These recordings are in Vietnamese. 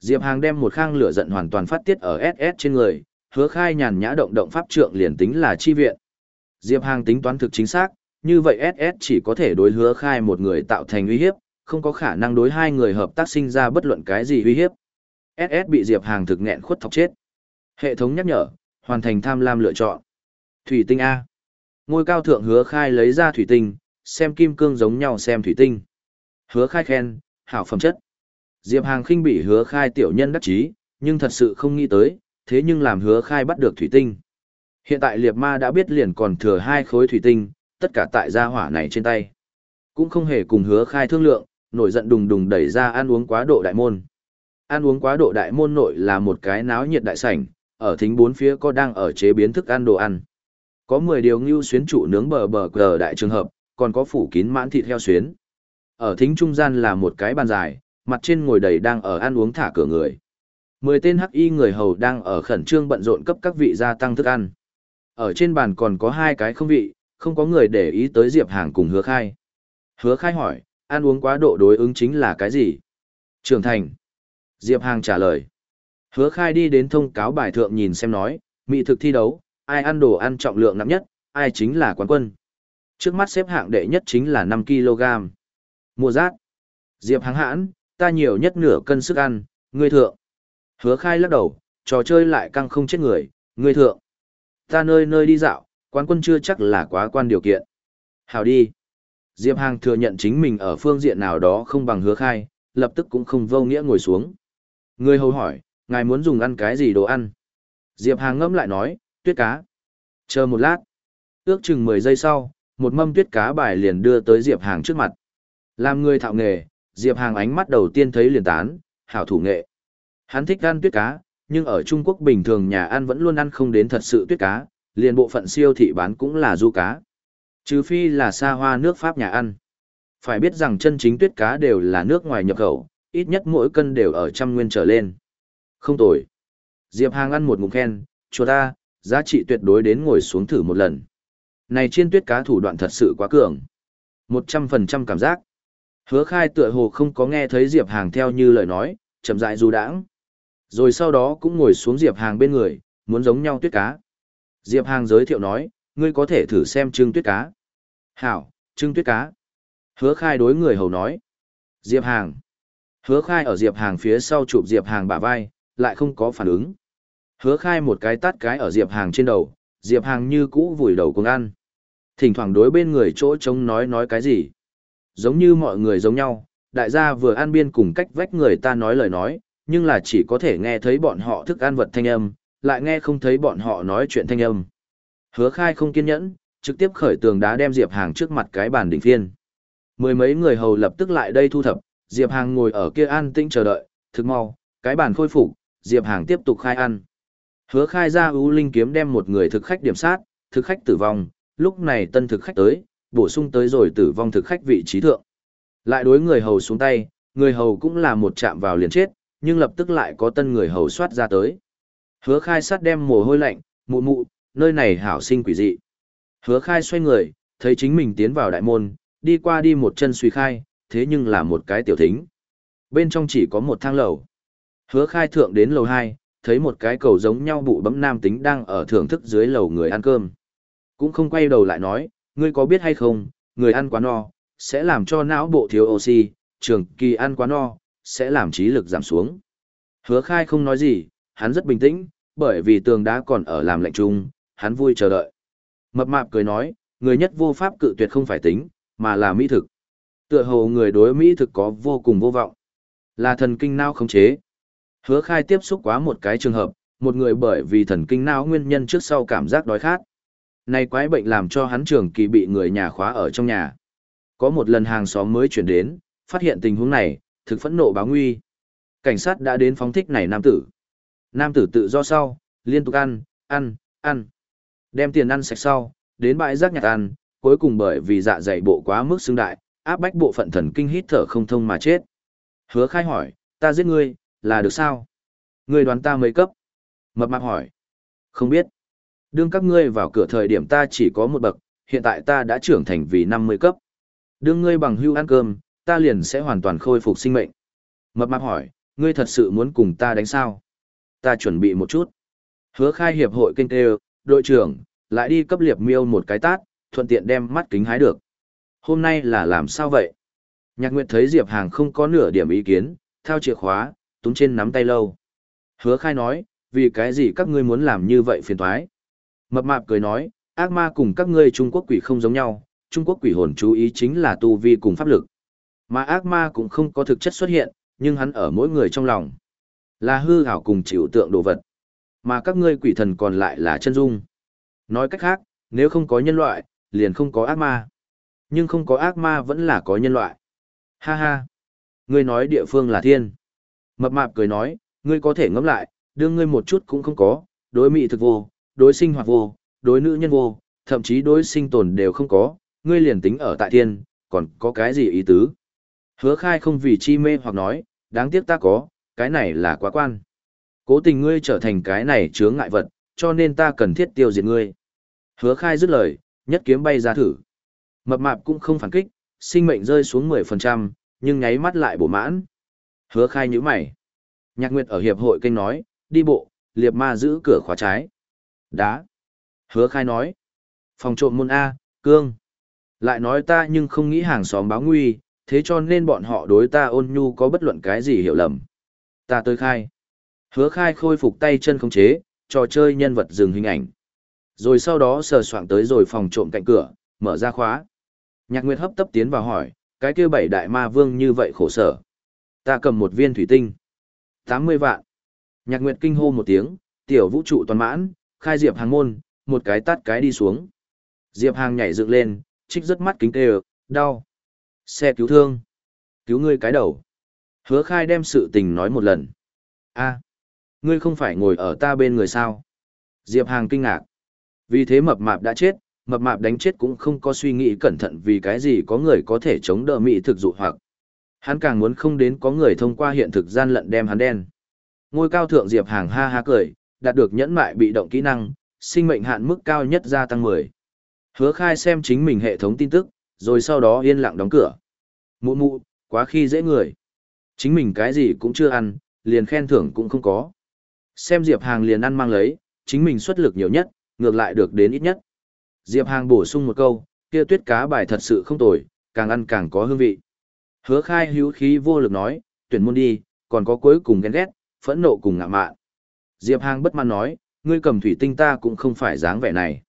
Diệp Hàng đem một khang lửa giận hoàn toàn phát tiết ở SS trên người, hứa khai nhàn nhã động động pháp trượng liền tính là chi viện. Diệp Hàng tính toán thực chính xác, như vậy SS chỉ có thể đối hứa khai một người tạo thành uy hiếp, không có khả năng đối hai người hợp tác sinh ra bất luận cái gì uy hiếp. SS bị Diệp Hàng thực nghẹn khuất thọc chết. Hệ thống nhắc nhở, hoàn thành tham lam lựa chọn. Thủy tinh A. Ngôi cao thượng hứa khai lấy ra thủy tinh, xem kim cương giống nhau xem thủy tinh. Hứa khai khen, hảo phẩm chất. Diệp Hàng khinh bị hứa khai tiểu nhân đắc chí, nhưng thật sự không nghĩ tới, thế nhưng làm hứa khai bắt được thủy tinh. Hiện tại liệt ma đã biết liền còn thừa hai khối thủy tinh, tất cả tại gia hỏa này trên tay. Cũng không hề cùng hứa khai thương lượng, nổi giận đùng đùng đẩy ra ăn uống quá độ đại môn. Ăn uống quá độ đại môn nội là một cái náo nhiệt đại sảnh, ở thính bốn phía có đang ở chế biến thức ăn đồ ăn. Có 10 điều ngưu xuyến trụ nướng bờ bờ cờ đại trường hợp, còn có phủ kín mãn thịt heo xuyến. Ở thính trung gian là một cái bàn dài, mặt trên ngồi đầy đang ở ăn uống thả cửa người. Mười tên hắc y người hầu đang ở khẩn trương bận rộn cấp các vị gia tăng thức ăn. Ở trên bàn còn có hai cái không vị, không có người để ý tới Diệp Hàng cùng hứa khai. Hứa khai hỏi, ăn uống quá độ đối ứng chính là cái gì? Trưởng thành. Diệp Hàng trả lời. Hứa khai đi đến thông cáo bài thượng nhìn xem nói, mỹ thực thi đấu, ai ăn đồ ăn trọng lượng nặng nhất, ai chính là quán quân. Trước mắt xếp hạng đệ nhất chính là 5 kg. Mùa rác, Diệp Hàng hãn, ta nhiều nhất nửa cân sức ăn, ngươi thượng. Hứa khai lắc đầu, trò chơi lại căng không chết người, ngươi thượng. Ta nơi nơi đi dạo, quán quân chưa chắc là quá quan điều kiện. Hào đi. Diệp Hàng thừa nhận chính mình ở phương diện nào đó không bằng hứa khai, lập tức cũng không vô nghĩa ngồi xuống. Người hầu hỏi, ngài muốn dùng ăn cái gì đồ ăn? Diệp Hàng ngâm lại nói, tuyết cá. Chờ một lát. Ước chừng 10 giây sau, một mâm tuyết cá bài liền đưa tới Diệp Hàng trước mặt. Làm người thạo nghề, Diệp Hàng ánh mắt đầu tiên thấy liền tán, hảo thủ nghệ. Hắn thích ăn tuyết cá, nhưng ở Trung Quốc bình thường nhà ăn vẫn luôn ăn không đến thật sự tuyết cá, liền bộ phận siêu thị bán cũng là du cá. Trừ phi là xa hoa nước Pháp nhà ăn. Phải biết rằng chân chính tuyết cá đều là nước ngoài nhập khẩu, ít nhất mỗi cân đều ở trăm nguyên trở lên. Không tồi. Diệp Hàng ăn một ngụm khen, chùa ta, giá trị tuyệt đối đến ngồi xuống thử một lần. Này chiên tuyết cá thủ đoạn thật sự quá cường. một trăm phần trăm cảm giác. Hứa khai tựa hồ không có nghe thấy Diệp Hàng theo như lời nói, chậm rãi dù đãng. Rồi sau đó cũng ngồi xuống Diệp Hàng bên người, muốn giống nhau tuyết cá. Diệp Hàng giới thiệu nói, ngươi có thể thử xem trưng tuyết cá. Hảo, trưng tuyết cá. Hứa khai đối người hầu nói. Diệp Hàng. Hứa khai ở Diệp Hàng phía sau chụp Diệp Hàng bả vai, lại không có phản ứng. Hứa khai một cái tát cái ở Diệp Hàng trên đầu, Diệp Hàng như cũ vùi đầu cùng ăn. Thỉnh thoảng đối bên người chỗ trông nói nói cái gì. Giống như mọi người giống nhau, đại gia vừa ăn biên cùng cách vách người ta nói lời nói, nhưng là chỉ có thể nghe thấy bọn họ thức ăn vật thanh âm, lại nghe không thấy bọn họ nói chuyện thanh âm. Hứa khai không kiên nhẫn, trực tiếp khởi tường đá đem Diệp Hàng trước mặt cái bàn đỉnh phiên. Mười mấy người hầu lập tức lại đây thu thập, Diệp Hàng ngồi ở kia an tĩnh chờ đợi, thực mau, cái bàn khôi phục, Diệp Hàng tiếp tục khai ăn. Hứa khai ra ưu linh kiếm đem một người thực khách điểm sát, thực khách tử vong, lúc này tân thực khách tới, bổ sung tới rồi tử vong thực khách vị trí thượng. Lại đối người hầu xuống tay, người hầu cũng là một chạm vào liền chết, nhưng lập tức lại có tân người hầu soát ra tới. Hứa khai sát đem mồ hôi lạnh, mụ mụ, nơi này hảo sinh quỷ dị. Hứa khai xoay người, thấy chính mình tiến vào đại môn, đi qua đi một chân suy khai, thế nhưng là một cái tiểu thính. Bên trong chỉ có một thang lầu. Hứa khai thượng đến lầu 2, thấy một cái cầu giống nhau bụ bấm nam tính đang ở thưởng thức dưới lầu người ăn cơm. Cũng không quay đầu lại nói, ngươi có biết hay không, người ăn quá no, sẽ làm cho não bộ thiếu oxy, trường kỳ ăn quá no, sẽ làm trí lực giảm xuống. Hứa khai không nói gì, hắn rất bình tĩnh, bởi vì tường đá còn ở làm lệnh chung, hắn vui chờ đợi. Mập mạp cười nói, người nhất vô pháp cự tuyệt không phải tính, mà là mỹ thực. Tựa hồ người đối mỹ thực có vô cùng vô vọng. Là thần kinh não khống chế. Hứa khai tiếp xúc quá một cái trường hợp, một người bởi vì thần kinh não nguyên nhân trước sau cảm giác đói khát. Này quái bệnh làm cho hắn trường kỳ bị người nhà khóa ở trong nhà. Có một lần hàng xóm mới chuyển đến, phát hiện tình huống này, thực phẫn nộ báo nguy. Cảnh sát đã đến phóng thích này nam tử. Nam tử tự do sau, liên tục ăn, ăn, ăn. Đem tiền ăn sạch sau, đến bãi rác nhặt ăn, cuối cùng bởi vì dạ dày bộ quá mức xương đại, áp bách bộ phận thần kinh hít thở không thông mà chết. Hứa khai hỏi, ta giết ngươi, là được sao? Ngươi đoán ta mấy cấp? Mập mạp hỏi. Không biết. Đương các ngươi vào cửa thời điểm ta chỉ có một bậc, hiện tại ta đã trưởng thành vì 50 cấp. Đương ngươi bằng hưu ăn cơm, ta liền sẽ hoàn toàn khôi phục sinh mệnh. Mập mạp hỏi, ngươi thật sự muốn cùng ta đánh sao? Ta chuẩn bị một chút. Hứa khai hiệp hội kinh tê đội trưởng, lại đi cấp liệp miêu một cái tát, thuận tiện đem mắt kính hái được. Hôm nay là làm sao vậy? Nhạc Nguyệt thấy Diệp Hàng không có nửa điểm ý kiến, theo chìa khóa, túng trên nắm tay lâu. Hứa khai nói, vì cái gì các ngươi muốn làm như vậy phiền thoái? Mập mạp cười nói, ác ma cùng các ngươi Trung Quốc quỷ không giống nhau, Trung Quốc quỷ hồn chú ý chính là tu vi cùng pháp lực. Mà ác ma cũng không có thực chất xuất hiện, nhưng hắn ở mỗi người trong lòng. Là hư ảo cùng chịu tượng đồ vật. Mà các ngươi quỷ thần còn lại là chân dung. Nói cách khác, nếu không có nhân loại, liền không có ác ma. Nhưng không có ác ma vẫn là có nhân loại. Ha ha. Ngươi nói địa phương là thiên. Mập mạp cười nói, ngươi có thể ngẫm lại, đương ngươi một chút cũng không có, đối mị thực vô, đối sinh hoạt vô, đối nữ nhân vô, thậm chí đối sinh tồn đều không có, ngươi liền tính ở tại thiên, còn có cái gì ý tứ? Hứa khai không vì chi mê hoặc nói, đáng tiếc ta có, cái này là quá quan. Cố tình ngươi trở thành cái này chướng ngại vật, cho nên ta cần thiết tiêu diệt ngươi. Hứa khai dứt lời, nhất kiếm bay ra thử. Mập mạp cũng không phản kích, sinh mệnh rơi xuống 10%, nhưng nháy mắt lại bổ mãn. Hứa khai như mày. Nhạc Nguyệt ở hiệp hội kênh nói, đi bộ, liệp ma giữ cửa khóa trái. Đá. Hứa khai nói. Phòng trộm môn A, cương. Lại nói ta nhưng không nghĩ hàng xóm báo nguy, thế cho nên bọn họ đối ta ôn nhu có bất luận cái gì hiểu lầm. Ta tới khai. Hứa khai khôi phục tay chân không chế, trò chơi nhân vật dừng hình ảnh. Rồi sau đó sờ soạn tới rồi phòng trộm cạnh cửa, mở ra khóa. Nhạc Nguyệt hấp tấp tiến vào hỏi, cái kia bảy đại ma vương như vậy khổ sở. Ta cầm một viên thủy tinh. 80 vạn. Nhạc Nguyệt kinh hô một tiếng, tiểu vũ trụ toàn mãn, khai diệp hàng môn, một cái tát cái đi xuống. Diệp hàng nhảy dựng lên, trích rất mắt kính tê đau. Xe cứu thương. Cứu ngươi cái đầu. Hứa khai đem sự tình nói một lần. a ngươi không phải ngồi ở ta bên người sao. Diệp hàng kinh ngạc. Vì thế mập mạp đã chết, mập mạp đánh chết cũng không có suy nghĩ cẩn thận vì cái gì có người có thể chống đỡ mỹ thực dụ hoặc. Hắn càng muốn không đến có người thông qua hiện thực gian lận đem hắn đen. Ngôi cao thượng Diệp Hàng ha ha cười, đạt được nhẫn mại bị động kỹ năng, sinh mệnh hạn mức cao nhất gia tăng 10. Hứa khai xem chính mình hệ thống tin tức, rồi sau đó yên lặng đóng cửa. Mụ mụ, quá khi dễ người. Chính mình cái gì cũng chưa ăn, liền khen thưởng cũng không có. Xem Diệp Hàng liền ăn mang lấy, chính mình xuất lực nhiều nhất, ngược lại được đến ít nhất. Diệp Hàng bổ sung một câu, kia tuyết cá bài thật sự không tồi, càng ăn càng có hương vị. Hứa khai hữu khí vô lực nói, tuyển môn đi, còn có cuối cùng ghen ghét, phẫn nộ cùng ngạ mạn. Diệp Hàng bất mãn nói, ngươi cầm thủy tinh ta cũng không phải dáng vẻ này.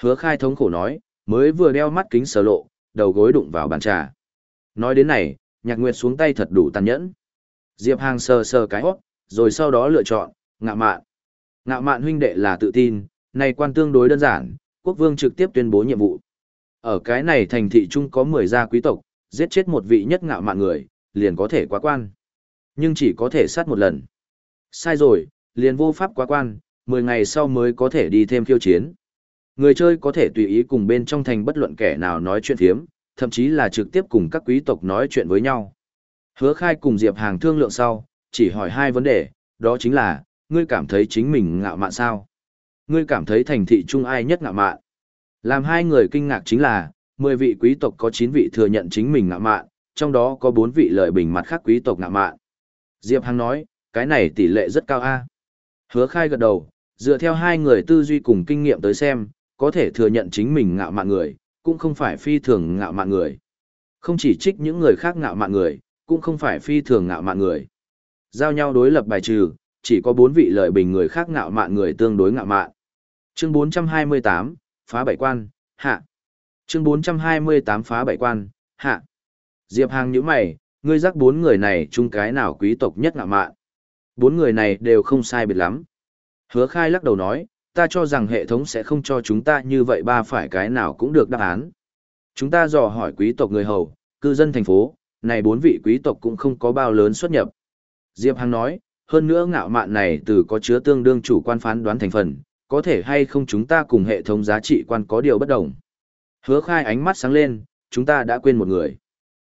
Hứa khai thống khổ nói, mới vừa đeo mắt kính sờ lộ, đầu gối đụng vào bàn trà. Nói đến này, nhạc nguyệt xuống tay thật đủ tàn nhẫn. Diệp Hàng sờ sờ cái hót, rồi sau đó lựa chọn, ngạ mạn. Ngạ mạn huynh đệ là tự tin, này quan tương đối đơn giản, quốc vương trực tiếp tuyên bố nhiệm vụ. Ở cái này thành thị trung có 10 gia quý tộc, giết chết một vị nhất ngạo mạn người, liền có thể quá quan. Nhưng chỉ có thể sát một lần. Sai rồi, liền vô pháp quá quan, 10 ngày sau mới có thể đi thêm khiêu chiến. Người chơi có thể tùy ý cùng bên trong thành bất luận kẻ nào nói chuyện thiếm, thậm chí là trực tiếp cùng các quý tộc nói chuyện với nhau. Hứa khai cùng Diệp Hàng thương lượng sau, chỉ hỏi hai vấn đề, đó chính là, ngươi cảm thấy chính mình ngạo mạn sao? Ngươi cảm thấy thành thị trung ai nhất ngạo mạn? Làm hai người kinh ngạc chính là, 10 vị quý tộc có 9 vị thừa nhận chính mình ngạo mạn, trong đó có 4 vị lợi bình mặt khác quý tộc ngạo mạn. Diệp Hằng nói, cái này tỷ lệ rất cao a. Hứa khai gật đầu, dựa theo hai người tư duy cùng kinh nghiệm tới xem, có thể thừa nhận chính mình ngạo mạn người, cũng không phải phi thường ngạo mạn người. Không chỉ trích những người khác ngạo mạn người, cũng không phải phi thường ngạo mạn người. Giao nhau đối lập bài trừ, chỉ có bốn vị lợi bình người khác ngạo mạn người tương đối ngạo mạn. Chương 428, phá bảy quan, hạ. Chương 428 phá bảy quan, hạ. Diệp Hàng nhíu mày, ngươi rắc bốn người này chung cái nào quý tộc nhất ngạo mạn. Bốn người này đều không sai biệt lắm. Hứa khai lắc đầu nói, ta cho rằng hệ thống sẽ không cho chúng ta như vậy ba phải cái nào cũng được đáp án. Chúng ta dò hỏi quý tộc người hầu, cư dân thành phố, này bốn vị quý tộc cũng không có bao lớn xuất nhập. Diệp Hằng nói, hơn nữa ngạo mạn này từ có chứa tương đương chủ quan phán đoán thành phần, có thể hay không chúng ta cùng hệ thống giá trị quan có điều bất đồng. Hứa khai ánh mắt sáng lên, chúng ta đã quên một người.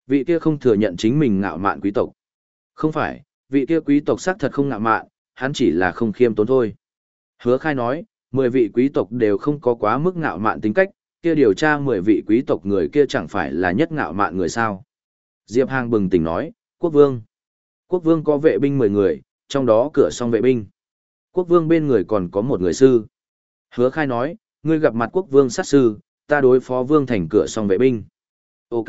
Vị kia không thừa nhận chính mình ngạo mạn quý tộc. Không phải, vị kia quý tộc xác thật không ngạo mạn, hắn chỉ là không khiêm tốn thôi. Hứa khai nói, 10 vị quý tộc đều không có quá mức ngạo mạn tính cách, kia điều tra 10 vị quý tộc người kia chẳng phải là nhất ngạo mạn người sao. Diệp Hàng bừng tỉnh nói, quốc vương. Quốc vương có vệ binh 10 người, trong đó cửa song vệ binh. Quốc vương bên người còn có một người sư. Hứa khai nói, ngươi gặp mặt quốc vương sát sư, ta đối phó vương thành cửa song vệ binh. Ok.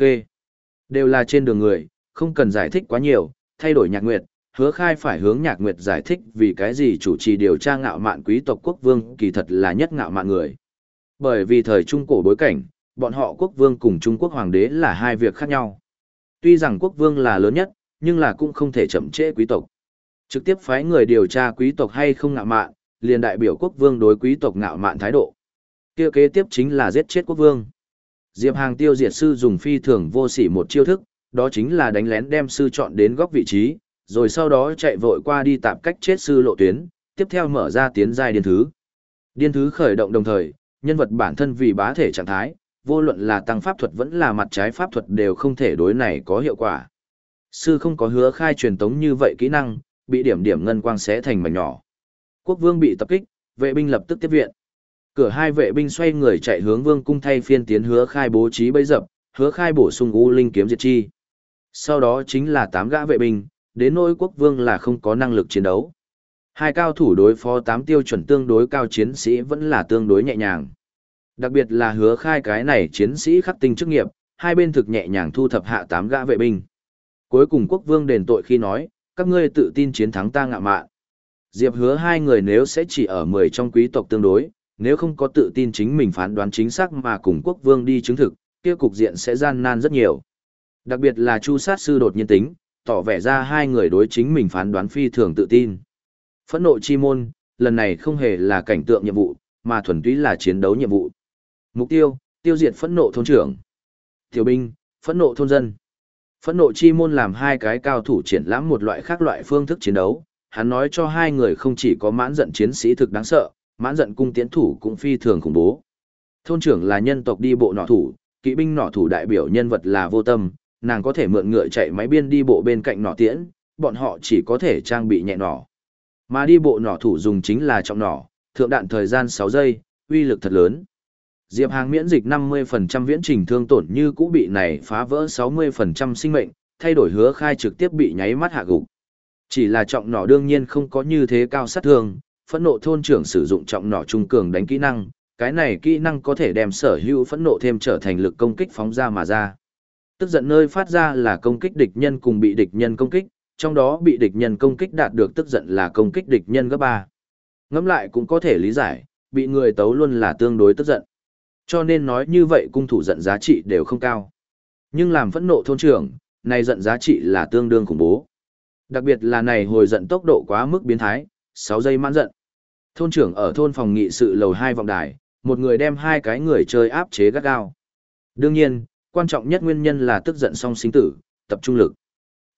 Đều là trên đường người, không cần giải thích quá nhiều, thay đổi nhạc nguyệt, hứa khai phải hướng nhạc nguyệt giải thích vì cái gì chủ trì điều tra ngạo mạn quý tộc quốc vương kỳ thật là nhất ngạo mạn người. Bởi vì thời trung cổ bối cảnh, bọn họ quốc vương cùng Trung Quốc hoàng đế là hai việc khác nhau. Tuy rằng quốc vương là lớn nhất, nhưng là cũng không thể chậm trễ quý tộc. Trực tiếp phái người điều tra quý tộc hay không ngạo mạn, liền đại biểu quốc vương đối quý tộc ngạo mạn thái độ. Kia kế tiếp chính là giết chết quốc vương. Diệp Hàng tiêu diệt sư dùng phi thường vô sỉ một chiêu thức, đó chính là đánh lén đem sư chọn đến góc vị trí, rồi sau đó chạy vội qua đi tạm cách chết sư lộ tuyến, tiếp theo mở ra tiến giai điên thứ. Điên thứ khởi động đồng thời, nhân vật bản thân vì bá thể trạng thái, vô luận là tăng pháp thuật vẫn là mặt trái pháp thuật đều không thể đối này có hiệu quả. Sư không có hứa khai truyền tống như vậy kỹ năng, bị điểm điểm ngân quang xé thành mảnh nhỏ. Quốc vương bị tập kích, vệ binh lập tức tiếp viện. Cửa hai vệ binh xoay người chạy hướng vương cung thay phiên tiến hứa khai bố trí bấy dập, hứa khai bổ sung u linh kiếm diệt chi. Sau đó chính là tám gã vệ binh, đến nỗi quốc vương là không có năng lực chiến đấu. Hai cao thủ đối phó tám tiêu chuẩn tương đối cao chiến sĩ vẫn là tương đối nhẹ nhàng. Đặc biệt là hứa khai cái này chiến sĩ khắc tinh chức nghiệp, hai bên thực nhẹ nhàng thu thập hạ tám gã vệ binh. Cuối cùng quốc vương đền tội khi nói, các ngươi tự tin chiến thắng ta ngạ mạn. Diệp hứa hai người nếu sẽ chỉ ở 10 trong quý tộc tương đối, nếu không có tự tin chính mình phán đoán chính xác mà cùng quốc vương đi chứng thực, kia cục diện sẽ gian nan rất nhiều. Đặc biệt là chu sát sư đột nhiên tính, tỏ vẻ ra hai người đối chính mình phán đoán phi thường tự tin. Phẫn nộ chi môn, lần này không hề là cảnh tượng nhiệm vụ, mà thuần túy là chiến đấu nhiệm vụ. Mục tiêu, tiêu diệt phẫn nộ thôn trưởng. Tiểu binh, phẫn nộ thôn dân. Phẫn nộ chi môn làm hai cái cao thủ triển lãm một loại khác loại phương thức chiến đấu, hắn nói cho hai người không chỉ có mãn giận chiến sĩ thực đáng sợ, mãn giận cung tiến thủ cũng phi thường khủng bố. Thôn trưởng là nhân tộc đi bộ nọ thủ, kỵ binh nọ thủ đại biểu nhân vật là vô tâm, nàng có thể mượn ngựa chạy máy biên đi bộ bên cạnh nỏ tiễn, bọn họ chỉ có thể trang bị nhẹ nỏ. Mà đi bộ nỏ thủ dùng chính là trọng nỏ, thượng đạn thời gian 6 giây, uy lực thật lớn. Diệp Hàng miễn dịch 50% viễn trình thương tổn như cũ bị này phá vỡ 60% sinh mệnh, thay đổi hứa khai trực tiếp bị nháy mắt hạ gục. Chỉ là trọng nỏ đương nhiên không có như thế cao sát thương, phẫn nộ thôn trưởng sử dụng trọng nỏ trung cường đánh kỹ năng, cái này kỹ năng có thể đem sở hữu phẫn nộ thêm trở thành lực công kích phóng ra mà ra. Tức giận nơi phát ra là công kích địch nhân cùng bị địch nhân công kích, trong đó bị địch nhân công kích đạt được tức giận là công kích địch nhân gấp 3. Ngẫm lại cũng có thể lý giải, bị người tấu luôn là tương đối tức giận. Cho nên nói như vậy cung thủ giận giá trị đều không cao. Nhưng làm phẫn nộ thôn trưởng, này giận giá trị là tương đương khủng bố. Đặc biệt là này hồi giận tốc độ quá mức biến thái, 6 giây mãn giận. Thôn trưởng ở thôn phòng nghị sự lầu 2 vòng đài, một người đem hai cái người chơi áp chế gắt gao. Đương nhiên, quan trọng nhất nguyên nhân là tức giận song sinh tử, tập trung lực.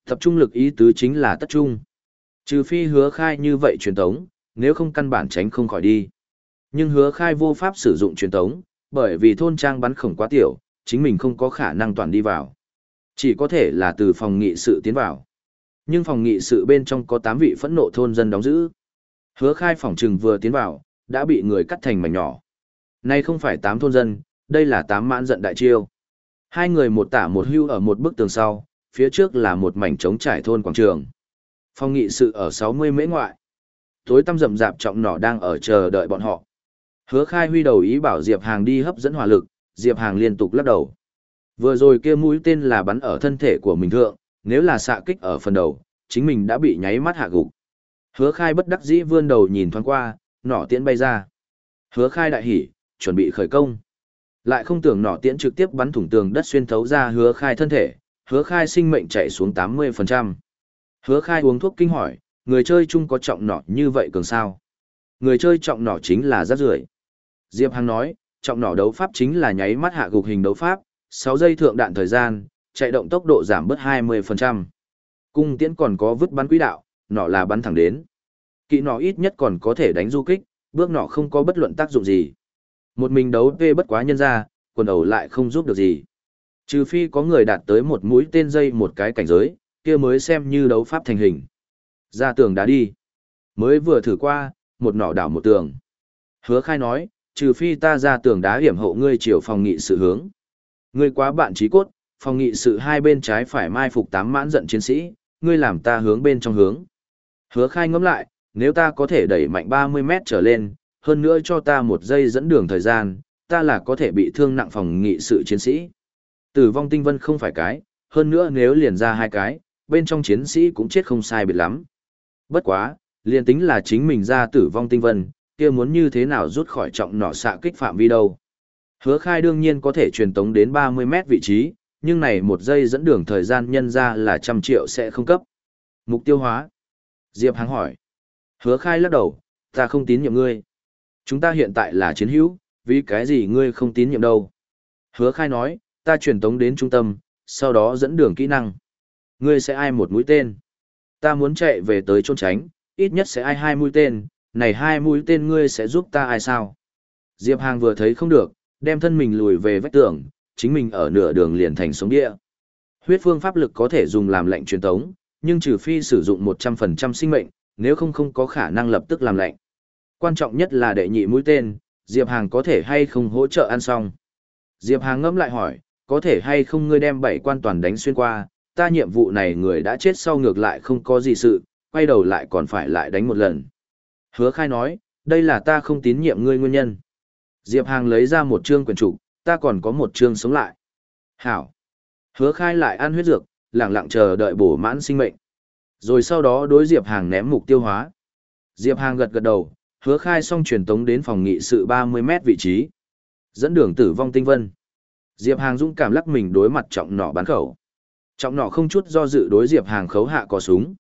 Tập trung lực ý tứ chính là tất trung. Trừ phi hứa khai như vậy truyền tống, nếu không căn bản tránh không khỏi đi. Nhưng hứa khai vô pháp sử dụng truyền tống, bởi vì thôn trang bắn khổng quá tiểu, chính mình không có khả năng toàn đi vào. Chỉ có thể là từ phòng nghị sự tiến vào. Nhưng phòng nghị sự bên trong có 8 vị phẫn nộ thôn dân đóng giữ. Hứa khai phòng trừng vừa tiến vào, đã bị người cắt thành mảnh nhỏ. Nay không phải 8 thôn dân, đây là 8 mãn giận đại chiêu. Hai người một tả một hưu ở một bức tường sau, phía trước là một mảnh trống trải thôn quảng trường. Phong nghị sự ở 60 mễ ngoại. Tối tăm rậm rạp trọng nỏ đang ở chờ đợi bọn họ. Hứa khai huy đầu ý bảo Diệp Hàng đi hấp dẫn hỏa lực, Diệp Hàng liên tục lắc đầu. Vừa rồi kia mũi tên là bắn ở thân thể của mình thượng, nếu là xạ kích ở phần đầu, chính mình đã bị nháy mắt hạ gục. Hứa khai bất đắc dĩ vươn đầu nhìn thoáng qua, nỏ tiễn bay ra. Hứa khai đại hỉ, chuẩn bị khởi công. Lại không tưởng nỏ tiễn trực tiếp bắn thủng tường đất xuyên thấu ra hứa khai thân thể, hứa khai sinh mệnh chạy xuống 80%. Hứa khai uống thuốc kinh hỏi, người chơi chung có trọng nỏ như vậy cường sao? Người chơi trọng nỏ chính là rác rưởi Diệp Hằng nói, trọng nỏ đấu pháp chính là nháy mắt hạ gục hình đấu pháp, 6 giây thượng đạn thời gian, chạy động tốc độ giảm bớt 20%. Cung tiễn còn có vứt bắn quỹ đạo, nỏ là bắn thẳng đến. Kỹ nỏ ít nhất còn có thể đánh du kích, bước nỏ không có bất luận tác dụng gì. Một mình đấu vê bất quá nhân ra, quần ẩu lại không giúp được gì. Trừ phi có người đạt tới một mũi tên dây một cái cảnh giới, kia mới xem như đấu pháp thành hình. Ra tường đá đi. Mới vừa thử qua, một nỏ đảo một tường. Hứa khai nói, trừ phi ta ra tường đá hiểm hộ ngươi chiều phòng nghị sự hướng. Ngươi quá bạn trí cốt, phòng nghị sự hai bên trái phải mai phục tám mãn giận chiến sĩ, ngươi làm ta hướng bên trong hướng. Hứa khai ngẫm lại, nếu ta có thể đẩy mạnh 30 mét trở lên, hơn nữa cho ta một giây dẫn đường thời gian, ta là có thể bị thương nặng phòng nghị sự chiến sĩ. Tử vong tinh vân không phải cái, hơn nữa nếu liền ra hai cái, bên trong chiến sĩ cũng chết không sai biệt lắm. Bất quá, liền tính là chính mình ra tử vong tinh vân, kia muốn như thế nào rút khỏi trọng nỏ xạ kích phạm vi đâu. Hứa khai đương nhiên có thể truyền tống đến 30 mét vị trí, nhưng này một giây dẫn đường thời gian nhân ra là trăm triệu sẽ không cấp. Mục tiêu hóa. Diệp Hàng hỏi. Hứa khai lắc đầu, ta không tín nhiệm ngươi. Chúng ta hiện tại là chiến hữu, vì cái gì ngươi không tín nhiệm đâu. Hứa khai nói, ta truyền tống đến trung tâm, sau đó dẫn đường kỹ năng. Ngươi sẽ ai một mũi tên. Ta muốn chạy về tới trôn tránh, ít nhất sẽ ai hai mũi tên, này hai mũi tên ngươi sẽ giúp ta ai sao? Diệp Hàng vừa thấy không được, đem thân mình lùi về vách tường, chính mình ở nửa đường liền thành sống địa. Huyết phương pháp lực có thể dùng làm lệnh truyền tống, nhưng trừ phi sử dụng 100% sinh mệnh, nếu không không có khả năng lập tức làm lệnh. Quan trọng nhất là đệ nhị mũi tên, Diệp Hàng có thể hay không hỗ trợ ăn xong. Diệp Hàng ngẫm lại hỏi, có thể hay không ngươi đem bảy quan toàn đánh xuyên qua, ta nhiệm vụ này người đã chết sau ngược lại không có gì sự, quay đầu lại còn phải lại đánh một lần. Hứa khai nói, đây là ta không tín nhiệm ngươi nguyên nhân. Diệp Hàng lấy ra một chương quyển trục, ta còn có một chương sống lại. Hảo. Hứa khai lại ăn huyết dược, lặng lặng chờ đợi bổ mãn sinh mệnh. Rồi sau đó đối Diệp Hàng ném mục tiêu hóa. Diệp Hàng gật gật đầu, hứa khai xong truyền tống đến phòng nghị sự 30 mét vị trí. Dẫn đường tử vong tinh vân. Diệp Hàng dũng cảm lắc mình đối mặt trọng nỏ bắn khẩu. Trọng nỏ không chút do dự đối Diệp Hàng khấu hạ có súng.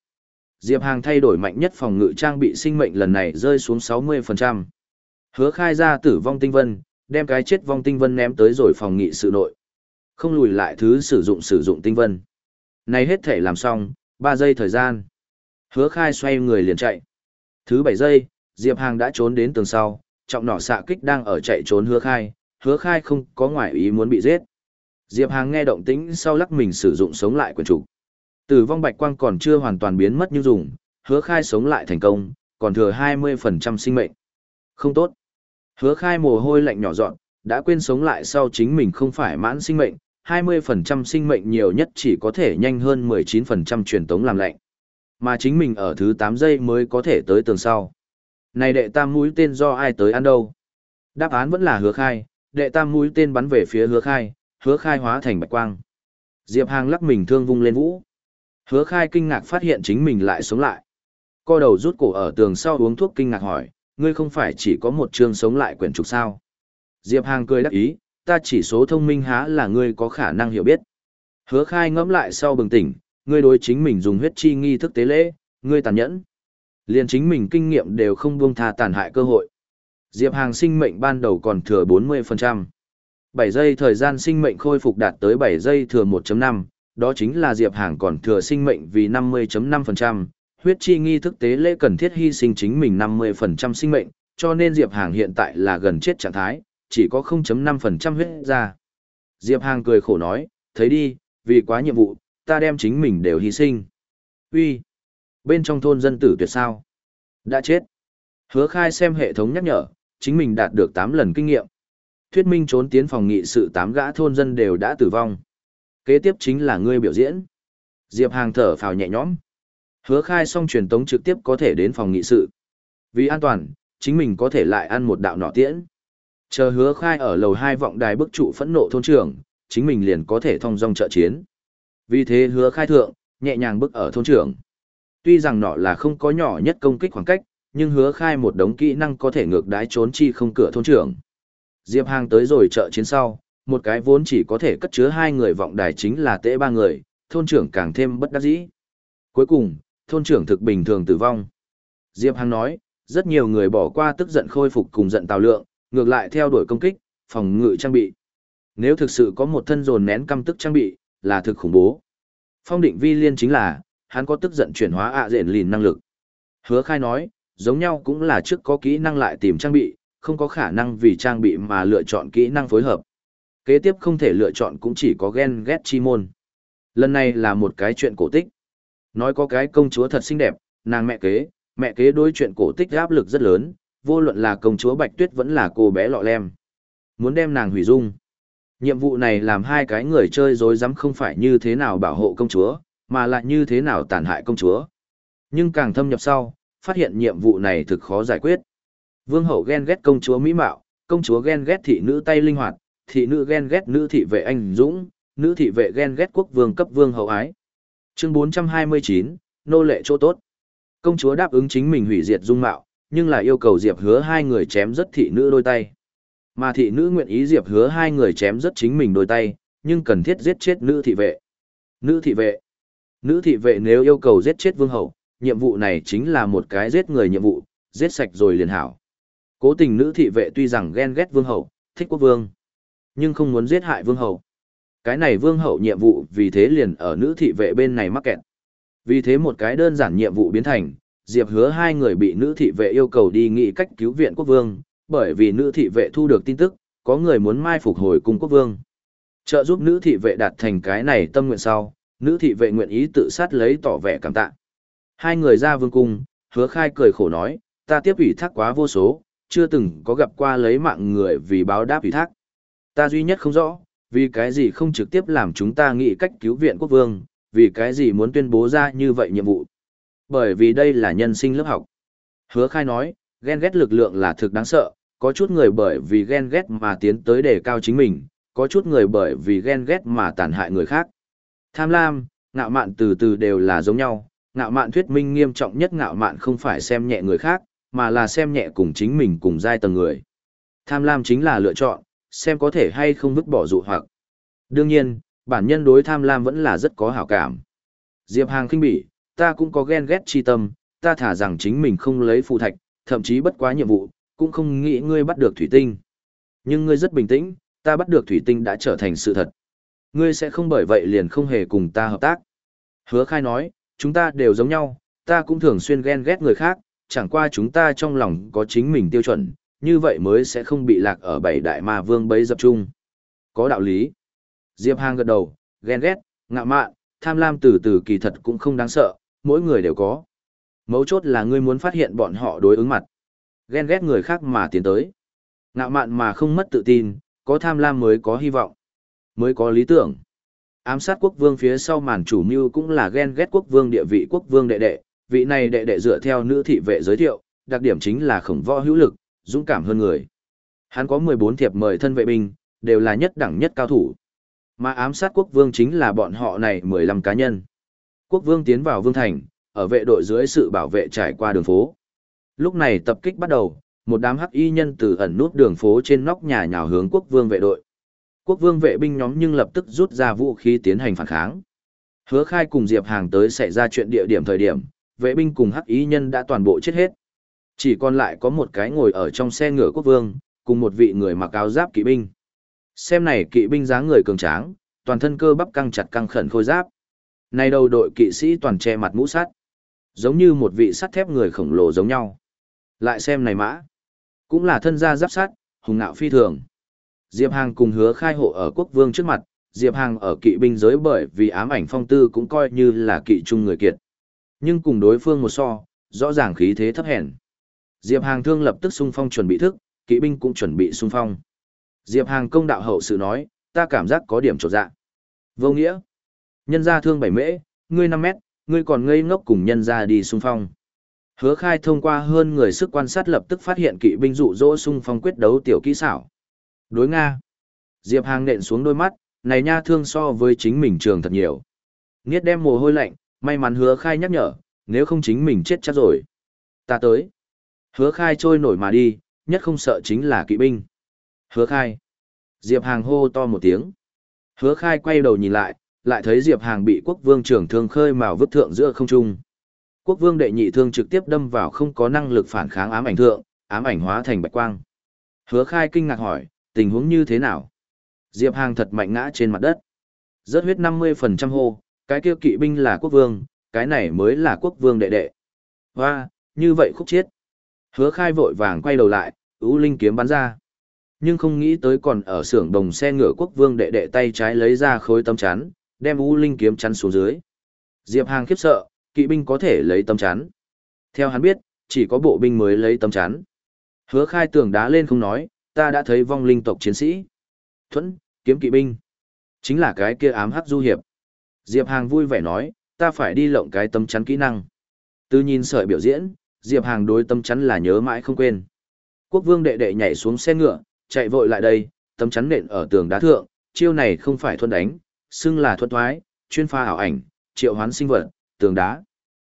Diệp Hàng thay đổi mạnh nhất phòng ngự trang bị sinh mệnh lần này rơi xuống 60%. Hứa khai ra tử vong tinh vân, đem cái chết vong tinh vân ném tới rồi phòng nghị sự nội. Không lùi lại thứ sử dụng sử dụng tinh vân. Này hết thể làm xong, 3 giây thời gian. Hứa khai xoay người liền chạy. Thứ 7 giây, Diệp Hàng đã trốn đến tường sau, trọng nỏ xạ kích đang ở chạy trốn hứa khai, hứa khai không có ngoại ý muốn bị giết. Diệp Hàng nghe động tĩnh sau lắc mình sử dụng sống lại quyền chủ. Tử vong bạch quang còn chưa hoàn toàn biến mất như dùng, hứa khai sống lại thành công, còn thừa 20% sinh mệnh. Không tốt. Hứa khai mồ hôi lạnh nhỏ dọn, đã quên sống lại sau chính mình không phải mãn sinh mệnh, 20% sinh mệnh nhiều nhất chỉ có thể nhanh hơn 19% truyền tống làm lạnh. Mà chính mình ở thứ 8 giây mới có thể tới tường sau. Này đệ tam mũi tên do ai tới ăn đâu? Đáp án vẫn là hứa khai, đệ tam mũi tên bắn về phía hứa khai, hứa khai hóa thành bạch quang. Diệp Hàng lắc mình thương vung lên vũ. Hứa khai kinh ngạc phát hiện chính mình lại sống lại. Co đầu rút cổ ở tường sau uống thuốc kinh ngạc hỏi, ngươi không phải chỉ có một chương sống lại quyển trục sao. Diệp Hàng cười đắc ý, ta chỉ số thông minh há là ngươi có khả năng hiểu biết. Hứa khai ngẫm lại sau bừng tỉnh, ngươi đối chính mình dùng huyết chi nghi thức tế lễ, ngươi tàn nhẫn. Liền chính mình kinh nghiệm đều không buông tha tàn hại cơ hội. Diệp Hàng sinh mệnh ban đầu còn thừa 40%. 7 giây thời gian sinh mệnh khôi phục đạt tới 7 giây thừa 1.5, đó chính là Diệp Hàng còn thừa sinh mệnh vì 50.5%, huyết chi nghi thức tế lễ cần thiết hy sinh chính mình 50% sinh mệnh, cho nên Diệp Hàng hiện tại là gần chết trạng thái, chỉ có 0.5% huyết ra. Diệp Hàng cười khổ nói, thấy đi, vì quá nhiệm vụ, ta đem chính mình đều hy sinh. Uy, bên trong thôn dân tử tuyệt sao? Đã chết. Hứa khai xem hệ thống nhắc nhở, chính mình đạt được 8 lần kinh nghiệm. Thuyết minh trốn tiến phòng nghị sự 8 gã thôn dân đều đã tử vong. Kế tiếp chính là ngươi biểu diễn. Diệp Hàng thở phào nhẹ nhõm. Hứa khai xong truyền tống trực tiếp có thể đến phòng nghị sự. Vì an toàn, chính mình có thể lại ăn một đạo nọ tiễn. Chờ hứa khai ở lầu 2 vọng đài bức trụ phẫn nộ thôn trưởng, chính mình liền có thể thông dong trợ chiến. Vì thế hứa khai thượng, nhẹ nhàng bức ở thôn trưởng. Tuy rằng nọ là không có nhỏ nhất công kích khoảng cách, nhưng hứa khai một đống kỹ năng có thể ngược đái trốn chi không cửa thôn trưởng. Diệp Hàng tới rồi trợ chiến sau, một cái vốn chỉ có thể cất chứa hai người vọng đài chính là tệ ba người, thôn trưởng càng thêm bất đắc dĩ. Cuối cùng, thôn trưởng thực bình thường tử vong. Diệp Hàng nói, rất nhiều người bỏ qua tức giận khôi phục cùng giận tào lượng, ngược lại theo đuổi công kích, phòng ngự trang bị. Nếu thực sự có một thân dồn nén căm tức trang bị, là thực khủng bố. Phong định vi liên chính là, hắn có tức giận chuyển hóa ạ à rện lìn năng lực. Hứa khai nói, giống nhau cũng là trước có kỹ năng lại tìm trang bị, không có khả năng vì trang bị mà lựa chọn kỹ năng phối hợp. Kế tiếp không thể lựa chọn cũng chỉ có ghen ghét chi môn. Lần này là một cái chuyện cổ tích. Nói có cái công chúa thật xinh đẹp, nàng mẹ kế, mẹ kế đối chuyện cổ tích áp lực rất lớn, vô luận là công chúa Bạch Tuyết vẫn là cô bé lọ lem. Muốn đem nàng hủy dung. Nhiệm vụ này làm hai cái người chơi dối dám không phải như thế nào bảo hộ công chúa, mà lại như thế nào tàn hại công chúa. Nhưng càng thâm nhập sau, phát hiện nhiệm vụ này thực khó giải quyết. Vương hậu ghen ghét công chúa mỹ mạo, công chúa ghen ghét thị nữ tay linh hoạt, thị nữ ghen ghét nữ thị vệ anh dũng, nữ thị vệ ghen ghét quốc vương cấp vương hậu ái. Chương 429, nô lệ chỗ tốt. Công chúa đáp ứng chính mình hủy diệt dung mạo, nhưng lại yêu cầu Diệp Hứa hai người chém rất thị nữ đôi tay. Mà thị nữ nguyện ý Diệp Hứa hai người chém rất chính mình đôi tay, nhưng cần thiết giết chết nữ thị vệ. Nữ thị vệ. Nữ thị vệ nếu yêu cầu giết chết vương hậu, nhiệm vụ này chính là một cái giết người nhiệm vụ, giết sạch rồi liền hảo. Cố tình nữ thị vệ tuy rằng ghen ghét vương hậu, thích quốc vương, nhưng không muốn giết hại vương hậu. Cái này vương hậu nhiệm vụ vì thế liền ở nữ thị vệ bên này mắc kẹt. Vì thế một cái đơn giản nhiệm vụ biến thành, Diệp hứa hai người bị nữ thị vệ yêu cầu đi nghị cách cứu viện quốc vương, bởi vì nữ thị vệ thu được tin tức, có người muốn mai phục hồi cung quốc vương. Trợ giúp nữ thị vệ đạt thành cái này tâm nguyện sau, nữ thị vệ nguyện ý tự sát lấy tỏ vẻ cảm tạ. Hai người ra vương cung, hứa khai cười khổ nói, ta tiếp ủy thác quá vô số, chưa từng có gặp qua lấy mạng người vì báo đáp ủy thác. Ta duy nhất không rõ, vì cái gì không trực tiếp làm chúng ta nghĩ cách cứu viện quốc vương, vì cái gì muốn tuyên bố ra như vậy nhiệm vụ. Bởi vì đây là nhân sinh lớp học. Hứa khai nói, ghen ghét lực lượng là thực đáng sợ, có chút người bởi vì ghen ghét mà tiến tới đề cao chính mình, có chút người bởi vì ghen ghét mà tàn hại người khác. Tham lam, ngạo mạn từ từ đều là giống nhau, ngạo mạn thuyết minh nghiêm trọng nhất ngạo mạn không phải xem nhẹ người khác, mà là xem nhẹ cùng chính mình cùng giai tầng người. Tham lam chính là lựa chọn, xem có thể hay không vứt bỏ dụ hoặc. Đương nhiên, bản nhân đối tham lam vẫn là rất có hảo cảm. Diệp Hàng khinh bỉ, ta cũng có ghen ghét chi tâm, ta thả rằng chính mình không lấy phù thạch, thậm chí bất quá nhiệm vụ, cũng không nghĩ ngươi bắt được thủy tinh. Nhưng ngươi rất bình tĩnh, ta bắt được thủy tinh đã trở thành sự thật. Ngươi sẽ không bởi vậy liền không hề cùng ta hợp tác. Hứa khai nói, chúng ta đều giống nhau, ta cũng thường xuyên ghen ghét người khác, chẳng qua chúng ta trong lòng có chính mình tiêu chuẩn, như vậy mới sẽ không bị lạc ở bảy đại ma vương bấy dập chung. Có đạo lý. Diệp Hàng gật đầu, ghen ghét, ngạ mạn, tham lam từ từ kỳ thật cũng không đáng sợ, mỗi người đều có. Mấu chốt là ngươi muốn phát hiện bọn họ đối ứng mặt. Ghen ghét người khác mà tiến tới. Ngạo mạn mà không mất tự tin, có tham lam mới có hy vọng, mới có lý tưởng. Ám sát quốc vương phía sau màn chủ mưu cũng là ghen ghét quốc vương địa vị quốc vương đệ đệ, vị này đệ đệ dựa theo nữ thị vệ giới thiệu, đặc điểm chính là khổng võ hữu lực, dũng cảm hơn người. Hắn có 14 thiệp mời thân vệ binh, đều là nhất đẳng nhất cao thủ. Mà ám sát quốc vương chính là bọn họ này 15 cá nhân. Quốc vương tiến vào vương thành, ở vệ đội dưới sự bảo vệ trải qua đường phố. Lúc này tập kích bắt đầu, một đám hắc y nhân từ ẩn nút đường phố trên nóc nhà nhào hướng quốc vương vệ đội. Quốc vương vệ binh nhóm nhưng lập tức rút ra vũ khí tiến hành phản kháng. Hứa khai cùng Diệp Hàng tới xảy ra chuyện địa điểm thời điểm, vệ binh cùng hắc y nhân đã toàn bộ chết hết. Chỉ còn lại có một cái ngồi ở trong xe ngựa quốc vương, cùng một vị người mặc áo giáp kỵ binh. Xem này kỵ binh dáng người cường tráng, toàn thân cơ bắp căng chặt căng khẩn khôi giáp. Này đầu đội kỵ sĩ toàn che mặt mũ sắt, giống như một vị sắt thép người khổng lồ giống nhau. Lại xem này mã, cũng là thân gia giáp sắt, hùng ngạo phi thường. Diệp Hàng cùng hứa khai hộ ở quốc vương trước mặt, Diệp Hàng ở kỵ binh giới bởi vì ám ảnh phong tư cũng coi như là kỵ trung người kiệt. Nhưng cùng đối phương một so, rõ ràng khí thế thấp hèn. Diệp Hàng thương lập tức xung phong chuẩn bị thức, kỵ binh cũng chuẩn bị xung phong. Diệp Hàng công đạo hậu sự nói, ta cảm giác có điểm trột dạ. Vô nghĩa. Nhân gia thương bảy mễ, ngươi 5 mét, ngươi còn ngây ngốc cùng nhân gia đi xung phong. Hứa khai thông qua hơn người sức quan sát lập tức phát hiện kỵ binh dụ dỗ xung phong quyết đấu tiểu kỹ xảo. Đối Nga. Diệp Hàng nện xuống đôi mắt, này nha thương so với chính mình trường thật nhiều. Niết đem mồ hôi lạnh, may mắn hứa khai nhắc nhở, nếu không chính mình chết chắc rồi. Ta tới. Hứa khai trôi nổi mà đi, nhất không sợ chính là kỵ binh. Hứa khai. Diệp Hàng hô to một tiếng. Hứa khai quay đầu nhìn lại, lại thấy Diệp Hàng bị quốc vương trưởng thương khơi màu vứt thượng giữa không trung. Quốc vương đệ nhị thương trực tiếp đâm vào không có năng lực phản kháng ám ảnh thượng, ám ảnh hóa thành bạch quang. Hứa khai kinh ngạc hỏi, tình huống như thế nào? Diệp Hàng thật mạnh ngã trên mặt đất. Rớt huyết 50% hô, cái kia kỵ binh là quốc vương, cái này mới là quốc vương đệ đệ. Hoa, như vậy khúc chết. Hứa khai vội vàng quay đầu lại, ưu linh kiếm bắn ra. Nhưng không nghĩ tới còn ở xưởng đồng xe ngựa quốc vương đệ đệ tay trái lấy ra khối tấm chắn, đem ưu linh kiếm chắn xuống dưới. Diệp Hàng khiếp sợ, kỵ binh có thể lấy tấm chắn. Theo hắn biết, chỉ có bộ binh mới lấy tấm chắn. Hứa khai tường đá lên không nói, ta đã thấy vong linh tộc chiến sĩ. Thuẫn, kiếm kỵ binh. Chính là cái kia ám hắc du hiệp. Diệp Hàng vui vẻ nói, ta phải đi lộng cái tấm chắn kỹ năng. Từ nhìn sợi biểu diễn, Diệp Hàng đối tấm chắn là nhớ mãi không quên. Quốc vương đệ đệ nhảy xuống xe ngựa, chạy vội lại đây, tấm chắn nện ở tường đá thượng, chiêu này không phải thuần đánh, xưng là thuần thoái, chuyên pha ảo ảnh, triệu hoán sinh vật, tường đá.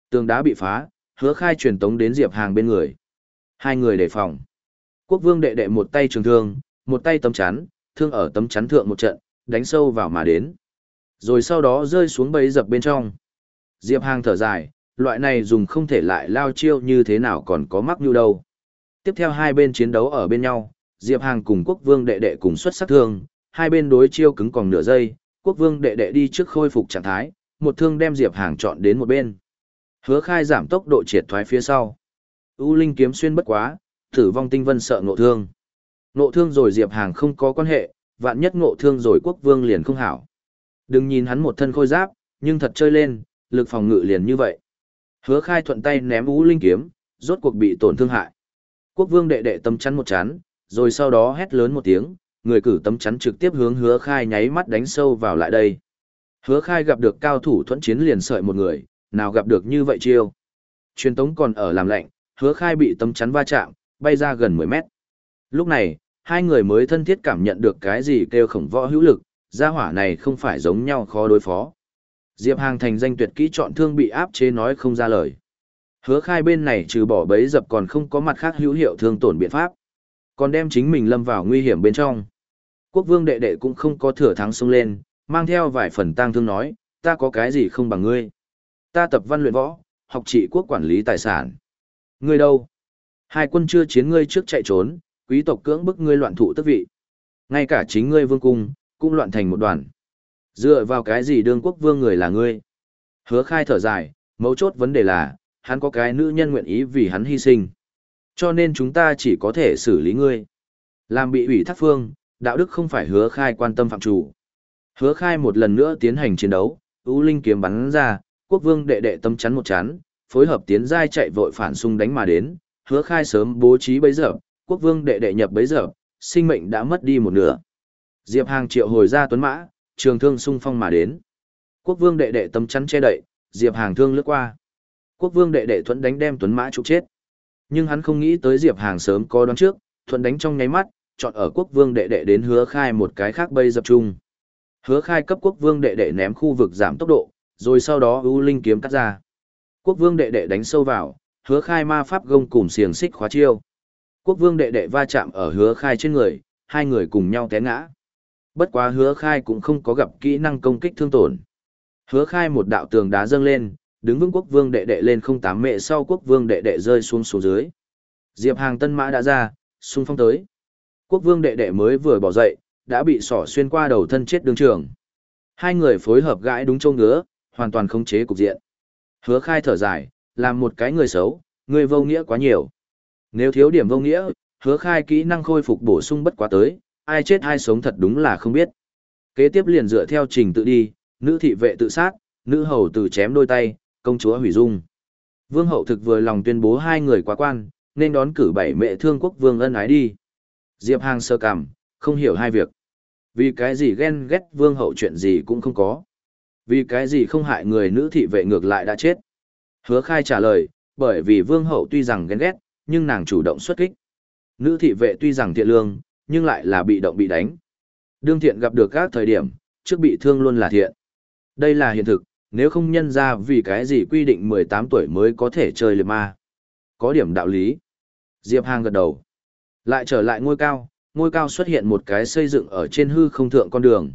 Tường đá bị phá, hứa khai truyền tống đến Diệp Hàng bên người. Hai người đề phòng. Quốc vương đệ đệ một tay trường thương, một tay tấm chắn, thương ở tấm chắn thượng một trận, đánh sâu vào mà đến. Rồi sau đó rơi xuống bẫy dập bên trong. Diệp Hàng thở dài, loại này dùng không thể lại lao chiêu như thế nào còn có mắc như đâu. Tiếp theo hai bên chiến đấu ở bên nhau, Diệp Hàng cùng quốc vương đệ đệ cùng xuất sắc thương, hai bên đối chiêu cứng còn nửa giây, quốc vương đệ đệ đi trước khôi phục trạng thái, một thương đem Diệp Hàng chọn đến một bên. Hứa khai giảm tốc độ triệt thoái phía sau. U Linh kiếm xuyên bất quá, tử vong tinh vân sợ ngộ thương. Ngộ thương rồi Diệp Hàng không có quan hệ, vạn nhất ngộ thương rồi quốc vương liền không hảo. Đừng nhìn hắn một thân khôi giáp, nhưng thật chơi lên, lực phòng ngự liền như vậy. Hứa khai thuận tay ném ú Linh kiếm, rốt cuộc bị tổn thương hại. Quốc vương đệ đệ tâm chắn một chán, rồi sau đó hét lớn một tiếng, người cử tấm chắn trực tiếp hướng hứa khai nháy mắt đánh sâu vào lại đây. Hứa khai gặp được cao thủ thuẫn chiến liền sợi một người, nào gặp được như vậy chiêu. Truyền tống còn ở làm lạnh, hứa khai bị tấm chắn va chạm, bay ra gần 10 mét. Lúc này, hai người mới thân thiết cảm nhận được cái gì kêu khổng võ hữu lực, gia hỏa này không phải giống nhau khó đối phó. Diệp Hàng thành danh tuyệt kỹ chọn thương bị áp chế nói không ra lời. Hứa khai bên này trừ bỏ bấy dập còn không có mặt khác hữu hiệu thương tổn biện pháp. Còn đem chính mình lâm vào nguy hiểm bên trong. Quốc vương đệ đệ cũng không có thừa thắng xông lên, mang theo vài phần tang thương nói, ta có cái gì không bằng ngươi. Ta tập văn luyện võ, học trị quốc quản lý tài sản. Ngươi đâu? Hai quân chưa chiến ngươi trước chạy trốn, quý tộc cưỡng bức ngươi loạn thụ tức vị. Ngay cả chính ngươi vương cung, cũng loạn thành một đoàn. Dựa vào cái gì đương quốc vương người là ngươi? Hứa khai thở dài, mấu chốt vấn đề là, hắn có cái nữ nhân nguyện ý vì hắn hy sinh. Cho nên chúng ta chỉ có thể xử lý ngươi. Làm bị ủy thác phương, đạo đức không phải hứa khai quan tâm phạm chủ. Hứa khai một lần nữa tiến hành chiến đấu, ưu linh kiếm bắn ra, quốc vương đệ đệ tâm chắn một chán, phối hợp tiến giai chạy vội phản xung đánh mà đến, hứa khai sớm bố trí bấy giờ, quốc vương đệ đệ nhập bấy giờ, sinh mệnh đã mất đi một nửa. Diệp Hàng triệu hồi ra tuấn mã, trường thương xung phong mà đến. Quốc vương đệ đệ tâm chắn che đậy, Diệp Hàng thương lướt qua. Quốc vương đệ đệ thuẫn đánh đem tuấn mã trục chết. Nhưng hắn không nghĩ tới Diệp Hàng sớm có đoán trước, thuận đánh trong nháy mắt, chọn ở quốc vương đệ đệ đến hứa khai một cái khác bây dập trung Hứa khai cấp quốc vương đệ đệ ném khu vực giảm tốc độ, rồi sau đó ưu linh kiếm cắt ra. Quốc vương đệ đệ đánh sâu vào, hứa khai ma pháp gông cùng xiềng xích khóa chiêu. Quốc vương đệ đệ va chạm ở hứa khai trên người, hai người cùng nhau té ngã. Bất quá hứa khai cũng không có gặp kỹ năng công kích thương tổn. Hứa khai một đạo tường đá dâng lên, đứng vững quốc vương đệ đệ lên không tám mệ sau quốc vương đệ đệ rơi xuống xuống dưới. Diệp Hàng tân mã đã ra, xung phong tới. Quốc vương đệ đệ mới vừa bỏ dậy, đã bị sỏ xuyên qua đầu thân chết đường trường. Hai người phối hợp gãi đúng châu ngứa, hoàn toàn khống chế cục diện. Hứa khai thở dài, làm một cái người xấu, người vô nghĩa quá nhiều. Nếu thiếu điểm vô nghĩa, hứa khai kỹ năng khôi phục bổ sung bất quá tới, ai chết ai sống thật đúng là không biết. Kế tiếp liền dựa theo trình tự đi, nữ thị vệ tự sát, nữ hầu tử chém đôi tay, công chúa hủy dung. Vương hậu thực vừa lòng tuyên bố hai người quá quan, nên đón cử bảy mẹ thương quốc vương ân ái đi. Diệp Hàng sơ cảm, không hiểu hai việc. Vì cái gì ghen ghét vương hậu chuyện gì cũng không có. Vì cái gì không hại người nữ thị vệ ngược lại đã chết. Hứa khai trả lời, bởi vì vương hậu tuy rằng ghen ghét, nhưng nàng chủ động xuất kích. Nữ thị vệ tuy rằng thiện lương, nhưng lại là bị động bị đánh. Đương thiện gặp được các thời điểm, trước bị thương luôn là thiện. Đây là hiện thực, nếu không nhân ra vì cái gì quy định 18 tuổi mới có thể chơi liệt ma. Có điểm đạo lý. Diệp Hàng gật đầu. Lại trở lại ngôi cao, ngôi cao xuất hiện một cái xây dựng ở trên hư không thượng con đường.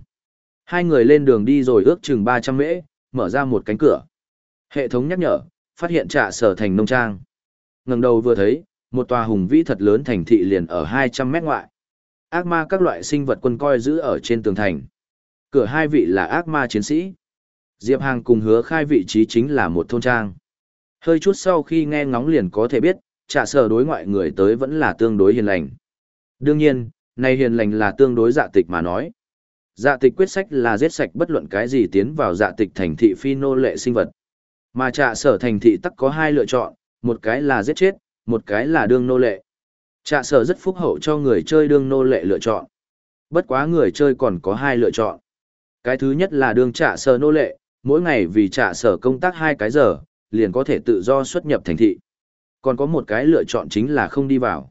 Hai người lên đường đi rồi ước chừng 300 mễ, mở ra một cánh cửa. Hệ thống nhắc nhở, phát hiện trạ sở thành nông trang. ngẩng đầu vừa thấy, một tòa hùng vĩ thật lớn thành thị liền ở 200 mét ngoại. Ác ma các loại sinh vật quân coi giữ ở trên tường thành. Cửa hai vị là ác ma chiến sĩ. Diệp Hàng cùng hứa khai vị trí chính là một thôn trang. Hơi chút sau khi nghe ngóng liền có thể biết, trả sở đối ngoại người tới vẫn là tương đối hiền lành. Đương nhiên, này hiền lành là tương đối dạ tịch mà nói. Dạ tịch quyết sách là giết sạch bất luận cái gì tiến vào dạ tịch thành thị phi nô lệ sinh vật. Mà trạ sở thành thị tắc có hai lựa chọn, một cái là giết chết, một cái là đương nô lệ. Trạ sở rất phúc hậu cho người chơi đương nô lệ lựa chọn. Bất quá người chơi còn có hai lựa chọn. Cái thứ nhất là đương trạ sở nô lệ, mỗi ngày vì trạ sở công tác hai cái giờ, liền có thể tự do xuất nhập thành thị. Còn có một cái lựa chọn chính là không đi vào.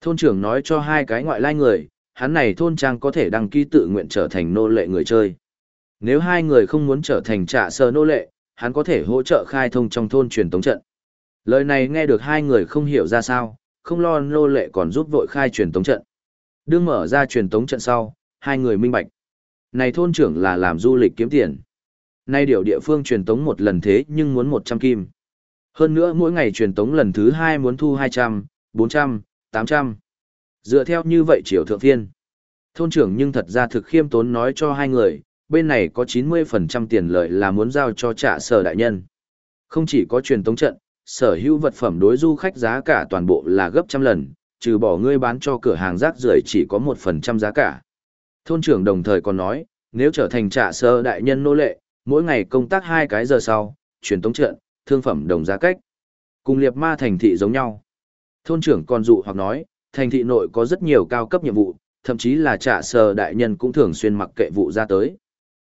Thôn trưởng nói cho hai cái ngoại lai người, hắn này thôn trang có thể đăng ký tự nguyện trở thành nô lệ người chơi. Nếu hai người không muốn trở thành trả sở nô lệ, hắn có thể hỗ trợ khai thông trong thôn truyền tống trận. Lời này nghe được hai người không hiểu ra sao, không lo nô lệ còn giúp vội khai truyền tống trận. Đương mở ra truyền tống trận sau, hai người minh bạch. Này thôn trưởng là làm du lịch kiếm tiền. Nay điều địa phương truyền tống một lần thế nhưng muốn 100 kim. Hơn nữa mỗi ngày truyền tống lần thứ hai muốn thu 200, 400, 800. Dựa theo như vậy chiều thượng phiên. Thôn trưởng nhưng thật ra thực khiêm tốn nói cho hai người, bên này có 90% tiền lợi là muốn giao cho trả sở đại nhân. Không chỉ có truyền tống trận, sở hữu vật phẩm đối du khách giá cả toàn bộ là gấp trăm lần, trừ bỏ ngươi bán cho cửa hàng rác rưởi chỉ có 1% giá cả. Thôn trưởng đồng thời còn nói, nếu trở thành trả sở đại nhân nô lệ, mỗi ngày công tác hai cái giờ sau, truyền tống trận, thương phẩm đồng giá cách. Cùng liệt ma thành thị giống nhau. Thôn trưởng còn dụ hoặc nói, thành thị nội có rất nhiều cao cấp nhiệm vụ, thậm chí là trả sở đại nhân cũng thường xuyên mặc kệ vụ ra tới.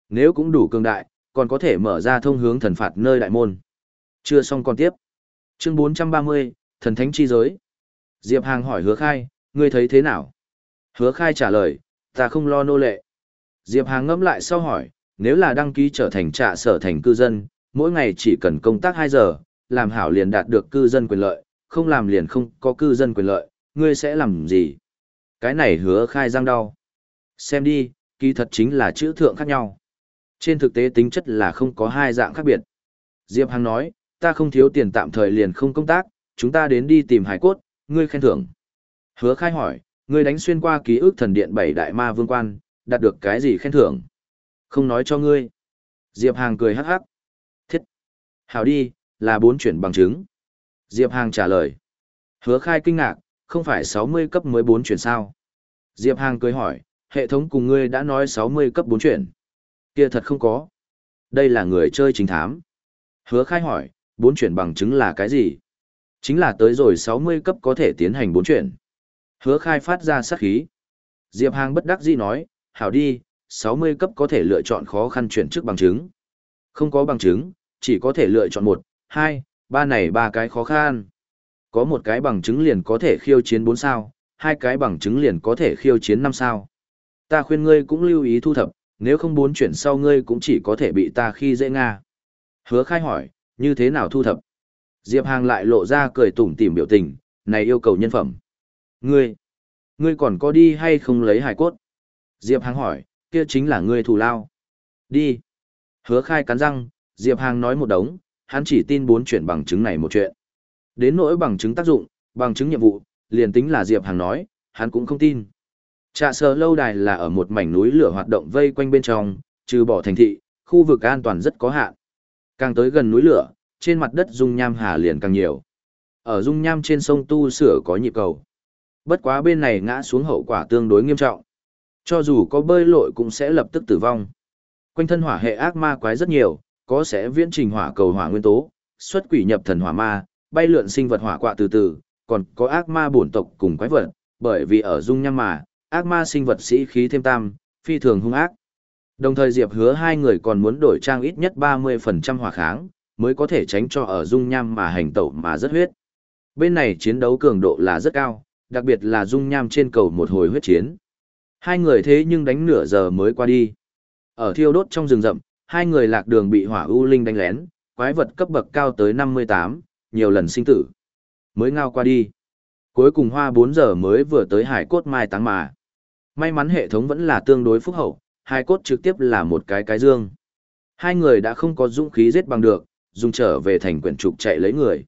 Nếu cũng đủ cường đại, còn có thể mở ra thông hướng thần phạt nơi đại môn. Chưa xong còn tiếp. Chương 430, Thần Thánh Chi Giới. Diệp Hàng hỏi hứa khai, ngươi thấy thế nào? Hứa khai trả lời, ta không lo nô lệ. Diệp Hàng ngẫm lại sau hỏi, nếu là đăng ký trở thành trạ sở thành cư dân, mỗi ngày chỉ cần công tác 2 giờ, làm hảo liền đạt được cư dân quyền lợi, không làm liền không có cư dân quyền lợi, ngươi sẽ làm gì? Cái này hứa khai răng đau. Xem đi, kỳ thật chính là chữ thượng khác nhau. Trên thực tế tính chất là không có hai dạng khác biệt. Diệp Hằng nói, ta không thiếu tiền tạm thời liền không công tác, chúng ta đến đi tìm hải cốt, ngươi khen thưởng. Hứa khai hỏi, ngươi đánh xuyên qua ký ức thần điện bảy đại ma vương quan, đạt được cái gì khen thưởng? Không nói cho ngươi. Diệp Hàng cười hắc hắc. Thiết. Hảo đi, là bốn chuyển bằng chứng. Diệp Hàng trả lời. Hứa khai kinh ngạc, không phải 60 cấp mới bốn chuyển sao? Diệp Hàng cười hỏi, hệ thống cùng ngươi đã nói 60 cấp bốn chuyển. Kia thật không có. Đây là người chơi chính thám. Hứa khai hỏi, bốn chuyển bằng chứng là cái gì? Chính là tới rồi 60 cấp có thể tiến hành bốn chuyển. Hứa khai phát ra sát khí. Diệp Hàng bất đắc dĩ nói, hảo đi, 60 cấp có thể lựa chọn khó khăn chuyển trước bằng chứng. Không có bằng chứng, chỉ có thể lựa chọn một, hai, ba này ba cái khó khăn. Có một cái bằng chứng liền có thể khiêu chiến 4 sao, hai cái bằng chứng liền có thể khiêu chiến 5 sao. Ta khuyên ngươi cũng lưu ý thu thập, nếu không bốn chuyển sau ngươi cũng chỉ có thể bị ta khi dễ nga. Hứa khai hỏi, như thế nào thu thập? Diệp Hàng lại lộ ra cười tủm tỉm biểu tình, này yêu cầu nhân phẩm. Ngươi, ngươi còn có đi hay không lấy hải cốt? Diệp Hàng hỏi, kia chính là ngươi thù lao. Đi. Hứa khai cắn răng, Diệp Hàng nói một đống, hắn chỉ tin bốn chuyển bằng chứng này một chuyện. Đến nỗi bằng chứng tác dụng, bằng chứng nhiệm vụ, liền tính là Diệp Hàng nói, hắn cũng không tin. Trạ sở lâu đài là ở một mảnh núi lửa hoạt động vây quanh bên trong, trừ bỏ thành thị, khu vực an toàn rất có hạn. Càng tới gần núi lửa, trên mặt đất dung nham hà liền càng nhiều. Ở dung nham trên sông Tu Sửa có nhịp cầu. Bất quá bên này ngã xuống hậu quả tương đối nghiêm trọng. Cho dù có bơi lội cũng sẽ lập tức tử vong. Quanh thân hỏa hệ ác ma quái rất nhiều, có sẽ viễn trình hỏa cầu hỏa nguyên tố, xuất quỷ nhập thần hỏa ma, bay lượn sinh vật hỏa quạ từ từ, còn có ác ma bổn tộc cùng quái vật, bởi vì ở dung nham mà, ác ma sinh vật sĩ khí thêm tam, phi thường hung ác. Đồng thời Diệp hứa hai người còn muốn đổi trang ít nhất 30% hòa kháng, mới có thể tránh cho ở dung nham mà hành tẩu mà rất huyết. Bên này chiến đấu cường độ là rất cao, đặc biệt là dung nham trên cầu một hồi huyết chiến. Hai người thế nhưng đánh nửa giờ mới qua đi. Ở thiêu đốt trong rừng rậm, hai người lạc đường bị hỏa u linh đánh lén, quái vật cấp bậc cao tới 58, nhiều lần sinh tử. Mới ngao qua đi. Cuối cùng hoa 4 giờ mới vừa tới hải cốt mai táng mà. May mắn hệ thống vẫn là tương đối phúc hậu, hai cốt trực tiếp là một cái cái dương. Hai người đã không có dũng khí giết bằng được, dùng trở về thành quyển trục chạy lấy người.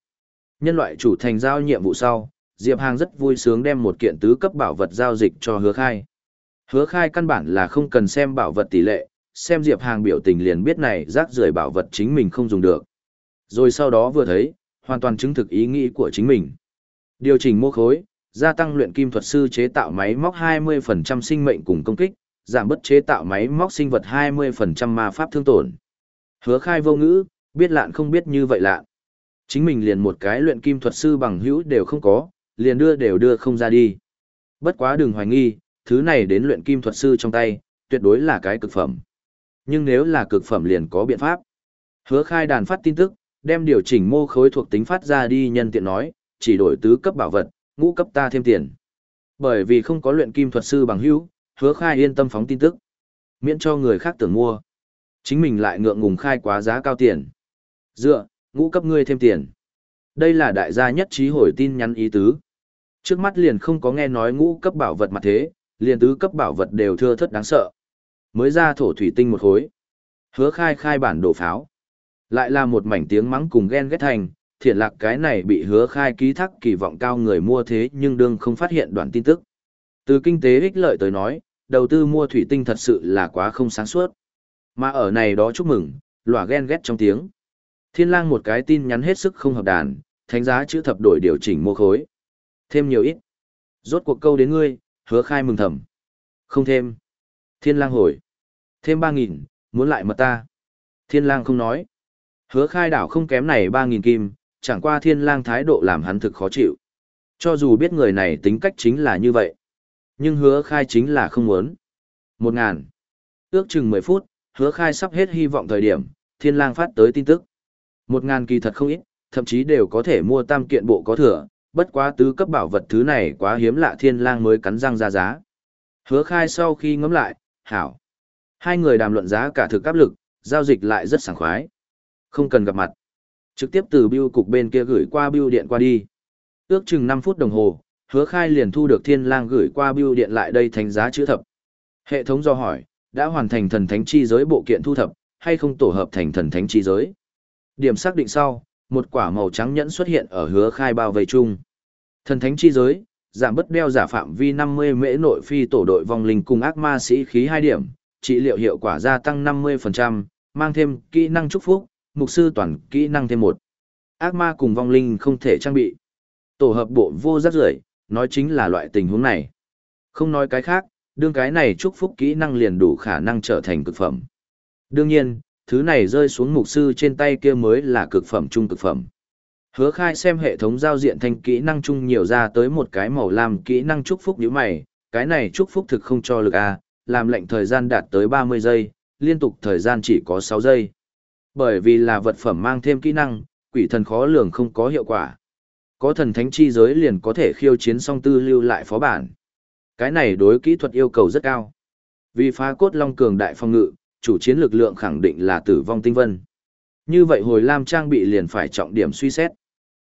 Nhân loại chủ thành giao nhiệm vụ sau, Diệp Hàng rất vui sướng đem một kiện tứ cấp bảo vật giao dịch cho hứa khai. Hứa khai căn bản là không cần xem bảo vật tỷ lệ, xem Diệp Hàng biểu tình liền biết này rác rưởi bảo vật chính mình không dùng được. Rồi sau đó vừa thấy, hoàn toàn chứng thực ý nghĩ của chính mình. Điều chỉnh mô khối, gia tăng luyện kim thuật sư chế tạo máy móc 20% sinh mệnh cùng công kích, giảm bất chế tạo máy móc sinh vật 20% ma pháp thương tổn. Hứa khai vô ngữ, biết lạn không biết như vậy lạ. Chính mình liền một cái luyện kim thuật sư bằng hữu đều không có, liền đưa đều đưa không ra đi. Bất quá đừng hoài nghi, thứ này đến luyện kim thuật sư trong tay, tuyệt đối là cái cực phẩm. Nhưng nếu là cực phẩm liền có biện pháp. Hứa khai đàn phát tin tức, đem điều chỉnh mô khối thuộc tính phát ra đi nhân tiện nói, chỉ đổi tứ cấp bảo vật, ngũ cấp ta thêm tiền. Bởi vì không có luyện kim thuật sư bằng hữu, hứa khai yên tâm phóng tin tức. Miễn cho người khác tưởng mua. Chính mình lại ngượng ngùng khai quá giá cao tiền. Dựa, ngũ cấp ngươi thêm tiền. Đây là đại gia nhất trí hồi tin nhắn ý tứ. Trước mắt liền không có nghe nói ngũ cấp bảo vật mặt thế, liền tứ cấp bảo vật đều thưa thất đáng sợ. Mới ra thổ thủy tinh một khối. Hứa khai khai bản đồ pháo. Lại là một mảnh tiếng mắng cùng ghen ghét thành, thiện lạc cái này bị hứa khai ký thác kỳ vọng cao người mua thế nhưng đương không phát hiện đoạn tin tức. Từ kinh tế ích lợi tới nói, đầu tư mua thủy tinh thật sự là quá không sáng suốt. Mà ở này đó chúc mừng, lòa ghen ghét trong tiếng. Thiên lang một cái tin nhắn hết sức không hợp đàn, thánh giá chữ thập đổi điều chỉnh mua khối. Thêm nhiều ít. Rốt cuộc câu đến ngươi, hứa khai mừng thầm. Không thêm. Thiên lang hồi. Thêm 3.000, muốn lại mật ta. Thiên lang không nói. Hứa khai đảo không kém này 3.000 kim, chẳng qua thiên lang thái độ làm hắn thực khó chịu. Cho dù biết người này tính cách chính là như vậy. Nhưng hứa khai chính là không muốn. một ngàn Ước chừng 10 phút, hứa khai sắp hết hy vọng thời điểm, thiên lang phát tới tin tức. một ngàn kỳ thật không ít, thậm chí đều có thể mua tam kiện bộ có thừa, bất quá tứ cấp bảo vật thứ này quá hiếm lạ thiên lang mới cắn răng ra giá. Hứa khai sau khi ngẫm lại, hảo. Hai người đàm luận giá cả thực áp lực, giao dịch lại rất sảng khoái. Không cần gặp mặt. Trực tiếp từ bưu cục bên kia gửi qua bưu điện qua đi. Ước chừng 5 phút đồng hồ, hứa khai liền thu được thiên lang gửi qua bưu điện lại đây thành giá chữ thập. Hệ thống do hỏi, đã hoàn thành thần thánh chi giới bộ kiện thu thập, hay không tổ hợp thành thần thánh chi giới. Điểm xác định sau, một quả màu trắng nhẫn xuất hiện ở hứa khai bao vây chung. Thần thánh chi giới, giảm bất đeo giả phạm vi 50 mễ nội phi tổ đội vong linh cùng ác ma sĩ khí 2 điểm, trị liệu hiệu quả gia tăng 50%, mang thêm kỹ năng chúc phúc, mục sư toàn kỹ năng thêm một. Ác ma cùng vong linh không thể trang bị. Tổ hợp bộ vô rắc rưởi nói chính là loại tình huống này. Không nói cái khác, đương cái này chúc phúc kỹ năng liền đủ khả năng trở thành cực phẩm. Đương nhiên, thứ này rơi xuống mục sư trên tay kia mới là cực phẩm trung cực phẩm. Hứa khai xem hệ thống giao diện thành kỹ năng chung nhiều ra tới một cái màu làm kỹ năng chúc phúc nhữ mày, cái này chúc phúc thực không cho lực A, làm lệnh thời gian đạt tới 30 giây, liên tục thời gian chỉ có 6 giây. Bởi vì là vật phẩm mang thêm kỹ năng, quỷ thần khó lường không có hiệu quả. Có thần thánh chi giới liền có thể khiêu chiến song tư lưu lại phó bản. Cái này đối kỹ thuật yêu cầu rất cao. Vì phá cốt long cường đại phong ngự, chủ chiến lực lượng khẳng định là tử vong tinh vân. Như vậy hồi lam trang bị liền phải trọng điểm suy xét.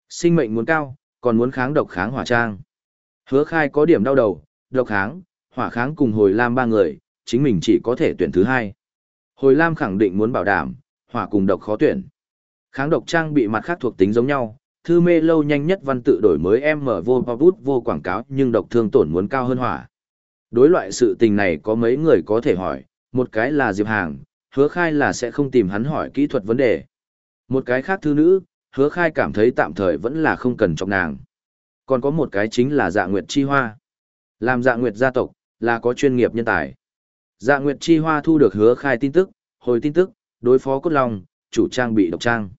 Sinh mệnh muốn cao, còn muốn kháng độc kháng hỏa trang. Hứa khai có điểm đau đầu, độc kháng, hỏa kháng cùng hồi lam ba người, chính mình chỉ có thể tuyển thứ hai. Hồi lam khẳng định muốn bảo đảm, hỏa cùng độc khó tuyển. Kháng độc trang bị mặt khác thuộc tính giống nhau, thư mê lâu nhanh nhất văn tự đổi mới em mở vô bút vô quảng cáo nhưng độc thương tổn muốn cao hơn hỏa. Đối loại sự tình này có mấy người có thể hỏi, một cái là Diệp Hàng, hứa khai là sẽ không tìm hắn hỏi kỹ thuật vấn đề. Một cái khác thư nữ, hứa khai cảm thấy tạm thời vẫn là không cần trọng nàng. Còn có một cái chính là dạ nguyệt chi hoa. Làm dạ nguyệt gia tộc, là có chuyên nghiệp nhân tài. Dạ nguyệt chi hoa thu được hứa khai tin tức, hồi tin tức, đối phó cốt long, chủ trang bị độc trang.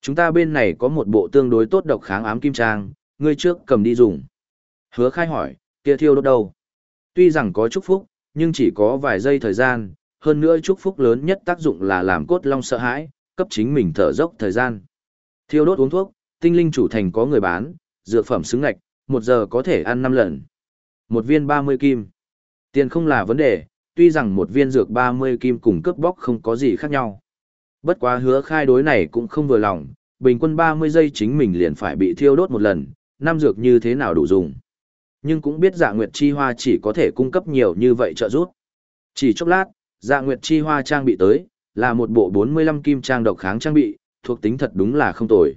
Chúng ta bên này có một bộ tương đối tốt độc kháng ám kim trang, ngươi trước cầm đi dùng. Hứa khai hỏi, kia thiêu đốt đâu? Tuy rằng có chúc phúc, nhưng chỉ có vài giây thời gian, hơn nữa chúc phúc lớn nhất tác dụng là làm cốt long sợ hãi, cấp chính mình thở dốc thời gian. Thiêu đốt uống thuốc, tinh linh chủ thành có người bán, dược phẩm xứng ngạch, một giờ có thể ăn năm lần. Một viên 30 kim. Tiền không là vấn đề, tuy rằng một viên dược 30 kim cùng cướp bóc không có gì khác nhau. Bất quá hứa khai đối này cũng không vừa lòng, bình quân 30 giây chính mình liền phải bị thiêu đốt một lần, năm dược như thế nào đủ dùng. Nhưng cũng biết dạ nguyệt chi hoa chỉ có thể cung cấp nhiều như vậy trợ giúp. Chỉ chốc lát, dạ nguyệt chi hoa trang bị tới, là một bộ 45 kim trang độc kháng trang bị, thuộc tính thật đúng là không tồi.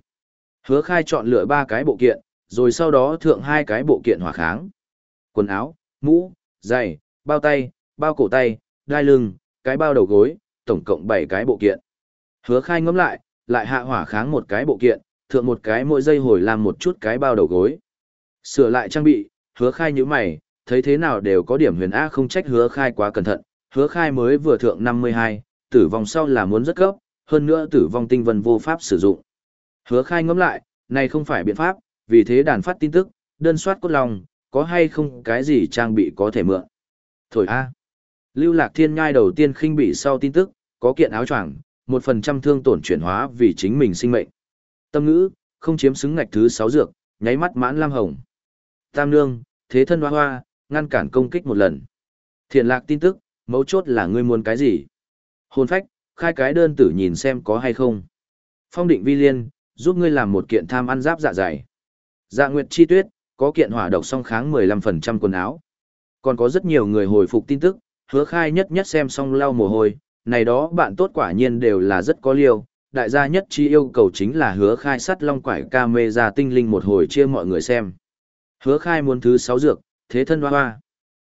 Hứa khai chọn lựa ba cái bộ kiện, rồi sau đó thượng hai cái bộ kiện hỏa kháng. Quần áo, mũ, giày, bao tay, bao cổ tay, đai lưng, cái bao đầu gối, tổng cộng 7 cái bộ kiện. Hứa khai ngẫm lại, lại hạ hỏa kháng một cái bộ kiện, thượng một cái mỗi giây hồi làm một chút cái bao đầu gối. Sửa lại trang bị, hứa khai như mày, thấy thế nào đều có điểm huyền A không trách hứa khai quá cẩn thận, hứa khai mới vừa thượng 52, tử vong sau là muốn rất cấp, hơn nữa tử vong tinh vân vô pháp sử dụng. Hứa khai ngẫm lại, này không phải biện pháp, vì thế đàn phát tin tức, đơn soát cốt lòng, có hay không cái gì trang bị có thể mượn. Thổi A. Lưu lạc thiên ngai đầu tiên khinh bị sau tin tức, có kiện áo choàng, một phần trăm thương tổn chuyển hóa vì chính mình sinh mệnh. Tâm ngữ, không chiếm xứng ngạch thứ sáu dược, nháy mắt mãn lam hồng. Tam nương, thế thân hoa hoa, ngăn cản công kích một lần. Thiện lạc tin tức, mấu chốt là ngươi muốn cái gì? Hồn phách, khai cái đơn tử nhìn xem có hay không. Phong định vi liên, giúp ngươi làm một kiện tham ăn giáp dạ dày. Dạ nguyệt chi tuyết, có kiện hỏa độc song kháng 15% quần áo. Còn có rất nhiều người hồi phục tin tức, hứa khai nhất nhất xem xong lau mồ hôi, này đó bạn tốt quả nhiên đều là rất có liêu. Đại gia nhất chi yêu cầu chính là hứa khai sắt long quải ca mê ra tinh linh một hồi chia mọi người xem. Hứa khai muốn thứ 6 dược, thế thân hoa hoa.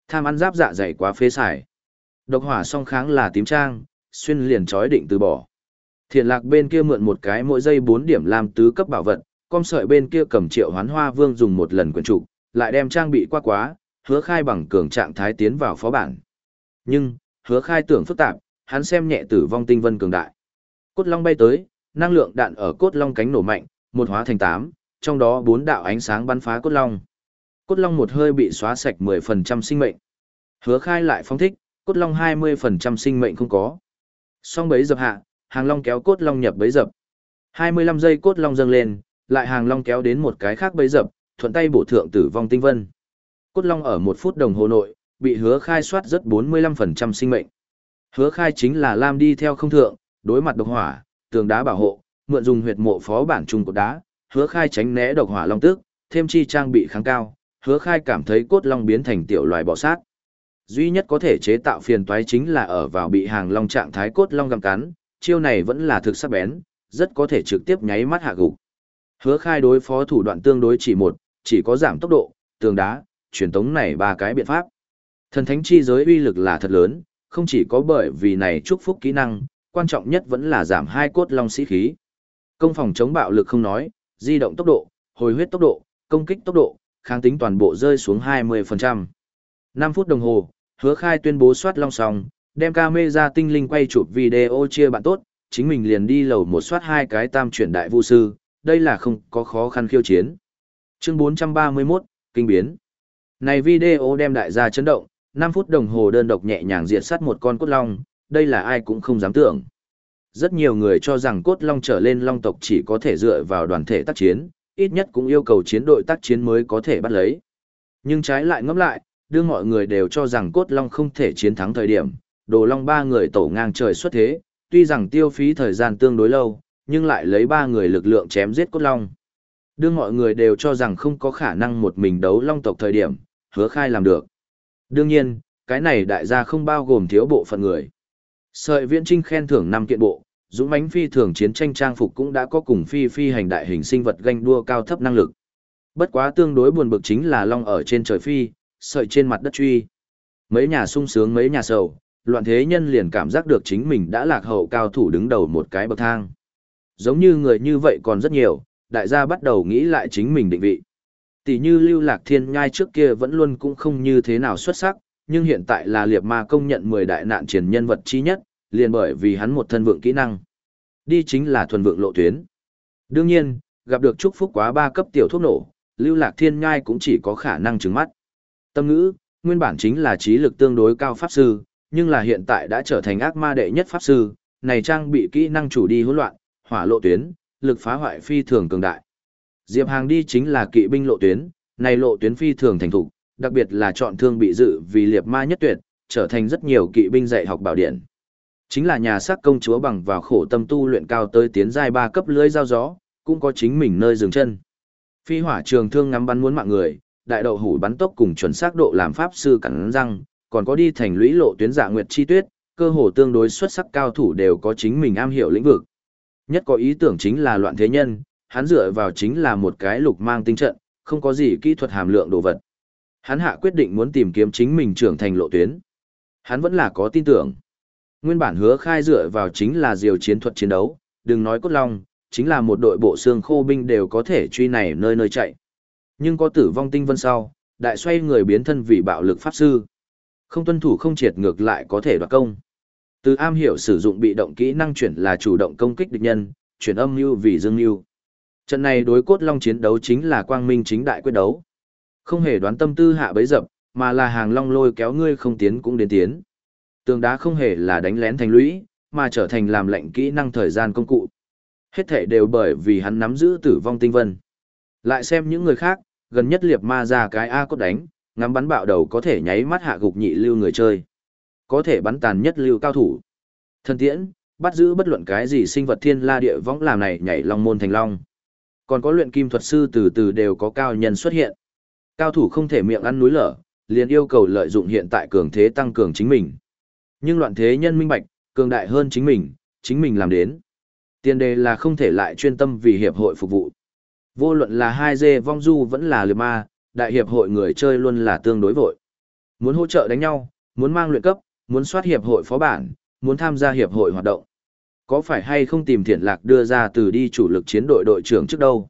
Tham ăn giáp dạ dày quá phê xài. Độc hỏa song kháng là tím trang, xuyên liền chói định từ bỏ. Thiện lạc bên kia mượn một cái mỗi giây 4 điểm làm tứ cấp bảo vật, con sợi bên kia cầm triệu hoán hoa vương dùng một lần quyền trụ, lại đem trang bị qua quá, hứa khai bằng cường trạng thái tiến vào phó bản. Nhưng, hứa khai tưởng phức tạp, hắn xem nhẹ tử vong tinh vân cường đại. Cốt long bay tới, năng lượng đạn ở cốt long cánh nổ mạnh, một hóa thành tám, trong đó bốn đạo ánh sáng bắn phá cốt long. Cốt long một hơi bị xóa sạch 10% sinh mệnh. Hứa khai lại phong thích, cốt long 20% sinh mệnh không có. Song bấy dập hạ, hàng long kéo cốt long nhập bấy dập. 25 giây cốt long dâng lên, lại hàng long kéo đến một cái khác bấy dập, thuận tay bổ thượng tử vong tinh vân. Cốt long ở một phút đồng hồ nội, bị hứa khai soát rất 45% sinh mệnh. Hứa khai chính là Lam đi theo không thượng, đối mặt độc hỏa, tường đá bảo hộ, mượn dùng huyệt mộ phó bản trung cột đá, hứa khai tránh né độc hỏa long tức, thêm chi trang bị kháng cao, hứa khai cảm thấy cốt long biến thành tiểu loài bò sát. Duy nhất có thể chế tạo phiền toái chính là ở vào bị hàng long trạng thái cốt long găm cắn, chiêu này vẫn là thực sắc bén, rất có thể trực tiếp nháy mắt hạ gục. Hứa khai đối phó thủ đoạn tương đối chỉ một, chỉ có giảm tốc độ, tường đá, truyền tống này ba cái biện pháp. Thần thánh chi giới uy lực là thật lớn, không chỉ có bởi vì này chúc phúc kỹ năng, quan trọng nhất vẫn là giảm hai cốt long sĩ khí. Công phòng chống bạo lực không nói, di động tốc độ, hồi huyết tốc độ, công kích tốc độ, kháng tính toàn bộ rơi xuống 20%. 5 phút đồng hồ, hứa khai tuyên bố soát long xong, đem camera tinh linh quay chụp video chia bạn tốt, chính mình liền đi lầu một soát hai cái tam chuyển đại vũ sư, đây là không có khó khăn khiêu chiến. Chương 431, Kinh biến. Này video đem đại gia chấn động, 5 phút đồng hồ đơn độc nhẹ nhàng diệt sát một con cốt long, đây là ai cũng không dám tưởng. Rất nhiều người cho rằng cốt long trở lên long tộc chỉ có thể dựa vào đoàn thể tác chiến, ít nhất cũng yêu cầu chiến đội tác chiến mới có thể bắt lấy. Nhưng trái lại ngẫm lại, đưa mọi người đều cho rằng cốt long không thể chiến thắng thời điểm, đồ long ba người tổ ngang trời xuất thế, tuy rằng tiêu phí thời gian tương đối lâu, nhưng lại lấy ba người lực lượng chém giết cốt long. Đưa mọi người đều cho rằng không có khả năng một mình đấu long tộc thời điểm, hứa khai làm được. Đương nhiên, cái này đại gia không bao gồm thiếu bộ phận người. Sợi viễn trinh khen thưởng năm kiện bộ, dũng mãnh phi thường chiến tranh trang phục cũng đã có cùng phi phi hành đại hình sinh vật ganh đua cao thấp năng lực. Bất quá tương đối buồn bực chính là long ở trên trời phi, sợi trên mặt đất truy. Mấy nhà sung sướng mấy nhà sầu, loạn thế nhân liền cảm giác được chính mình đã lạc hậu cao thủ đứng đầu một cái bậc thang. Giống như người như vậy còn rất nhiều, đại gia bắt đầu nghĩ lại chính mình định vị. Tỷ như lưu lạc thiên nhai trước kia vẫn luôn cũng không như thế nào xuất sắc, nhưng hiện tại là liệt ma công nhận 10 đại nạn triển nhân vật chi nhất, liền bởi vì hắn một thân vượng kỹ năng. Đi chính là thuần vượng lộ tuyến. Đương nhiên, gặp được chúc phúc quá ba cấp tiểu thuốc nổ, lưu lạc thiên nhai cũng chỉ có khả năng trứng mắt. Tâm ngữ, nguyên bản chính là trí lực tương đối cao pháp sư, nhưng là hiện tại đã trở thành ác ma đệ nhất pháp sư, này trang bị kỹ năng chủ đi hỗn loạn, hỏa lộ tuyến, lực phá hoại phi thường cường đại. Diệp Hàng đi chính là kỵ binh lộ tuyến, này lộ tuyến phi thường thành thục, đặc biệt là chọn thương bị dự vì liệt ma nhất tuyệt, trở thành rất nhiều kỵ binh dạy học bảo điện. Chính là nhà sắc công chúa bằng vào khổ tâm tu luyện cao tới tiến giai ba cấp lưới giao gió, cũng có chính mình nơi dừng chân. Phi hỏa trường thương ngắm bắn muốn mạng người, đại đậu hủ bắn tốc cùng chuẩn xác độ làm pháp sư cắn răng, còn có đi thành lũy lộ tuyến dạ nguyệt chi tuyết, cơ hồ tương đối xuất sắc cao thủ đều có chính mình am hiểu lĩnh vực. Nhất có ý tưởng chính là loạn thế nhân, hắn dựa vào chính là một cái lục mang tinh trận, không có gì kỹ thuật hàm lượng đồ vật. Hắn hạ quyết định muốn tìm kiếm chính mình trưởng thành lộ tuyến. Hắn vẫn là có tin tưởng. Nguyên bản hứa khai dựa vào chính là diều chiến thuật chiến đấu, đừng nói cốt long, chính là một đội bộ xương khô binh đều có thể truy này nơi nơi chạy. Nhưng có tử vong tinh vân sau, đại xoay người biến thân vì bạo lực pháp sư. Không tuân thủ không triệt ngược lại có thể đoạt công. Từ am hiểu sử dụng bị động kỹ năng chuyển là chủ động công kích địch nhân, chuyển âm mưu vì dương mưu. Trận này đối cốt long chiến đấu chính là quang minh chính đại quyết đấu. Không hề đoán tâm tư hạ bấy dập, mà là hàng long lôi kéo ngươi không tiến cũng đến tiến. Tường đá không hề là đánh lén thành lũy, mà trở thành làm lệnh kỹ năng thời gian công cụ. Hết thể đều bởi vì hắn nắm giữ tử vong tinh vân. Lại xem những người khác, gần nhất liệp ma ra cái A cốt đánh, ngắm bắn bạo đầu có thể nháy mắt hạ gục nhị lưu người chơi. Có thể bắn tàn nhất lưu cao thủ. Thần tiễn, bắt giữ bất luận cái gì sinh vật thiên la địa võng làm này nhảy long môn thành long. Còn có luyện kim thuật sư từ từ đều có cao nhân xuất hiện. Cao thủ không thể miệng ăn núi lở, liền yêu cầu lợi dụng hiện tại cường thế tăng cường chính mình. Nhưng loạn thế nhân minh bạch, cường đại hơn chính mình, chính mình làm đến. Tiền đề là không thể lại chuyên tâm vì hiệp hội phục vụ. Vô luận là 2G vong du vẫn là liệt ma, đại hiệp hội người chơi luôn là tương đối vội. Muốn hỗ trợ đánh nhau, muốn mang luyện cấp, muốn soát hiệp hội phó bản, muốn tham gia hiệp hội hoạt động. Có phải hay không tìm thiện lạc đưa ra từ đi chủ lực chiến đội đội trưởng trước đâu?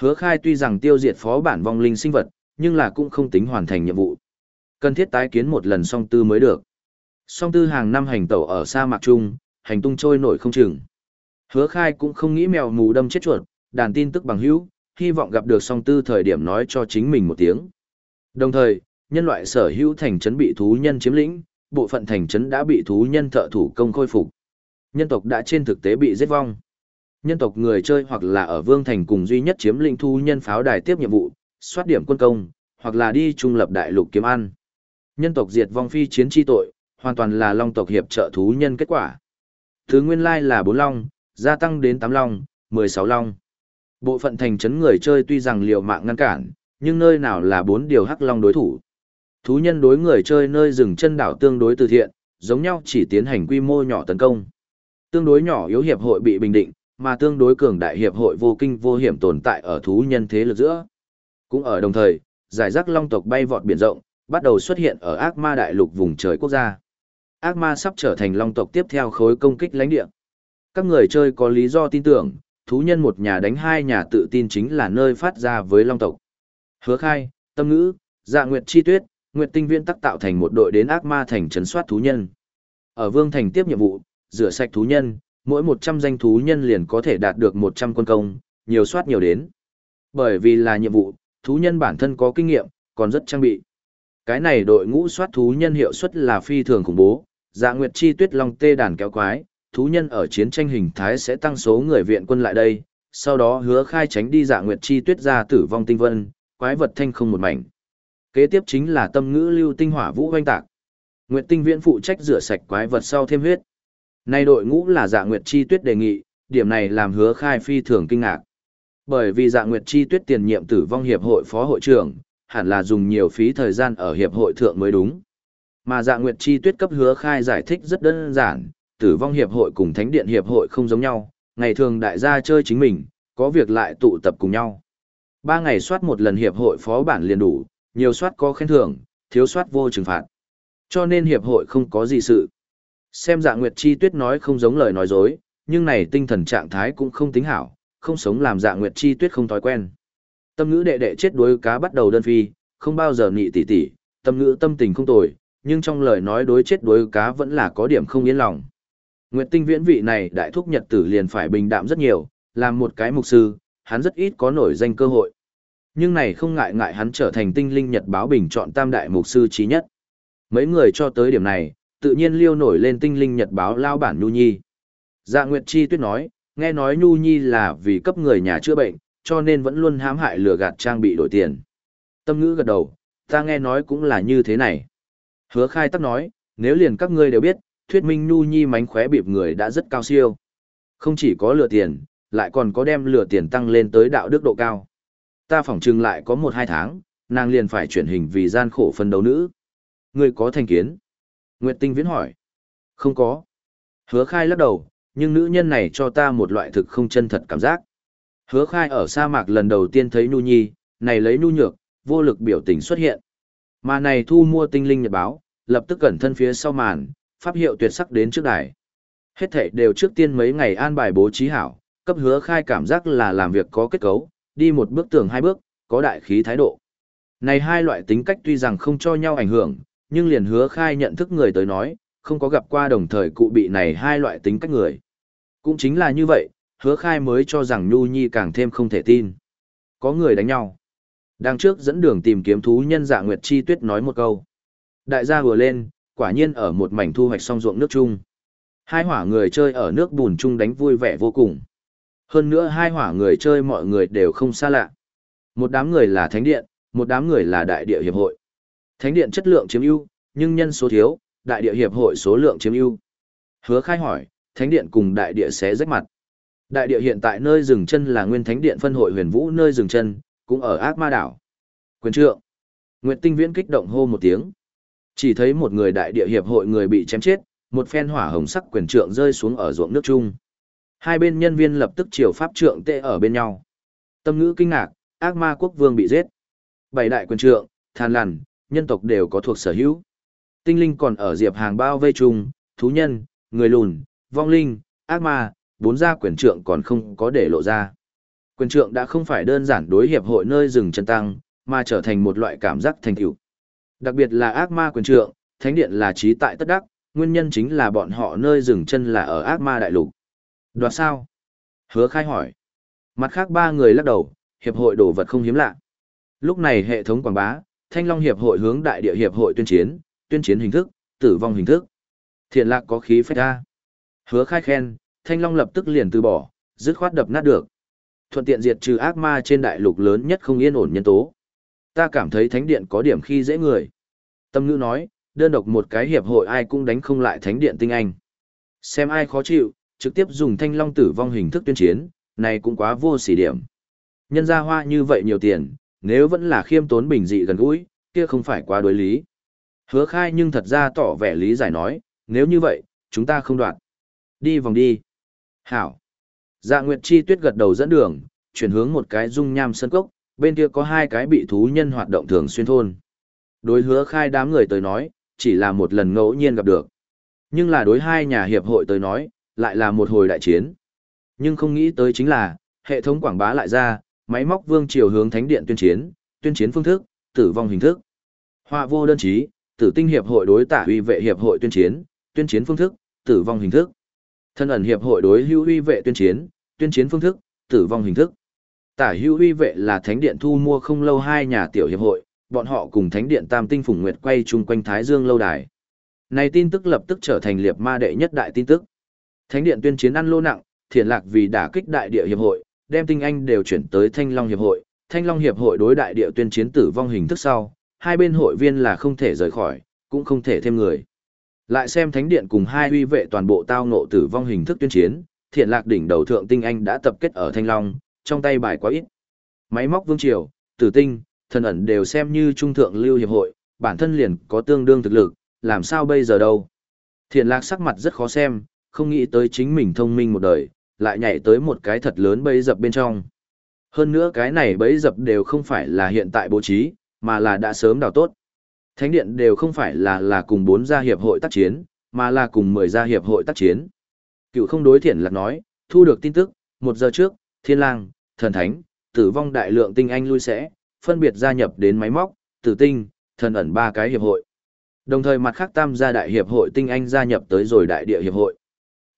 Hứa khai tuy rằng tiêu diệt phó bản vong linh sinh vật, nhưng là cũng không tính hoàn thành nhiệm vụ. Cần thiết tái kiến một lần song tư mới được. Song tư hàng năm hành tẩu ở sa mạc trung, hành tung trôi nổi không chừng. Hứa khai cũng không nghĩ mèo mù đâm chết chuột, đàn tin tức bằng hữu, hy vọng gặp được song tư thời điểm nói cho chính mình một tiếng. Đồng thời, nhân loại sở hữu thành trấn bị thú nhân chiếm lĩnh, bộ phận thành trấn đã bị thú nhân thợ thủ công khôi phục. Nhân tộc đã trên thực tế bị giết vong. Nhân tộc người chơi hoặc là ở vương thành cùng duy nhất chiếm lĩnh thu nhân pháo đài tiếp nhiệm vụ, soát điểm quân công, hoặc là đi trung lập đại lục kiếm ăn. Nhân tộc diệt vong phi chiến chi tội, hoàn toàn là long tộc hiệp trợ thú nhân kết quả. Thứ nguyên lai là 4 long, gia tăng đến 8 long, 16 long. Bộ phận thành trấn người chơi tuy rằng liều mạng ngăn cản, nhưng nơi nào là bốn điều hắc long đối thủ. Thú nhân đối người chơi nơi rừng chân đảo tương đối từ thiện, giống nhau chỉ tiến hành quy mô nhỏ tấn công. Tương đối nhỏ yếu hiệp hội bị bình định, mà tương đối cường đại hiệp hội vô kinh vô hiểm tồn tại ở thú nhân thế lực giữa. Cũng ở đồng thời, giải rác long tộc bay vọt biển rộng, bắt đầu xuất hiện ở ác ma đại lục vùng trời quốc gia. Ác ma sắp trở thành long tộc tiếp theo khối công kích lãnh địa. Các người chơi có lý do tin tưởng, thú nhân một nhà đánh hai nhà tự tin chính là nơi phát ra với long tộc. Hứa khai, tâm ngữ, dạ nguyệt chi tuyết, nguyệt tinh viên tắc tạo thành một đội đến ác ma thành trấn soát thú nhân. Ở vương thành tiếp nhiệm vụ, rửa sạch thú nhân, mỗi 100 danh thú nhân liền có thể đạt được 100 quân công, nhiều soát nhiều đến. Bởi vì là nhiệm vụ, thú nhân bản thân có kinh nghiệm, còn rất trang bị. Cái này đội ngũ soát thú nhân hiệu suất là phi thường khủng bố, dạ nguyệt chi tuyết long tê đàn kéo quái, thú nhân ở chiến tranh hình thái sẽ tăng số người viện quân lại đây, sau đó hứa khai tránh đi dạ nguyệt chi tuyết ra tử vong tinh vân, quái vật thanh không một mảnh. Kế tiếp chính là tâm ngữ lưu tinh hỏa vũ hoanh tạc. Nguyệt tinh viễn phụ trách rửa sạch quái vật sau thêm huyết. Nay đội ngũ là dạ nguyệt chi tuyết đề nghị, điểm này làm hứa khai phi thường kinh ngạc. Bởi vì dạ nguyệt chi tuyết tiền nhiệm tử vong hiệp hội phó hội trưởng, hẳn là dùng nhiều phí thời gian ở hiệp hội thượng mới đúng. Mà dạ nguyệt chi tuyết cấp hứa khai giải thích rất đơn giản, tử vong hiệp hội cùng thánh điện hiệp hội không giống nhau, ngày thường đại gia chơi chính mình, có việc lại tụ tập cùng nhau. Ba ngày soát một lần hiệp hội phó bản liền đủ, nhiều soát có khen thưởng, thiếu soát vô trừng phạt. Cho nên hiệp hội không có gì sự. Xem dạ Nguyệt Chi Tuyết nói không giống lời nói dối, nhưng này tinh thần trạng thái cũng không tính hảo, không sống làm dạ Nguyệt Chi Tuyết không thói quen. Tâm ngữ đệ đệ chết đuối cá bắt đầu đơn phi, không bao giờ nị tỉ tỉ, tâm ngữ tâm tình không tồi, nhưng trong lời nói đối chết đuối cá vẫn là có điểm không yên lòng. Nguyệt tinh viễn vị này đại thúc nhật tử liền phải bình đạm rất nhiều, làm một cái mục sư, hắn rất ít có nổi danh cơ hội. Nhưng này không ngại ngại hắn trở thành tinh linh nhật báo bình chọn tam đại mục sư trí nhất. Mấy người cho tới điểm này, tự nhiên liêu nổi lên tinh linh nhật báo lao bản Nhu Nhi. Dạ Nguyệt Chi tuyết nói, nghe nói Nhu Nhi là vì cấp người nhà chữa bệnh, cho nên vẫn luôn hãm hại lừa gạt trang bị đổi tiền. Tâm ngữ gật đầu, ta nghe nói cũng là như thế này. Hứa khai tắc nói, nếu liền các ngươi đều biết, thuyết minh Nhu Nhi mánh khóe bịp người đã rất cao siêu. Không chỉ có lừa tiền, lại còn có đem lừa tiền tăng lên tới đạo đức độ cao. Ta phỏng chừng lại có một hai tháng, nàng liền phải chuyển hình vì gian khổ phân đấu nữ. Ngươi có thành kiến? Nguyệt Tinh Viễn hỏi. Không có. Hứa khai lắc đầu, nhưng nữ nhân này cho ta một loại thực không chân thật cảm giác. Hứa khai ở sa mạc lần đầu tiên thấy Nhu Nhi, này lấy Nhu Nhược, vô lực biểu tình xuất hiện. Mà này thu mua tinh linh nhật báo, lập tức cẩn thân phía sau màn, pháp hiệu tuyệt sắc đến trước đài. Hết thể đều trước tiên mấy ngày an bài bố trí hảo, cấp hứa khai cảm giác là làm việc có kết cấu, đi một bước tưởng hai bước, có đại khí thái độ. Này hai loại tính cách tuy rằng không cho nhau ảnh hưởng, nhưng liền hứa khai nhận thức người tới nói, không có gặp qua đồng thời cụ bị này hai loại tính cách người. Cũng chính là như vậy, hứa khai mới cho rằng Nhu Nhi càng thêm không thể tin. Có người đánh nhau. Đang trước dẫn đường tìm kiếm thú nhân dạ Nguyệt Chi Tuyết nói một câu. Đại gia vừa lên, quả nhiên ở một mảnh thu hoạch xong ruộng nước chung. Hai hỏa người chơi ở nước bùn chung đánh vui vẻ vô cùng. Hơn nữa hai hỏa người chơi mọi người đều không xa lạ. Một đám người là thánh điện, một đám người là đại địa hiệp hội. Thánh điện chất lượng chiếm ưu, nhưng nhân số thiếu, đại địa hiệp hội số lượng chiếm ưu. Hứa khai hỏi, thánh điện cùng đại địa sẽ rách mặt. Đại địa hiện tại nơi dừng chân là nguyên thánh điện phân hội huyền vũ nơi dừng chân, cũng ở ác ma đảo. Quyền trượng. Nguyệt Tinh Viễn kích động hô một tiếng. Chỉ thấy một người đại địa hiệp hội người bị chém chết, một phen hỏa hồng sắc quyền trượng rơi xuống ở ruộng nước chung. Hai bên nhân viên lập tức chiều pháp trượng tệ ở bên nhau. Tâm ngữ kinh ngạc, ác ma quốc vương bị giết. Bảy đại quyền trượng, than lằn, nhân tộc đều có thuộc sở hữu. Tinh linh còn ở diệp hàng bao vây chung, thú nhân, người lùn, vong linh, ác ma, bốn gia quyền trượng còn không có để lộ ra. Quyền trượng đã không phải đơn giản đối hiệp hội nơi dừng chân tăng, mà trở thành một loại cảm giác thành tựu. Đặc biệt là ác ma quyền trượng, thánh điện là trí tại tất đắc, nguyên nhân chính là bọn họ nơi dừng chân là ở ác ma đại lục. Đoạt sao? Hứa khai hỏi. Mặt khác ba người lắc đầu, hiệp hội đồ vật không hiếm lạ. Lúc này hệ thống quảng bá, Thanh Long hiệp hội hướng đại địa hiệp hội tuyên chiến, tuyên chiến hình thức, tử vong hình thức. Thiện lạc có khí phách ra. Hứa khai khen, Thanh Long lập tức liền từ bỏ, dứt khoát đập nát được. Thuận tiện diệt trừ ác ma trên đại lục lớn nhất không yên ổn nhân tố. Ta cảm thấy thánh điện có điểm khi dễ người. Tâm ngữ nói, đơn độc một cái hiệp hội ai cũng đánh không lại thánh điện tinh anh. Xem ai khó chịu, trực tiếp dùng thanh long tử vong hình thức tuyên chiến, này cũng quá vô sỉ điểm. Nhân ra hoa như vậy nhiều tiền, nếu vẫn là khiêm tốn bình dị gần gũi, kia không phải quá đối lý. Hứa khai nhưng thật ra tỏ vẻ lý giải nói, nếu như vậy, chúng ta không đoạn. Đi vòng đi. Hảo. Dạ Nguyệt Chi tuyết gật đầu dẫn đường, chuyển hướng một cái dung nham sân cốc, bên kia có hai cái bị thú nhân hoạt động thường xuyên thôn. Đối hứa khai đám người tới nói, chỉ là một lần ngẫu nhiên gặp được. Nhưng là đối hai nhà hiệp hội tới nói, lại là một hồi đại chiến. Nhưng không nghĩ tới chính là, hệ thống quảng bá lại ra, máy móc vương triều hướng thánh điện tuyên chiến, tuyên chiến phương thức, tử vong hình thức. Họa vô đơn chí, tử tinh hiệp hội đối tả uy vệ hiệp hội tuyên chiến, tuyên chiến phương thức, tử vong hình thức. Thân ẩn hiệp hội đối hữu uy vệ tuyên chiến, tuyên chiến phương thức, tử vong hình thức. Tả hữu uy vệ là thánh điện thu mua không lâu hai nhà tiểu hiệp hội, bọn họ cùng thánh điện tam tinh phùng nguyệt quay chung quanh Thái Dương lâu đài. Này tin tức lập tức trở thành liệt ma đệ nhất đại tin tức. Thánh điện tuyên chiến ăn lô nặng, thiện lạc vì đả kích đại địa hiệp hội, đem tinh anh đều chuyển tới Thanh Long hiệp hội. Thanh Long hiệp hội đối đại địa tuyên chiến tử vong hình thức sau, hai bên hội viên là không thể rời khỏi, cũng không thể thêm người. Lại xem thánh điện cùng hai uy vệ toàn bộ tao ngộ tử vong hình thức tuyên chiến, thiện lạc đỉnh đầu thượng tinh anh đã tập kết ở Thanh Long, trong tay bài quá ít. Máy móc vương triều, tử tinh, thần ẩn đều xem như trung thượng lưu hiệp hội, bản thân liền có tương đương thực lực, làm sao bây giờ đâu. Thiện lạc sắc mặt rất khó xem, không nghĩ tới chính mình thông minh một đời, lại nhảy tới một cái thật lớn bẫy dập bên trong. Hơn nữa cái này bẫy dập đều không phải là hiện tại bố trí, mà là đã sớm đào tốt. Thánh điện đều không phải là là cùng bốn gia hiệp hội tác chiến, mà là cùng mười gia hiệp hội tác chiến. Cựu không đối thiện lạc nói, thu được tin tức, một giờ trước, thiên lang, thần thánh, tử vong đại lượng tinh anh lui sẽ, phân biệt gia nhập đến máy móc, tử tinh, thần ẩn ba cái hiệp hội. Đồng thời mặt khác tam gia đại hiệp hội tinh anh gia nhập tới rồi đại địa hiệp hội.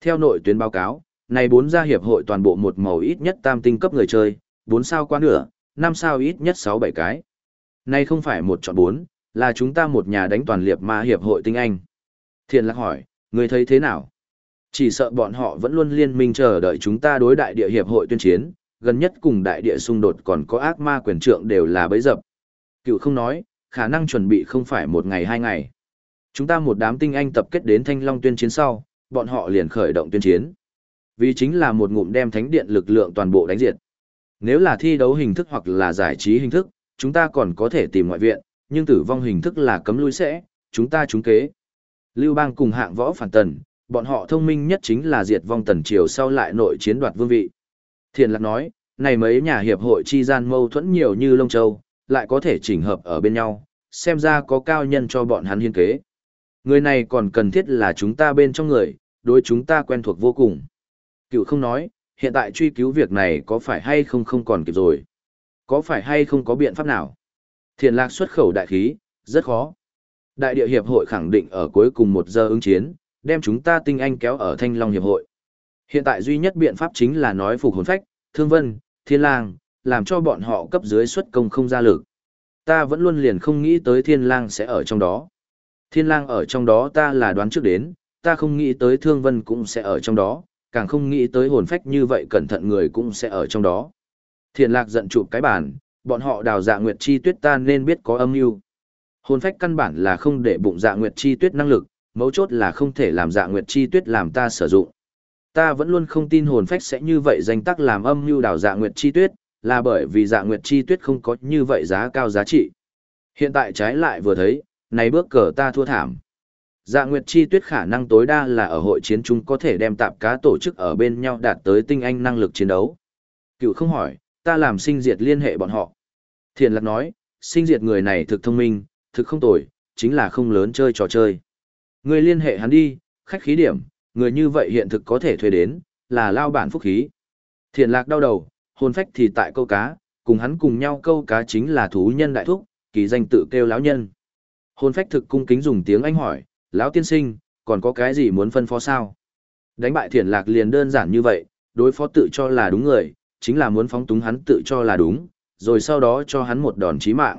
Theo nội tuyến báo cáo, này bốn gia hiệp hội toàn bộ một màu ít nhất tam tinh cấp người chơi, bốn sao quá nửa, năm sao ít nhất sáu bảy cái. Này không phải một chọn bốn, là chúng ta một nhà đánh toàn liệp ma hiệp hội tinh anh. Thiện lạc hỏi, người thấy thế nào? Chỉ sợ bọn họ vẫn luôn liên minh chờ đợi chúng ta đối đại địa hiệp hội tuyên chiến, gần nhất cùng đại địa xung đột còn có ác ma quyền trượng đều là bấy dập. Cựu không nói, khả năng chuẩn bị không phải một ngày hai ngày. Chúng ta một đám tinh anh tập kết đến Thanh Long tuyên chiến sau, bọn họ liền khởi động tuyên chiến. Vì chính là một ngụm đem thánh điện lực lượng toàn bộ đánh diệt. Nếu là thi đấu hình thức hoặc là giải trí hình thức, chúng ta còn có thể tìm ngoại viện, nhưng tử vong hình thức là cấm lui sẽ, chúng ta trúng kế. Lưu bang cùng hạng võ phản tần, bọn họ thông minh nhất chính là diệt vong tần triều sau lại nội chiến đoạt vương vị. Thiền lạc nói, này mấy nhà hiệp hội chi gian mâu thuẫn nhiều như lông châu, lại có thể chỉnh hợp ở bên nhau, xem ra có cao nhân cho bọn hắn hiên kế. Người này còn cần thiết là chúng ta bên trong người, đối chúng ta quen thuộc vô cùng. Cựu không nói, hiện tại truy cứu việc này có phải hay không không còn kịp rồi. Có phải hay không có biện pháp nào? Thiền lạc xuất khẩu đại khí, rất khó. Đại địa hiệp hội khẳng định ở cuối cùng một giờ ứng chiến, đem chúng ta tinh anh kéo ở thanh long hiệp hội. Hiện tại duy nhất biện pháp chính là nói phục hồn phách, thương vân, thiên lang, làm cho bọn họ cấp dưới xuất công không ra lực. Ta vẫn luôn liền không nghĩ tới thiên lang sẽ ở trong đó. Thiên lang ở trong đó ta là đoán trước đến, ta không nghĩ tới thương vân cũng sẽ ở trong đó, càng không nghĩ tới hồn phách như vậy cẩn thận người cũng sẽ ở trong đó. Thiền lạc giận chụp cái bàn, bọn họ đào dạ nguyệt chi tuyết ta nên biết có âm mưu. Hồn phách căn bản là không để bụng dạ nguyệt chi tuyết năng lực mấu chốt là không thể làm dạ nguyệt chi tuyết làm ta sử dụng. Ta vẫn luôn không tin hồn phách sẽ như vậy danh tắc làm âm mưu đào dạ nguyệt chi tuyết là bởi vì dạ nguyệt chi tuyết không có như vậy giá cao giá trị. Hiện tại trái lại vừa thấy này bước cờ ta thua thảm dạ nguyệt chi tuyết khả năng tối đa là ở hội chiến chúng có thể đem tạp cá tổ chức ở bên nhau đạt tới tinh anh năng lực chiến đấu cựu không hỏi ta làm sinh diệt liên hệ bọn họ Thiền lạc nói, sinh diệt người này thực thông minh, thực không tồi, chính là không lớn chơi trò chơi. Người liên hệ hắn đi, khách khí điểm, người như vậy hiện thực có thể thuê đến, là lao bản phúc khí. Thiền lạc đau đầu, hồn phách thì tại câu cá, cùng hắn cùng nhau câu cá chính là thú nhân đại thúc, kỳ danh tự kêu lão nhân. Hồn phách thực cung kính dùng tiếng anh hỏi, lão tiên sinh, còn có cái gì muốn phân phó sao? Đánh bại thiển lạc liền đơn giản như vậy, đối phó tự cho là đúng người, chính là muốn phóng túng hắn tự cho là đúng, rồi sau đó cho hắn một đòn chí mạng.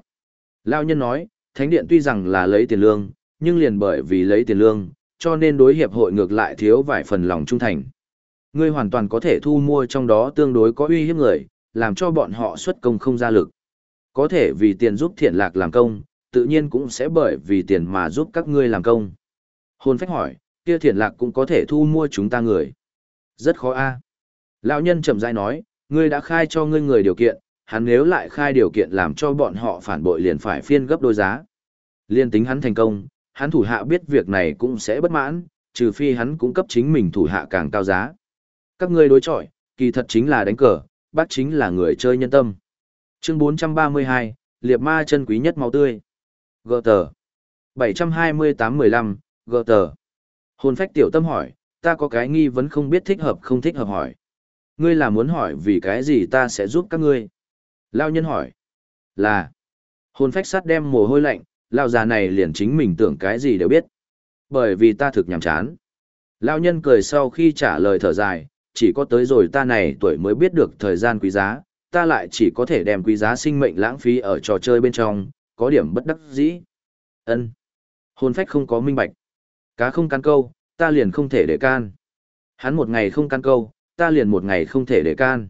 Lao nhân nói, thánh điện tuy rằng là lấy tiền lương, nhưng liền bởi vì lấy tiền lương, cho nên đối hiệp hội ngược lại thiếu vài phần lòng trung thành. Ngươi hoàn toàn có thể thu mua trong đó tương đối có uy hiếp người, làm cho bọn họ xuất công không ra lực. Có thể vì tiền giúp thiện lạc làm công, tự nhiên cũng sẽ bởi vì tiền mà giúp các ngươi làm công. Hồn phách hỏi, kia thiển lạc cũng có thể thu mua chúng ta người. Rất khó a. Lão nhân chậm rãi nói, ngươi đã khai cho ngươi người điều kiện, hắn nếu lại khai điều kiện làm cho bọn họ phản bội liền phải phiên gấp đôi giá. Liên tính hắn thành công, hắn thủ hạ biết việc này cũng sẽ bất mãn, trừ phi hắn cũng cấp chính mình thủ hạ càng cao giá. Các ngươi đối chọi, kỳ thật chính là đánh cờ, bác chính là người chơi nhân tâm. Chương 432, Liệp ma chân quý nhất máu tươi. Gờ tờ. 728-15, gờ tờ. Hồn phách tiểu tâm hỏi, ta có cái nghi vấn không biết thích hợp không thích hợp hỏi. Ngươi là muốn hỏi vì cái gì ta sẽ giúp các ngươi. Lao nhân hỏi. Là. Hồn phách sát đem mồ hôi lạnh, lao già này liền chính mình tưởng cái gì đều biết. Bởi vì ta thực nhàm chán. Lao nhân cười sau khi trả lời thở dài, chỉ có tới rồi ta này tuổi mới biết được thời gian quý giá, ta lại chỉ có thể đem quý giá sinh mệnh lãng phí ở trò chơi bên trong, có điểm bất đắc dĩ. Ân. Hồn phách không có minh bạch. Cá không cắn câu, ta liền không thể để can. Hắn một ngày không cắn câu, ta liền một ngày không thể để can.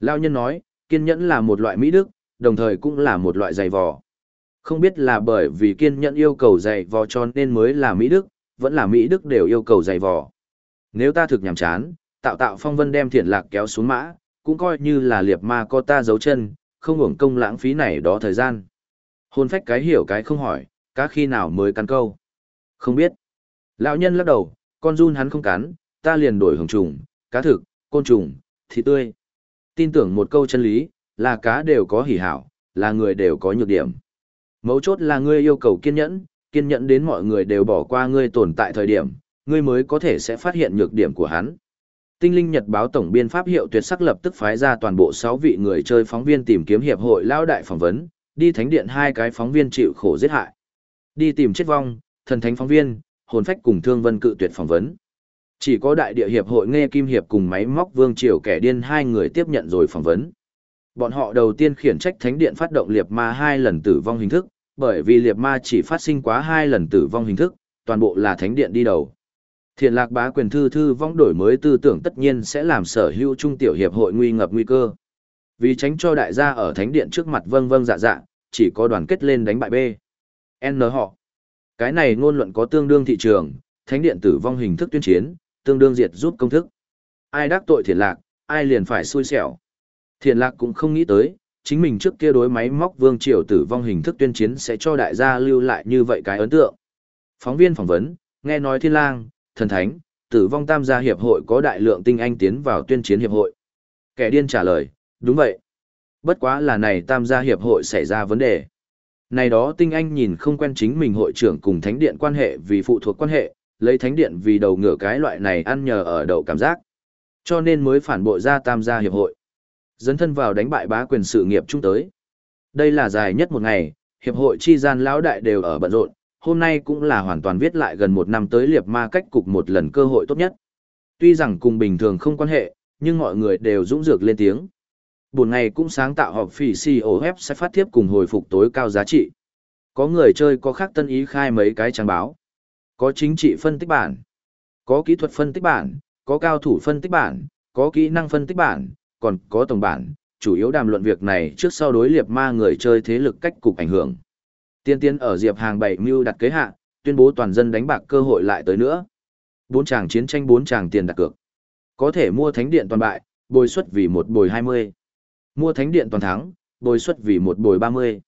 Lao nhân nói, kiên nhẫn là một loại mỹ đức, đồng thời cũng là một loại dày vò. Không biết là bởi vì kiên nhẫn yêu cầu dày vò cho nên mới là mỹ đức, vẫn là mỹ đức đều yêu cầu dày vò. Nếu ta thực nhàm chán, tạo tạo phong vân đem thiện lạc kéo xuống mã, cũng coi như là liệp ma có ta giấu chân, không hưởng công lãng phí này đó thời gian. Hôn phách cái hiểu cái không hỏi, cá khi nào mới cắn câu. Không biết. Lão nhân lắc đầu, con run hắn không cắn, ta liền đổi hồng trùng, cá thực, côn trùng, thịt tươi tin tưởng một câu chân lý, là cá đều có hỉ hảo, là người đều có nhược điểm. Mấu chốt là ngươi yêu cầu kiên nhẫn, kiên nhẫn đến mọi người đều bỏ qua ngươi tồn tại thời điểm, ngươi mới có thể sẽ phát hiện nhược điểm của hắn. Tinh linh Nhật báo tổng biên pháp hiệu tuyệt sắc lập tức phái ra toàn bộ 6 vị người chơi phóng viên tìm kiếm hiệp hội lao đại phỏng vấn, đi thánh điện hai cái phóng viên chịu khổ giết hại. Đi tìm chết vong, thần thánh phóng viên, hồn phách cùng thương vân cự tuyệt phỏng vấn. Chỉ có đại địa hiệp hội nghe kim hiệp cùng máy móc vương triều kẻ điên hai người tiếp nhận rồi phỏng vấn. Bọn họ đầu tiên khiển trách thánh điện phát động liệt ma hai lần tử vong hình thức, bởi vì liệt ma chỉ phát sinh quá hai lần tử vong hình thức, toàn bộ là thánh điện đi đầu. Thiện lạc bá quyền thư thư vong đổi mới tư tưởng tất nhiên sẽ làm sở hữu trung tiểu hiệp hội nguy ngập nguy cơ. Vì tránh cho đại gia ở thánh điện trước mặt vâng vâng dạ dạ, chỉ có đoàn kết lên đánh bại B. N họ. Cái này ngôn luận có tương đương thị trường, thánh điện tử vong hình thức tuyên chiến, tương đương diệt rút công thức. Ai đắc tội thiền lạc, ai liền phải xui xẻo. Thiền lạc cũng không nghĩ tới, chính mình trước kia đối máy móc vương triều tử vong hình thức tuyên chiến sẽ cho đại gia lưu lại như vậy cái ấn tượng. Phóng viên phỏng vấn, nghe nói thiên lang, thần thánh, tử vong tam gia hiệp hội có đại lượng tinh anh tiến vào tuyên chiến hiệp hội. Kẻ điên trả lời, đúng vậy. Bất quá là này tam gia hiệp hội xảy ra vấn đề. Này đó tinh anh nhìn không quen chính mình hội trưởng cùng thánh điện quan hệ vì phụ thuộc quan hệ, lấy thánh điện vì đầu ngựa cái loại này ăn nhờ ở đậu cảm giác. Cho nên mới phản bội ra tam gia hiệp hội. Dấn thân vào đánh bại bá quyền sự nghiệp chung tới. Đây là dài nhất một ngày, hiệp hội chi gian lão đại đều ở bận rộn, hôm nay cũng là hoàn toàn viết lại gần một năm tới liệp ma cách cục một lần cơ hội tốt nhất. Tuy rằng cùng bình thường không quan hệ, nhưng mọi người đều dũng dược lên tiếng. Buổi ngày cũng sáng tạo họp phỉ COF sẽ phát tiếp cùng hồi phục tối cao giá trị. Có người chơi có khác tân ý khai mấy cái trang báo. Có chính trị phân tích bản. Có kỹ thuật phân tích bản, có cao thủ phân tích bản, có kỹ năng phân tích bản, còn có tổng bản, chủ yếu đàm luận việc này trước sau đối liệt ma người chơi thế lực cách cục ảnh hưởng. Tiên tiến ở Diệp Hàng bảy mưu đặt kế hạ, tuyên bố toàn dân đánh bạc cơ hội lại tới nữa. Bốn chàng chiến tranh bốn chàng tiền đặt cược. Có thể mua thánh điện toàn bại, bồi suất vì một bồi 20. Mua thánh điện toàn thắng, bồi suất vì một bồi 30.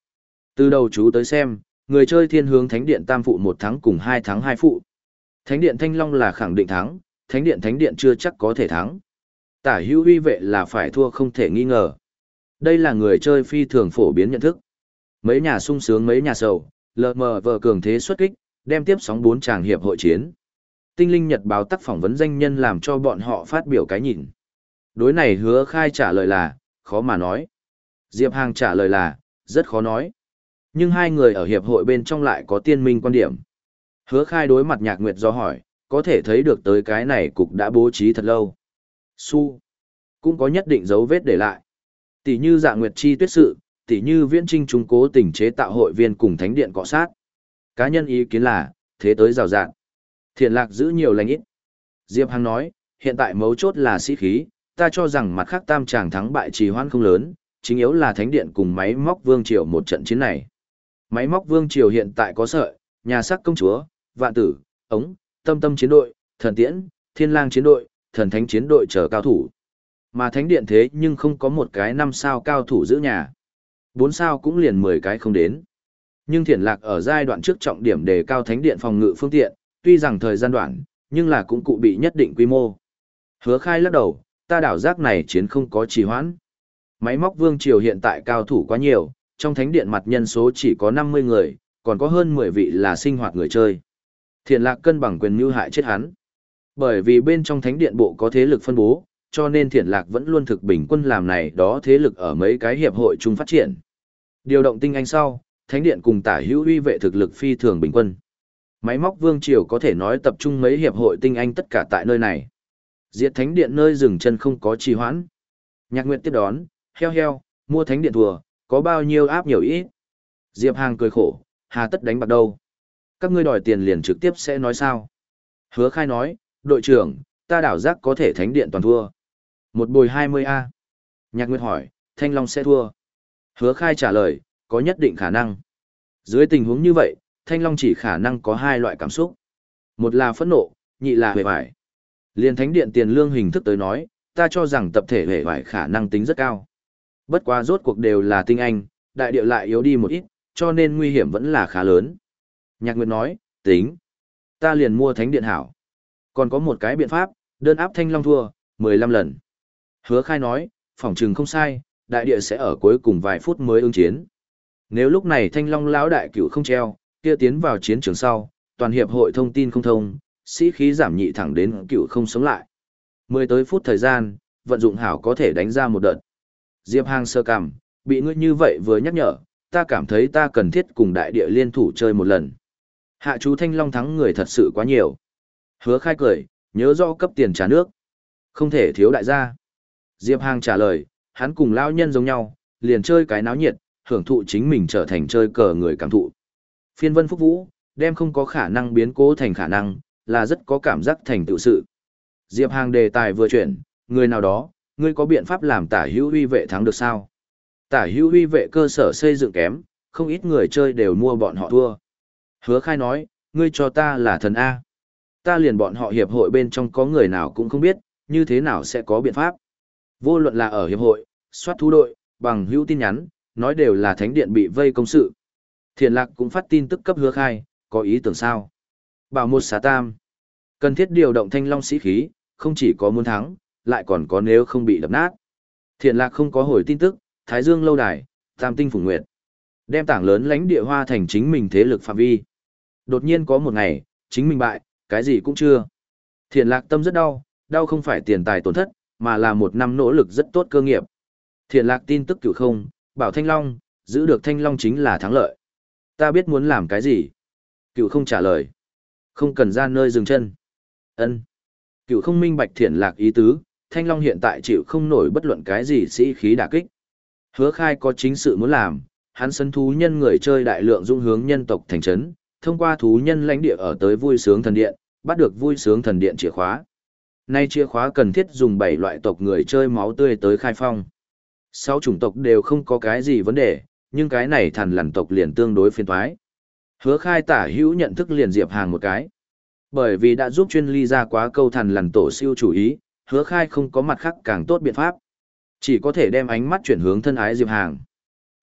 Từ đầu chú tới xem, người chơi thiên hướng thánh điện tam phụ một thắng cùng hai thắng hai phụ. Thánh điện thanh long là khẳng định thắng, thánh điện thánh điện chưa chắc có thể thắng. Tả hữu uy vệ là phải thua không thể nghi ngờ. Đây là người chơi phi thường phổ biến nhận thức. Mấy nhà sung sướng mấy nhà sầu, lờ mờ vờ cường thế xuất kích, đem tiếp sóng bốn chàng hiệp hội chiến. Tinh linh nhật báo tác phỏng vấn danh nhân làm cho bọn họ phát biểu cái nhìn. Đối này hứa khai trả lời là, khó mà nói. Diệp Hàng trả lời là, rất khó nói. Nhưng hai người ở hiệp hội bên trong lại có tiên minh quan điểm. Hứa khai đối mặt nhạc nguyệt do hỏi, có thể thấy được tới cái này cục đã bố trí thật lâu. Su cũng có nhất định dấu vết để lại. Tỷ như dạ nguyệt chi tuyết sự, tỷ như viễn trinh trung cố tình chế tạo hội viên cùng thánh điện cọ sát. Cá nhân ý kiến là, thế tới rào rạng. Thiện lạc giữ nhiều lành ít. Diệp Hằng nói, hiện tại mấu chốt là sĩ khí, ta cho rằng mặt khác tam tràng thắng bại trì hoãn không lớn, chính yếu là thánh điện cùng máy móc vương triều một trận chiến này. Máy móc vương triều hiện tại có sợi, nhà sắc công chúa, vạn tử, ống, tâm tâm chiến đội, thần tiễn, thiên lang chiến đội, thần thánh chiến đội chờ cao thủ. Mà thánh điện thế nhưng không có một cái năm sao cao thủ giữ nhà. Bốn sao cũng liền mười cái không đến. Nhưng thiển lạc ở giai đoạn trước trọng điểm đề cao thánh điện phòng ngự phương tiện, tuy rằng thời gian đoạn, nhưng là cũng cụ bị nhất định quy mô. Hứa khai lắc đầu, ta đảo giác này chiến không có trì hoãn. Máy móc vương triều hiện tại cao thủ quá nhiều, trong thánh điện mặt nhân số chỉ có 50 người, còn có hơn 10 vị là sinh hoạt người chơi. Thiện lạc cân bằng quyền mưu hại chết hắn. Bởi vì bên trong thánh điện bộ có thế lực phân bố, cho nên thiện lạc vẫn luôn thực bình quân làm này đó thế lực ở mấy cái hiệp hội chung phát triển. Điều động tinh anh sau, thánh điện cùng tả hữu uy vệ thực lực phi thường bình quân. Máy móc vương triều có thể nói tập trung mấy hiệp hội tinh anh tất cả tại nơi này. Diệt thánh điện nơi dừng chân không có trì hoãn. Nhạc Nguyệt tiếp đón, heo heo, mua thánh điện thùa, có bao nhiêu áp nhiều ít. Diệp Hàng cười khổ, hà tất đánh bạc đâu. Các ngươi đòi tiền liền trực tiếp sẽ nói sao. Hứa khai nói, đội trưởng, ta đảo giác có thể thánh điện toàn thua. Một bồi 20A. Nhạc Nguyệt hỏi, Thanh Long sẽ thua. Hứa khai trả lời, có nhất định khả năng. Dưới tình huống như vậy, Thanh Long chỉ khả năng có hai loại cảm xúc. Một là phẫn nộ, nhị là hề vải. Liên thánh điện tiền lương hình thức tới nói, ta cho rằng tập thể hệ vải khả năng tính rất cao. Bất quá rốt cuộc đều là tinh anh, đại địa lại yếu đi một ít, cho nên nguy hiểm vẫn là khá lớn. Nhạc Nguyệt nói, tính. Ta liền mua thánh điện hảo. Còn có một cái biện pháp, đơn áp thanh long thua, 15 lần. Hứa khai nói, phỏng trừng không sai, đại địa sẽ ở cuối cùng vài phút mới ứng chiến. Nếu lúc này thanh long lão đại cửu không treo, kia tiến vào chiến trường sau, toàn hiệp hội thông tin không thông, sĩ khí giảm nhị thẳng đến cựu không sống lại. Mười tới phút thời gian, vận dụng hảo có thể đánh ra một đợt. Diệp Hàng sơ cằm, bị ngươi như vậy vừa nhắc nhở, ta cảm thấy ta cần thiết cùng đại địa liên thủ chơi một lần. Hạ chú Thanh Long thắng người thật sự quá nhiều. Hứa khai cười, nhớ rõ cấp tiền trả nước. Không thể thiếu đại gia. Diệp Hàng trả lời, hắn cùng lao nhân giống nhau, liền chơi cái náo nhiệt, hưởng thụ chính mình trở thành chơi cờ người cảm thụ. Phiên vân phúc vũ, đem không có khả năng biến cố thành khả năng, là rất có cảm giác thành tựu sự. Diệp Hàng đề tài vừa chuyển, người nào đó, ngươi có biện pháp làm tả hữu huy vệ thắng được sao? Tả hữu huy vệ cơ sở xây dựng kém, không ít người chơi đều mua bọn họ thua. Hứa khai nói, ngươi cho ta là thần A. Ta liền bọn họ hiệp hội bên trong có người nào cũng không biết, như thế nào sẽ có biện pháp. Vô luận là ở hiệp hội, soát thú đội, bằng hữu tin nhắn, nói đều là thánh điện bị vây công sự. Thiền lạc cũng phát tin tức cấp hứa khai, có ý tưởng sao? Bảo một xá tam. Cần thiết điều động thanh long sĩ khí, không chỉ có muốn thắng, lại còn có nếu không bị đập nát. Thiện lạc không có hồi tin tức, Thái Dương lâu đài, Tam tinh phủ nguyệt. Đem tảng lớn lãnh địa hoa thành chính mình thế lực phạm vi. Đột nhiên có một ngày, chính mình bại, cái gì cũng chưa. Thiện lạc tâm rất đau, đau không phải tiền tài tổn thất, mà là một năm nỗ lực rất tốt cơ nghiệp. Thiện lạc tin tức cửu không, bảo Thanh Long, giữ được Thanh Long chính là thắng lợi. Ta biết muốn làm cái gì. Cửu không trả lời. Không cần ra nơi dừng chân. ân Cửu không minh bạch thiển lạc ý tứ, Thanh Long hiện tại chịu không nổi bất luận cái gì sĩ khí đả kích. Hứa khai có chính sự muốn làm, hắn sân thú nhân người chơi đại lượng dung hướng nhân tộc thành trấn, thông qua thú nhân lãnh địa ở tới vui sướng thần điện, bắt được vui sướng thần điện chìa khóa. Nay chìa khóa cần thiết dùng 7 loại tộc người chơi máu tươi tới khai phong. Sáu chủng tộc đều không có cái gì vấn đề, nhưng cái này thần lằn tộc liền tương đối phiền toái. Hứa khai tả hữu nhận thức liền diệp hàng một cái. Bởi vì đã giúp chuyên ly ra quá câu thần lằn tổ siêu chủ ý, hứa khai không có mặt khác càng tốt biện pháp. Chỉ có thể đem ánh mắt chuyển hướng thân ái diệp hàng.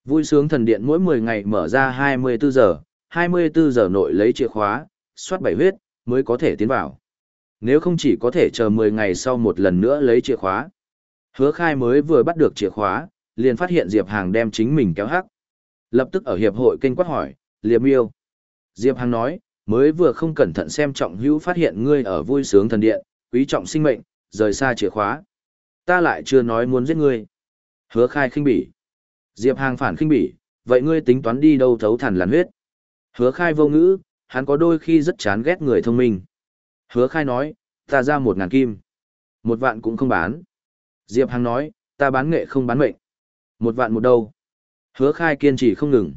Vui sướng thần điện mỗi 10 ngày mở ra 24 giờ, 24 giờ nội lấy chìa khóa, soát bảy huyết, mới có thể tiến vào. Nếu không chỉ có thể chờ 10 ngày sau một lần nữa lấy chìa khóa. Hứa khai mới vừa bắt được chìa khóa, liền phát hiện Diệp Hàng đem chính mình kéo hắc. Lập tức ở hiệp hội kênh quát hỏi, Liệp yêu. Diệp Hằng nói, mới vừa không cẩn thận xem trọng hữu phát hiện ngươi ở vui sướng thần điện, quý trọng sinh mệnh, rời xa chìa khóa. Ta lại chưa nói muốn giết ngươi. Hứa khai khinh bỉ. Diệp Hàng phản khinh bỉ, vậy ngươi tính toán đi đâu thấu thần làn huyết. Hứa khai vô ngữ, hắn có đôi khi rất chán ghét người thông minh. Hứa khai nói, ta ra một ngàn kim. Một vạn cũng không bán. Diệp Hàng nói, ta bán nghệ không bán mệnh. Một vạn một đâu. Hứa khai kiên trì không ngừng.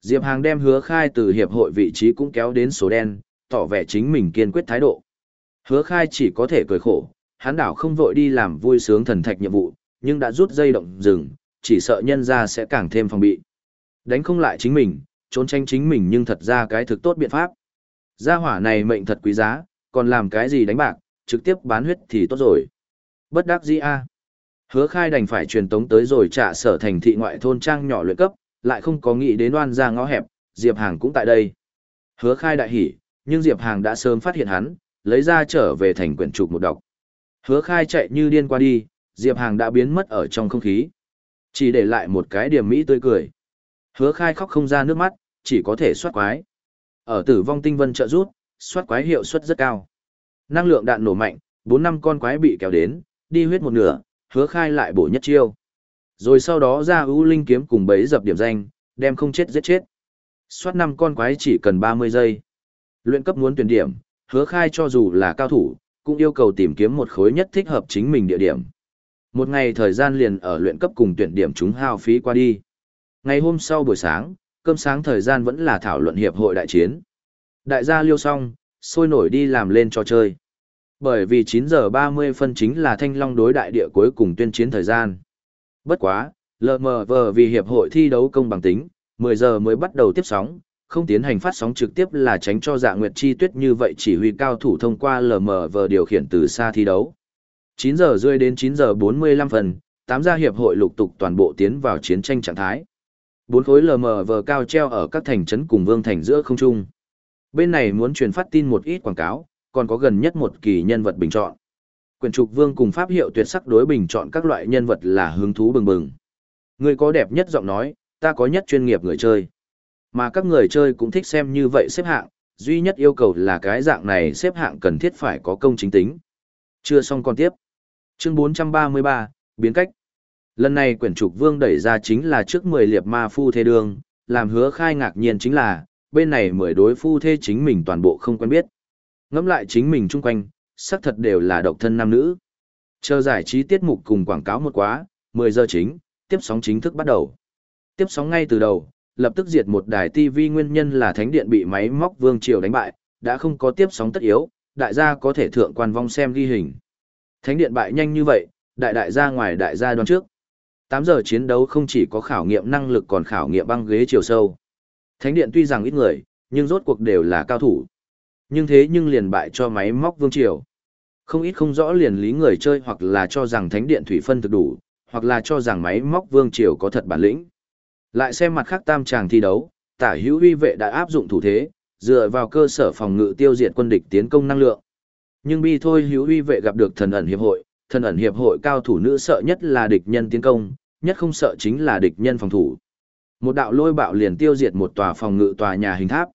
Diệp Hàng đem hứa khai từ hiệp hội vị trí cũng kéo đến số đen, tỏ vẻ chính mình kiên quyết thái độ. Hứa khai chỉ có thể cười khổ, hắn đảo không vội đi làm vui sướng thần thạch nhiệm vụ, nhưng đã rút dây động rừng, chỉ sợ nhân ra sẽ càng thêm phòng bị. Đánh không lại chính mình, trốn tranh chính mình nhưng thật ra cái thực tốt biện pháp. Gia hỏa này mệnh thật quý giá, còn làm cái gì đánh bạc, trực tiếp bán huyết thì tốt rồi. Bất đắc dĩ a. Hứa khai đành phải truyền tống tới rồi trả sở thành thị ngoại thôn trang nhỏ luyện cấp, lại không có nghĩ đến oan ra ngõ hẹp, Diệp Hàng cũng tại đây. Hứa khai đại hỉ, nhưng Diệp Hàng đã sớm phát hiện hắn, lấy ra trở về thành quyển trục một đọc. Hứa khai chạy như điên qua đi, Diệp Hàng đã biến mất ở trong không khí. Chỉ để lại một cái điểm mỹ tươi cười. Hứa khai khóc không ra nước mắt, chỉ có thể soát quái. Ở tử vong tinh vân trợ rút, soát quái hiệu suất rất cao. Năng lượng đạn nổ mạnh, 4 năm con quái bị kéo đến, đi huyết một nửa, hứa khai lại bổ nhất chiêu. Rồi sau đó ra ưu linh kiếm cùng bấy dập điểm danh, đem không chết giết chết. Soát năm con quái chỉ cần 30 giây. Luyện cấp muốn tuyển điểm, hứa khai cho dù là cao thủ, cũng yêu cầu tìm kiếm một khối nhất thích hợp chính mình địa điểm. Một ngày thời gian liền ở luyện cấp cùng tuyển điểm chúng hao phí qua đi. Ngày hôm sau buổi sáng, cơm sáng thời gian vẫn là thảo luận hiệp hội đại chiến. Đại gia liêu xong, sôi nổi đi làm lên trò chơi. Bởi vì 9 giờ 30 phân chính là thanh long đối đại địa cuối cùng tuyên chiến thời gian. Bất quá, LMV vì hiệp hội thi đấu công bằng tính, 10 giờ mới bắt đầu tiếp sóng, không tiến hành phát sóng trực tiếp là tránh cho dạ nguyệt chi tuyết như vậy chỉ huy cao thủ thông qua LMV điều khiển từ xa thi đấu. 9 giờ rơi đến 9 giờ 45 phần, 8 gia hiệp hội lục tục toàn bộ tiến vào chiến tranh trạng thái. Bốn khối LMV cao treo ở các thành trấn cùng vương thành giữa không trung. Bên này muốn truyền phát tin một ít quảng cáo, còn có gần nhất một kỳ nhân vật bình chọn. Quyền trục vương cùng pháp hiệu tuyệt sắc đối bình chọn các loại nhân vật là hứng thú bừng bừng. Người có đẹp nhất giọng nói, ta có nhất chuyên nghiệp người chơi. Mà các người chơi cũng thích xem như vậy xếp hạng, duy nhất yêu cầu là cái dạng này xếp hạng cần thiết phải có công chính tính. Chưa xong còn tiếp. Chương 433, biến cách. Lần này quyển trục vương đẩy ra chính là trước 10 liệp ma phu thê đường, làm hứa khai ngạc nhiên chính là, bên này mười đối phu thê chính mình toàn bộ không quen biết. Ngẫm lại chính mình chung quanh, xác thật đều là độc thân nam nữ. Chờ giải trí tiết mục cùng quảng cáo một quá, 10 giờ chính, tiếp sóng chính thức bắt đầu. Tiếp sóng ngay từ đầu, lập tức diệt một đài TV nguyên nhân là thánh điện bị máy móc vương triều đánh bại, đã không có tiếp sóng tất yếu, đại gia có thể thượng quan vong xem ghi hình. Thánh điện bại nhanh như vậy, đại đại gia ngoài đại gia đoán trước. 8 giờ chiến đấu không chỉ có khảo nghiệm năng lực còn khảo nghiệm băng ghế chiều sâu. Thánh điện tuy rằng ít người, nhưng rốt cuộc đều là cao thủ. Nhưng thế nhưng liền bại cho máy móc vương triều. Không ít không rõ liền lý người chơi hoặc là cho rằng thánh điện thủy phân thực đủ, hoặc là cho rằng máy móc vương triều có thật bản lĩnh. Lại xem mặt khác tam tràng thi đấu, tả hữu huy vệ đã áp dụng thủ thế, dựa vào cơ sở phòng ngự tiêu diệt quân địch tiến công năng lượng. Nhưng bi thôi hữu huy vệ gặp được thần ẩn hiệp hội, thần ẩn hiệp hội cao thủ nữ sợ nhất là địch nhân tiến công, nhất không sợ chính là địch nhân phòng thủ. Một đạo lôi bạo liền tiêu diệt một tòa phòng ngự tòa nhà hình tháp.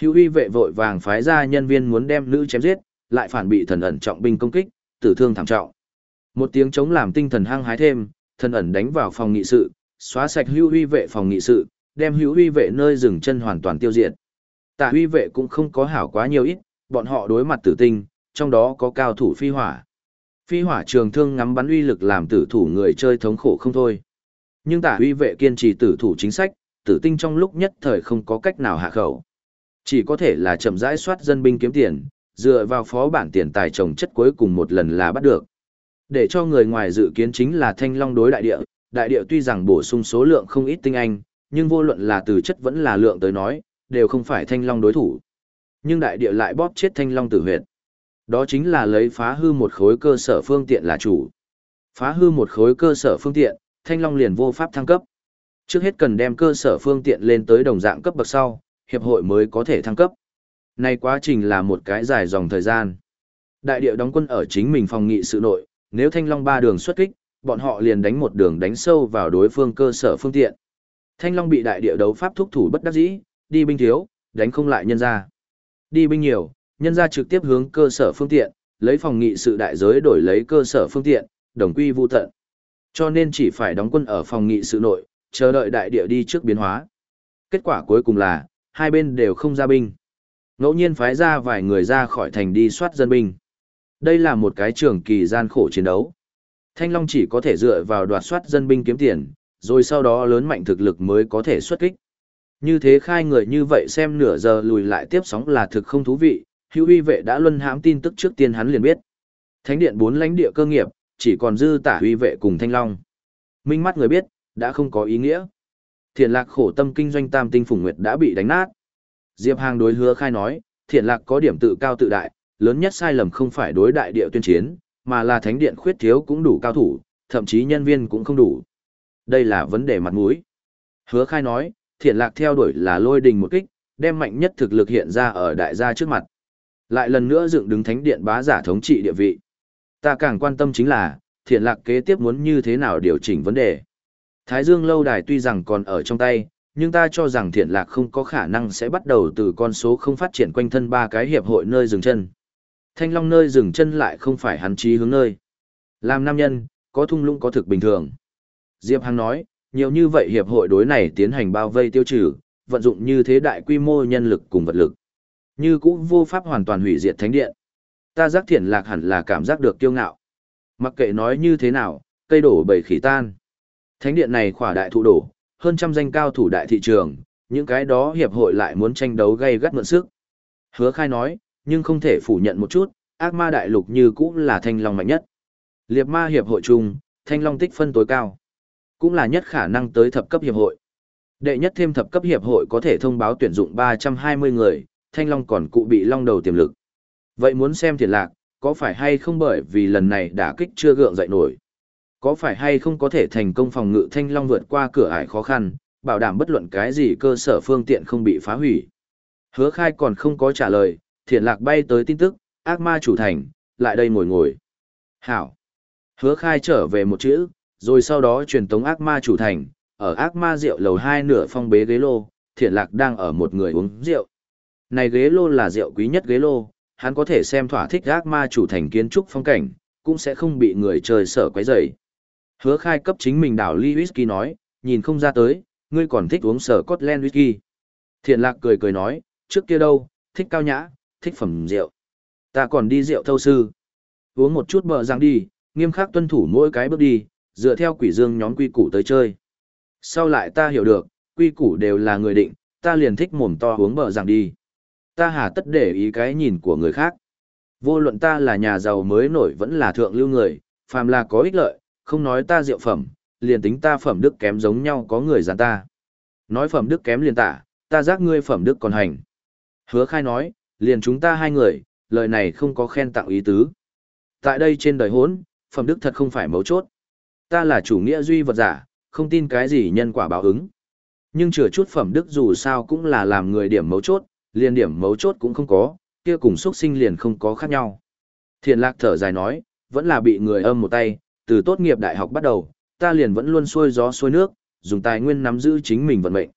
Hữu huy vệ vội vàng phái ra nhân viên muốn đem nữ chém giết, lại phản bị thần ẩn trọng binh công kích, tử thương thảm trọng. Một tiếng chống làm tinh thần hăng hái thêm, thần ẩn đánh vào phòng nghị sự, xóa sạch hữu huy vệ phòng nghị sự, đem hữu huy vệ nơi dừng chân hoàn toàn tiêu diệt. Tạ huy vệ cũng không có hảo quá nhiều ít, bọn họ đối mặt tử tinh, trong đó có cao thủ phi hỏa. Phi hỏa trường thương ngắm bắn uy lực làm tử thủ người chơi thống khổ không thôi. Nhưng tả huy vệ kiên trì tử thủ chính sách, tử tinh trong lúc nhất thời không có cách nào hạ khẩu. Chỉ có thể là chậm rãi soát dân binh kiếm tiền, dựa vào phó bản tiền tài trồng chất cuối cùng một lần là bắt được. Để cho người ngoài dự kiến chính là thanh long đối đại địa, đại địa tuy rằng bổ sung số lượng không ít tinh anh, nhưng vô luận là từ chất vẫn là lượng tới nói, đều không phải thanh long đối thủ. Nhưng đại địa lại bóp chết thanh long tử huyệt. Đó chính là lấy phá hư một khối cơ sở phương tiện là chủ. Phá hư một khối cơ sở phương tiện, thanh long liền vô pháp thăng cấp. Trước hết cần đem cơ sở phương tiện lên tới đồng dạng cấp bậc sau, hiệp hội mới có thể thăng cấp nay quá trình là một cái dài dòng thời gian. Đại địa đóng quân ở chính mình phòng nghị sự nội, nếu thanh long ba đường xuất kích, bọn họ liền đánh một đường đánh sâu vào đối phương cơ sở phương tiện. Thanh long bị đại địa đấu pháp thúc thủ bất đắc dĩ, đi binh thiếu, đánh không lại nhân ra. Đi binh nhiều, nhân ra trực tiếp hướng cơ sở phương tiện, lấy phòng nghị sự đại giới đổi lấy cơ sở phương tiện, đồng quy vu tận. Cho nên chỉ phải đóng quân ở phòng nghị sự nội, chờ đợi đại địa đi trước biến hóa. Kết quả cuối cùng là, hai bên đều không ra binh. Ngẫu nhiên phái ra vài người ra khỏi thành đi soát dân binh. Đây là một cái trường kỳ gian khổ chiến đấu. Thanh Long chỉ có thể dựa vào đoạt soát dân binh kiếm tiền, rồi sau đó lớn mạnh thực lực mới có thể xuất kích. Như thế khai người như vậy xem nửa giờ lùi lại tiếp sóng là thực không thú vị, hữu uy vệ đã luân hãm tin tức trước tiên hắn liền biết. Thánh điện bốn lãnh địa cơ nghiệp, chỉ còn dư tả uy vệ cùng thanh long. Minh mắt người biết, đã không có ý nghĩa. Thiền lạc khổ tâm kinh doanh tam tinh phùng nguyệt đã bị đánh nát. Diệp Hàng đối hứa khai nói, thiện lạc có điểm tự cao tự đại, lớn nhất sai lầm không phải đối đại địa tuyên chiến, mà là thánh điện khuyết thiếu cũng đủ cao thủ, thậm chí nhân viên cũng không đủ. Đây là vấn đề mặt mũi. Hứa khai nói, thiện lạc theo đuổi là lôi đình một kích, đem mạnh nhất thực lực hiện ra ở đại gia trước mặt. Lại lần nữa dựng đứng thánh điện bá giả thống trị địa vị. Ta càng quan tâm chính là, thiện lạc kế tiếp muốn như thế nào điều chỉnh vấn đề. Thái Dương lâu đài tuy rằng còn ở trong tay, nhưng ta cho rằng thiện lạc không có khả năng sẽ bắt đầu từ con số không phát triển quanh thân ba cái hiệp hội nơi dừng chân. Thanh Long nơi dừng chân lại không phải hắn chí hướng nơi. Làm nam nhân, có thung lũng có thực bình thường. Diệp Hằng nói, nhiều như vậy hiệp hội đối này tiến hành bao vây tiêu trừ, vận dụng như thế đại quy mô nhân lực cùng vật lực. Như cũng vô pháp hoàn toàn hủy diệt thánh điện. Ta giác thiện lạc hẳn là cảm giác được kiêu ngạo. Mặc kệ nói như thế nào, cây đổ bầy khỉ tan. Thánh điện này khỏa đại thụ đổ, hơn trăm danh cao thủ đại thị trường, những cái đó hiệp hội lại muốn tranh đấu gây gắt mượn sức. Hứa khai nói, nhưng không thể phủ nhận một chút, ác ma đại lục như cũng là thanh long mạnh nhất. Liệp ma hiệp hội chung, thanh long tích phân tối cao. Cũng là nhất khả năng tới thập cấp hiệp hội. Đệ nhất thêm thập cấp hiệp hội có thể thông báo tuyển dụng 320 người, thanh long còn cụ bị long đầu tiềm lực. Vậy muốn xem thiệt lạc, có phải hay không bởi vì lần này đả kích chưa gượng dậy nổi? Có phải hay không có thể thành công phòng ngự thanh long vượt qua cửa ải khó khăn, bảo đảm bất luận cái gì cơ sở phương tiện không bị phá hủy? Hứa khai còn không có trả lời, thiện lạc bay tới tin tức, ác ma chủ thành, lại đây ngồi ngồi. Hảo. Hứa khai trở về một chữ, rồi sau đó truyền tống ác ma chủ thành, ở ác ma rượu lầu hai nửa phong bế ghế lô, thiện lạc đang ở một người uống rượu. Này ghế lô là rượu quý nhất ghế lô, hắn có thể xem thỏa thích ác ma chủ thành kiến trúc phong cảnh, cũng sẽ không bị người trời sở quấy rầy. Hứa khai cấp chính mình đảo ly whisky nói, nhìn không ra tới, ngươi còn thích uống sở Scotland whisky. Thiện lạc cười cười nói, trước kia đâu, thích cao nhã, thích phẩm rượu. Ta còn đi rượu thâu sư. Uống một chút bờ răng đi, nghiêm khắc tuân thủ mỗi cái bước đi, dựa theo quỷ dương nhóm quy củ tới chơi. Sau lại ta hiểu được, quy củ đều là người định, ta liền thích mồm to uống bờ răng đi. Ta hà tất để ý cái nhìn của người khác. Vô luận ta là nhà giàu mới nổi vẫn là thượng lưu người, phàm là có ích lợi, không nói ta diệu phẩm, liền tính ta phẩm đức kém giống nhau có người giàn ta. Nói phẩm đức kém liền tả, ta giác ngươi phẩm đức còn hành. Hứa khai nói, liền chúng ta hai người, lời này không có khen tặng ý tứ. Tại đây trên đời hốn, phẩm đức thật không phải mấu chốt. Ta là chủ nghĩa duy vật giả, không tin cái gì nhân quả báo ứng. Nhưng chừa chút phẩm đức dù sao cũng là làm người điểm mấu chốt, liền điểm mấu chốt cũng không có, kia cùng xuất sinh liền không có khác nhau. Thiện lạc thở dài nói, vẫn là bị người âm một tay, từ tốt nghiệp đại học bắt đầu, ta liền vẫn luôn xuôi gió xuôi nước, dùng tài nguyên nắm giữ chính mình vận mệnh.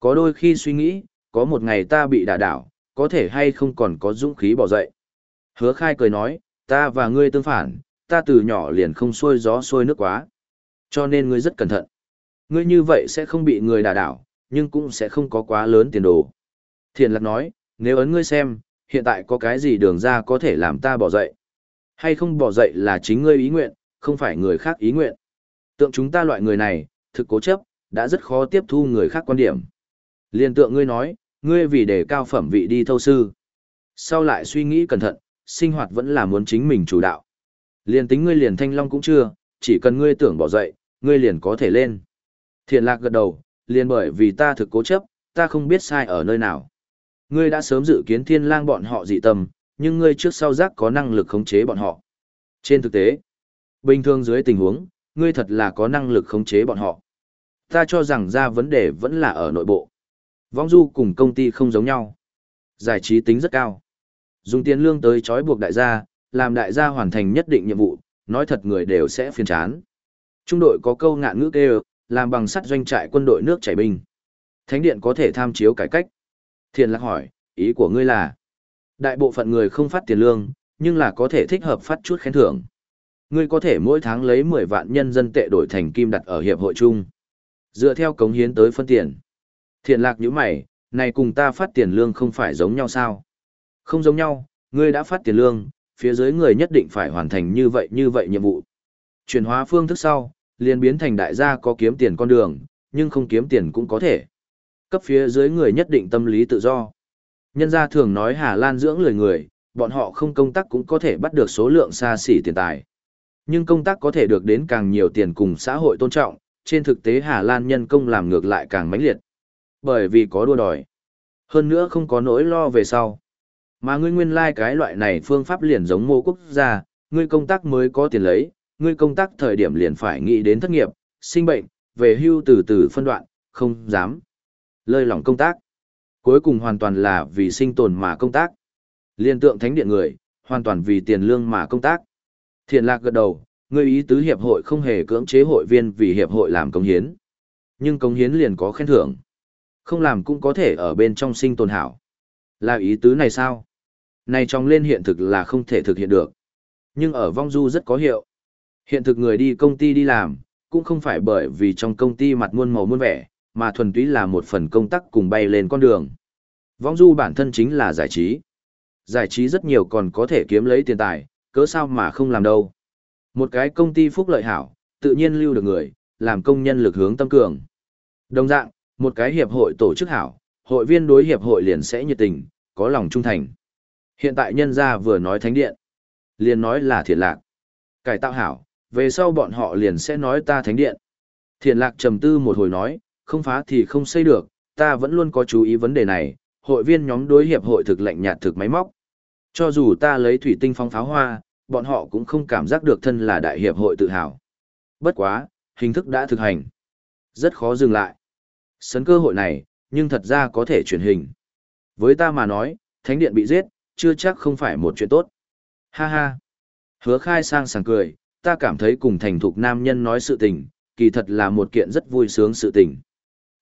Có đôi khi suy nghĩ, có một ngày ta bị đả đảo, có thể hay không còn có dũng khí bỏ dậy. Hứa khai cười nói, ta và ngươi tương phản, ta từ nhỏ liền không xuôi gió xuôi nước quá. Cho nên ngươi rất cẩn thận. Ngươi như vậy sẽ không bị người đả đảo, nhưng cũng sẽ không có quá lớn tiền đồ. Thiền lạc nói, nếu ấn ngươi xem, hiện tại có cái gì đường ra có thể làm ta bỏ dậy. Hay không bỏ dậy là chính ngươi ý nguyện, không phải người khác ý nguyện. Tượng chúng ta loại người này, thực cố chấp, đã rất khó tiếp thu người khác quan điểm. Liên tượng ngươi nói, ngươi vì đề cao phẩm vị đi thâu sư. Sau lại suy nghĩ cẩn thận, sinh hoạt vẫn là muốn chính mình chủ đạo. Liên tính ngươi liền thanh long cũng chưa, chỉ cần ngươi tưởng bỏ dậy, ngươi liền có thể lên. Thiện lạc gật đầu, liền bởi vì ta thực cố chấp, ta không biết sai ở nơi nào. Ngươi đã sớm dự kiến thiên lang bọn họ dị tâm, nhưng ngươi trước sau giác có năng lực khống chế bọn họ. Trên thực tế, bình thường dưới tình huống, ngươi thật là có năng lực khống chế bọn họ. Ta cho rằng ra vấn đề vẫn là ở nội bộ. Vong du cùng công ty không giống nhau. Giải trí tính rất cao. Dùng tiền lương tới trói buộc đại gia, làm đại gia hoàn thành nhất định nhiệm vụ, nói thật người đều sẽ phiền chán. Trung đội có câu ngạn ngữ kêu, làm bằng sắt doanh trại quân đội nước chảy binh. Thánh điện có thể tham chiếu cải cách. Thiền lạc hỏi, ý của ngươi là, đại bộ phận người không phát tiền lương, nhưng là có thể thích hợp phát chút khen thưởng. Ngươi có thể mỗi tháng lấy 10 vạn nhân dân tệ đổi thành kim đặt ở hiệp hội chung. Dựa theo cống hiến tới phân tiền. Thiện lạc như mày, này cùng ta phát tiền lương không phải giống nhau sao? Không giống nhau, ngươi đã phát tiền lương, phía dưới người nhất định phải hoàn thành như vậy như vậy nhiệm vụ. Chuyển hóa phương thức sau, liền biến thành đại gia có kiếm tiền con đường, nhưng không kiếm tiền cũng có thể. Cấp phía dưới người nhất định tâm lý tự do. Nhân gia thường nói Hà Lan dưỡng lời người, bọn họ không công tác cũng có thể bắt được số lượng xa xỉ tiền tài. Nhưng công tác có thể được đến càng nhiều tiền cùng xã hội tôn trọng, trên thực tế Hà Lan nhân công làm ngược lại càng mãnh liệt. Bởi vì có đua đòi. Hơn nữa không có nỗi lo về sau. Mà ngươi nguyên lai like cái loại này phương pháp liền giống mô quốc gia, ngươi công tác mới có tiền lấy, ngươi công tác thời điểm liền phải nghĩ đến thất nghiệp, sinh bệnh, về hưu từ từ phân đoạn, không dám. Lơi lỏng công tác. Cuối cùng hoàn toàn là vì sinh tồn mà công tác. Liên tượng thánh điện người, hoàn toàn vì tiền lương mà công tác. Thiện lạc gật đầu, người ý tứ hiệp hội không hề cưỡng chế hội viên vì hiệp hội làm công hiến. Nhưng công hiến liền có khen thưởng. Không làm cũng có thể ở bên trong sinh tồn hảo. Là ý tứ này sao? Này trong lên hiện thực là không thể thực hiện được. Nhưng ở vong du rất có hiệu. Hiện thực người đi công ty đi làm, cũng không phải bởi vì trong công ty mặt muôn màu muôn vẻ, mà thuần túy là một phần công tác cùng bay lên con đường. Vong du bản thân chính là giải trí. Giải trí rất nhiều còn có thể kiếm lấy tiền tài, cớ sao mà không làm đâu. Một cái công ty phúc lợi hảo, tự nhiên lưu được người, làm công nhân lực hướng tâm cường. Đồng dạng, một cái hiệp hội tổ chức hảo, hội viên đối hiệp hội liền sẽ nhiệt tình, có lòng trung thành. Hiện tại nhân gia vừa nói thánh điện, liền nói là thiện lạc. Cải tạo hảo, về sau bọn họ liền sẽ nói ta thánh điện. Thiện lạc trầm tư một hồi nói, không phá thì không xây được, ta vẫn luôn có chú ý vấn đề này, hội viên nhóm đối hiệp hội thực lệnh nhạt thực máy móc. Cho dù ta lấy thủy tinh phong pháo hoa, bọn họ cũng không cảm giác được thân là đại hiệp hội tự hào. Bất quá, hình thức đã thực hành. Rất khó dừng lại. Sấn cơ hội này, nhưng thật ra có thể truyền hình. Với ta mà nói, thánh điện bị giết, chưa chắc không phải một chuyện tốt. Ha ha. Hứa khai sang sảng cười, ta cảm thấy cùng thành thục nam nhân nói sự tình, kỳ thật là một kiện rất vui sướng sự tình.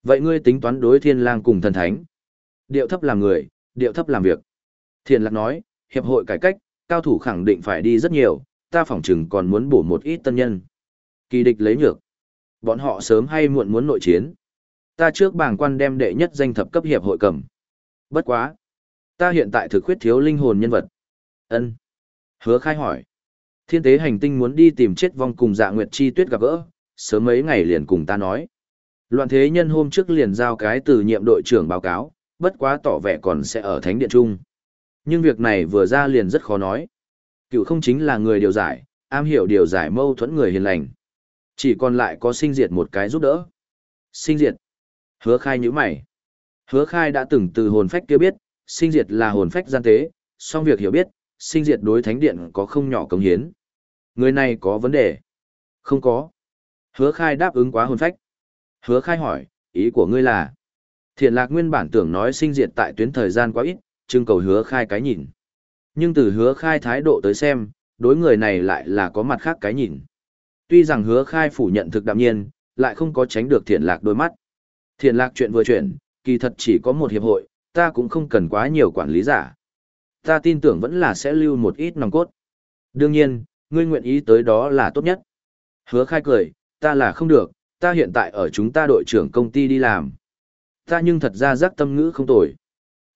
Vậy ngươi tính toán đối thiên lang cùng thần thánh. Điệu thấp làm người, điệu thấp làm việc. Thiền lạc nói, hiệp hội cải cách, cao thủ khẳng định phải đi rất nhiều, ta phỏng chừng còn muốn bổ một ít tân nhân. Kỳ địch lấy nhược. Bọn họ sớm hay muộn muốn nội chiến. Ta trước bảng quan đem đệ nhất danh thập cấp hiệp hội cầm. Bất quá. Ta hiện tại thực khuyết thiếu linh hồn nhân vật. ân Hứa khai hỏi. Thiên tế hành tinh muốn đi tìm chết vong cùng dạ nguyệt chi tuyết gặp gỡ, sớm mấy ngày liền cùng ta nói. Loạn thế nhân hôm trước liền giao cái từ nhiệm đội trưởng báo cáo, bất quá tỏ vẻ còn sẽ ở thánh điện trung. Nhưng việc này vừa ra liền rất khó nói. Cựu không chính là người điều giải, am hiểu điều giải mâu thuẫn người hiền lành. Chỉ còn lại có sinh diệt một cái giúp đỡ. Sinh diệt. Hứa khai như mày. Hứa khai đã từng từ hồn phách kia biết, sinh diệt là hồn phách gian tế, song việc hiểu biết, sinh diệt đối thánh điện có không nhỏ công hiến. Người này có vấn đề. Không có. Hứa khai đáp ứng quá hồn phách. Hứa khai hỏi, ý của ngươi là. Thiện lạc nguyên bản tưởng nói sinh diệt tại tuyến thời gian quá ít, trưng cầu hứa khai cái nhìn. Nhưng từ hứa khai thái độ tới xem, đối người này lại là có mặt khác cái nhìn. Tuy rằng hứa khai phủ nhận thực đạm nhiên, lại không có tránh được thiện lạc đôi mắt. Thiện lạc chuyện vừa chuyển, kỳ thật chỉ có một hiệp hội, ta cũng không cần quá nhiều quản lý giả. Ta tin tưởng vẫn là sẽ lưu một ít nòng cốt. Đương nhiên, ngươi nguyện ý tới đó là tốt nhất. Hứa khai cười, ta là không được, ta hiện tại ở chúng ta đội trưởng công ty đi làm. Ta nhưng thật ra giác tâm ngữ không tồi.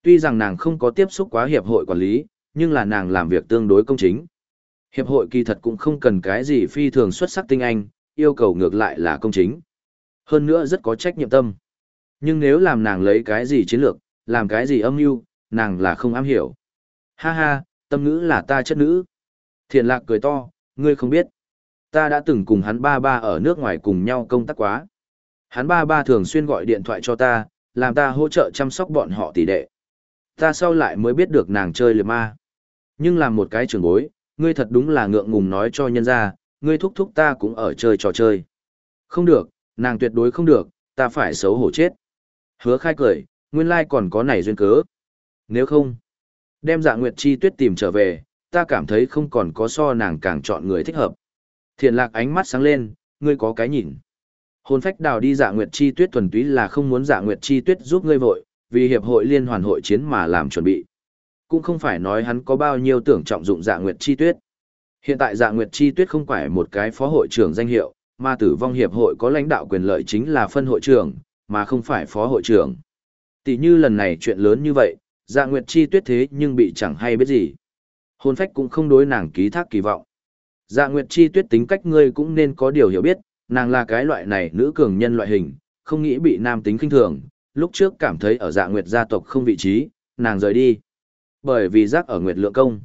Tuy rằng nàng không có tiếp xúc quá hiệp hội quản lý, nhưng là nàng làm việc tương đối công chính. Hiệp hội kỳ thật cũng không cần cái gì phi thường xuất sắc tinh anh, yêu cầu ngược lại là công chính. Hơn nữa rất có trách nhiệm tâm. Nhưng nếu làm nàng lấy cái gì chiến lược, làm cái gì âm mưu, nàng là không am hiểu. Ha ha, tâm ngữ là ta chất nữ. Thiện lạc cười to, ngươi không biết. Ta đã từng cùng hắn ba ba ở nước ngoài cùng nhau công tác quá. Hắn ba ba thường xuyên gọi điện thoại cho ta, làm ta hỗ trợ chăm sóc bọn họ tỷ đệ. Ta sau lại mới biết được nàng chơi liệt ma. Nhưng làm một cái trường bối, ngươi thật đúng là ngượng ngùng nói cho nhân ra, ngươi thúc thúc ta cũng ở chơi trò chơi. Không được, nàng tuyệt đối không được, ta phải xấu hổ chết. Hứa khai cười, nguyên lai còn có này duyên cớ. Nếu không, đem dạ nguyệt chi tuyết tìm trở về, ta cảm thấy không còn có so nàng càng chọn người thích hợp. Thiền lạc ánh mắt sáng lên, ngươi có cái nhìn. Hồn phách đào đi dạ nguyệt chi tuyết thuần túy là không muốn dạ nguyệt chi tuyết giúp ngươi vội, vì hiệp hội liên hoàn hội chiến mà làm chuẩn bị. Cũng không phải nói hắn có bao nhiêu tưởng trọng dụng dạ nguyệt chi tuyết. Hiện tại dạ nguyệt chi tuyết không phải một cái phó hội trưởng danh hiệu, mà tử vong hiệp hội có lãnh đạo quyền lợi chính là phân hội trưởng, mà không phải phó hội trưởng. Tỷ như lần này chuyện lớn như vậy, dạ nguyệt chi tuyết thế nhưng bị chẳng hay biết gì. Hồn phách cũng không đối nàng ký thác kỳ vọng. Dạ nguyệt chi tuyết tính cách ngươi cũng nên có điều hiểu biết, nàng là cái loại này nữ cường nhân loại hình, không nghĩ bị nam tính khinh thường, lúc trước cảm thấy ở dạ nguyệt gia tộc không vị trí, nàng rời đi. Bởi vì giác ở nguyệt lượng công.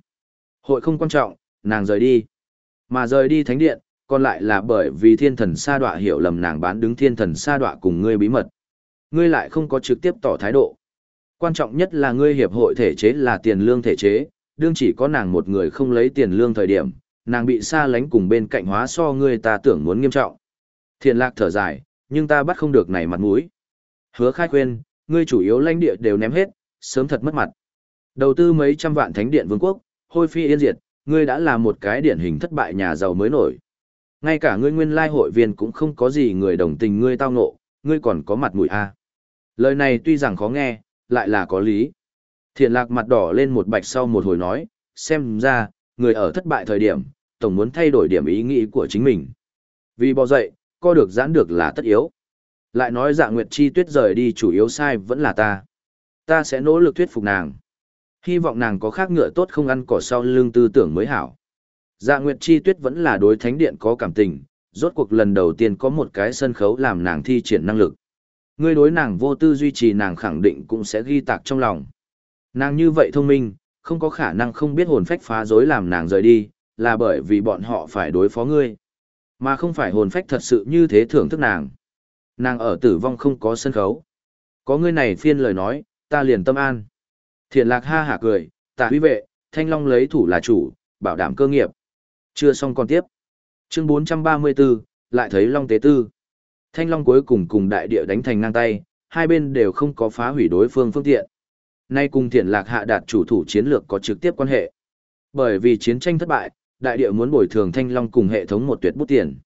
Hội không quan trọng, nàng rời đi. Mà rời đi thánh điện, còn lại là bởi vì thiên thần sa đọa hiểu lầm nàng bán đứng thiên thần sa đọa cùng ngươi bí mật. Ngươi lại không có trực tiếp tỏ thái độ. Quan trọng nhất là ngươi hiệp hội thể chế là tiền lương thể chế, đương chỉ có nàng một người không lấy tiền lương thời điểm, nàng bị xa lánh cùng bên cạnh hóa so ngươi ta tưởng muốn nghiêm trọng. Thiền lạc thở dài, nhưng ta bắt không được này mặt mũi. Hứa khai khuyên, ngươi chủ yếu lãnh địa đều ném hết, sớm thật mất mặt. Đầu tư mấy trăm vạn thánh điện vương quốc, hôi phi yên diệt, ngươi đã là một cái điển hình thất bại nhà giàu mới nổi. Ngay cả ngươi nguyên lai hội viên cũng không có gì người đồng tình ngươi tao ngộ, ngươi còn có mặt mũi a. À. Lời này tuy rằng khó nghe, lại là có lý. Thiện lạc mặt đỏ lên một bạch sau một hồi nói, xem ra, người ở thất bại thời điểm, tổng muốn thay đổi điểm ý nghĩ của chính mình. Vì bò dậy, co được giãn được là tất yếu. Lại nói dạ nguyệt chi tuyết rời đi chủ yếu sai vẫn là ta. Ta sẽ nỗ lực thuyết phục nàng. Hy vọng nàng có khác ngựa tốt không ăn cỏ sau lưng tư tưởng mới hảo. Dạ Nguyệt Chi Tuyết vẫn là đối thánh điện có cảm tình, rốt cuộc lần đầu tiên có một cái sân khấu làm nàng thi triển năng lực. Ngươi đối nàng vô tư duy trì nàng khẳng định cũng sẽ ghi tạc trong lòng. Nàng như vậy thông minh, không có khả năng không biết hồn phách phá rối làm nàng rời đi, là bởi vì bọn họ phải đối phó ngươi. Mà không phải hồn phách thật sự như thế thưởng thức nàng. Nàng ở tử vong không có sân khấu. Có ngươi này phiên lời nói, ta liền tâm an. Thiện lạc ha hả cười, tạ huy vệ, thanh long lấy thủ là chủ, bảo đảm cơ nghiệp. Chưa xong còn tiếp. Chương 434, lại thấy long tế tư. Thanh long cuối cùng cùng đại địa đánh thành ngang tay, hai bên đều không có phá hủy đối phương phương tiện. Nay cùng thiện lạc hạ đạt chủ thủ chiến lược có trực tiếp quan hệ. Bởi vì chiến tranh thất bại, đại địa muốn bồi thường thanh long cùng hệ thống một tuyệt bút tiền.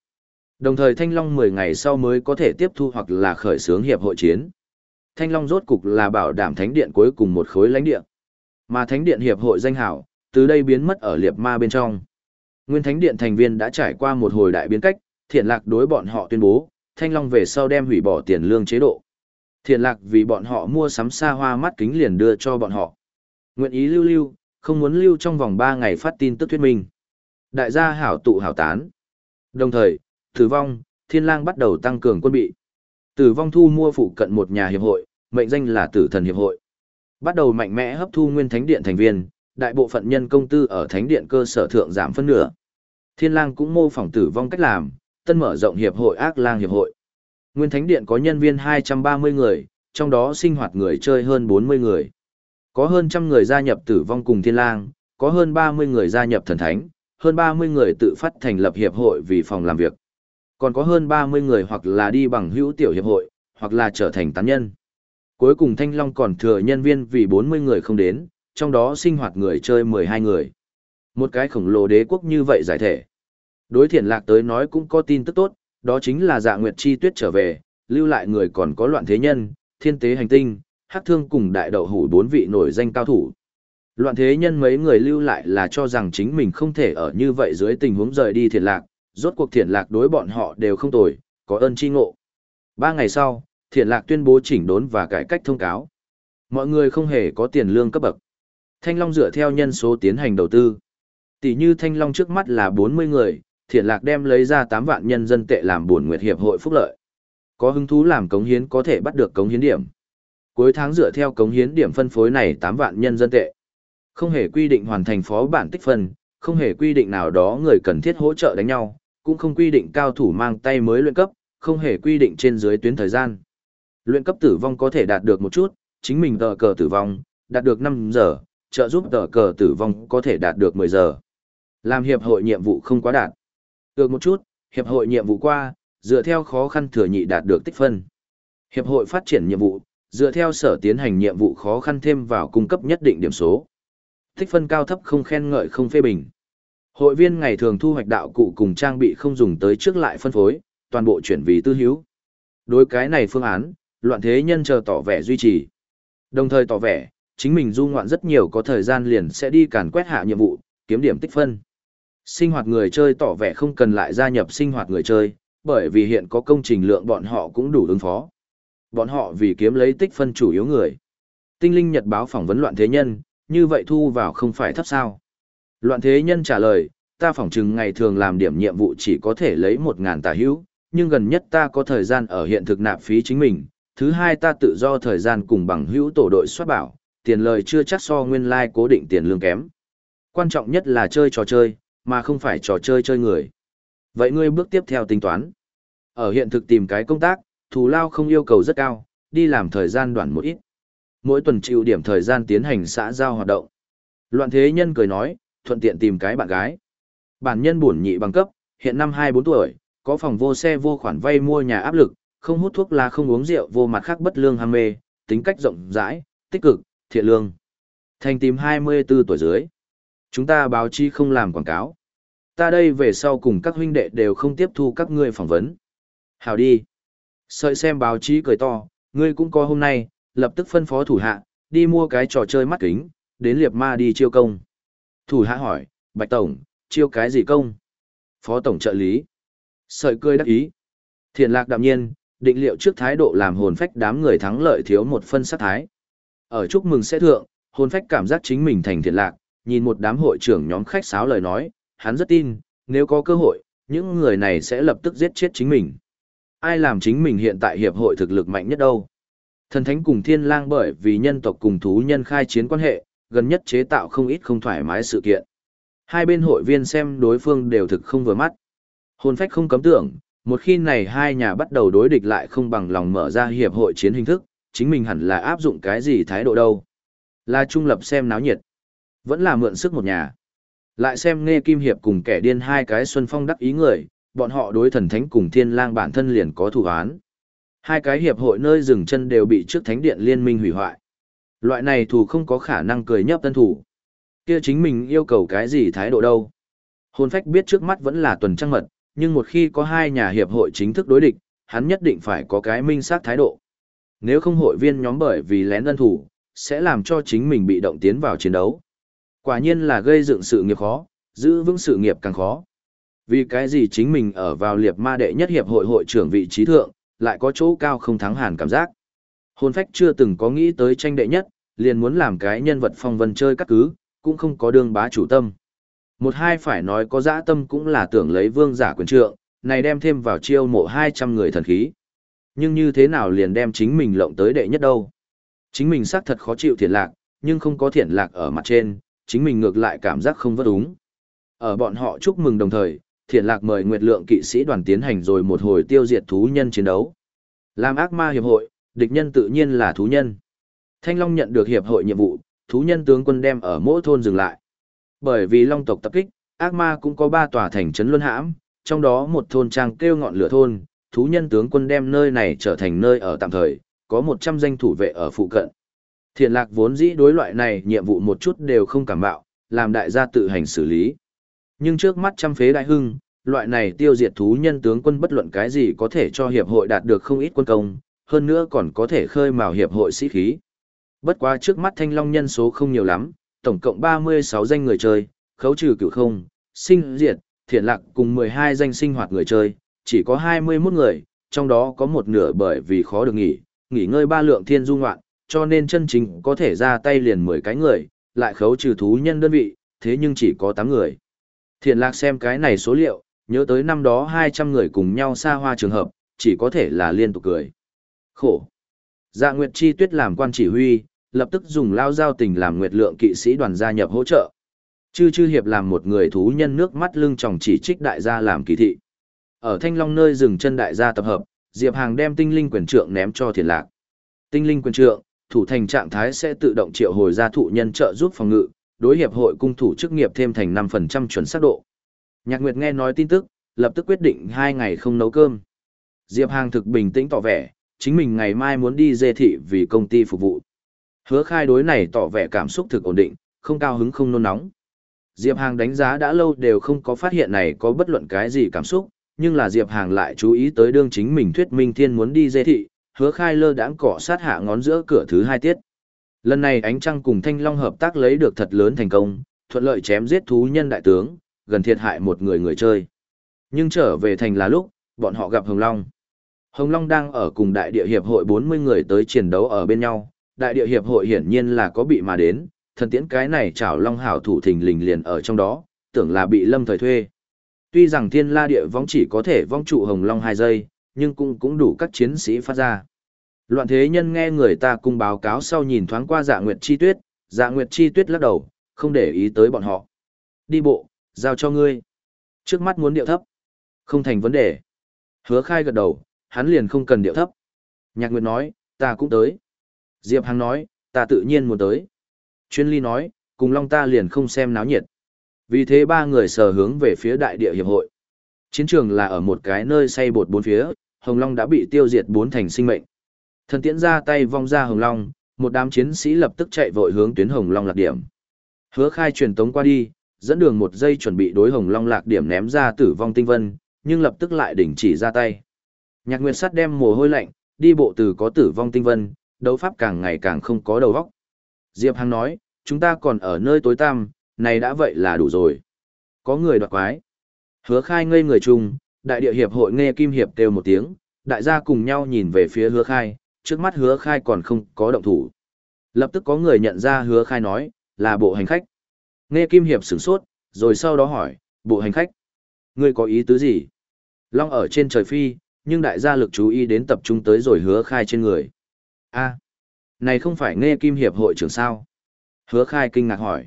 Đồng thời thanh long 10 ngày sau mới có thể tiếp thu hoặc là khởi xướng hiệp hội chiến. Thanh Long rốt cục là bảo đảm thánh điện cuối cùng một khối lãnh địa. Mà thánh điện hiệp hội danh hảo, từ đây biến mất ở liệp ma bên trong. Nguyên thánh điện thành viên đã trải qua một hồi đại biến cách, thiện lạc đối bọn họ tuyên bố, Thanh Long về sau đem hủy bỏ tiền lương chế độ. Thiện lạc vì bọn họ mua sắm xa hoa mắt kính liền đưa cho bọn họ. Nguyện ý lưu lưu, không muốn lưu trong vòng 3 ngày phát tin tức thuyết minh. Đại gia hảo tụ hảo tán. Đồng thời, tử vong, thiên lang bắt đầu tăng cường quân bị. Tử vong thu mua phụ cận một nhà hiệp hội, mệnh danh là Tử Thần Hiệp hội. Bắt đầu mạnh mẽ hấp thu nguyên thánh điện thành viên, đại bộ phận nhân công tư ở thánh điện cơ sở thượng giảm phân nửa. Thiên Lang cũng mô phỏng tử vong cách làm, tân mở rộng hiệp hội Ác Lang hiệp hội. Nguyên thánh điện có nhân viên 230 người, trong đó sinh hoạt người chơi hơn 40 người. Có hơn trăm người gia nhập tử vong cùng Thiên Lang, có hơn 30 người gia nhập thần thánh, hơn 30 người tự phát thành lập hiệp hội vì phòng làm việc còn có hơn 30 người hoặc là đi bằng hữu tiểu hiệp hội, hoặc là trở thành tán nhân. Cuối cùng Thanh Long còn thừa nhân viên vì 40 người không đến, trong đó sinh hoạt người chơi 12 người. Một cái khổng lồ đế quốc như vậy giải thể. Đối thiện lạc tới nói cũng có tin tức tốt, đó chính là dạ nguyệt chi tuyết trở về, lưu lại người còn có loạn thế nhân, thiên tế hành tinh, hắc thương cùng đại đậu hủ bốn vị nổi danh cao thủ. Loạn thế nhân mấy người lưu lại là cho rằng chính mình không thể ở như vậy dưới tình huống rời đi thiện lạc, rốt cuộc thiện lạc đối bọn họ đều không tồi, có ơn chi ngộ. Ba ngày sau, thiện lạc tuyên bố chỉnh đốn và cải cách thông cáo. Mọi người không hề có tiền lương cấp bậc. Thanh Long dựa theo nhân số tiến hành đầu tư. Tỷ như Thanh Long trước mắt là 40 người, thiện lạc đem lấy ra 8 vạn nhân dân tệ làm buồn nguyệt hiệp hội phúc lợi. Có hứng thú làm cống hiến có thể bắt được cống hiến điểm. Cuối tháng dựa theo cống hiến điểm phân phối này 8 vạn nhân dân tệ. Không hề quy định hoàn thành phó bản tích phân, không hề quy định nào đó người cần thiết hỗ trợ đánh nhau, cũng không quy định cao thủ mang tay mới luyện cấp, không hề quy định trên dưới tuyến thời gian. Luyện cấp tử vong có thể đạt được một chút, chính mình tờ cờ tử vong, đạt được 5 giờ, trợ giúp tờ cờ tử vong có thể đạt được 10 giờ. Làm hiệp hội nhiệm vụ không quá đạt. Được một chút, hiệp hội nhiệm vụ qua, dựa theo khó khăn thừa nhị đạt được tích phân. Hiệp hội phát triển nhiệm vụ, dựa theo sở tiến hành nhiệm vụ khó khăn thêm vào cung cấp nhất định điểm số. Tích phân cao thấp không khen ngợi không phê bình. Hội viên ngày thường thu hoạch đạo cụ cùng trang bị không dùng tới trước lại phân phối, toàn bộ chuyển vì tư hữu. Đối cái này phương án, loạn thế nhân chờ tỏ vẻ duy trì. Đồng thời tỏ vẻ, chính mình du ngoạn rất nhiều có thời gian liền sẽ đi càn quét hạ nhiệm vụ, kiếm điểm tích phân. Sinh hoạt người chơi tỏ vẻ không cần lại gia nhập sinh hoạt người chơi, bởi vì hiện có công trình lượng bọn họ cũng đủ ứng phó. Bọn họ vì kiếm lấy tích phân chủ yếu người. Tinh linh nhật báo phỏng vấn loạn thế nhân, như vậy thu vào không phải thấp sao. Loạn thế nhân trả lời, ta phỏng chừng ngày thường làm điểm nhiệm vụ chỉ có thể lấy một ngàn tà hữu, nhưng gần nhất ta có thời gian ở hiện thực nạp phí chính mình. Thứ hai ta tự do thời gian cùng bằng hữu tổ đội soát bảo, tiền lời chưa chắc so nguyên lai like cố định tiền lương kém. Quan trọng nhất là chơi trò chơi, mà không phải trò chơi chơi người. Vậy ngươi bước tiếp theo tính toán. Ở hiện thực tìm cái công tác, thù lao không yêu cầu rất cao, đi làm thời gian đoạn một ít. Mỗi tuần chịu điểm thời gian tiến hành xã giao hoạt động. Loạn thế nhân cười nói, thuận tiện tìm cái bạn gái. Bản nhân buồn nhị bằng cấp, hiện năm 24 tuổi, có phòng vô xe vô khoản vay mua nhà áp lực, không hút thuốc lá không uống rượu vô mặt khác bất lương ham mê, tính cách rộng rãi, tích cực, thiện lương. Thành tìm 24 tuổi dưới. Chúng ta báo chí không làm quảng cáo. Ta đây về sau cùng các huynh đệ đều không tiếp thu các ngươi phỏng vấn. Hào đi. Sợi xem báo chí cười to, ngươi cũng có hôm nay, lập tức phân phó thủ hạ, đi mua cái trò chơi mắt kính, đến liệp ma đi chiêu công. Thủ hạ hỏi, Bạch Tổng, chiêu cái gì công? Phó Tổng trợ lý. Sợi cười đắc ý. Thiện lạc đạm nhiên, định liệu trước thái độ làm hồn phách đám người thắng lợi thiếu một phân sát thái. Ở chúc mừng sẽ thượng, hồn phách cảm giác chính mình thành thiện lạc, nhìn một đám hội trưởng nhóm khách sáo lời nói, hắn rất tin, nếu có cơ hội, những người này sẽ lập tức giết chết chính mình. Ai làm chính mình hiện tại hiệp hội thực lực mạnh nhất đâu? Thần thánh cùng thiên lang bởi vì nhân tộc cùng thú nhân khai chiến quan hệ, gần nhất chế tạo không ít không thoải mái sự kiện. Hai bên hội viên xem đối phương đều thực không vừa mắt. Hồn phách không cấm tưởng, một khi này hai nhà bắt đầu đối địch lại không bằng lòng mở ra hiệp hội chiến hình thức, chính mình hẳn là áp dụng cái gì thái độ đâu. Là trung lập xem náo nhiệt. Vẫn là mượn sức một nhà. Lại xem nghe kim hiệp cùng kẻ điên hai cái xuân phong đắc ý người, bọn họ đối thần thánh cùng thiên lang bản thân liền có thủ án. Hai cái hiệp hội nơi dừng chân đều bị trước thánh điện liên minh hủy hoại. Loại này thủ không có khả năng cười nhấp tân thủ. Kia chính mình yêu cầu cái gì thái độ đâu. Hồn phách biết trước mắt vẫn là tuần trăng mật, nhưng một khi có hai nhà hiệp hội chính thức đối địch, hắn nhất định phải có cái minh xác thái độ. Nếu không hội viên nhóm bởi vì lén tân thủ, sẽ làm cho chính mình bị động tiến vào chiến đấu. Quả nhiên là gây dựng sự nghiệp khó, giữ vững sự nghiệp càng khó. Vì cái gì chính mình ở vào liệp ma đệ nhất hiệp hội hội trưởng vị trí thượng, lại có chỗ cao không thắng hàn cảm giác. Hồn phách chưa từng có nghĩ tới tranh đệ nhất, liền muốn làm cái nhân vật phong vân chơi các cứ, cũng không có đương bá chủ tâm. Một hai phải nói có dã tâm cũng là tưởng lấy vương giả quyền trượng, này đem thêm vào chiêu mộ 200 người thần khí. Nhưng như thế nào liền đem chính mình lộng tới đệ nhất đâu? Chính mình xác thật khó chịu thiện lạc, nhưng không có thiện lạc ở mặt trên, chính mình ngược lại cảm giác không vất đúng. Ở bọn họ chúc mừng đồng thời, thiện lạc mời Nguyệt Lượng kỵ sĩ đoàn tiến hành rồi một hồi tiêu diệt thú nhân chiến đấu. Làm ác ma hiệp hội, địch nhân tự nhiên là thú nhân. Thanh Long nhận được hiệp hội nhiệm vụ, thú nhân tướng quân đem ở mỗi thôn dừng lại. Bởi vì Long tộc tập kích, ác ma cũng có ba tòa thành trấn luân hãm, trong đó một thôn trang kêu ngọn lửa thôn, thú nhân tướng quân đem nơi này trở thành nơi ở tạm thời, có 100 danh thủ vệ ở phụ cận. Thiện lạc vốn dĩ đối loại này nhiệm vụ một chút đều không cảm bạo, làm đại gia tự hành xử lý. Nhưng trước mắt trăm phế đại hưng, loại này tiêu diệt thú nhân tướng quân bất luận cái gì có thể cho hiệp hội đạt được không ít quân công, hơn nữa còn có thể khơi mào hiệp hội sĩ khí. Bất quá trước mắt thanh long nhân số không nhiều lắm, tổng cộng 36 danh người chơi, khấu trừ cửu không, sinh diệt, thiện lạc cùng 12 danh sinh hoạt người chơi, chỉ có 21 người, trong đó có một nửa bởi vì khó được nghỉ, nghỉ ngơi ba lượng thiên du ngoạn, cho nên chân chính có thể ra tay liền 10 cái người, lại khấu trừ thú nhân đơn vị, thế nhưng chỉ có 8 người. Thiện lạc xem cái này số liệu, nhớ tới năm đó 200 người cùng nhau xa hoa trường hợp, chỉ có thể là liên tục cười. Khổ. Dạ Nguyệt Chi Tuyết làm quan chỉ huy, lập tức dùng lao giao tình làm nguyệt lượng kỵ sĩ đoàn gia nhập hỗ trợ. Chư chư hiệp làm một người thú nhân nước mắt lưng tròng chỉ trích đại gia làm kỳ thị. Ở Thanh Long nơi dừng chân đại gia tập hợp, Diệp Hàng đem tinh linh quyền trượng ném cho thiền lạc. Tinh linh quyền trượng, thủ thành trạng thái sẽ tự động triệu hồi ra thụ nhân trợ giúp phòng ngự, đối hiệp hội cung thủ chức nghiệp thêm thành 5% chuẩn xác độ. Nhạc Nguyệt nghe nói tin tức, lập tức quyết định hai ngày không nấu cơm. Diệp Hàng thực bình tĩnh tỏ vẻ, chính mình ngày mai muốn đi dê thị vì công ty phục vụ. Hứa khai đối này tỏ vẻ cảm xúc thực ổn định, không cao hứng không nôn nóng. Diệp Hàng đánh giá đã lâu đều không có phát hiện này có bất luận cái gì cảm xúc, nhưng là Diệp Hàng lại chú ý tới đương chính mình thuyết minh thiên muốn đi dê thị, hứa khai lơ đãng cỏ sát hạ ngón giữa cửa thứ hai tiết. Lần này ánh trăng cùng Thanh Long hợp tác lấy được thật lớn thành công, thuận lợi chém giết thú nhân đại tướng, gần thiệt hại một người người chơi. Nhưng trở về thành là lúc, bọn họ gặp Hồng Long. Hồng Long đang ở cùng đại địa hiệp hội 40 người tới chiến đấu ở bên nhau, đại địa hiệp hội hiển nhiên là có bị mà đến, thần tiễn cái này chảo Long hảo thủ thình lình liền ở trong đó, tưởng là bị lâm thời thuê. Tuy rằng thiên la địa vong chỉ có thể vong trụ Hồng Long 2 giây, nhưng cũng cũng đủ các chiến sĩ phát ra. Loạn thế nhân nghe người ta cung báo cáo sau nhìn thoáng qua dạ nguyệt chi tuyết, dạ nguyệt chi tuyết lắc đầu, không để ý tới bọn họ. Đi bộ, giao cho ngươi. Trước mắt muốn điệu thấp. Không thành vấn đề. Hứa khai gật đầu, hắn liền không cần điệu thấp. Nhạc Nguyệt nói, ta cũng tới. Diệp Hằng nói, ta tự nhiên muốn tới. Chuyên ly nói, cùng Long ta liền không xem náo nhiệt. Vì thế ba người sờ hướng về phía đại địa hiệp hội. Chiến trường là ở một cái nơi xây bột bốn phía, Hồng Long đã bị tiêu diệt bốn thành sinh mệnh. Thần tiễn ra tay vong ra Hồng Long, một đám chiến sĩ lập tức chạy vội hướng tuyến Hồng Long lạc điểm. Hứa khai truyền tống qua đi, dẫn đường một giây chuẩn bị đối Hồng Long lạc điểm ném ra tử vong tinh vân, nhưng lập tức lại đình chỉ ra tay. Nhạc Nguyệt Sắt đem mồ hôi lạnh, đi bộ từ có tử vong tinh vân, đấu pháp càng ngày càng không có đầu óc. Diệp Hằng nói, chúng ta còn ở nơi tối tăm, này đã vậy là đủ rồi. Có người đoạt quái. Hứa khai ngây người chung, đại địa hiệp hội nghe kim hiệp kêu một tiếng, đại gia cùng nhau nhìn về phía hứa khai, trước mắt hứa khai còn không có động thủ. Lập tức có người nhận ra hứa khai nói, là bộ hành khách. Nghe kim hiệp sửng sốt, rồi sau đó hỏi, bộ hành khách. Ngươi có ý tứ gì? Long ở trên trời phi, nhưng đại gia lực chú ý đến tập trung tới rồi hứa khai trên người. a này không phải nghe kim hiệp hội trưởng sao? Hứa khai kinh ngạc hỏi.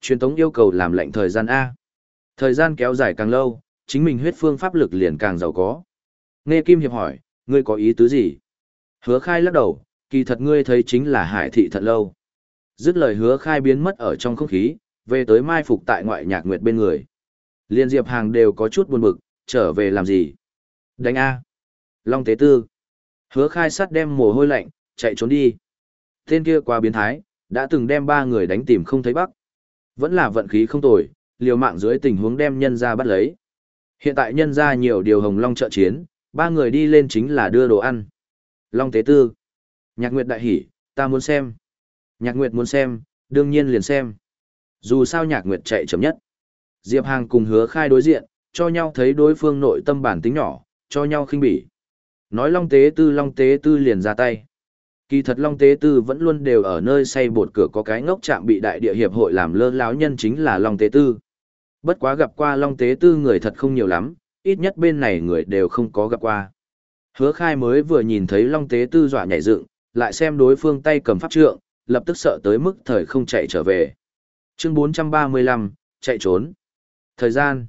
Truyền tống yêu cầu làm lệnh thời gian A. Thời gian kéo dài càng lâu, chính mình huyết phương pháp lực liền càng giàu có. Nghe kim hiệp hỏi, ngươi có ý tứ gì? Hứa khai lắc đầu, kỳ thật ngươi thấy chính là hải thị thật lâu. Dứt lời hứa khai biến mất ở trong không khí, về tới mai phục tại ngoại nhạc nguyệt bên người. Liên diệp hàng đều có chút buồn bực, trở về làm gì? Đánh A. Long tế tư. Hứa khai sắt đem mồ hôi lạnh, chạy trốn đi. Tên kia qua biến thái, đã từng đem ba người đánh tìm không thấy bắc. Vẫn là vận khí không tồi, liều mạng dưới tình huống đem nhân ra bắt lấy. Hiện tại nhân ra nhiều điều hồng long trợ chiến, ba người đi lên chính là đưa đồ ăn. Long tế tư. Nhạc Nguyệt đại hỉ, ta muốn xem. Nhạc Nguyệt muốn xem, đương nhiên liền xem. Dù sao Nhạc Nguyệt chạy chậm nhất. Diệp Hàng cùng hứa khai đối diện, cho nhau thấy đối phương nội tâm bản tính nhỏ, cho nhau khinh bỉ. Nói Long Tế Tư Long Tế Tư liền ra tay. Kỳ thật Long Tế Tư vẫn luôn đều ở nơi xây bột cửa có cái ngốc chạm bị đại địa hiệp hội làm lơ láo nhân chính là Long Tế Tư. Bất quá gặp qua Long Tế Tư người thật không nhiều lắm, ít nhất bên này người đều không có gặp qua. Hứa khai mới vừa nhìn thấy Long Tế Tư dọa nhảy dựng, lại xem đối phương tay cầm pháp trượng, lập tức sợ tới mức thời không chạy trở về. Chương 435, chạy trốn. Thời gian.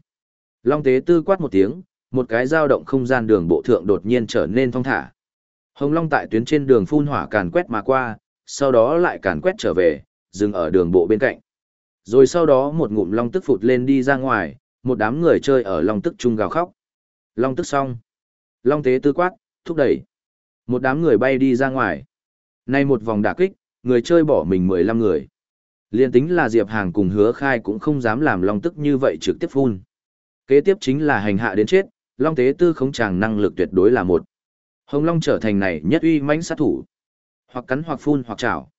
Long Tế Tư quát một tiếng, một cái dao động không gian đường bộ thượng đột nhiên trở nên thong thả. Hồng Long tại tuyến trên đường phun hỏa càn quét mà qua, sau đó lại càn quét trở về, dừng ở đường bộ bên cạnh. Rồi sau đó một ngụm long tức phụt lên đi ra ngoài, một đám người chơi ở long tức chung gào khóc. Long tức xong. Long tế tư quát, thúc đẩy. Một đám người bay đi ra ngoài. Nay một vòng đả kích, người chơi bỏ mình 15 người. Liên tính là Diệp Hàng cùng hứa khai cũng không dám làm long tức như vậy trực tiếp phun. Kế tiếp chính là hành hạ đến chết, long tế tư không chàng năng lực tuyệt đối là một. Hồng Long trở thành này nhất uy mãnh sát thủ. Hoặc cắn hoặc phun hoặc chảo.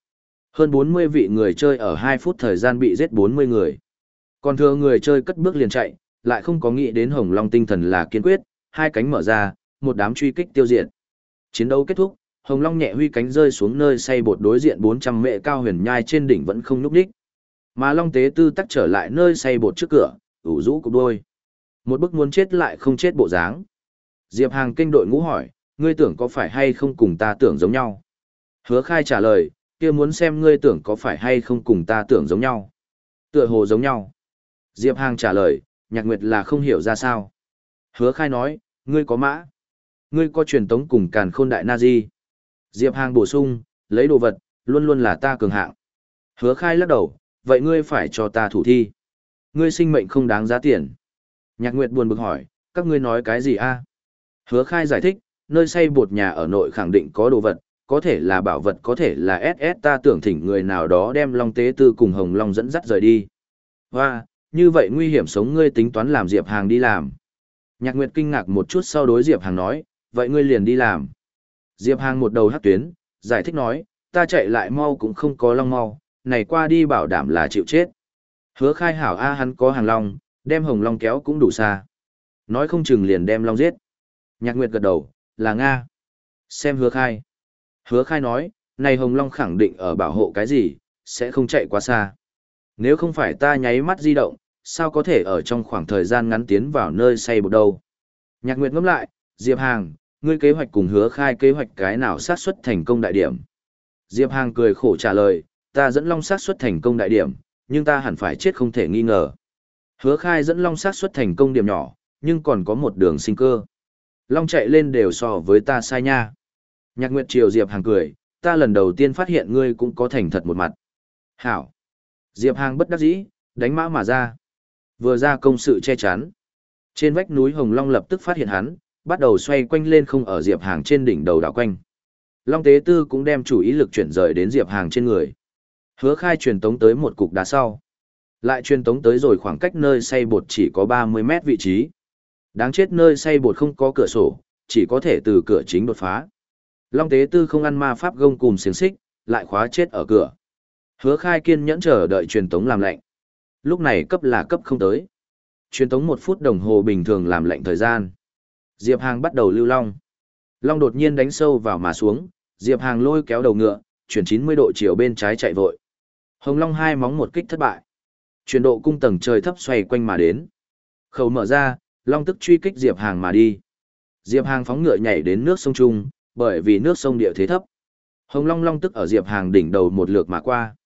Hơn 40 vị người chơi ở 2 phút thời gian bị giết 40 người. Còn thừa người chơi cất bước liền chạy, lại không có nghĩ đến Hồng Long tinh thần là kiên quyết, hai cánh mở ra, một đám truy kích tiêu diệt. Chiến đấu kết thúc, Hồng Long nhẹ huy cánh rơi xuống nơi xây bột đối diện 400 mệ cao huyền nhai trên đỉnh vẫn không nhúc đích. Mà Long Tế Tư tắc trở lại nơi xây bột trước cửa, ủ rũ cục đôi. Một bức muốn chết lại không chết bộ dáng. Diệp Hàng kinh đội ngũ hỏi, ngươi tưởng có phải hay không cùng ta tưởng giống nhau? Hứa khai trả lời, kia muốn xem ngươi tưởng có phải hay không cùng ta tưởng giống nhau. Tựa hồ giống nhau. Diệp Hàng trả lời, nhạc nguyệt là không hiểu ra sao. Hứa khai nói, ngươi có mã. Ngươi có truyền tống cùng càn khôn đại na di. Diệp Hàng bổ sung, lấy đồ vật, luôn luôn là ta cường hạng. Hứa khai lắc đầu, vậy ngươi phải cho ta thủ thi. Ngươi sinh mệnh không đáng giá tiền. Nhạc Nguyệt buồn bực hỏi, các ngươi nói cái gì a? Hứa khai giải thích, nơi xây bột nhà ở nội khẳng định có đồ vật, có thể là bảo vật có thể là SS ta tưởng thỉnh người nào đó đem Long Tế Tư cùng Hồng Long dẫn dắt rời đi. Và, như vậy nguy hiểm sống ngươi tính toán làm Diệp Hàng đi làm. Nhạc Nguyệt kinh ngạc một chút sau đối Diệp Hàng nói, vậy ngươi liền đi làm. Diệp Hàng một đầu hắc tuyến, giải thích nói, ta chạy lại mau cũng không có long mau, này qua đi bảo đảm là chịu chết. Hứa khai hảo A hắn có hàng long, đem hồng long kéo cũng đủ xa. Nói không chừng liền đem long giết. Nhạc Nguyệt gật đầu, là Nga. Xem hứa khai. Hứa khai nói, này hồng long khẳng định ở bảo hộ cái gì, sẽ không chạy quá xa. Nếu không phải ta nháy mắt di động, sao có thể ở trong khoảng thời gian ngắn tiến vào nơi say bột đâu. Nhạc Nguyệt ngẫm lại, Diệp Hàng, ngươi kế hoạch cùng hứa khai kế hoạch cái nào sát xuất thành công đại điểm. Diệp Hàng cười khổ trả lời, ta dẫn long sát xuất thành công đại điểm, nhưng ta hẳn phải chết không thể nghi ngờ. Hứa khai dẫn long sát xuất thành công điểm nhỏ, nhưng còn có một đường sinh cơ. Long chạy lên đều so với ta sai nha. Nhạc Nguyệt Triều Diệp Hàng cười, ta lần đầu tiên phát hiện ngươi cũng có thành thật một mặt. Hảo. Diệp Hàng bất đắc dĩ, đánh mã mà ra. Vừa ra công sự che chắn. Trên vách núi Hồng Long lập tức phát hiện hắn, bắt đầu xoay quanh lên không ở Diệp Hàng trên đỉnh đầu đảo quanh. Long Tế Tư cũng đem chủ ý lực chuyển rời đến Diệp Hàng trên người. Hứa khai truyền tống tới một cục đá sau. Lại truyền tống tới rồi khoảng cách nơi xây bột chỉ có 30 mét vị trí. Đáng chết nơi xây bột không có cửa sổ, chỉ có thể từ cửa chính đột phá. Long Tế Tư không ăn ma pháp gông cùng xiềng xích, lại khóa chết ở cửa. Hứa khai kiên nhẫn chờ đợi truyền tống làm lạnh. Lúc này cấp là cấp không tới. Truyền tống một phút đồng hồ bình thường làm lạnh thời gian. Diệp Hàng bắt đầu lưu long. Long đột nhiên đánh sâu vào mà xuống, Diệp Hàng lôi kéo đầu ngựa, chuyển 90 độ chiều bên trái chạy vội. Hồng Long hai móng một kích thất bại. Chuyển độ cung tầng trời thấp xoay quanh mà đến. Khẩu mở ra, Long tức truy kích Diệp Hàng mà đi. Diệp Hàng phóng ngựa nhảy đến nước sông Trung, bởi vì nước sông địa thế thấp. Hồng Long Long tức ở Diệp Hàng đỉnh đầu một lượt mà qua.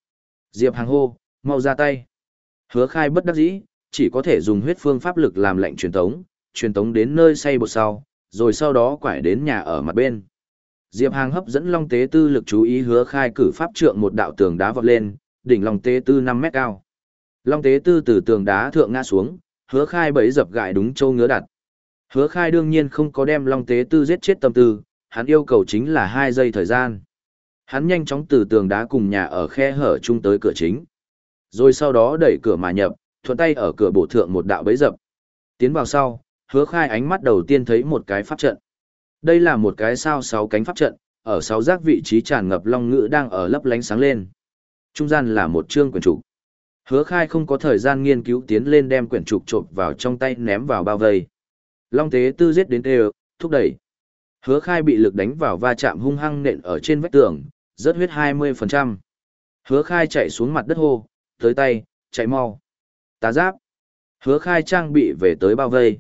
Diệp Hàng hô, mau ra tay. Hứa khai bất đắc dĩ, chỉ có thể dùng huyết phương pháp lực làm lệnh truyền tống, truyền tống đến nơi xây bột sau, rồi sau đó quải đến nhà ở mặt bên. Diệp Hàng hấp dẫn Long Tế Tư lực chú ý hứa khai cử pháp trượng một đạo tường đá vọt lên, đỉnh Long Tế Tư 5 mét cao. Long Tế Tư từ tường đá thượng ngã xuống, hứa khai bẫy dập gại đúng châu ngứa đặt. Hứa khai đương nhiên không có đem Long Tế Tư giết chết tâm tư, hắn yêu cầu chính là 2 giây thời gian. Hắn nhanh chóng từ tường đá cùng nhà ở khe hở chung tới cửa chính. Rồi sau đó đẩy cửa mà nhập, thuận tay ở cửa bổ thượng một đạo bẫy dập. Tiến vào sau, hứa khai ánh mắt đầu tiên thấy một cái pháp trận. Đây là một cái sao sáu cánh pháp trận, ở sáu giác vị trí tràn ngập long ngữ đang ở lấp lánh sáng lên. Trung gian là một chương quyển trục. Hứa khai không có thời gian nghiên cứu tiến lên đem quyển trục trộm vào trong tay ném vào bao vây. Long tế tư giết đến đều, thúc đẩy. Hứa khai bị lực đánh vào va chạm hung hăng nện ở trên vách tường, rớt huyết 20%. Hứa khai chạy xuống mặt đất hô, tới tay, chạy mau. Tá giáp. Hứa khai trang bị về tới bao vây.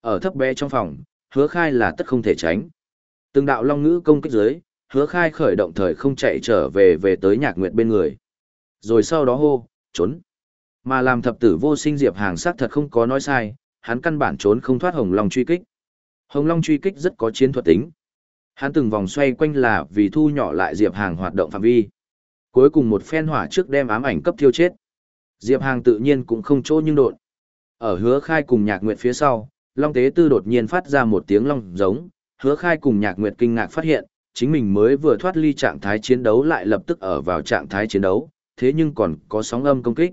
Ở thấp bé trong phòng, hứa khai là tất không thể tránh. Từng đạo long ngữ công kích dưới, hứa khai khởi động thời không chạy trở về về tới nhạc nguyệt bên người. Rồi sau đó hô, trốn. Mà làm thập tử vô sinh diệp hàng sát thật không có nói sai, hắn căn bản trốn không thoát hồng long truy kích. Hồng long truy kích rất có chiến thuật tính. Hắn từng vòng xoay quanh là vì thu nhỏ lại diệp hàng hoạt động phạm vi. Cuối cùng một phen hỏa trước đem ám ảnh cấp thiêu chết. Diệp hàng tự nhiên cũng không chỗ nhưng đột. Ở hứa khai cùng nhạc nguyệt phía sau, Long Tế Tư đột nhiên phát ra một tiếng long giống, hứa khai cùng nhạc nguyệt kinh ngạc phát hiện, chính mình mới vừa thoát ly trạng thái chiến đấu lại lập tức ở vào trạng thái chiến đấu, thế nhưng còn có sóng âm công kích.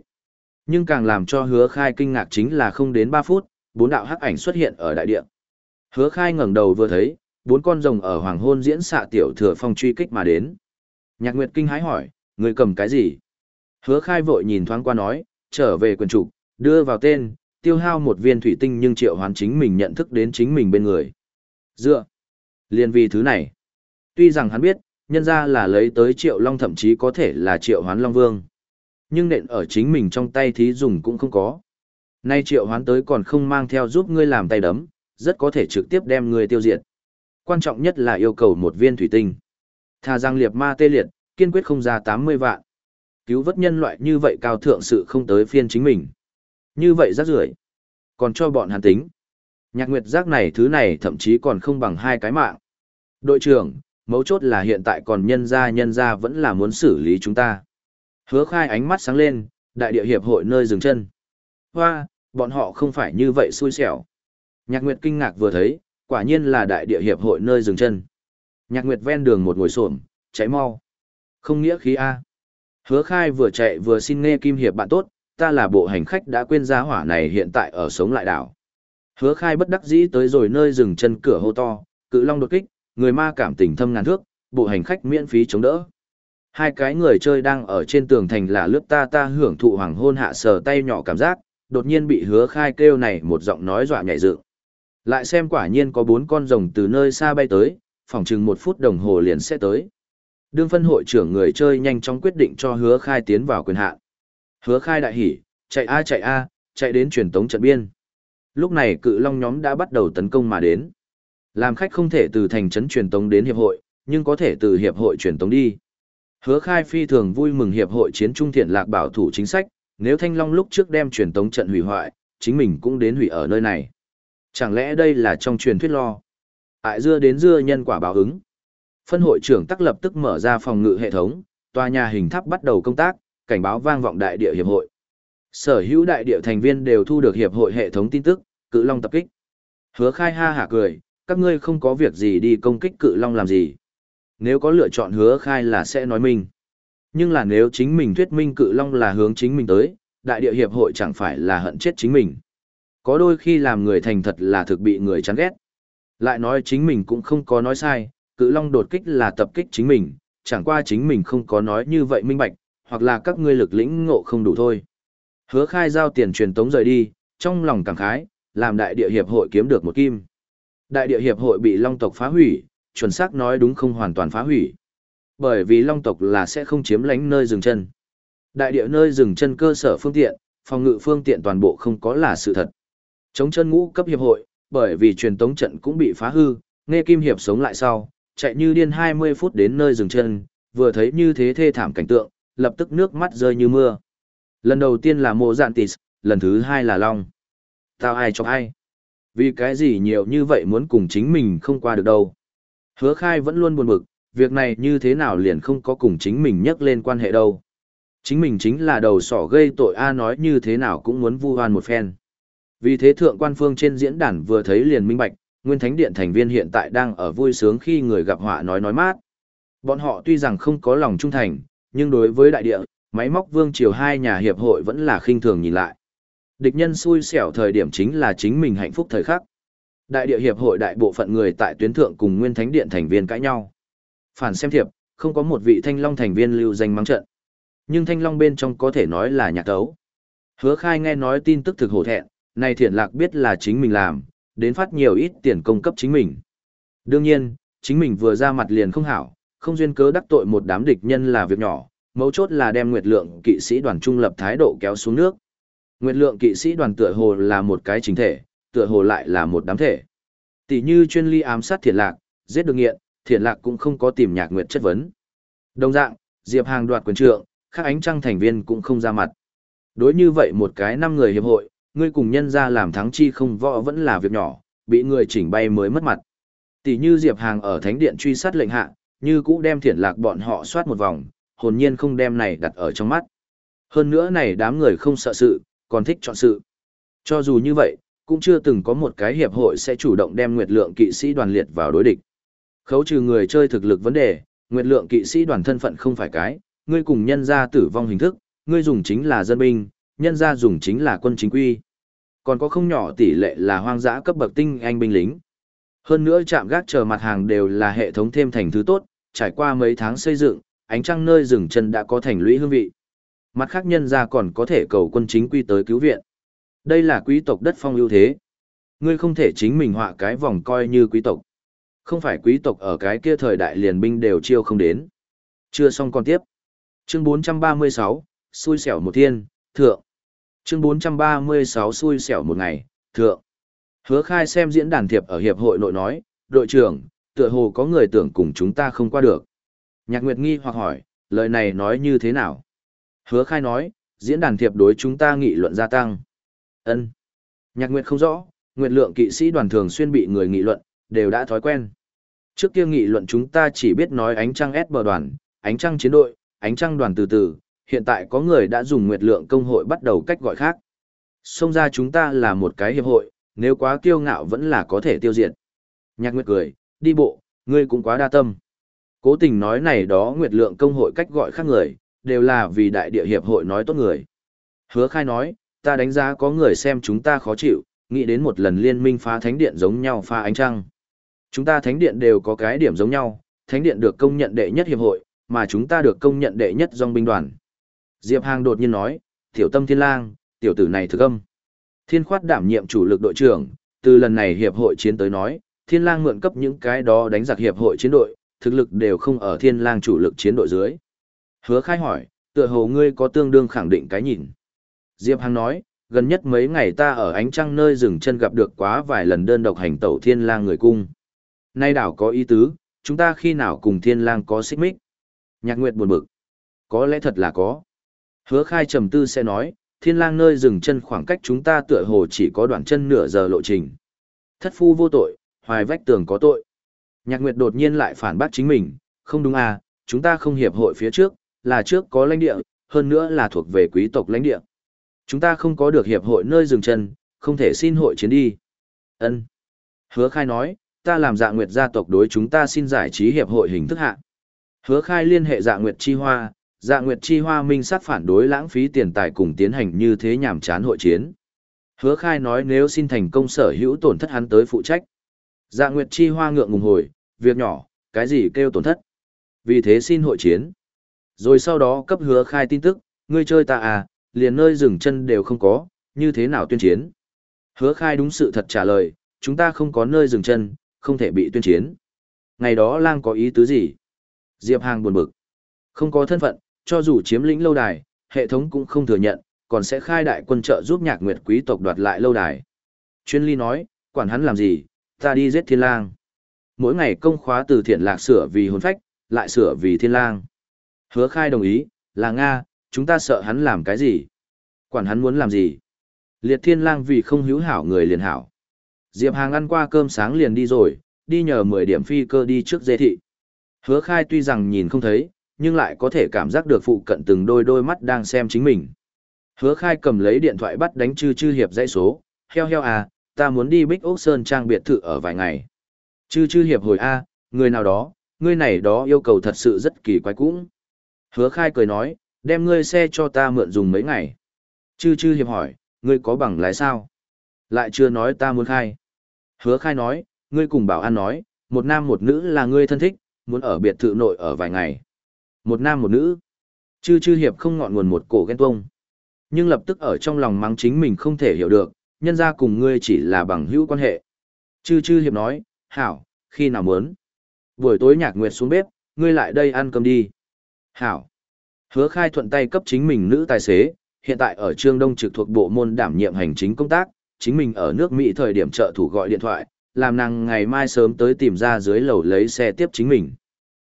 Nhưng càng làm cho hứa khai kinh ngạc chính là không đến 3 phút, bốn đạo hắc ảnh xuất hiện ở đại địa. Hứa khai ngẩng đầu vừa thấy, bốn con rồng ở hoàng hôn diễn xạ tiểu thừa phong truy kích mà đến. Nhạc Nguyệt kinh hái hỏi, người cầm cái gì? Hứa khai vội nhìn thoáng qua nói, trở về quyền trục, đưa vào tên, tiêu hao một viên thủy tinh nhưng triệu hoán chính mình nhận thức đến chính mình bên người. Dựa. Liên vì thứ này. Tuy rằng hắn biết, nhân ra là lấy tới triệu long thậm chí có thể là triệu hoán long vương. Nhưng nện ở chính mình trong tay thí dùng cũng không có. Nay triệu hoán tới còn không mang theo giúp ngươi làm tay đấm, rất có thể trực tiếp đem ngươi tiêu diệt. Quan trọng nhất là yêu cầu một viên thủy tinh. Thà giang liệt ma tê liệt, kiên quyết không ra 80 vạn. Cứu vớt nhân loại như vậy cao thượng sự không tới phiên chính mình. Như vậy rác rưởi Còn cho bọn Hàn tính. Nhạc nguyệt giác này thứ này thậm chí còn không bằng hai cái mạng. Đội trưởng, mấu chốt là hiện tại còn nhân gia nhân gia vẫn là muốn xử lý chúng ta. Hứa khai ánh mắt sáng lên, đại địa hiệp hội nơi dừng chân. Hoa, bọn họ không phải như vậy xui xẻo. Nhạc Nguyệt kinh ngạc vừa thấy, quả nhiên là đại địa hiệp hội nơi dừng chân. Nhạc Nguyệt ven đường một ngồi xổm, cháy mau. Không nghĩa khí A. Hứa khai vừa chạy vừa xin nghe kim hiệp bạn tốt, ta là bộ hành khách đã quên giá hỏa này hiện tại ở sống lại đảo. Hứa khai bất đắc dĩ tới rồi nơi dừng chân cửa hô to, cự long đột kích, người ma cảm tình thâm ngàn thước, bộ hành khách miễn phí chống đỡ. Hai cái người chơi đang ở trên tường thành là lướt ta ta hưởng thụ hoàng hôn hạ sờ tay nhỏ cảm giác, đột nhiên bị hứa khai kêu này một giọng nói dọa nhảy dựng. Lại xem quả nhiên có bốn con rồng từ nơi xa bay tới, phòng chừng một phút đồng hồ liền sẽ tới. Đương phân hội trưởng người chơi nhanh chóng quyết định cho hứa khai tiến vào quyền hạn. Hứa khai đại hỉ, chạy a chạy a, chạy đến truyền tống trận biên. Lúc này cự long nhóm đã bắt đầu tấn công mà đến. Làm khách không thể từ thành trấn truyền tống đến hiệp hội, nhưng có thể từ hiệp hội truyền tống đi. Hứa khai phi thường vui mừng hiệp hội chiến trung thiện lạc bảo thủ chính sách, nếu Thanh Long lúc trước đem truyền tống trận hủy hoại, chính mình cũng đến hủy ở nơi này. Chẳng lẽ đây là trong truyền thuyết lo? Ải dưa đến dưa nhân quả báo ứng. Phân hội trưởng tắc lập tức mở ra phòng ngự hệ thống, tòa nhà hình tháp bắt đầu công tác, cảnh báo vang vọng đại địa hiệp hội. Sở hữu đại địa thành viên đều thu được hiệp hội hệ thống tin tức, cự long tập kích. Hứa khai ha hả cười, các ngươi không có việc gì đi công kích cự long làm gì. Nếu có lựa chọn hứa khai là sẽ nói mình. Nhưng là nếu chính mình thuyết minh cự long là hướng chính mình tới, đại địa hiệp hội chẳng phải là hận chết chính mình. Có đôi khi làm người thành thật là thực bị người chán ghét. Lại nói chính mình cũng không có nói sai, cự long đột kích là tập kích chính mình, chẳng qua chính mình không có nói như vậy minh bạch, hoặc là các ngươi lực lĩnh ngộ không đủ thôi. Hứa khai giao tiền truyền tống rời đi, trong lòng cảm khái, làm đại địa hiệp hội kiếm được một kim. Đại địa hiệp hội bị long tộc phá hủy, chuẩn xác nói đúng không hoàn toàn phá hủy. Bởi vì long tộc là sẽ không chiếm lánh nơi dừng chân. Đại địa nơi dừng chân cơ sở phương tiện, phòng ngự phương tiện toàn bộ không có là sự thật. Chống chân ngũ cấp hiệp hội, bởi vì truyền tống trận cũng bị phá hư, nghe kim hiệp sống lại sau, chạy như điên 20 phút đến nơi dừng chân, vừa thấy như thế thê thảm cảnh tượng, lập tức nước mắt rơi như mưa. Lần đầu tiên là mộ dạn tịt, lần thứ hai là long. Tao ai cho ai? Vì cái gì nhiều như vậy muốn cùng chính mình không qua được đâu. Hứa khai vẫn luôn buồn bực, việc này như thế nào liền không có cùng chính mình nhắc lên quan hệ đâu. Chính mình chính là đầu sỏ gây tội A nói như thế nào cũng muốn vu hoan một phen. Vì thế thượng quan phương trên diễn đàn vừa thấy liền minh bạch, Nguyên Thánh Điện thành viên hiện tại đang ở vui sướng khi người gặp họa nói nói mát. Bọn họ tuy rằng không có lòng trung thành, nhưng đối với đại địa, máy móc vương triều hai nhà hiệp hội vẫn là khinh thường nhìn lại. Địch nhân xui xẻo thời điểm chính là chính mình hạnh phúc thời khắc. Đại địa hiệp hội đại bộ phận người tại tuyến thượng cùng Nguyên Thánh Điện thành viên cãi nhau. Phản xem thiệp, không có một vị Thanh Long thành viên lưu danh mắng trận. Nhưng Thanh Long bên trong có thể nói là nhạc tấu. Hứa khai nghe nói tin tức thực hổ thẹn, này thiện lạc biết là chính mình làm, đến phát nhiều ít tiền công cấp chính mình. Đương nhiên, chính mình vừa ra mặt liền không hảo, không duyên cớ đắc tội một đám địch nhân là việc nhỏ, mấu chốt là đem nguyệt lượng kỵ sĩ đoàn trung lập thái độ kéo xuống nước. Nguyệt lượng kỵ sĩ đoàn tựa hồ là một cái chính thể, tựa hồ lại là một đám thể. Tỷ như chuyên ly ám sát thiện lạc, giết được nghiện, thiện lạc cũng không có tìm nhạc nguyệt chất vấn. Đồng dạng, Diệp Hàng đoạt quyền trượng, các ánh trăng thành viên cũng không ra mặt. Đối như vậy một cái năm người hiệp hội, ngươi cùng nhân ra làm thắng chi không võ vẫn là việc nhỏ, bị người chỉnh bay mới mất mặt. Tỷ như Diệp Hàng ở thánh điện truy sát lệnh hạ, như cũ đem thiện lạc bọn họ soát một vòng, hồn nhiên không đem này đặt ở trong mắt. Hơn nữa này đám người không sợ sự, còn thích chọn sự. Cho dù như vậy, cũng chưa từng có một cái hiệp hội sẽ chủ động đem nguyệt lượng kỵ sĩ đoàn liệt vào đối địch. Khấu trừ người chơi thực lực vấn đề, nguyệt lượng kỵ sĩ đoàn thân phận không phải cái, ngươi cùng nhân gia tử vong hình thức, ngươi dùng chính là dân binh, nhân gia dùng chính là quân chính quy. Còn có không nhỏ tỷ lệ là hoang dã cấp bậc tinh anh binh lính. Hơn nữa chạm gác chờ mặt hàng đều là hệ thống thêm thành thứ tốt, trải qua mấy tháng xây dựng, ánh trăng nơi rừng chân đã có thành lũy hương vị. Mặt khác nhân ra còn có thể cầu quân chính quy tới cứu viện. Đây là quý tộc đất phong ưu thế. Ngươi không thể chính mình họa cái vòng coi như quý tộc. Không phải quý tộc ở cái kia thời đại liền binh đều chiêu không đến. Chưa xong còn tiếp. Chương 436, xui xẻo một thiên, thượng. Chương 436 xui xẻo một ngày, thượng. Hứa khai xem diễn đàn thiệp ở hiệp hội nội nói, đội trưởng, tựa hồ có người tưởng cùng chúng ta không qua được. Nhạc Nguyệt nghi hoặc hỏi, Lời này nói như thế nào? Hứa khai nói, diễn đàn thiệp đối chúng ta nghị luận gia tăng. ân Nhạc Nguyệt không rõ, Nguyệt lượng kỵ sĩ đoàn thường xuyên bị người nghị luận, đều đã thói quen. Trước kia nghị luận chúng ta chỉ biết nói ánh trăng S bờ đoàn, ánh trăng chiến đội, ánh trăng đoàn từ từ, hiện tại có người đã dùng Nguyệt lượng công hội bắt đầu cách gọi khác. Xông ra chúng ta là một cái hiệp hội, nếu quá kiêu ngạo vẫn là có thể tiêu diệt. Nhạc Nguyệt cười, đi bộ, ngươi cũng quá đa tâm. Cố tình nói này đó Nguyệt lượng công hội cách gọi khác người, đều là vì đại địa hiệp hội nói tốt người. Hứa khai nói, ta đánh giá có người xem chúng ta khó chịu, nghĩ đến một lần liên minh phá thánh điện giống nhau pha ánh trăng. Chúng ta thánh điện đều có cái điểm giống nhau, thánh điện được công nhận đệ nhất hiệp hội, mà chúng ta được công nhận đệ nhất dòng binh đoàn. Diệp Hàng đột nhiên nói, tiểu tâm thiên lang, tiểu tử này thực âm. Thiên khoát đảm nhiệm chủ lực đội trưởng, từ lần này hiệp hội chiến tới nói, thiên lang mượn cấp những cái đó đánh giặc hiệp hội chiến đội, thực lực đều không ở thiên lang chủ lực chiến đội dưới. Hứa khai hỏi, tựa hồ ngươi có tương đương khẳng định cái nhìn. Diệp Hằng nói, gần nhất mấy ngày ta ở ánh trăng nơi rừng chân gặp được quá vài lần đơn độc hành tẩu thiên lang người cung. Nay đảo có ý tứ, chúng ta khi nào cùng thiên lang có xích mích. Nhạc Nguyệt buồn bực. Có lẽ thật là có. Hứa khai trầm tư sẽ nói, thiên lang nơi dừng chân khoảng cách chúng ta tựa hồ chỉ có đoạn chân nửa giờ lộ trình. Thất phu vô tội, hoài vách tường có tội. Nhạc Nguyệt đột nhiên lại phản bác chính mình, không đúng à, chúng ta không hiệp hội phía trước, là trước có lãnh địa, hơn nữa là thuộc về quý tộc lãnh địa. Chúng ta không có được hiệp hội nơi dừng chân, không thể xin hội chiến đi. Ân. Hứa khai nói, ta làm dạ nguyệt gia tộc đối chúng ta xin giải trí hiệp hội hình thức hạ. Hứa khai liên hệ dạ nguyệt chi hoa, dạ nguyệt chi hoa minh sát phản đối lãng phí tiền tài cùng tiến hành như thế nhảm chán hội chiến. Hứa khai nói nếu xin thành công sở hữu tổn thất hắn tới phụ trách. Dạ nguyệt chi hoa ngượng ngùng hồi, việc nhỏ, cái gì kêu tổn thất. Vì thế xin hội chiến. Rồi sau đó cấp hứa khai tin tức, ngươi chơi ta à, liền nơi dừng chân đều không có, như thế nào tuyên chiến. Hứa khai đúng sự thật trả lời, chúng ta không có nơi dừng chân, không thể bị tuyên chiến. Ngày đó lang có ý tứ gì? Diệp Hàng buồn bực. Không có thân phận, cho dù chiếm lĩnh lâu đài, hệ thống cũng không thừa nhận, còn sẽ khai đại quân trợ giúp nhạc nguyệt quý tộc đoạt lại lâu đài. Chuyên ly nói, quản hắn làm gì, ta đi giết thiên lang. Mỗi ngày công khóa từ thiện lạc sửa vì hồn phách, lại sửa vì thiên lang. Hứa khai đồng ý, là Nga, chúng ta sợ hắn làm cái gì? Quản hắn muốn làm gì? Liệt thiên lang vì không hữu hảo người liền hảo. Diệp Hàng ăn qua cơm sáng liền đi rồi, đi nhờ 10 điểm phi cơ đi trước dê thị. Hứa khai tuy rằng nhìn không thấy, nhưng lại có thể cảm giác được phụ cận từng đôi đôi mắt đang xem chính mình. Hứa khai cầm lấy điện thoại bắt đánh chư chư hiệp dãy số, heo heo à, ta muốn đi Bích Ốc Sơn trang biệt thự ở vài ngày. Chư chư hiệp hồi A, người nào đó, người này đó yêu cầu thật sự rất kỳ quái cũng. Hứa khai cười nói, đem ngươi xe cho ta mượn dùng mấy ngày. Chư chư hiệp hỏi, ngươi có bằng lái sao? Lại chưa nói ta muốn khai. Hứa khai nói, ngươi cùng bảo an nói, một nam một nữ là ngươi thân thích, muốn ở biệt thự nội ở vài ngày. Một nam một nữ. Chư chư hiệp không ngọn nguồn một cổ ghen tuông. Nhưng lập tức ở trong lòng mắng chính mình không thể hiểu được, nhân ra cùng ngươi chỉ là bằng hữu quan hệ. Chư chư hiệp nói, hảo, khi nào muốn. Buổi tối nhạc nguyệt xuống bếp, ngươi lại đây ăn cơm đi. Hảo. Hứa khai thuận tay cấp chính mình nữ tài xế, hiện tại ở Trương Đông trực thuộc bộ môn đảm nhiệm hành chính công tác, chính mình ở nước Mỹ thời điểm trợ thủ gọi điện thoại, làm nàng ngày mai sớm tới tìm ra dưới lầu lấy xe tiếp chính mình.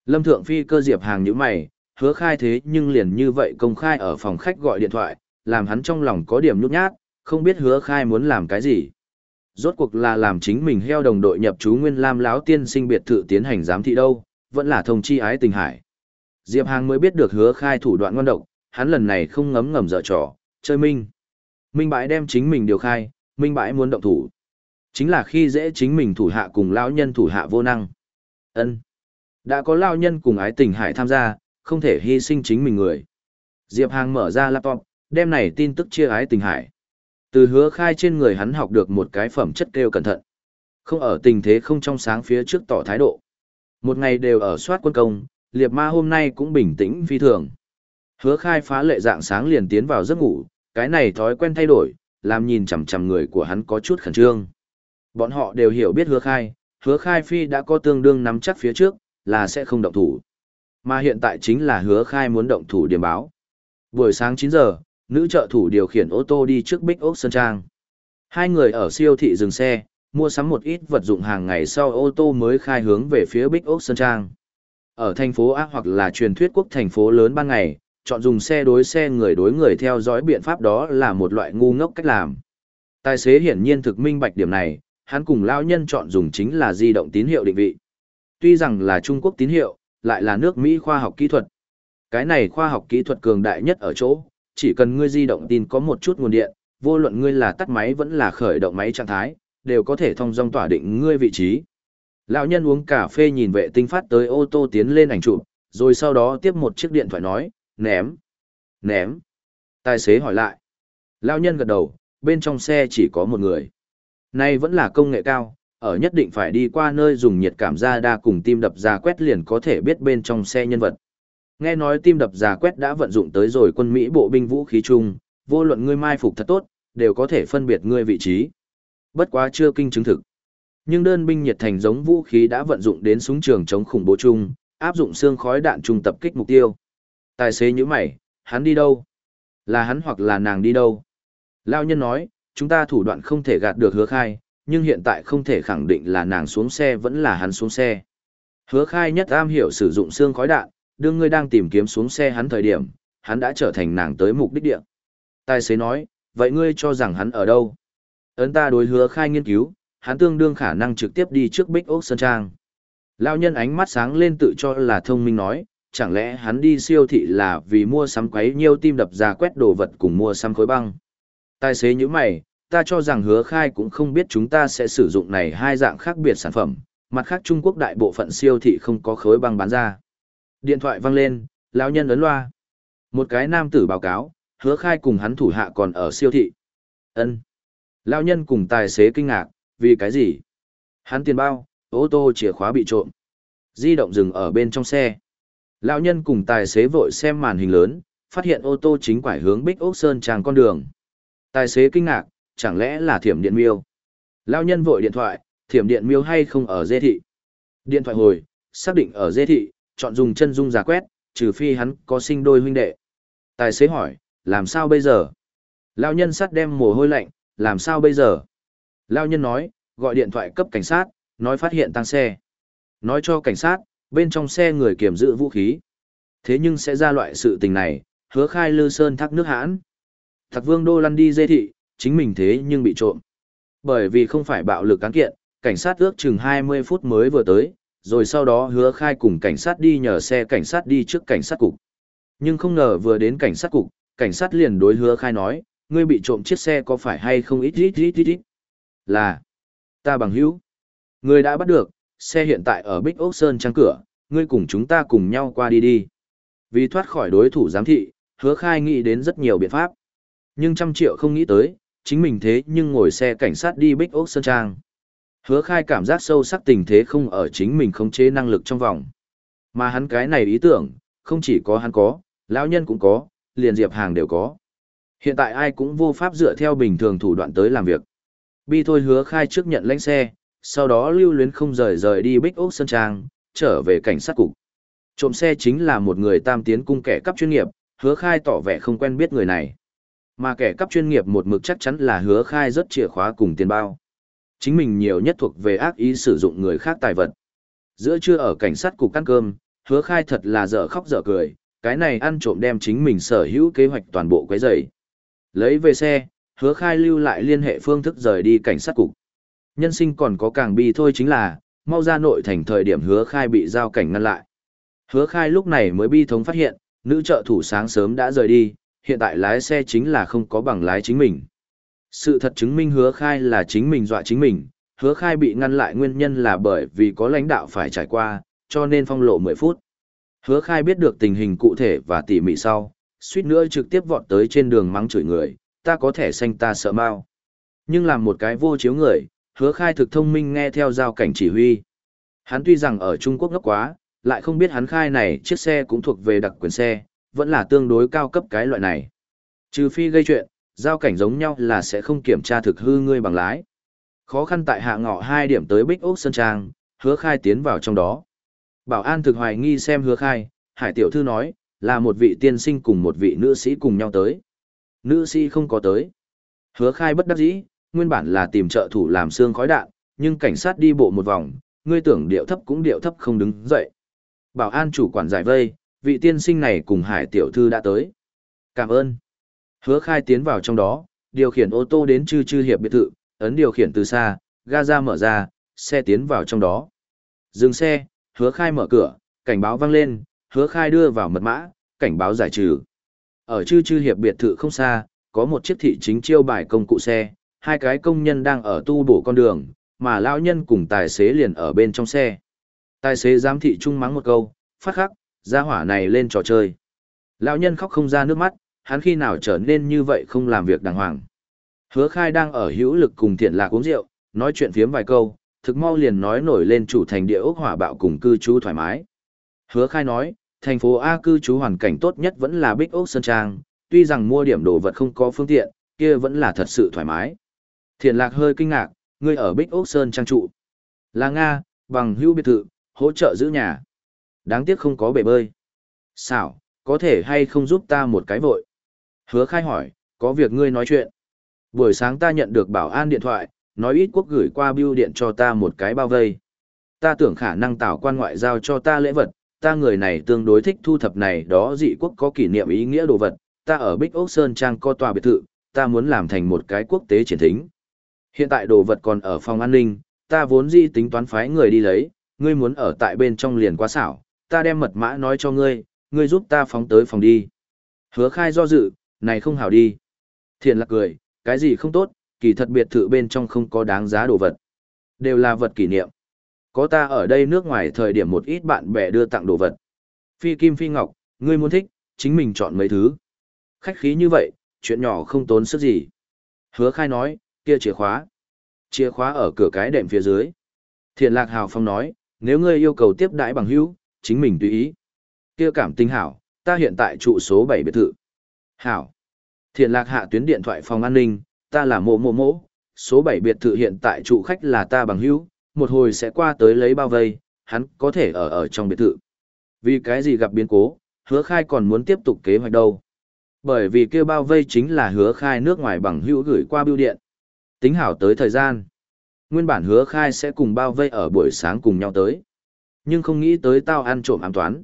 Lâm Thượng Phi cơ diệp hàng như mày, hứa khai thế nhưng liền như vậy công khai ở phòng khách gọi điện thoại, làm hắn trong lòng có điểm nhút nhát, không biết hứa khai muốn làm cái gì. Rốt cuộc là làm chính mình heo đồng đội nhập chú Nguyên Lam lão tiên sinh biệt thự tiến hành giám thị đâu, vẫn là thông chi ái tình hải. Diệp Hàng mới biết được hứa khai thủ đoạn ngon độc, hắn lần này không ngấm ngầm dở trò, chơi minh. Minh bãi đem chính mình điều khai, minh bãi muốn động thủ. Chính là khi dễ chính mình thủ hạ cùng lão nhân thủ hạ vô năng. ân Đã có lão nhân cùng ái tình hải tham gia, không thể hy sinh chính mình người. Diệp Hàng mở ra laptop, đem này tin tức chia ái tình hải. Từ hứa khai trên người hắn học được một cái phẩm chất kêu cẩn thận. Không ở tình thế không trong sáng phía trước tỏ thái độ. Một ngày đều ở soát quân công, liệt ma hôm nay cũng bình tĩnh phi thường. Hứa khai phá lệ dạng sáng liền tiến vào giấc ngủ, cái này thói quen thay đổi, làm nhìn chằm chằm người của hắn có chút khẩn trương. Bọn họ đều hiểu biết hứa khai, hứa khai phi đã có tương đương nắm chắc phía trước, là sẽ không động thủ. Mà hiện tại chính là hứa khai muốn động thủ điểm báo. Buổi sáng 9 giờ, nữ trợ thủ điều khiển ô tô đi trước Big Oak Sơn Trang. Hai người ở siêu thị dừng xe, mua sắm một ít vật dụng hàng ngày sau ô tô mới khai hướng về phía Big Oak Sơn Trang. Ở thành phố A hoặc là truyền thuyết quốc thành phố lớn ban ngày, chọn dùng xe đối xe người đối người theo dõi biện pháp đó là một loại ngu ngốc cách làm. Tài xế hiển nhiên thực minh bạch điểm này, hắn cùng lao nhân chọn dùng chính là di động tín hiệu định vị. Tuy rằng là Trung Quốc tín hiệu, lại là nước Mỹ khoa học kỹ thuật. Cái này khoa học kỹ thuật cường đại nhất ở chỗ, chỉ cần ngươi di động tin có một chút nguồn điện, vô luận ngươi là tắt máy vẫn là khởi động máy trạng thái, đều có thể thông dong tỏa định ngươi vị trí. Lão nhân uống cà phê nhìn vệ tinh phát tới ô tô tiến lên ảnh chụp, rồi sau đó tiếp một chiếc điện thoại nói, ném, ném. Tài xế hỏi lại. Lão nhân gật đầu, bên trong xe chỉ có một người. Nay vẫn là công nghệ cao, ở nhất định phải đi qua nơi dùng nhiệt cảm ra đa cùng tim đập ra quét liền có thể biết bên trong xe nhân vật. Nghe nói tim đập ra quét đã vận dụng tới rồi quân Mỹ bộ binh vũ khí chung, vô luận ngươi mai phục thật tốt, đều có thể phân biệt ngươi vị trí. Bất quá chưa kinh chứng thực. Nhưng đơn binh nhiệt thành giống vũ khí đã vận dụng đến súng trường chống khủng bố chung, áp dụng xương khói đạn trung tập kích mục tiêu. Tài xế như mày, hắn đi đâu? Là hắn hoặc là nàng đi đâu? Lao nhân nói, chúng ta thủ đoạn không thể gạt được hứa khai, nhưng hiện tại không thể khẳng định là nàng xuống xe vẫn là hắn xuống xe. Hứa khai nhất am hiểu sử dụng xương khói đạn, đương ngươi đang tìm kiếm xuống xe hắn thời điểm, hắn đã trở thành nàng tới mục đích địa. Tài xế nói, vậy ngươi cho rằng hắn ở đâu? Ấn ta đối hứa khai nghiên cứu, hắn tương đương khả năng trực tiếp đi trước Bích Ốc Sơn Trang. Lao nhân ánh mắt sáng lên tự cho là thông minh nói, chẳng lẽ hắn đi siêu thị là vì mua sắm quấy nhiêu tim đập ra quét đồ vật cùng mua sắm khối băng. Tài xế như mày, ta cho rằng hứa khai cũng không biết chúng ta sẽ sử dụng này hai dạng khác biệt sản phẩm, mặt khác Trung Quốc đại bộ phận siêu thị không có khối băng bán ra. Điện thoại vang lên, lão nhân ấn loa. Một cái nam tử báo cáo, hứa khai cùng hắn thủ hạ còn ở siêu thị. ân Lão nhân cùng tài xế kinh ngạc, vì cái gì? Hắn tiền bao, ô tô chìa khóa bị trộm. Di động dừng ở bên trong xe. Lão nhân cùng tài xế vội xem màn hình lớn, phát hiện ô tô chính quải hướng Bích Ốc Sơn tràng con đường. Tài xế kinh ngạc, chẳng lẽ là thiểm điện miêu? Lão nhân vội điện thoại, thiểm điện miêu hay không ở dê thị? Điện thoại hồi, xác định ở dê thị, chọn dùng chân dung giả quét, trừ phi hắn có sinh đôi huynh đệ. Tài xế hỏi, làm sao bây giờ? Lão nhân sắt đem mồ hôi lạnh, làm sao bây giờ? Lão nhân nói, gọi điện thoại cấp cảnh sát, nói phát hiện tăng xe. Nói cho cảnh sát, bên trong xe người kiểm giữ vũ khí. Thế nhưng sẽ ra loại sự tình này, hứa khai lư sơn thác nước hãn. Thạc vương đô lăn đi dê thị, chính mình thế nhưng bị trộm. Bởi vì không phải bạo lực cán kiện, cảnh sát ước chừng 20 phút mới vừa tới, rồi sau đó hứa khai cùng cảnh sát đi nhờ xe cảnh sát đi trước cảnh sát cục. Nhưng không ngờ vừa đến cảnh sát cục, cảnh sát liền đối hứa khai nói, ngươi bị trộm chiếc xe có phải hay không ít ít ít ít ít. Là, ta bằng hữu. người đã bắt được, xe hiện tại ở Bích Ốc Sơn trang cửa, ngươi cùng chúng ta cùng nhau qua đi đi. Vì thoát khỏi đối thủ giám thị, hứa khai nghĩ đến rất nhiều biện pháp. Nhưng trăm triệu không nghĩ tới, chính mình thế nhưng ngồi xe cảnh sát đi Bích Ốc Sơn Trang. Hứa khai cảm giác sâu sắc tình thế không ở chính mình khống chế năng lực trong vòng. Mà hắn cái này ý tưởng, không chỉ có hắn có, lão nhân cũng có, liền diệp hàng đều có. Hiện tại ai cũng vô pháp dựa theo bình thường thủ đoạn tới làm việc. Bi thôi hứa khai trước nhận lãnh xe, sau đó lưu luyến không rời rời đi Bích Ốc Sơn Trang, trở về cảnh sát cục. Trộm xe chính là một người tam tiến cung kẻ cấp chuyên nghiệp, hứa khai tỏ vẻ không quen biết người này. Mà kẻ cấp chuyên nghiệp một mực chắc chắn là hứa khai rất chìa khóa cùng tiền bao. Chính mình nhiều nhất thuộc về ác ý sử dụng người khác tài vật. Giữa trưa ở cảnh sát cục ăn cơm, hứa khai thật là dở khóc dở cười, cái này ăn trộm đem chính mình sở hữu kế hoạch toàn bộ quấy rầy. Lấy về xe, hứa khai lưu lại liên hệ phương thức rời đi cảnh sát cục. Nhân sinh còn có càng bi thôi chính là, mau ra nội thành thời điểm hứa khai bị giao cảnh ngăn lại. Hứa khai lúc này mới bi thống phát hiện, nữ trợ thủ sáng sớm đã rời đi, hiện tại lái xe chính là không có bằng lái chính mình. Sự thật chứng minh hứa khai là chính mình dọa chính mình, hứa khai bị ngăn lại nguyên nhân là bởi vì có lãnh đạo phải trải qua, cho nên phong lộ 10 phút. Hứa khai biết được tình hình cụ thể và tỉ mỉ sau, suýt nữa trực tiếp vọt tới trên đường mắng chửi người, ta có thể xanh ta sợ mau. Nhưng làm một cái vô chiếu người, hứa khai thực thông minh nghe theo giao cảnh chỉ huy. Hắn tuy rằng ở Trung Quốc ngốc quá, lại không biết hắn khai này chiếc xe cũng thuộc về đặc quyền xe, vẫn là tương đối cao cấp cái loại này. Trừ phi gây chuyện, giao cảnh giống nhau là sẽ không kiểm tra thực hư ngươi bằng lái. Khó khăn tại hạ ngọ hai điểm tới Bích Ốc Sơn Trang, hứa khai tiến vào trong đó. Bảo an thực hoài nghi xem hứa khai, hải tiểu thư nói, là một vị tiên sinh cùng một vị nữ sĩ cùng nhau tới. Nữ sĩ không có tới. Hứa khai bất đắc dĩ, nguyên bản là tìm trợ thủ làm xương khói đạn, nhưng cảnh sát đi bộ một vòng, ngươi tưởng điệu thấp cũng điệu thấp không đứng dậy. bảo an chủ quản giải vây, vị tiên sinh này cùng hải tiểu thư đã tới. Cảm ơn. Hứa khai tiến vào trong đó, điều khiển ô tô đến chư chư hiệp biệt thự, ấn điều khiển từ xa, ga ra mở ra, xe tiến vào trong đó. Dừng xe, hứa khai mở cửa, cảnh báo vang lên, hứa khai đưa vào mật mã, cảnh báo giải trừ. Ở chư chư hiệp biệt thự không xa, có một chiếc thị chính chiêu bài công cụ xe, hai cái công nhân đang ở tu bổ con đường, mà lão nhân cùng tài xế liền ở bên trong xe. Tài xế giám thị trung mắng một câu, phát khắc, ra hỏa này lên trò chơi. Lão nhân khóc không ra nước mắt, hắn khi nào trở nên như vậy không làm việc đàng hoàng. Hứa khai đang ở hữu lực cùng thiện lạc uống rượu, nói chuyện phiếm vài câu, thực mau liền nói nổi lên chủ thành địa ốc hỏa bạo cùng cư trú thoải mái. Hứa khai nói, thành phố A cư trú hoàn cảnh tốt nhất vẫn là Big Ốc Sơn Trang, tuy rằng mua điểm đồ vật không có phương tiện, kia vẫn là thật sự thoải mái. Thiện lạc hơi kinh ngạc, ngươi ở Big Ốc Sơn Trang trụ. Là Nga, bằng hữu biệt thự, hỗ trợ giữ nhà. Đáng tiếc không có bể bơi. Xảo, có thể hay không giúp ta một cái vội? Hứa khai hỏi, có việc ngươi nói chuyện. Buổi sáng ta nhận được bảo an điện thoại, nói ít quốc gửi qua bưu điện cho ta một cái bao vây. Ta tưởng khả năng tạo quan ngoại giao cho ta lễ vật, ta người này tương đối thích thu thập này đó dị quốc có kỷ niệm ý nghĩa đồ vật, ta ở Bích Ốc Sơn Trang có tòa biệt thự, ta muốn làm thành một cái quốc tế triển thính. Hiện tại đồ vật còn ở phòng an ninh, ta vốn dĩ tính toán phái người đi lấy, ngươi muốn ở tại bên trong liền quá xảo, ta đem mật mã nói cho ngươi, ngươi giúp ta phóng tới phòng đi. Hứa khai do dự, này không hảo đi. Thiện lạc cười, cái gì không tốt, kỳ thật biệt thự bên trong không có đáng giá đồ vật. Đều là vật kỷ niệm. Có ta ở đây nước ngoài thời điểm một ít bạn bè đưa tặng đồ vật. Phi kim phi ngọc, ngươi muốn thích, chính mình chọn mấy thứ. Khách khí như vậy, chuyện nhỏ không tốn sức gì. Hứa khai nói, kia chìa khóa. Chìa khóa ở cửa cái đệm phía dưới. Thiện lạc hào phong nói, nếu ngươi yêu cầu tiếp đãi bằng hữu, chính mình tùy ý. Kia cảm tình hảo, ta hiện tại trụ số 7 biệt thự. Hảo. Thiện lạc hạ tuyến điện thoại phòng an ninh, ta là mộ mộ mộ, số 7 biệt thự hiện tại trụ khách là ta bằng hữu, một hồi sẽ qua tới lấy bao vây, hắn có thể ở ở trong biệt thự. Vì cái gì gặp biến cố, hứa khai còn muốn tiếp tục kế hoạch đâu. Bởi vì kêu bao vây chính là hứa khai nước ngoài bằng hữu gửi qua bưu điện. Tính hảo tới thời gian. Nguyên bản hứa khai sẽ cùng bao vây ở buổi sáng cùng nhau tới. Nhưng không nghĩ tới tao ăn trộm ám toán.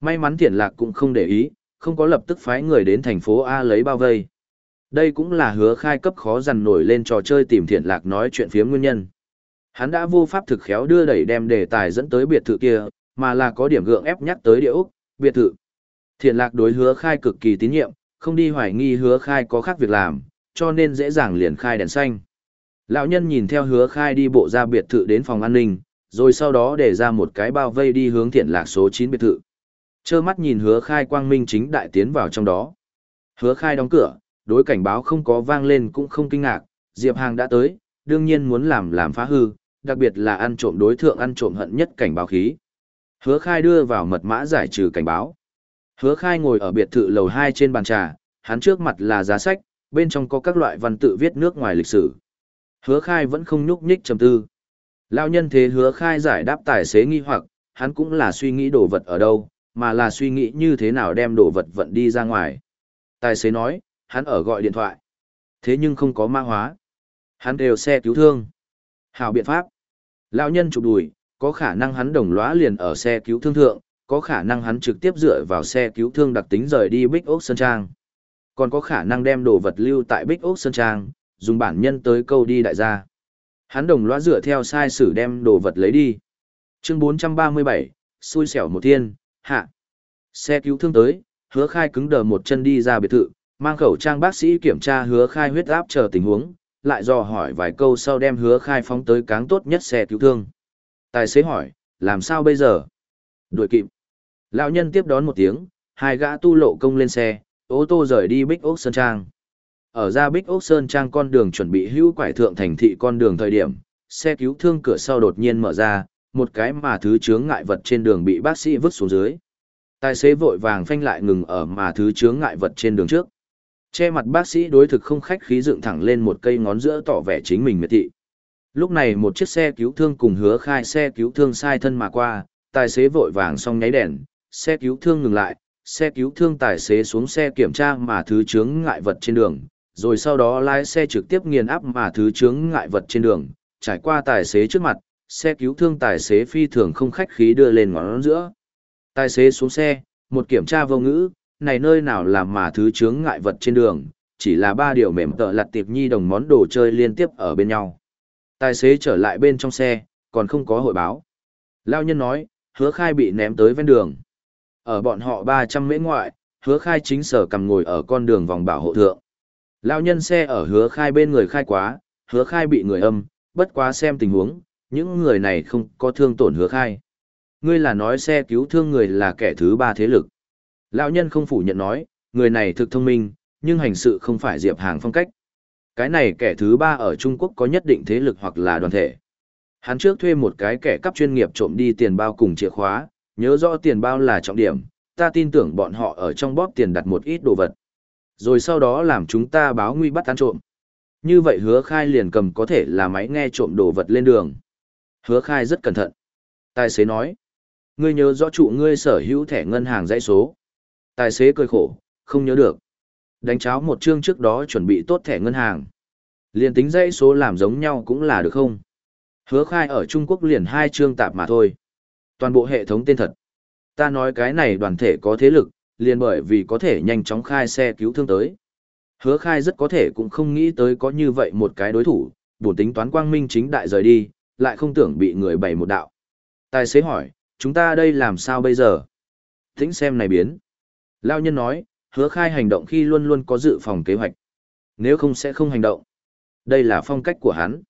May mắn thiện lạc cũng không để ý, không có lập tức phái người đến thành phố A lấy bao vây. Đây cũng là hứa khai cấp khó dằn nổi lên trò chơi tìm thiện lạc nói chuyện phía nguyên nhân. Hắn đã vô pháp thực khéo đưa đẩy đem đề tài dẫn tới biệt thự kia, mà là có điểm gượng ép nhắc tới địa Úc, biệt thự. Thiện lạc đối hứa khai cực kỳ tín nhiệm, không đi hoài nghi hứa khai có khác việc làm, cho nên dễ dàng liền khai đèn xanh. Lão nhân nhìn theo hứa khai đi bộ ra biệt thự đến phòng an ninh, rồi sau đó để ra một cái bao vây đi hướng thiện lạc số 9 biệt thự. Chơ mắt nhìn hứa khai quang minh chính đại tiến vào trong đó. Hứa khai đóng cửa, đối cảnh báo không có vang lên cũng không kinh ngạc, Diệp Hàng đã tới, đương nhiên muốn làm làm phá hư, đặc biệt là ăn trộm đối thượng ăn trộm hận nhất cảnh báo khí. Hứa khai đưa vào mật mã giải trừ cảnh báo. Hứa khai ngồi ở biệt thự lầu 2 trên bàn trà, hắn trước mặt là giá sách, bên trong có các loại văn tự viết nước ngoài lịch sử. Hứa khai vẫn không nhúc nhích trầm tư. Lao nhân thế hứa khai giải đáp tài xế nghi hoặc, hắn cũng là suy nghĩ đồ vật ở đâu, mà là suy nghĩ như thế nào đem đồ vật vận đi ra ngoài. Tài xế nói, hắn ở gọi điện thoại. Thế nhưng không có ma hóa. Hắn đều xe cứu thương. Hào biện pháp. Lão nhân chụp đùi, có khả năng hắn đồng lõa liền ở xe cứu thương thượng, có khả năng hắn trực tiếp dựa vào xe cứu thương đặc tính rời đi Bích Ốc Sơn Trang. Còn có khả năng đem đồ vật lưu tại Bích Ốc Sơn Trang, dùng bản nhân tới câu đi đại gia. Hắn đồng lõa dựa theo sai sử đem đồ vật lấy đi. Chương 437, xui xẻo một thiên, hạ. Xe cứu thương tới, hứa khai cứng đờ một chân đi ra biệt thự, mang khẩu trang bác sĩ kiểm tra hứa khai huyết áp chờ tình huống, lại dò hỏi vài câu sau đem hứa khai phóng tới cáng tốt nhất xe cứu thương. Tài xế hỏi, làm sao bây giờ? Đuổi kịp. Lão nhân tiếp đón một tiếng, hai gã tu lộ công lên xe, ô tô rời đi Bích Ốc Sơn Trang. Ở ra Bích Ốc Sơn Trang con đường chuẩn bị hữu quải thượng thành thị con đường thời điểm, xe cứu thương cửa sau đột nhiên mở ra, một cái mà thứ chướng ngại vật trên đường bị bác sĩ vứt xuống dưới. Tài xế vội vàng phanh lại ngừng ở mà thứ chướng ngại vật trên đường trước. Che mặt bác sĩ đối thực không khách khí dựng thẳng lên một cây ngón giữa tỏ vẻ chính mình miệt thị. Lúc này một chiếc xe cứu thương cùng hứa khai xe cứu thương sai thân mà qua, tài xế vội vàng xong nháy đèn, xe cứu thương ngừng lại, xe cứu thương tài xế xuống xe kiểm tra mà thứ chướng ngại vật trên đường, rồi sau đó lái xe trực tiếp nghiền áp mà thứ chướng ngại vật trên đường, trải qua tài xế trước mặt, xe cứu thương tài xế phi thường không khách khí đưa lên ngón giữa. Tài xế xuống xe, một kiểm tra vô ngữ, này nơi nào làm mà thứ chướng ngại vật trên đường, chỉ là ba điều mềm tợ lặt tiệp nhi đồng món đồ chơi liên tiếp ở bên nhau. Tài xế trở lại bên trong xe, còn không có hội báo. Lao nhân nói, hứa khai bị ném tới ven đường. Ở bọn họ 300 mễ ngoại, hứa khai chính sở cầm ngồi ở con đường vòng bảo hộ thượng. Lao nhân xe ở hứa khai bên người khai quá, hứa khai bị người âm, bất quá xem tình huống, những người này không có thương tổn hứa khai. Ngươi là nói xe cứu thương người là kẻ thứ ba thế lực. Lão nhân không phủ nhận nói, người này thực thông minh, nhưng hành sự không phải Diệp Hàng phong cách. Cái này kẻ thứ ba ở Trung Quốc có nhất định thế lực hoặc là đoàn thể. Hắn trước thuê một cái kẻ cắp chuyên nghiệp trộm đi tiền bao cùng chìa khóa, nhớ rõ tiền bao là trọng điểm, ta tin tưởng bọn họ ở trong bóp tiền đặt một ít đồ vật. Rồi sau đó làm chúng ta báo nguy bắt ăn trộm. Như vậy hứa khai liền cầm có thể là máy nghe trộm đồ vật lên đường. Hứa khai rất cẩn thận. Tài xế nói, ngươi nhớ rõ trụ ngươi sở hữu thẻ ngân hàng dãy số. Tài xế cười khổ, không nhớ được. Đánh cháo một chương trước đó chuẩn bị tốt thẻ ngân hàng. Liền tính dãy số làm giống nhau cũng là được không? Hứa khai ở Trung Quốc liền hai chương tạp mà thôi. Toàn bộ hệ thống tên thật. Ta nói cái này đoàn thể có thế lực, liền bởi vì có thể nhanh chóng khai xe cứu thương tới. Hứa khai rất có thể cũng không nghĩ tới có như vậy một cái đối thủ, buồn tính toán quang minh chính đại rời đi, lại không tưởng bị người bày một đạo. Tài xế hỏi, chúng ta đây làm sao bây giờ? Tính xem này biến. Lao nhân nói, hứa khai hành động khi luôn luôn có dự phòng kế hoạch. Nếu không sẽ không hành động. Đây là phong cách của hắn.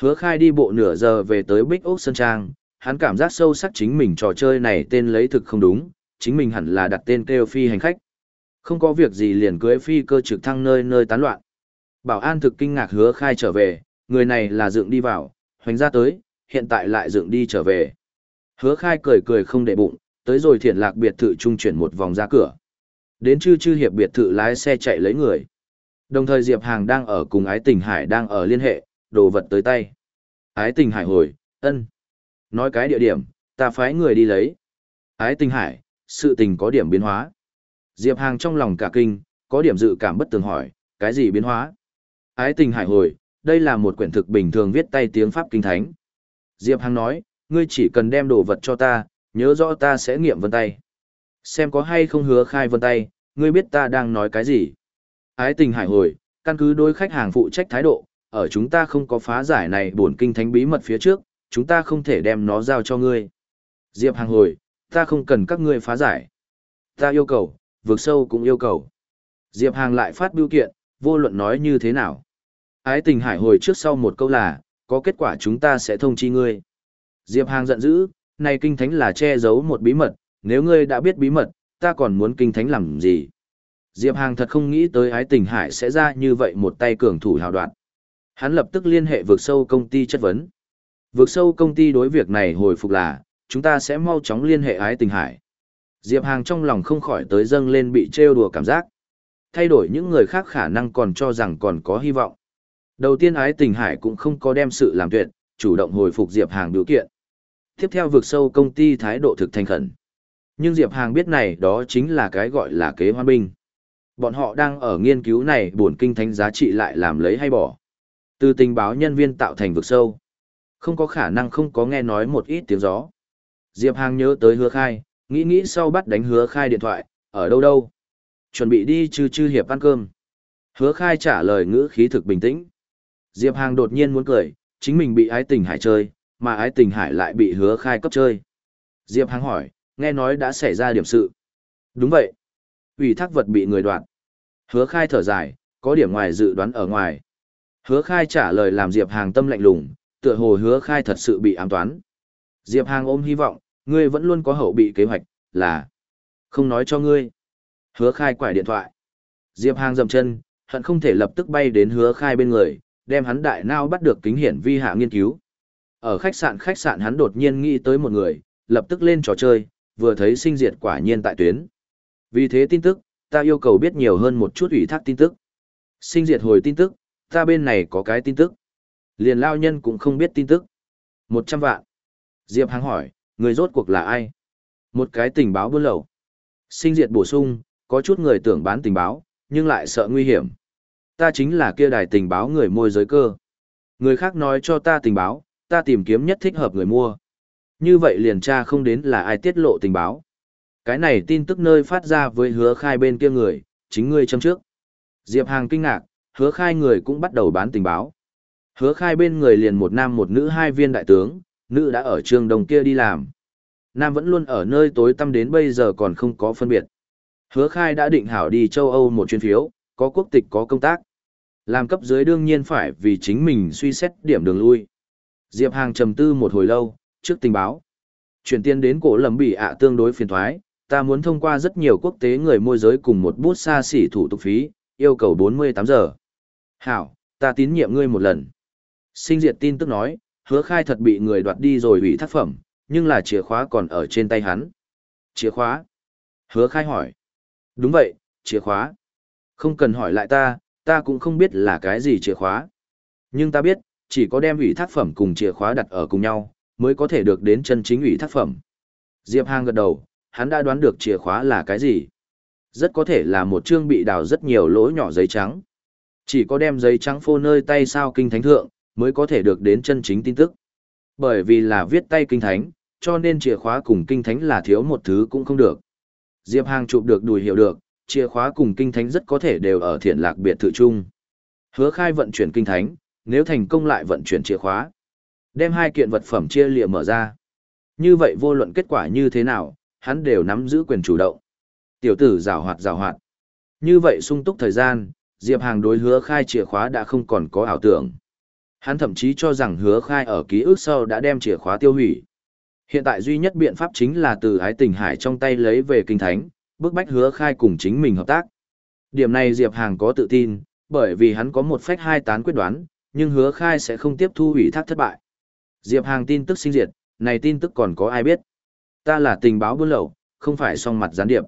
Hứa khai đi bộ nửa giờ về tới Big Oak Sơn Trang, hắn cảm giác sâu sắc chính mình trò chơi này tên lấy thực không đúng, chính mình hẳn là đặt tên kêu phi hành khách. Không có việc gì liền cưới phi cơ trực thăng nơi nơi tán loạn. Bảo an thực kinh ngạc hứa khai trở về, người này là dựng đi vào, hoành ra tới, hiện tại lại dựng đi trở về. Hứa khai cười cười không để bụng, tới rồi thiện lạc biệt thự trung chuyển một vòng ra cửa. Đến chư chư hiệp biệt thự lái xe chạy lấy người. Đồng thời Diệp Hàng đang ở cùng ái tình hải đang ở liên hệ, đồ vật tới tay. Ái tình hải hồi, ân. Nói cái địa điểm, ta phái người đi lấy. Ái tình hải, sự tình có điểm biến hóa. Diệp Hàng trong lòng cả kinh, có điểm dự cảm bất tường hỏi, cái gì biến hóa? Ái tình hải hồi, đây là một quyển thực bình thường viết tay tiếng Pháp kinh thánh. Diệp Hàng nói, ngươi chỉ cần đem đồ vật cho ta, nhớ rõ ta sẽ nghiệm vân tay. Xem có hay không hứa khai vân tay, ngươi biết ta đang nói cái gì. Ái tình hải hồi, căn cứ đối khách hàng phụ trách thái độ, ở chúng ta không có phá giải này bổn kinh thánh bí mật phía trước, chúng ta không thể đem nó giao cho ngươi. Diệp hàng hồi, ta không cần các ngươi phá giải. Ta yêu cầu, vượt sâu cũng yêu cầu. Diệp hàng lại phát biểu kiện, vô luận nói như thế nào. Ái tình hải hồi trước sau một câu là, có kết quả chúng ta sẽ thông chi ngươi. Diệp hàng giận dữ, này kinh thánh là che giấu một bí mật, nếu ngươi đã biết bí mật, ta còn muốn kinh thánh làm gì? Diệp Hàng thật không nghĩ tới ái tình hải sẽ ra như vậy một tay cường thủ hào đoạn. Hắn lập tức liên hệ vượt sâu công ty chất vấn. Vượt sâu công ty đối việc này hồi phục là, chúng ta sẽ mau chóng liên hệ ái tình hải. Diệp Hàng trong lòng không khỏi tới dâng lên bị trêu đùa cảm giác. Thay đổi những người khác khả năng còn cho rằng còn có hy vọng. Đầu tiên ái tình hải cũng không có đem sự làm tuyệt, chủ động hồi phục Diệp Hàng điều kiện. Tiếp theo vượt sâu công ty thái độ thực thành khẩn. Nhưng Diệp Hàng biết này đó chính là cái gọi là kế hoan binh. Bọn họ đang ở nghiên cứu này buồn kinh thánh giá trị lại làm lấy hay bỏ. Từ tình báo nhân viên tạo thành vực sâu. Không có khả năng không có nghe nói một ít tiếng gió. Diệp Hàng nhớ tới hứa khai, nghĩ nghĩ sau bắt đánh hứa khai điện thoại, ở đâu đâu. Chuẩn bị đi chư chư hiệp ăn cơm. Hứa khai trả lời ngữ khí thực bình tĩnh. Diệp Hàng đột nhiên muốn cười, chính mình bị ái tình hải chơi, mà ái tình hải lại bị hứa khai cấp chơi. Diệp Hàng hỏi, nghe nói đã xảy ra điểm sự. Đúng vậy. Ủy thác vật bị người đoạt. Hứa khai thở dài, có điểm ngoài dự đoán ở ngoài. Hứa khai trả lời làm Diệp Hàng tâm lạnh lùng, tựa hồ hứa khai thật sự bị ám toán. Diệp Hàng ôm hy vọng, ngươi vẫn luôn có hậu bị kế hoạch, là không nói cho ngươi. Hứa khai quải điện thoại. Diệp Hàng dầm chân, hận không thể lập tức bay đến hứa khai bên người, đem hắn đại nao bắt được kính hiển vi hạ nghiên cứu. Ở khách sạn khách sạn hắn đột nhiên nghĩ tới một người, lập tức lên trò chơi, vừa thấy sinh diệt quả nhiên tại tuyến. Vì thế tin tức, ta yêu cầu biết nhiều hơn một chút ủy thác tin tức. Sinh diệt hồi tin tức, ta bên này có cái tin tức. Liền lao nhân cũng không biết tin tức. Một trăm vạn. Diệp Hàng hỏi, người rốt cuộc là ai? Một cái tình báo buôn lậu. Sinh diệt bổ sung, có chút người tưởng bán tình báo, nhưng lại sợ nguy hiểm. Ta chính là kia đài tình báo người môi giới cơ. Người khác nói cho ta tình báo, ta tìm kiếm nhất thích hợp người mua. Như vậy liền tra không đến là ai tiết lộ tình báo. Cái này tin tức nơi phát ra với hứa khai bên kia người, chính ngươi châm trước. Diệp Hàng kinh ngạc, hứa khai người cũng bắt đầu bán tình báo. Hứa khai bên người liền một nam một nữ hai viên đại tướng, nữ đã ở trường đồng kia đi làm. Nam vẫn luôn ở nơi tối tăm đến bây giờ còn không có phân biệt. Hứa khai đã định hảo đi châu Âu một chuyến phiếu, có quốc tịch có công tác. Làm cấp dưới đương nhiên phải vì chính mình suy xét điểm đường lui. Diệp Hàng trầm tư một hồi lâu, trước tình báo. Chuyển tiền đến cổ lầm bị ạ tương đối phiền thoái, ta muốn thông qua rất nhiều quốc tế người môi giới cùng một bút xa xỉ thủ tục phí, yêu cầu 48 giờ. Hảo, ta tín nhiệm ngươi một lần. Sinh diệt tin tức nói, hứa khai thật bị người đoạt đi rồi bị thác phẩm, nhưng là chìa khóa còn ở trên tay hắn. Chìa khóa? Hứa khai hỏi. Đúng vậy, chìa khóa. Không cần hỏi lại ta, ta cũng không biết là cái gì chìa khóa. Nhưng ta biết, chỉ có đem ủy thác phẩm cùng chìa khóa đặt ở cùng nhau, mới có thể được đến chân chính ủy thác phẩm. Diệp Hàng gật đầu, hắn đã đoán được chìa khóa là cái gì. Rất có thể là một chương bị đào rất nhiều lỗ nhỏ giấy trắng. Chỉ có đem giấy trắng phô nơi tay sao kinh thánh thượng, mới có thể được đến chân chính tin tức. Bởi vì là viết tay kinh thánh, cho nên chìa khóa cùng kinh thánh là thiếu một thứ cũng không được. Diệp Hàng chụp được đùi hiểu được, chìa khóa cùng kinh thánh rất có thể đều ở thiện lạc biệt thự chung. Hứa khai vận chuyển kinh thánh, nếu thành công lại vận chuyển chìa khóa. Đem hai kiện vật phẩm chia lịa mở ra. Như vậy vô luận kết quả như thế nào, hắn đều nắm giữ quyền chủ động. Tiểu tử rào hoạt rào hoạt. Như vậy sung túc thời gian, Diệp Hàng đối hứa khai chìa khóa đã không còn có ảo tưởng. Hắn thậm chí cho rằng hứa khai ở ký ức sau đã đem chìa khóa tiêu hủy. Hiện tại duy nhất biện pháp chính là từ ái tình hải trong tay lấy về kinh thánh, bức bách hứa khai cùng chính mình hợp tác. Điểm này Diệp Hàng có tự tin, bởi vì hắn có một phách hai tán quyết đoán, nhưng hứa khai sẽ không tiếp thu ủy thác thất bại. Diệp Hàng tin tức sinh diệt, này tin tức còn có ai biết. Ta là tình báo buôn lậu, không phải song mặt gián điệp.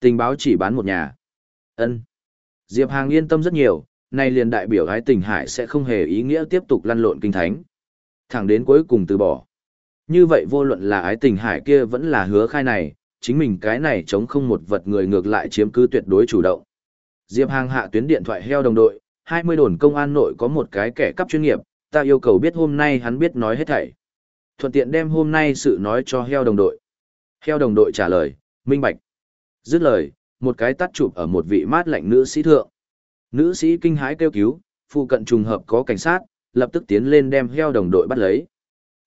Tình báo chỉ bán một nhà. ân Diệp Hàng yên tâm rất nhiều, này liền đại biểu ái tình hải sẽ không hề ý nghĩa tiếp tục lăn lộn kinh thánh. Thẳng đến cuối cùng từ bỏ. Như vậy vô luận là ái tình hải kia vẫn là hứa khai này, chính mình cái này chống không một vật người ngược lại chiếm cứ tuyệt đối chủ động. Diệp Hàng hạ tuyến điện thoại heo đồng đội, 20 đồn công an nội có một cái kẻ cấp chuyên nghiệp, ta yêu cầu biết hôm nay hắn biết nói hết thảy. Thuận tiện đem hôm nay sự nói cho heo đồng đội. Heo đồng đội trả lời, minh bạch. Dứt lời, một cái tắt chụp ở một vị mát lạnh nữ sĩ thượng. Nữ sĩ kinh hãi kêu cứu, phụ cận trùng hợp có cảnh sát, lập tức tiến lên đem heo đồng đội bắt lấy.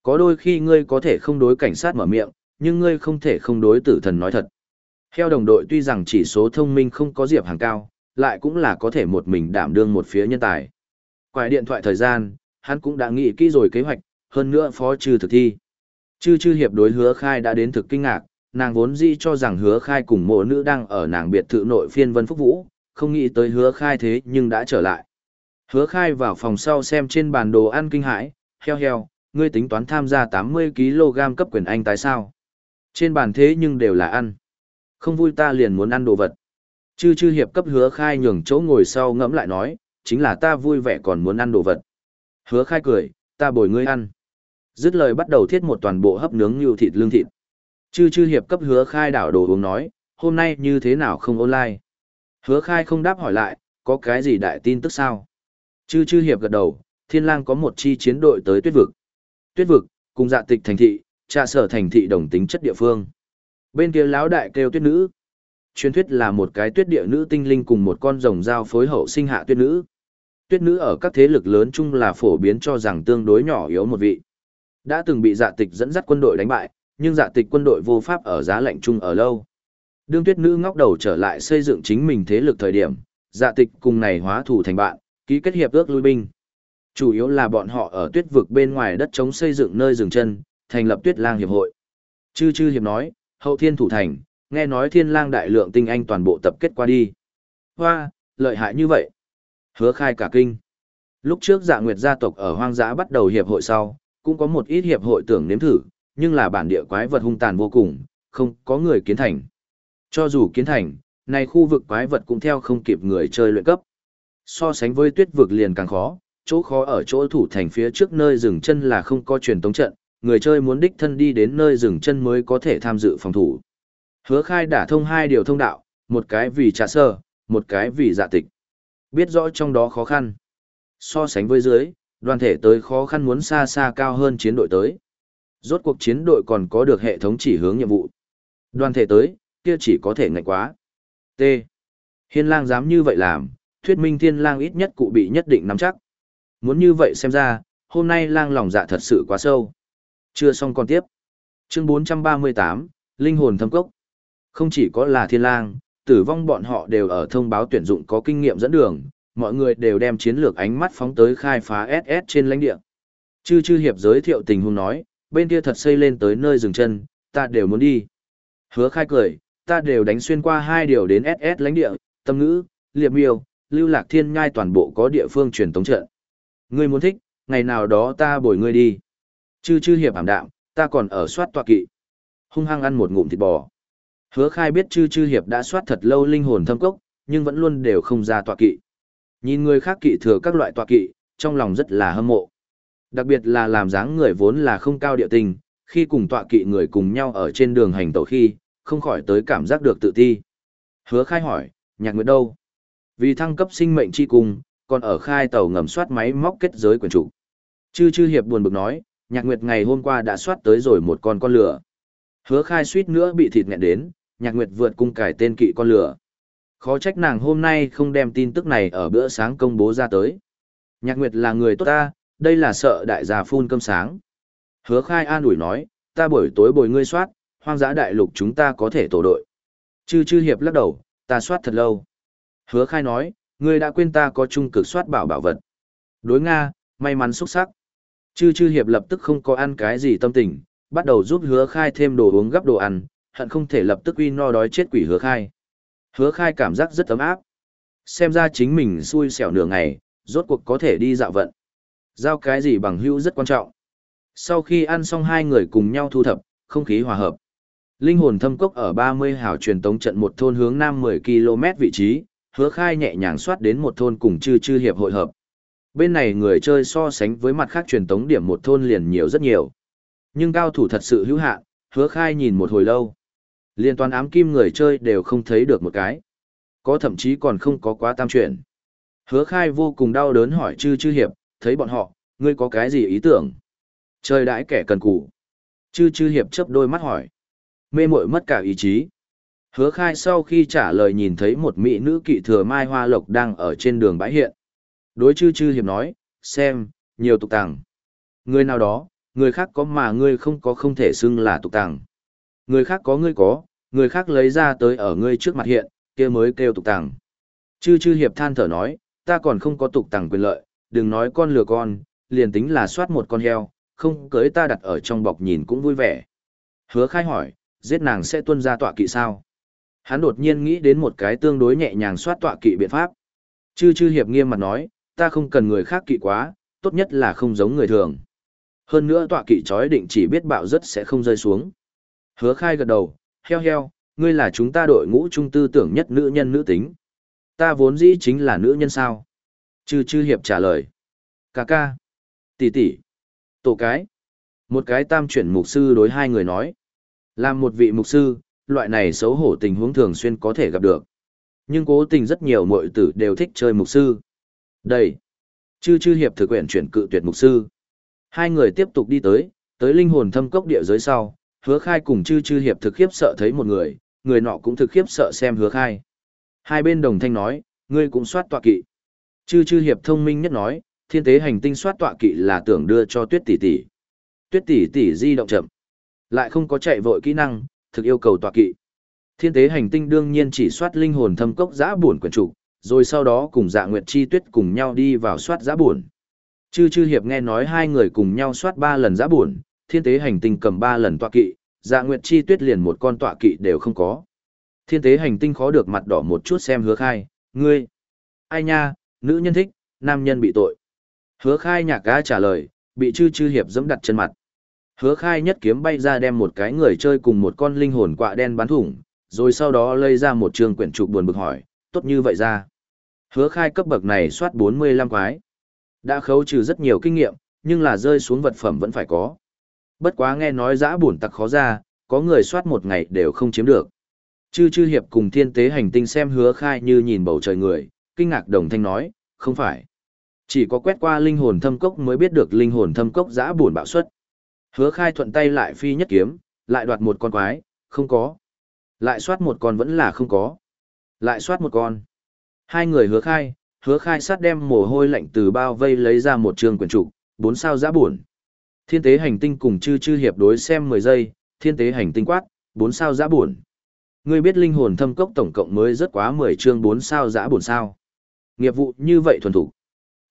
Có đôi khi ngươi có thể không đối cảnh sát mở miệng, nhưng ngươi không thể không đối tử thần nói thật. Heo đồng đội tuy rằng chỉ số thông minh không có diệp hàng cao, lại cũng là có thể một mình đảm đương một phía nhân tài. Quài điện thoại thời gian, hắn cũng đã nghĩ kỹ rồi kế hoạch, hơn nữa phó trừ thực thi. Chư chư hiệp đối hứa khai đã đến thực kinh ngạc, nàng vốn dĩ cho rằng hứa khai cùng mộ nữ đang ở nàng biệt thự nội phiên vân phúc vũ, không nghĩ tới hứa khai thế nhưng đã trở lại. Hứa khai vào phòng sau xem trên bàn đồ ăn kinh hãi, heo heo, ngươi tính toán tham gia 80kg cấp quyền anh tại sao? Trên bàn thế nhưng đều là ăn. Không vui ta liền muốn ăn đồ vật. Chư chư hiệp cấp hứa khai nhường chỗ ngồi sau ngẫm lại nói, chính là ta vui vẻ còn muốn ăn đồ vật. Hứa khai cười, ta bồi ngươi ăn. Dứt lời bắt đầu thiết một toàn bộ hấp nướng như thịt lương thịt. Chư chư hiệp cấp hứa khai đảo đồ uống nói, hôm nay như thế nào không online. Hứa khai không đáp hỏi lại, có cái gì đại tin tức sao? Chư chư hiệp gật đầu, thiên lang có một chi chiến đội tới tuyết vực. Tuyết vực, cùng dạ tịch thành thị, trà sở thành thị đồng tính chất địa phương. Bên kia lão đại kêu tuyết nữ. Truyền thuyết là một cái tuyết địa nữ tinh linh cùng một con rồng giao phối hậu sinh hạ tuyết nữ. Tuyết nữ ở các thế lực lớn chung là phổ biến cho rằng tương đối nhỏ yếu một vị. Đã từng bị dạ tịch dẫn dắt quân đội đánh bại, nhưng dạ tịch quân đội vô pháp ở giá lạnh chung ở lâu. Đương tuyết nữ ngóc đầu trở lại xây dựng chính mình thế lực thời điểm, dạ tịch cùng này hóa thủ thành bạn, ký kết hiệp ước lui binh. Chủ yếu là bọn họ ở tuyết vực bên ngoài đất chống xây dựng nơi dừng chân, thành lập tuyết lang hiệp hội. Chư chư hiệp nói, hậu thiên thủ thành, nghe nói thiên lang đại lượng tinh anh toàn bộ tập kết qua đi. Hoa, lợi hại như vậy. Hứa khai cả kinh. Lúc trước dạ nguyệt gia tộc ở hoang dã bắt đầu hiệp hội sau, cũng có một ít hiệp hội tưởng nếm thử, nhưng là bản địa quái vật hung tàn vô cùng, không có người kiến thành. Cho dù kiến thành, này khu vực quái vật cũng theo không kịp người chơi luyện cấp. So sánh với tuyết vực liền càng khó, chỗ khó ở chỗ thủ thành phía trước nơi dừng chân là không có truyền tống trận, người chơi muốn đích thân đi đến nơi dừng chân mới có thể tham dự phòng thủ. Hứa khai đã thông hai điều thông đạo, một cái vì trả sơ, một cái vì dạ tịch. Biết rõ trong đó khó khăn. So sánh với dưới, đoàn thể tới khó khăn muốn xa xa cao hơn chiến đội tới. Rốt cuộc chiến đội còn có được hệ thống chỉ hướng nhiệm vụ. Đoàn thể tới, kia chỉ có thể ngạch quá. T. Hiên lang dám như vậy làm, thuyết minh thiên lang ít nhất cụ bị nhất định nắm chắc. Muốn như vậy xem ra, hôm nay lang lòng dạ thật sự quá sâu. Chưa xong còn tiếp. Chương 438, Linh hồn thâm cốc. Không chỉ có là thiên lang, tử vong bọn họ đều ở thông báo tuyển dụng có kinh nghiệm dẫn đường, mọi người đều đem chiến lược ánh mắt phóng tới khai phá SS trên lãnh địa. Chư chư hiệp giới thiệu tình huống nói, bên kia thật xây lên tới nơi dừng chân, ta đều muốn đi. Hứa khai cười, ta đều đánh xuyên qua hai điều đến SS lãnh địa, tâm ngữ, liệp miêu, lưu lạc thiên ngai toàn bộ có địa phương truyền tống trận. Ngươi muốn thích, ngày nào đó ta bồi ngươi đi. Chư chư hiệp ảm đạm, ta còn ở soát tọa kỵ. Hung hăng ăn một ngụm thịt bò. Hứa khai biết chư chư hiệp đã soát thật lâu linh hồn thâm cốc, nhưng vẫn luôn đều không ra tọa kỵ. Nhìn người khác kỵ thừa các loại tọa kỵ, trong lòng rất là hâm mộ. Đặc biệt là làm dáng người vốn là không cao địa tình, khi cùng tọa kỵ người cùng nhau ở trên đường hành tẩu khi, không khỏi tới cảm giác được tự ti. Hứa khai hỏi, nhạc nguyệt đâu? Vì thăng cấp sinh mệnh chi cùng, còn ở khai tàu ngầm soát máy móc kết giới quyền chủ. Chư chư hiệp buồn bực nói, nhạc nguyệt ngày hôm qua đã soát tới rồi một con con lửa. Hứa khai suýt nữa bị thịt nghẹn đến, nhạc nguyệt vượt cung cải tên kỵ con lửa. Khó trách nàng hôm nay không đem tin tức này ở bữa sáng công bố ra tới. Nhạc nguyệt là người tốt ta, đây là sợ đại gia phun cơm sáng. Hứa khai an ủi nói, ta buổi tối bồi ngươi soát, hoang dã đại lục chúng ta có thể tổ đội. Chư chư hiệp lắc đầu, ta soát thật lâu. Hứa khai nói, ngươi đã quên ta có chung cực soát bảo bảo vật. Đối Nga, may mắn xuất sắc. Chư chư hiệp lập tức không có ăn cái gì tâm tình, bắt đầu giúp hứa khai thêm đồ uống gấp đồ ăn, hận không thể lập tức uy no đói chết quỷ hứa khai. Hứa khai cảm giác rất ấm áp. Xem ra chính mình xui xẻo nửa ngày, rốt cuộc có thể đi dạo vận. Giao cái gì bằng hữu rất quan trọng. Sau khi ăn xong hai người cùng nhau thu thập, không khí hòa hợp. Linh hồn thâm cốc ở 30 hào truyền tống trận một thôn hướng nam 10 km vị trí, hứa khai nhẹ nhàng soát đến một thôn cùng chư chư hiệp hội hợp. Bên này người chơi so sánh với mặt khác truyền tống điểm một thôn liền nhiều rất nhiều. Nhưng cao thủ thật sự hữu hạn, hứa khai nhìn một hồi lâu. Liên toàn ám kim người chơi đều không thấy được một cái. Có thậm chí còn không có quá tam chuyển. Hứa khai vô cùng đau đớn hỏi chư chư hiệp, thấy bọn họ, ngươi có cái gì ý tưởng? Trời đãi kẻ cần cù. Chư chư hiệp chấp đôi mắt hỏi. Mê muội mất cả ý chí. Hứa khai sau khi trả lời nhìn thấy một mỹ nữ kỵ thừa Mai Hoa Lộc đang ở trên đường bãi hiện. Đối chư chư hiệp nói, xem, nhiều tục tàng. Người nào đó, người khác có mà ngươi không có không thể xưng là tục tàng. Người khác có ngươi có, người khác lấy ra tới ở ngươi trước mặt hiện, kia mới kêu tục tàng. Chư chư hiệp than thở nói, ta còn không có tục tàng quyền lợi, đừng nói con lừa con, liền tính là soát một con heo, không cưới ta đặt ở trong bọc nhìn cũng vui vẻ. Hứa khai hỏi, giết nàng sẽ tuân ra tọa kỵ sao? Hắn đột nhiên nghĩ đến một cái tương đối nhẹ nhàng soát tọa kỵ biện pháp. Chư chư hiệp nghiêm mặt nói, ta không cần người khác kỵ quá, tốt nhất là không giống người thường. Hơn nữa tọa kỵ chói định chỉ biết bạo rất sẽ không rơi xuống. Hứa khai gật đầu, heo heo, ngươi là chúng ta đội ngũ trung tư tưởng nhất nữ nhân nữ tính. Ta vốn dĩ chính là nữ nhân sao? Chư chư hiệp trả lời. Cà ca. Tỷ tỷ. Tổ cái. Một cái tam chuyển mục sư đối hai người nói. Làm một vị mục sư, loại này xấu hổ tình huống thường xuyên có thể gặp được. Nhưng cố tình rất nhiều muội tử đều thích chơi mục sư. Đây. Chư chư hiệp thực quyển chuyển cự tuyệt mục sư. Hai người tiếp tục đi tới, tới linh hồn thâm cốc địa giới sau, hứa khai cùng chư chư hiệp thực khiếp sợ thấy một người, người nọ cũng thực khiếp sợ xem hứa khai. Hai bên đồng thanh nói, ngươi cũng soát tọa kỵ. Chư chư hiệp thông minh nhất nói, thiên tế hành tinh soát tọa kỵ là tưởng đưa cho tuyết tỷ tỷ. Tuyết tỷ tỷ di động chậm, lại không có chạy vội kỹ năng, thực yêu cầu tọa kỵ. Thiên tế hành tinh đương nhiên chỉ soát linh hồn thâm cốc giã buồn quyển chủ, rồi sau đó cùng dạ nguyệt chi tuyết cùng nhau đi vào soát giã buồn. Chư chư hiệp nghe nói hai người cùng nhau soát ba lần giã buồn, thiên tế hành tinh cầm ba lần tọa kỵ, dạ nguyệt chi tuyết liền một con tọa kỵ đều không có. Thiên tế hành tinh khó được mặt đỏ một chút xem hứa khai, ngươi. Ai nha, nữ nhân thích, nam nhân bị tội. Hứa khai nhạc ca trả lời, bị chư chư hiệp dẫm đặt chân mặt. Hứa khai nhất kiếm bay ra đem một cái người chơi cùng một con linh hồn quạ đen bắn thủng, rồi sau đó lây ra một trường quyển trục buồn bực hỏi, tốt như vậy ra. Hứa khai cấp bậc này soát 45 quái. Đã khấu trừ rất nhiều kinh nghiệm, nhưng là rơi xuống vật phẩm vẫn phải có. Bất quá nghe nói giã buồn tặc khó ra, có người soát một ngày đều không chiếm được. Chư chư hiệp cùng thiên tế hành tinh xem hứa khai như nhìn bầu trời người, kinh ngạc đồng thanh nói, không phải. Chỉ có quét qua linh hồn thâm cốc mới biết được linh hồn thâm cốc giã buồn bạo suất. Hứa khai thuận tay lại phi nhất kiếm, lại đoạt một con quái, không có. Lại soát một con vẫn là không có. Lại soát một con. Hai người hứa khai, hứa khai sát đem mồ hôi lạnh từ bao vây lấy ra một trường quyển trục, bốn sao giã buồn. Thiên tế hành tinh cùng chư chư hiệp đối xem 10 giây, thiên tế hành tinh quát, bốn sao giã buồn. Ngươi biết linh hồn thâm cốc tổng cộng mới rất quá 10 chương 4 sao giã buồn sao. Nghiệp vụ như vậy thuần thủ.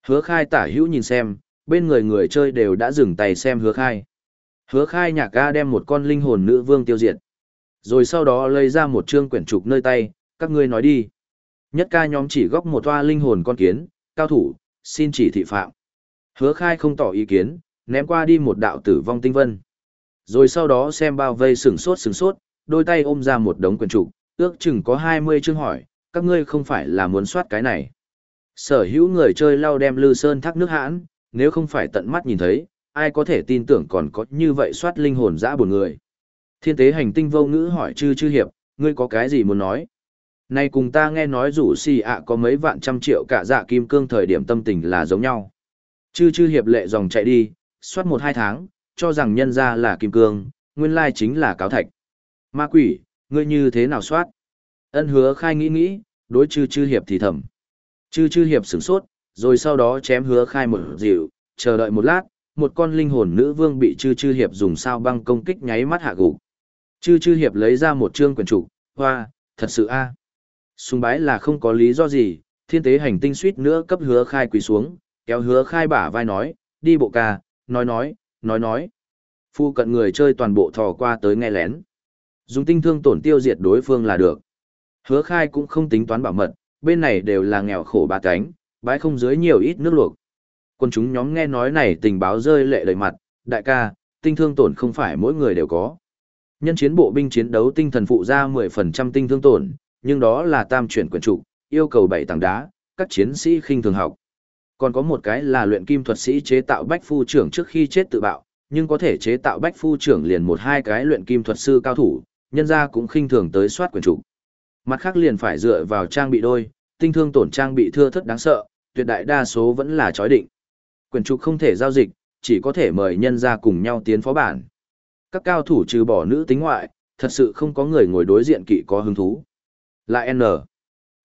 Hứa khai tả hữu nhìn xem, bên người người chơi đều đã dừng tay xem hứa khai. Hứa khai nhạc ca đem một con linh hồn nữ vương tiêu diệt. Rồi sau đó lấy ra một chương quyển trục nơi tay, các ngươi nói đi. Nhất ca nhóm chỉ góc một toa linh hồn con kiến, cao thủ, xin chỉ thị phạm. Hứa khai không tỏ ý kiến, ném qua đi một đạo tử vong tinh vân. Rồi sau đó xem bao vây sừng sốt sừng sốt, đôi tay ôm ra một đống quyển trục, ước chừng có 20 chương hỏi, các ngươi không phải là muốn soát cái này. Sở hữu người chơi lau đem lư sơn thác nước hãn, nếu không phải tận mắt nhìn thấy, ai có thể tin tưởng còn có như vậy soát linh hồn dã buồn người. Thiên tế hành tinh vô ngữ hỏi chư chư hiệp, ngươi có cái gì muốn nói? Này cùng ta nghe nói rủ xì ạ có mấy vạn trăm triệu cả dạ kim cương thời điểm tâm tình là giống nhau. Chư chư hiệp lệ dòng chạy đi, soát một hai tháng, cho rằng nhân ra là kim cương, nguyên lai chính là cáo thạch. Ma quỷ, ngươi như thế nào soát? Ân hứa khai nghĩ nghĩ, đối chư chư hiệp thì thầm. Chư chư hiệp sửng sốt, rồi sau đó chém hứa khai một dịu, chờ đợi một lát, một con linh hồn nữ vương bị chư chư hiệp dùng sao băng công kích nháy mắt hạ gục. Chư chư hiệp lấy ra một chương quyển trục, hoa, thật sự a Sùng bái là không có lý do gì, thiên tế hành tinh suýt nữa cấp hứa khai quỳ xuống, kéo hứa khai bả vai nói, đi bộ ca, nói nói, nói nói. Phu cận người chơi toàn bộ thò qua tới nghe lén. Dùng tinh thương tổn tiêu diệt đối phương là được. Hứa khai cũng không tính toán bảo mật, bên này đều là nghèo khổ ba cánh, bãi không dưới nhiều ít nước luộc. Quân chúng nhóm nghe nói này tình báo rơi lệ đầy mặt, đại ca, tinh thương tổn không phải mỗi người đều có. Nhân chiến bộ binh chiến đấu tinh thần phụ ra 10% tinh thương tổn, nhưng đó là tam chuyển quyền trụ, yêu cầu bảy tảng đá, các chiến sĩ khinh thường học. Còn có một cái là luyện kim thuật sĩ chế tạo bách phu trưởng trước khi chết tự bạo, nhưng có thể chế tạo bách phu trưởng liền một hai cái luyện kim thuật sư cao thủ, nhân ra cũng khinh thường tới soát quyền trục. Mặt khác liền phải dựa vào trang bị đôi, tinh thương tổn trang bị thưa thất đáng sợ, tuyệt đại đa số vẫn là chói định. Quyền trục không thể giao dịch, chỉ có thể mời nhân ra cùng nhau tiến phó bản. Các cao thủ trừ bỏ nữ tính ngoại, thật sự không có người ngồi đối diện kỵ có hứng thú. Lại N.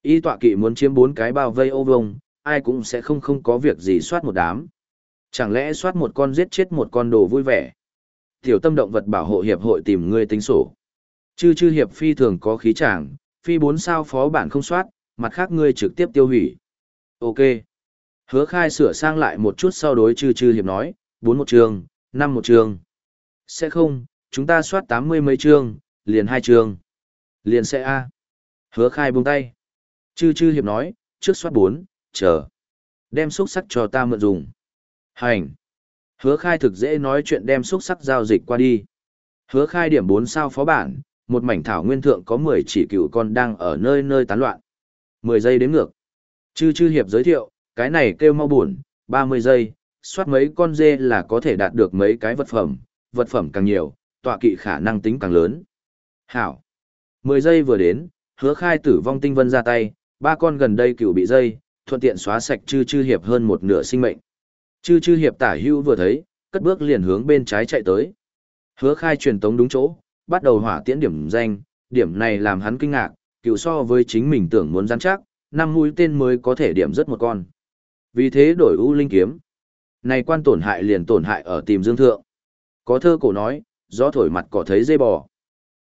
Y tọa kỵ muốn chiếm bốn cái bao vây ô vông, ai cũng sẽ không không có việc gì soát một đám. Chẳng lẽ soát một con giết chết một con đồ vui vẻ. Tiểu tâm động vật bảo hộ hiệp hội tìm ngươi tính sổ. Chư chư hiệp phi thường có khí chàng, phi bốn sao phó bản không soát, mặt khác ngươi trực tiếp tiêu hủy. Ok. Hứa khai sửa sang lại một chút sau đối chư chư hiệp nói, bốn một trường, năm một trường. Sẽ không, chúng ta soát tám mươi mấy trường, liền hai trường. Liền sẽ A. Hứa khai buông tay. Chư chư hiệp nói, trước soát bốn, chờ. Đem xúc sắc cho ta mượn dùng. Hành. Hứa khai thực dễ nói chuyện đem xúc sắc giao dịch qua đi. Hứa khai điểm 4 sao phó bản, một mảnh thảo nguyên thượng có 10 chỉ cựu con đang ở nơi nơi tán loạn. 10 giây đến ngược. Chư chư hiệp giới thiệu, cái này kêu mau buồn, 30 giây, soát mấy con dê là có thể đạt được mấy cái vật phẩm, vật phẩm càng nhiều, tọa kỵ khả năng tính càng lớn. Hảo. 10 giây vừa đến, hứa khai tử vong tinh vân ra tay, ba con gần đây cựu bị dây, thuận tiện xóa sạch chư chư hiệp hơn một nửa sinh mệnh. Chư chư hiệp tả hưu vừa thấy, cất bước liền hướng bên trái chạy tới. Hứa khai truyền tống đúng chỗ, bắt đầu hỏa tiễn điểm danh, điểm này làm hắn kinh ngạc, cựu so với chính mình tưởng muốn rắn chắc, năm mũi tên mới có thể điểm rất một con. Vì thế đổi ưu linh kiếm. Này quan tổn hại liền tổn hại ở tìm dương thượng. Có thơ cổ nói, gió thổi mặt cỏ thấy dây bò.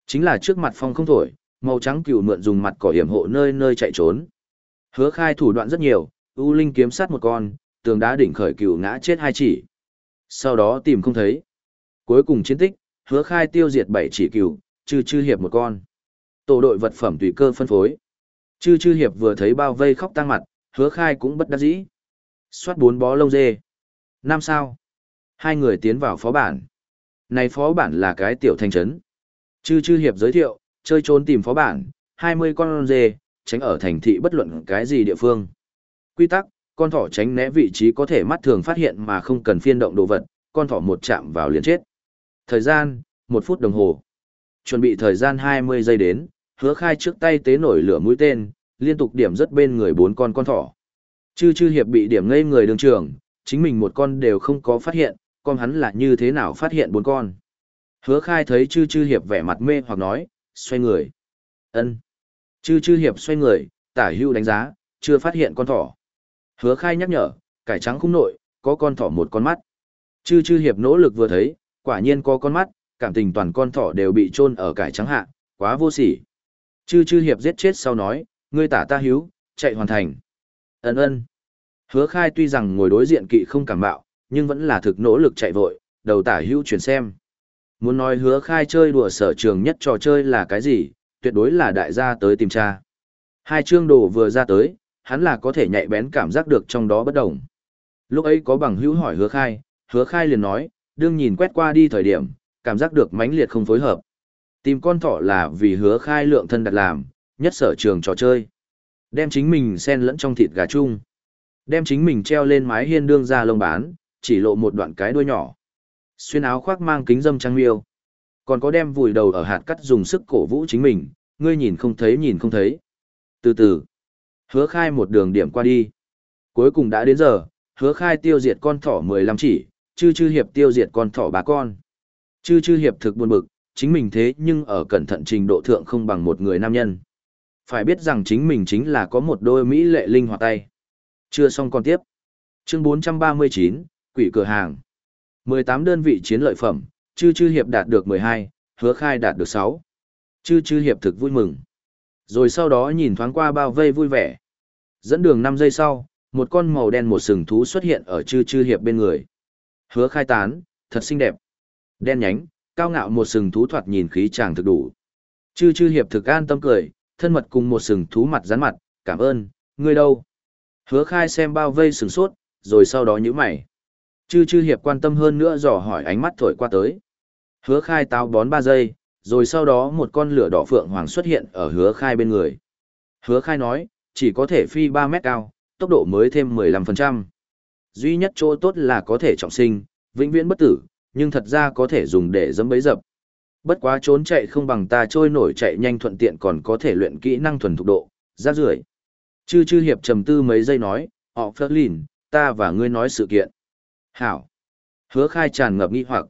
Chính là trước mặt phong không thổi, màu trắng cựu mượn dùng mặt cỏ hiểm hộ nơi nơi chạy trốn. Hứa khai thủ đoạn rất nhiều, U linh kiếm sát một con, tường đá đỉnh khởi cựu ngã chết hai chỉ. Sau đó tìm không thấy. Cuối cùng chiến tích, hứa khai tiêu diệt bảy chỉ cựu, chư chư hiệp một con. Tổ đội vật phẩm tùy cơ phân phối. Chư chư hiệp vừa thấy bao vây khóc tăng mặt, hứa khai cũng bất đắc dĩ. Xoát bốn bó lông dê. Năm sao. Hai người tiến vào phó bản. Này phó bản là cái tiểu thành trấn. Chư chư hiệp giới thiệu, chơi trốn tìm phó bản, 20 con dê, tránh ở thành thị bất luận cái gì địa phương. Quy tắc, con thỏ tránh né vị trí có thể mắt thường phát hiện mà không cần phiên động đồ vật, con thỏ một chạm vào liền chết. Thời gian, một phút đồng hồ. Chuẩn bị thời gian 20 giây đến, hứa khai trước tay tế nổi lửa mũi tên, liên tục điểm rất bên người bốn con con thỏ. Chư chư hiệp bị điểm ngây người đường trường, chính mình một con đều không có phát hiện, con hắn là như thế nào phát hiện bốn con. Hứa khai thấy chư chư hiệp vẻ mặt mê hoặc nói, xoay người. ân Chư chư hiệp xoay người, tả hưu đánh giá, chưa phát hiện con thỏ. Hứa khai nhắc nhở, cải trắng khung nội, có con thỏ một con mắt. Chư chư hiệp nỗ lực vừa thấy, quả nhiên có con mắt, cảm tình toàn con thỏ đều bị chôn ở cải trắng hạ, quá vô sỉ. Chư chư hiệp giết chết sau nói, ngươi tả ta hiếu, chạy hoàn thành. Ấn ơn. Hứa khai tuy rằng ngồi đối diện kỵ không cảm bạo, nhưng vẫn là thực nỗ lực chạy vội, đầu tả hữu chuyển xem. Muốn nói hứa khai chơi đùa sở trường nhất trò chơi là cái gì, tuyệt đối là đại gia tới tìm tra. Hai chương đồ vừa ra tới, hắn là có thể nhạy bén cảm giác được trong đó bất đồng. Lúc ấy có bằng hữu hỏi hứa khai, hứa khai liền nói, đương nhìn quét qua đi thời điểm, cảm giác được mãnh liệt không phối hợp. Tìm con thỏ là vì hứa khai lượng thân đặt làm, nhất sở trường trò chơi. Đem chính mình xen lẫn trong thịt gà chung. Đem chính mình treo lên mái hiên đương ra lông bán, chỉ lộ một đoạn cái đuôi nhỏ. Xuyên áo khoác mang kính dâm trăng miêu. Còn có đem vùi đầu ở hạt cắt dùng sức cổ vũ chính mình, ngươi nhìn không thấy nhìn không thấy. Từ từ, hứa khai một đường điểm qua đi. Cuối cùng đã đến giờ, hứa khai tiêu diệt con thỏ 15 chỉ, chư chư hiệp tiêu diệt con thỏ bà con. Chư chư hiệp thực buồn bực, chính mình thế nhưng ở cẩn thận trình độ thượng không bằng một người nam nhân. Phải biết rằng chính mình chính là có một đôi mỹ lệ linh hoạt tay. Chưa xong còn tiếp. Chương 439, Quỷ cửa hàng. 18 đơn vị chiến lợi phẩm, chư chư hiệp đạt được 12, hứa khai đạt được 6. Chư chư hiệp thực vui mừng. Rồi sau đó nhìn thoáng qua bao vây vui vẻ. Dẫn đường 5 giây sau, một con màu đen một sừng thú xuất hiện ở chư chư hiệp bên người. Hứa khai tán, thật xinh đẹp. Đen nhánh, cao ngạo một sừng thú thoạt nhìn khí chàng thực đủ. Chư chư hiệp thực an tâm cười, thân mật cùng một sừng thú mặt rắn mặt, cảm ơn, ngươi đâu? Hứa khai xem bao vây sừng sốt, rồi sau đó nhíu mày. Chư chư hiệp quan tâm hơn nữa dò hỏi ánh mắt thổi qua tới. Hứa khai táo bón 3 giây, rồi sau đó một con lửa đỏ phượng hoàng xuất hiện ở hứa khai bên người. Hứa khai nói, chỉ có thể phi 3 mét cao, tốc độ mới thêm 15%. Duy nhất chỗ tốt là có thể trọng sinh, vĩnh viễn bất tử, nhưng thật ra có thể dùng để dấm bấy dập. Bất quá trốn chạy không bằng ta trôi nổi chạy nhanh thuận tiện còn có thể luyện kỹ năng thuần thục độ, rác rưởi. Chư chư hiệp trầm tư mấy giây nói, họ phớt lìn, ta và ngươi nói sự kiện. Hảo. Hứa khai tràn ngập nghi hoặc.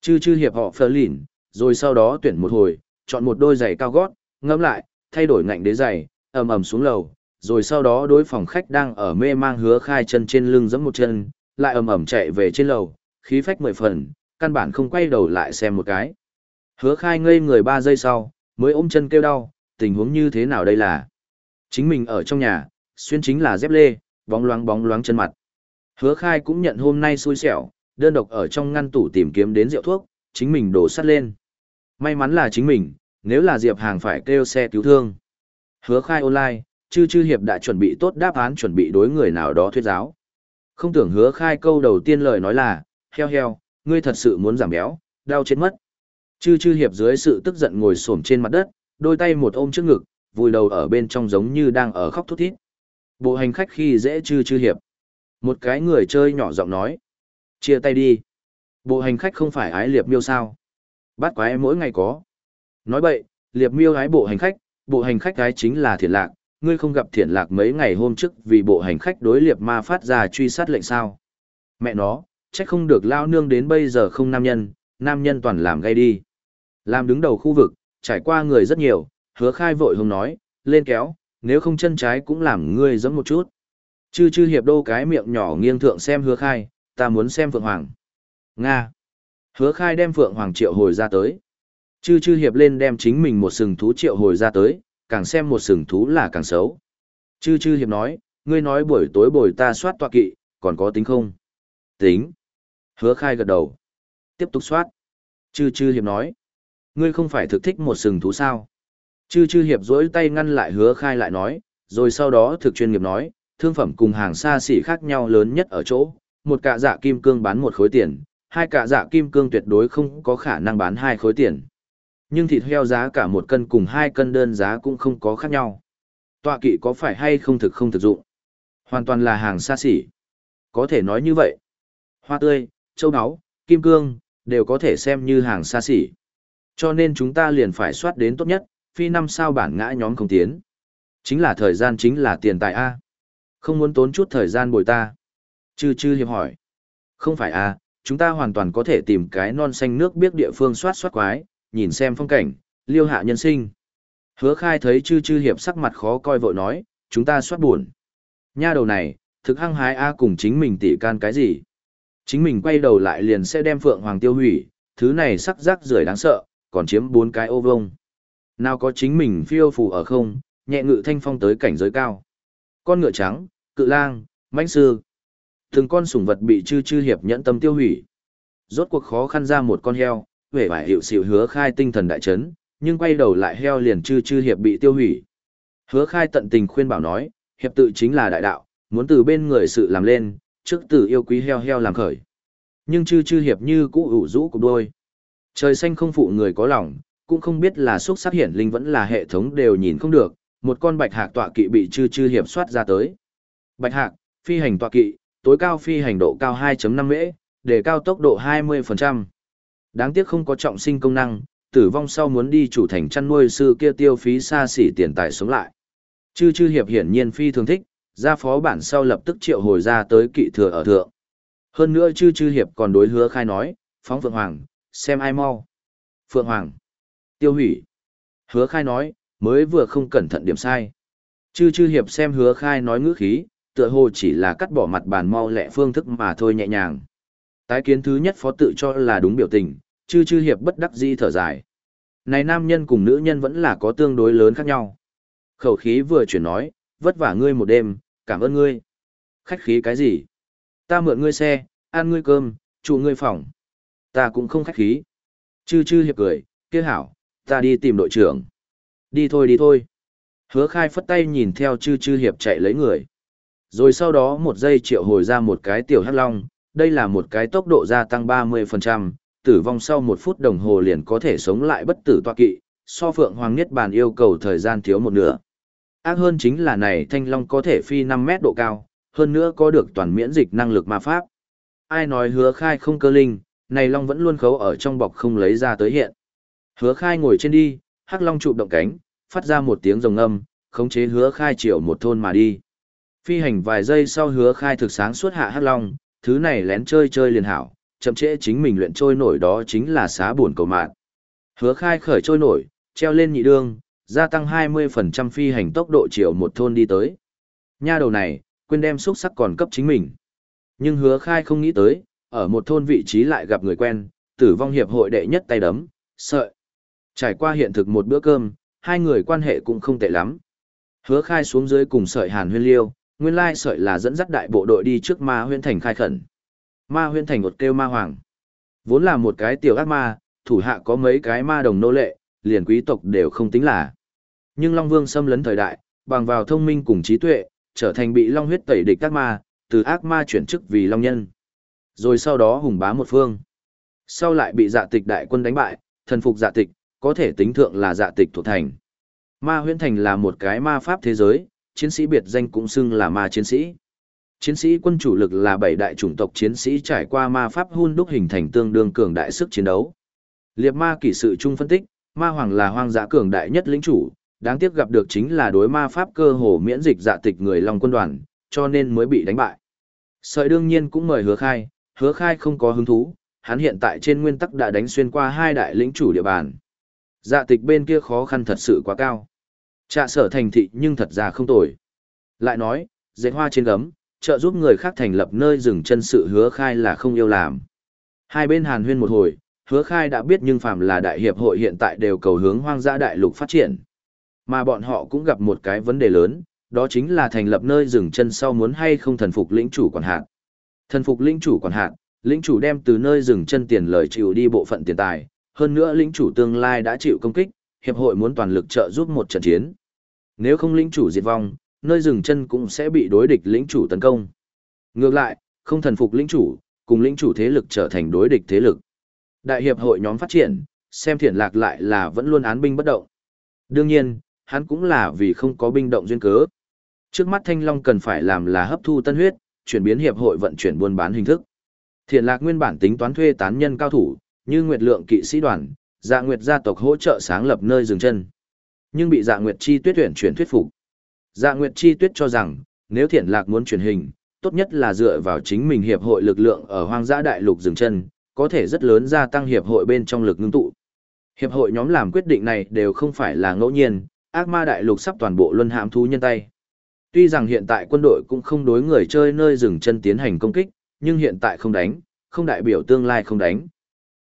Chư chư hiệp họ phớt lìn, rồi sau đó tuyển một hồi, chọn một đôi giày cao gót, ngâm lại, thay đổi ngạnh đế giày, ầm ầm xuống lầu, rồi sau đó đối phòng khách đang ở mê mang hứa khai chân trên lưng giẫm một chân, lại ầm ầm chạy về trên lầu, khí phách mười phần, căn bản không quay đầu lại xem một cái. Hứa khai ngây người 3 giây sau, mới ôm chân kêu đau, tình huống như thế nào đây là? Chính mình ở trong nhà, xuyên chính là dép lê, bóng loáng bóng loáng chân mặt. Hứa khai cũng nhận hôm nay xui xẻo, đơn độc ở trong ngăn tủ tìm kiếm đến rượu thuốc, chính mình đổ sắt lên. May mắn là chính mình, nếu là Diệp Hàng phải kêu xe cứu thương. Hứa khai online, chư chư hiệp đã chuẩn bị tốt đáp án chuẩn bị đối người nào đó thuyết giáo. Không tưởng hứa khai câu đầu tiên lời nói là, heo heo, ngươi thật sự muốn giảm béo, đau chết mất. Chư chư hiệp dưới sự tức giận ngồi xổm trên mặt đất, đôi tay một ôm trước ngực, vùi đầu ở bên trong giống như đang ở khóc thút thít. Bộ hành khách khi dễ chư chư hiệp. Một cái người chơi nhỏ giọng nói. Chia tay đi. Bộ hành khách không phải ái liệp miêu sao. Bắt quái mỗi ngày có. Nói bậy, liệp miêu ái bộ hành khách, bộ hành khách ái chính là thiện lạc. Ngươi không gặp thiện lạc mấy ngày hôm trước vì bộ hành khách đối liệp ma phát ra truy sát lệnh sao. Mẹ nó, trách không được lao nương đến bây giờ không nam nhân, nam nhân toàn làm gây đi. Làm đứng đầu khu vực, trải qua người rất nhiều, hứa khai vội hùng nói, lên kéo, nếu không chân trái cũng làm ngươi giống một chút. Chư chư hiệp đô cái miệng nhỏ nghiêng thượng xem hứa khai, ta muốn xem Phượng Hoàng. Nga. Hứa khai đem Phượng Hoàng triệu hồi ra tới. Chư chư hiệp lên đem chính mình một sừng thú triệu hồi ra tới, càng xem một sừng thú là càng xấu. Chư chư hiệp nói, ngươi nói buổi tối bồi ta soát tọa kỵ, còn có tính không? Tính. Hứa khai gật đầu. Tiếp tục soát. Chư chư hiệp nói. Ngươi không phải thực thích một sừng thú sao? Chư chư hiệp dối tay ngăn lại hứa khai lại nói, rồi sau đó thực chuyên nghiệp nói, thương phẩm cùng hàng xa xỉ khác nhau lớn nhất ở chỗ, một cạ dạ kim cương bán một khối tiền, hai cạ dạ kim cương tuyệt đối không có khả năng bán hai khối tiền. Nhưng thịt heo giá cả một cân cùng hai cân đơn giá cũng không có khác nhau. Tọa kỵ có phải hay không thực không thực dụng? Hoàn toàn là hàng xa xỉ. Có thể nói như vậy. Hoa tươi, châu áo, kim cương, đều có thể xem như hàng xa xỉ. Cho nên chúng ta liền phải soát đến tốt nhất, phi năm sao bản ngã nhóm không tiến. Chính là thời gian chính là tiền tài A. Không muốn tốn chút thời gian bồi ta. Chư chư hiệp hỏi. Không phải A, chúng ta hoàn toàn có thể tìm cái non xanh nước biết địa phương soát soát quái, nhìn xem phong cảnh, liêu hạ nhân sinh. Hứa khai thấy chư chư hiệp sắc mặt khó coi vội nói, chúng ta soát buồn. Nha đầu này, thực hăng hái A cùng chính mình tỉ can cái gì? Chính mình quay đầu lại liền sẽ đem Phượng Hoàng tiêu hủy, thứ này sắc rác rưởi đáng sợ, còn chiếm bốn cái ô vông. Nào có chính mình phiêu phù ở không, nhẹ ngự thanh phong tới cảnh giới cao. Con ngựa trắng, cự lang, mãnh sư. Từng con sủng vật bị chư chư hiệp nhẫn tâm tiêu hủy. Rốt cuộc khó khăn ra một con heo, vẻ vải hiệu xịu hứa khai tinh thần đại chấn, nhưng quay đầu lại heo liền chư chư hiệp bị tiêu hủy. Hứa khai tận tình khuyên bảo nói, hiệp tự chính là đại đạo, muốn từ bên người sự làm lên, trước từ yêu quý heo heo làm khởi. Nhưng chư chư hiệp như cũ ủ rũ cục đôi. Trời xanh không phụ người có lòng, cũng không biết là xuất sắc hiển linh vẫn là hệ thống đều nhìn không được, một con bạch hạc tọa kỵ bị chư chư hiệp soát ra tới. Bạch hạc, phi hành tọa kỵ, tối cao phi hành độ cao 2.5 mễ, để cao tốc độ 20%. Đáng tiếc không có trọng sinh công năng, tử vong sau muốn đi chủ thành chăn nuôi sư kia tiêu phí xa xỉ tiền tài sống lại. Chư chư hiệp hiển nhiên phi thường thích, ra phó bản sau lập tức triệu hồi ra tới kỵ thừa ở thượng. Hơn nữa chư chư hiệp còn đối hứa khai nói, phóng Phượng Hoàng, xem ai mau. Phượng Hoàng, tiêu hủy. Hứa khai nói, mới vừa không cẩn thận điểm sai. Chư chư hiệp xem hứa khai nói ngữ khí, tựa hồ chỉ là cắt bỏ mặt bàn mau lẹ phương thức mà thôi nhẹ nhàng. Tái kiến thứ nhất phó tự cho là đúng biểu tình, chư chư hiệp bất đắc di thở dài. Này nam nhân cùng nữ nhân vẫn là có tương đối lớn khác nhau. Khẩu khí vừa chuyển nói, vất vả ngươi một đêm, cảm ơn ngươi. Khách khí cái gì? Ta mượn ngươi xe, ăn ngươi cơm, trụ ngươi phòng. Ta cũng không khách khí. Chư chư hiệp cười, kia hảo, ta đi tìm đội trưởng. Đi thôi đi thôi. Hứa khai phất tay nhìn theo chư chư hiệp chạy lấy người. Rồi sau đó một giây triệu hồi ra một cái tiểu hắc long, đây là một cái tốc độ gia tăng 30%, tử vong sau một phút đồng hồ liền có thể sống lại bất tử toa kỵ, so phượng hoàng niết bàn yêu cầu thời gian thiếu một nửa. Ác hơn chính là này thanh long có thể phi 5 mét độ cao, hơn nữa có được toàn miễn dịch năng lực ma pháp. Ai nói hứa khai không cơ linh, này long vẫn luôn khấu ở trong bọc không lấy ra tới hiện. Hứa khai ngồi trên đi, hắc long chụp động cánh, phát ra một tiếng rồng âm, khống chế hứa khai chiều một thôn mà đi. Phi hành vài giây sau hứa khai thực sáng suốt hạ hắc long, thứ này lén chơi chơi liền hảo, chậm trễ chính mình luyện trôi nổi đó chính là xá buồn cầu mạng. Hứa khai khởi trôi nổi, treo lên nhị đương, gia tăng 20% phi hành tốc độ chiều một thôn đi tới. Nha đầu này, quên đem xúc sắc còn cấp chính mình. Nhưng hứa khai không nghĩ tới, ở một thôn vị trí lại gặp người quen, tử vong hiệp hội đệ nhất tay đấm, sợi. Trải qua hiện thực một bữa cơm, hai người quan hệ cũng không tệ lắm. Hứa khai xuống dưới cùng sợi hàn huyên liêu, nguyên lai sợi là dẫn dắt đại bộ đội đi trước ma huyên thành khai khẩn. Ma huyên thành một kêu ma hoàng. Vốn là một cái tiểu ác ma, thủ hạ có mấy cái ma đồng nô lệ, liền quý tộc đều không tính là. Nhưng Long Vương xâm lấn thời đại, bằng vào thông minh cùng trí tuệ, trở thành bị Long huyết tẩy địch ác ma, từ ác ma chuyển chức vì Long nhân. Rồi sau đó hùng bá một phương. Sau lại bị dạ tịch đại quân đánh bại, thần phục dạ tịch, có thể tính thượng là dạ tịch thuộc thành. Ma huyễn thành là một cái ma pháp thế giới, chiến sĩ biệt danh cũng xưng là ma chiến sĩ. Chiến sĩ quân chủ lực là bảy đại chủng tộc chiến sĩ trải qua ma pháp hun đúc hình thành tương đương cường đại sức chiến đấu. Liệp ma kỷ sự chung phân tích, ma hoàng là hoang dã cường đại nhất lĩnh chủ, đáng tiếc gặp được chính là đối ma pháp cơ hồ miễn dịch dạ tịch người lòng quân đoàn, cho nên mới bị đánh bại. Sợi đương nhiên cũng mời hứa khai, hứa khai không có hứng thú, hắn hiện tại trên nguyên tắc đã đánh xuyên qua hai đại lĩnh chủ địa bàn. Dạ tịch bên kia khó khăn thật sự quá cao. Trạ sở thành thị nhưng thật ra không tồi. Lại nói, dệt hoa trên gấm, trợ giúp người khác thành lập nơi dừng chân sự hứa khai là không yêu làm. Hai bên hàn huyên một hồi, hứa khai đã biết nhưng phàm là đại hiệp hội hiện tại đều cầu hướng hoang dã đại lục phát triển. Mà bọn họ cũng gặp một cái vấn đề lớn, đó chính là thành lập nơi dừng chân sau muốn hay không thần phục lĩnh chủ quản hạt. Thần phục lĩnh chủ quản hạt, lĩnh chủ đem từ nơi dừng chân tiền lời chịu đi bộ phận tiền tài, hơn nữa lĩnh chủ tương lai đã chịu công kích, hiệp hội muốn toàn lực trợ giúp một trận chiến. Nếu không lĩnh chủ diệt vong, nơi dừng chân cũng sẽ bị đối địch lĩnh chủ tấn công. Ngược lại, không thần phục lĩnh chủ, cùng lĩnh chủ thế lực trở thành đối địch thế lực. Đại hiệp hội nhóm phát triển, xem thiện lạc lại là vẫn luôn án binh bất động. Đương nhiên, hắn cũng là vì không có binh động duyên cớ. Trước mắt Thanh Long cần phải làm là hấp thu tân huyết, chuyển biến hiệp hội vận chuyển buôn bán hình thức. Thiện lạc nguyên bản tính toán thuê tán nhân cao thủ, như Nguyệt Lượng kỵ sĩ đoàn, Dạ Nguyệt gia tộc hỗ trợ sáng lập nơi dừng chân. Nhưng bị Dạ Nguyệt Chi Tuyết tuyển chuyển thuyết phục. Dạ Nguyệt Chi Tuyết cho rằng, nếu Thiện Lạc muốn truyền hình, tốt nhất là dựa vào chính mình hiệp hội lực lượng ở hoang dã đại lục dừng chân, có thể rất lớn gia tăng hiệp hội bên trong lực ngưng tụ. Hiệp hội nhóm làm quyết định này đều không phải là ngẫu nhiên, ác ma đại lục sắp toàn bộ luân hãm thú nhân tay. Tuy rằng hiện tại quân đội cũng không đối người chơi nơi dừng chân tiến hành công kích, nhưng hiện tại không đánh, không đại biểu tương lai không đánh.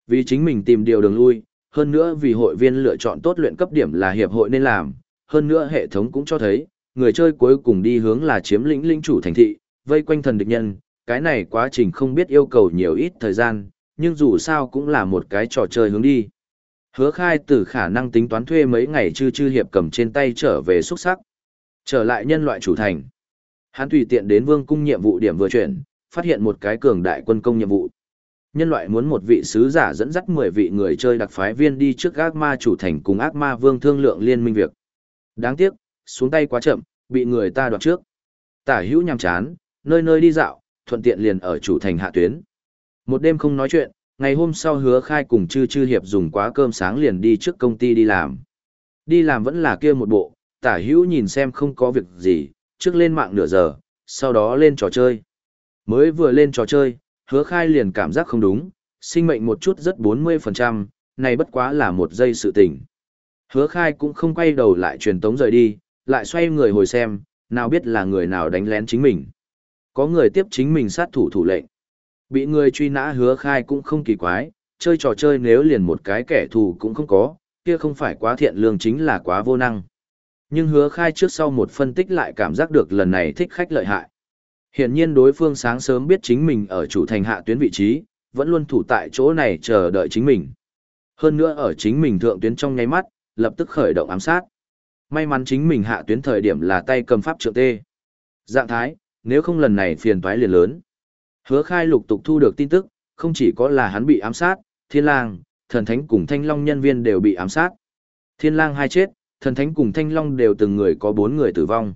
Vì chính mình tìm điều đường lui, hơn nữa vì hội viên lựa chọn tốt luyện cấp điểm là hiệp hội nên làm, hơn nữa hệ thống cũng cho thấy, người chơi cuối cùng đi hướng là chiếm lĩnh linh chủ thành thị, vây quanh thần địch nhân, cái này quá trình không biết yêu cầu nhiều ít thời gian, nhưng dù sao cũng là một cái trò chơi hướng đi. Hứa khai từ khả năng tính toán thuê mấy ngày chư chư hiệp cầm trên tay trở về xuất sắc. Trở lại nhân loại chủ thành. Hắn tùy tiện đến vương cung nhiệm vụ điểm vừa chuyển, phát hiện một cái cường đại quân công nhiệm vụ. Nhân loại muốn một vị sứ giả dẫn dắt 10 vị người chơi đặc phái viên đi trước ác ma chủ thành cùng ác ma vương thương lượng liên minh việc. Đáng tiếc, xuống tay quá chậm, bị người ta đoạt trước. Tả hữu nhằm chán, nơi nơi đi dạo, thuận tiện liền ở chủ thành hạ tuyến. Một đêm không nói chuyện, ngày hôm sau hứa khai cùng chư chư hiệp dùng quá cơm sáng liền đi trước công ty đi làm. Đi làm vẫn là kia một bộ, tả hữu nhìn xem không có việc gì, trước lên mạng nửa giờ, sau đó lên trò chơi. Mới vừa lên trò chơi, hứa khai liền cảm giác không đúng, sinh mệnh một chút rất 40%, này bất quá là một giây sự tỉnh. Hứa khai cũng không quay đầu lại truyền tống rời đi, lại xoay người hồi xem, nào biết là người nào đánh lén chính mình. Có người tiếp chính mình sát thủ thủ lệnh. Bị người truy nã hứa khai cũng không kỳ quái, chơi trò chơi nếu liền một cái kẻ thù cũng không có, kia không phải quá thiện lương chính là quá vô năng. Nhưng hứa khai trước sau một phân tích lại cảm giác được lần này thích khách lợi hại. Hiện nhiên đối phương sáng sớm biết chính mình ở chủ thành hạ tuyến vị trí, vẫn luôn thủ tại chỗ này chờ đợi chính mình. Hơn nữa ở chính mình thượng tuyến trong nháy mắt, lập tức khởi động ám sát. May mắn chính mình hạ tuyến thời điểm là tay cầm pháp trượng tê. Dạng thái, nếu không lần này phiền toái liền lớn. Hứa khai lục tục thu được tin tức, không chỉ có là hắn bị ám sát, thiên lang, thần thánh cùng thanh long nhân viên đều bị ám sát. Thiên lang hai chết, thần thánh cùng thanh long đều từng người có bốn người tử vong.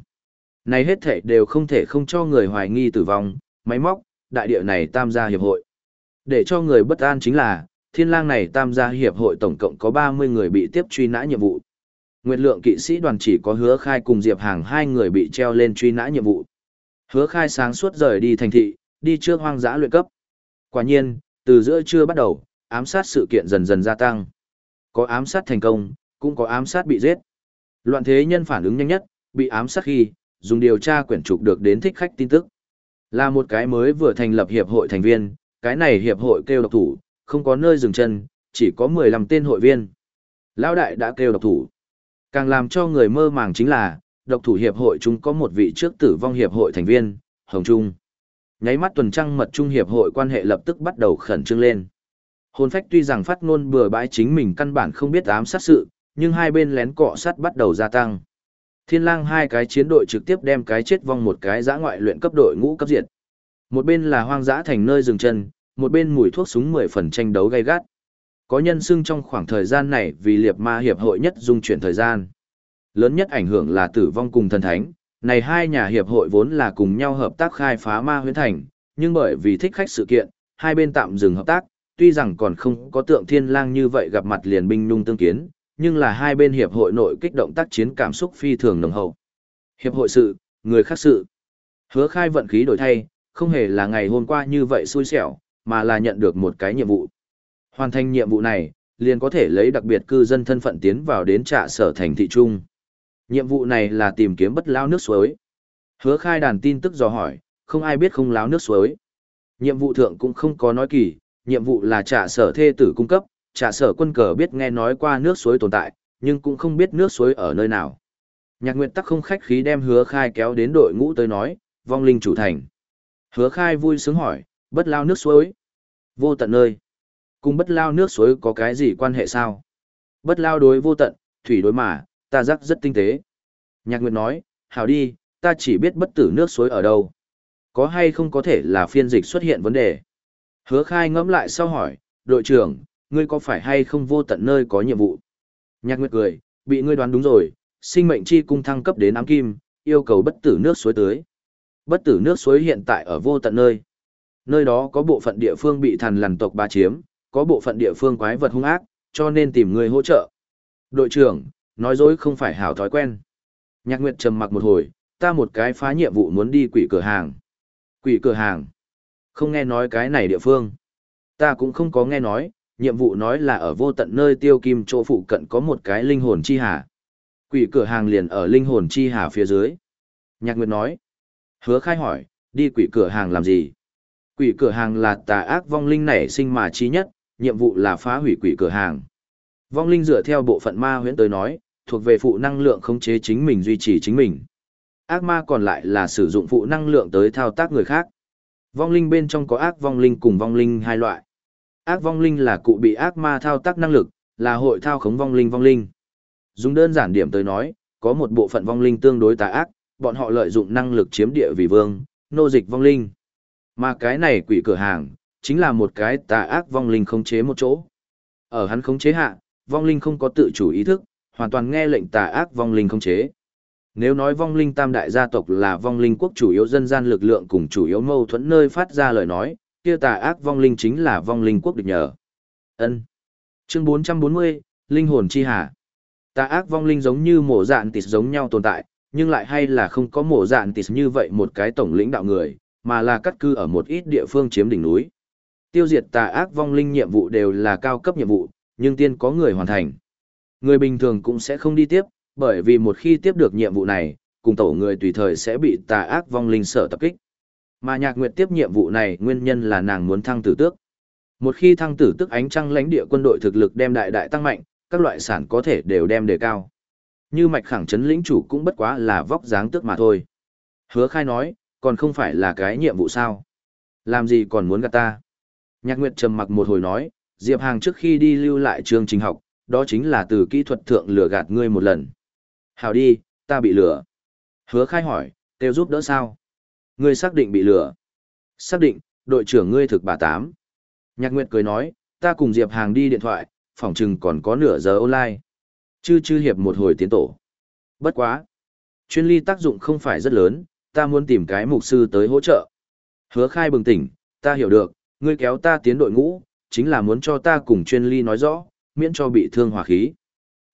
Này hết thể đều không thể không cho người hoài nghi tử vong, máy móc, đại địa này tam gia hiệp hội. Để cho người bất an chính là, thiên lang này tam gia hiệp hội tổng cộng có 30 người bị tiếp truy nã nhiệm vụ. Nguyệt lượng kỵ sĩ đoàn chỉ có hứa khai cùng Diệp Hàng hai người bị treo lên truy nã nhiệm vụ. Hứa khai sáng suốt rời đi thành thị, đi trước hoang dã luyện cấp. Quả nhiên, từ giữa trưa bắt đầu, ám sát sự kiện dần dần gia tăng. Có ám sát thành công, cũng có ám sát bị giết. Loạn thế nhân phản ứng nhanh nhất, bị ám sát khi, dùng điều tra quyển trục được đến thích khách tin tức. Là một cái mới vừa thành lập hiệp hội thành viên, cái này hiệp hội kêu độc thủ, không có nơi dừng chân, chỉ có 15 tên hội viên. Lão đại đã kêu độc thủ. Càng làm cho người mơ màng chính là, độc thủ hiệp hội chúng có một vị trước tử vong hiệp hội thành viên, Hồng Trung. Nháy mắt tuần trăng mật trung hiệp hội quan hệ lập tức bắt đầu khẩn trương lên. Hồn phách tuy rằng phát ngôn bừa bãi chính mình căn bản không biết ám sát sự, nhưng hai bên lén cọ sát bắt đầu gia tăng. Thiên lang hai cái chiến đội trực tiếp đem cái chết vong một cái giã ngoại luyện cấp đội ngũ cấp diệt. Một bên là hoang dã thành nơi dừng chân, một bên mùi thuốc súng mười phần tranh đấu gay gắt. Có nhân xưng trong khoảng thời gian này vì liệt ma hiệp hội nhất dung chuyển thời gian. Lớn nhất ảnh hưởng là tử vong cùng thần thánh, này hai nhà hiệp hội vốn là cùng nhau hợp tác khai phá ma huyễn thành, nhưng bởi vì thích khách sự kiện, hai bên tạm dừng hợp tác, tuy rằng còn không có tượng thiên lang như vậy gặp mặt liền binh nung tương kiến, nhưng là hai bên hiệp hội nội kích động tác chiến cảm xúc phi thường nồng hậu. Hiệp hội sự, người khác sự. Hứa khai vận khí đổi thay, không hề là ngày hôm qua như vậy xui xẻo, mà là nhận được một cái nhiệm vụ. Hoàn thành nhiệm vụ này, liền có thể lấy đặc biệt cư dân thân phận tiến vào đến trạ sở thành thị trung. Nhiệm vụ này là tìm kiếm bất lao nước suối. Hứa khai đàn tin tức dò hỏi, không ai biết không láo nước suối. Nhiệm vụ thượng cũng không có nói kỳ, nhiệm vụ là trả sở thê tử cung cấp, trả sở quân cờ biết nghe nói qua nước suối tồn tại, nhưng cũng không biết nước suối ở nơi nào. Nhạc Nguyệt tắc không khách khí đem hứa khai kéo đến đội ngũ tới nói, vong linh chủ thành. Hứa khai vui sướng hỏi, bất lao nước suối. Vô tận nơi. Cùng bất lao nước suối có cái gì quan hệ sao? Bất lao đối vô tận, thủy đối mà, ta rắc rất tinh tế. Nhạc Nguyệt nói, hảo đi, ta chỉ biết bất tử nước suối ở đâu. Có hay không có thể là phiên dịch xuất hiện vấn đề? Hứa khai ngẫm lại sau hỏi, đội trưởng, ngươi có phải hay không vô tận nơi có nhiệm vụ? Nhạc Nguyệt cười, bị ngươi đoán đúng rồi, sinh mệnh chi cung thăng cấp đến ám kim, yêu cầu bất tử nước suối tưới. Bất tử nước suối hiện tại ở vô tận nơi. Nơi đó có bộ phận địa phương bị thần lằn tộc ba chiếm, có bộ phận địa phương quái vật hung ác, cho nên tìm người hỗ trợ. Đội trưởng, nói dối không phải hảo thói quen. Nhạc Nguyệt trầm mặc một hồi, ta một cái phá nhiệm vụ muốn đi quỷ cửa hàng. Quỷ cửa hàng? Không nghe nói cái này địa phương. Ta cũng không có nghe nói, nhiệm vụ nói là ở vô tận nơi tiêu kim chỗ phụ cận có một cái linh hồn chi hà. Quỷ cửa hàng liền ở linh hồn chi hà phía dưới. Nhạc Nguyệt nói. Hứa khai hỏi, đi quỷ cửa hàng làm gì? Quỷ cửa hàng là tà ác vong linh nảy sinh mà chi nhất, nhiệm vụ là phá hủy quỷ cửa hàng. Vong linh dựa theo bộ phận ma huyễn tới nói, thuộc về phụ năng lượng khống chế chính mình duy trì chính mình. Ác ma còn lại là sử dụng phụ năng lượng tới thao tác người khác. Vong linh bên trong có ác vong linh cùng vong linh hai loại. Ác vong linh là cụ bị ác ma thao tác năng lực, là hội thao khống vong linh vong linh. Dùng đơn giản điểm tới nói, có một bộ phận vong linh tương đối tà ác, bọn họ lợi dụng năng lực chiếm địa vì vương, nô dịch vong linh. Mà cái này quỷ cửa hàng, chính là một cái tà ác vong linh khống chế một chỗ. Ở hắn khống chế hạ, vong linh không có tự chủ ý thức, hoàn toàn nghe lệnh tà ác vong linh khống chế. Nếu nói vong linh tam đại gia tộc là vong linh quốc chủ yếu dân gian lực lượng cùng chủ yếu mâu thuẫn nơi phát ra lời nói, kia tà ác vong linh chính là vong linh quốc địch nhờ. Ân. Chương 440, Linh hồn chi hà. Tà ác vong linh giống như mổ dạn tịt giống nhau tồn tại, nhưng lại hay là không có mổ dạn tịt như vậy một cái tổng lĩnh đạo người, mà là cắt cư ở một ít địa phương chiếm đỉnh núi. Tiêu diệt tà ác vong linh nhiệm vụ đều là cao cấp nhiệm vụ, nhưng tiên có người hoàn thành. Người bình thường cũng sẽ không đi tiếp, bởi vì một khi tiếp được nhiệm vụ này, cùng tổ người tùy thời sẽ bị tà ác vong linh sở tập kích. Mà Nhạc Nguyệt tiếp nhiệm vụ này nguyên nhân là nàng muốn thăng tử tước. Một khi thăng tử tước ánh trăng lãnh địa quân đội thực lực đem đại đại tăng mạnh, các loại sản có thể đều đem đề cao. Như mạch khẳng chấn lĩnh chủ cũng bất quá là vóc dáng tước mà thôi. Hứa khai nói, còn không phải là cái nhiệm vụ sao. Làm gì còn muốn gạt ta? Nhạc Nguyệt trầm mặc một hồi nói, Diệp Hàng trước khi đi lưu lại chương trình học, đó chính là từ kỹ thuật thượng lừa gạt ngươi một lần. Hào đi, ta bị lừa. Hứa khai hỏi, kêu giúp đỡ sao? Ngươi xác định bị lừa. Xác định, đội trưởng ngươi thực bà tám. Nhạc Nguyệt cười nói, ta cùng Diệp Hàng đi điện thoại, phòng chừng còn có nửa giờ online. Chư chư hiệp một hồi tiến tổ. Bất quá. Chuyên ly tác dụng không phải rất lớn, ta muốn tìm cái mục sư tới hỗ trợ. Hứa khai bừng tỉnh, ta hiểu được, ngươi kéo ta tiến đội ngũ, chính là muốn cho ta cùng chuyên ly nói rõ, miễn cho bị thương hòa khí.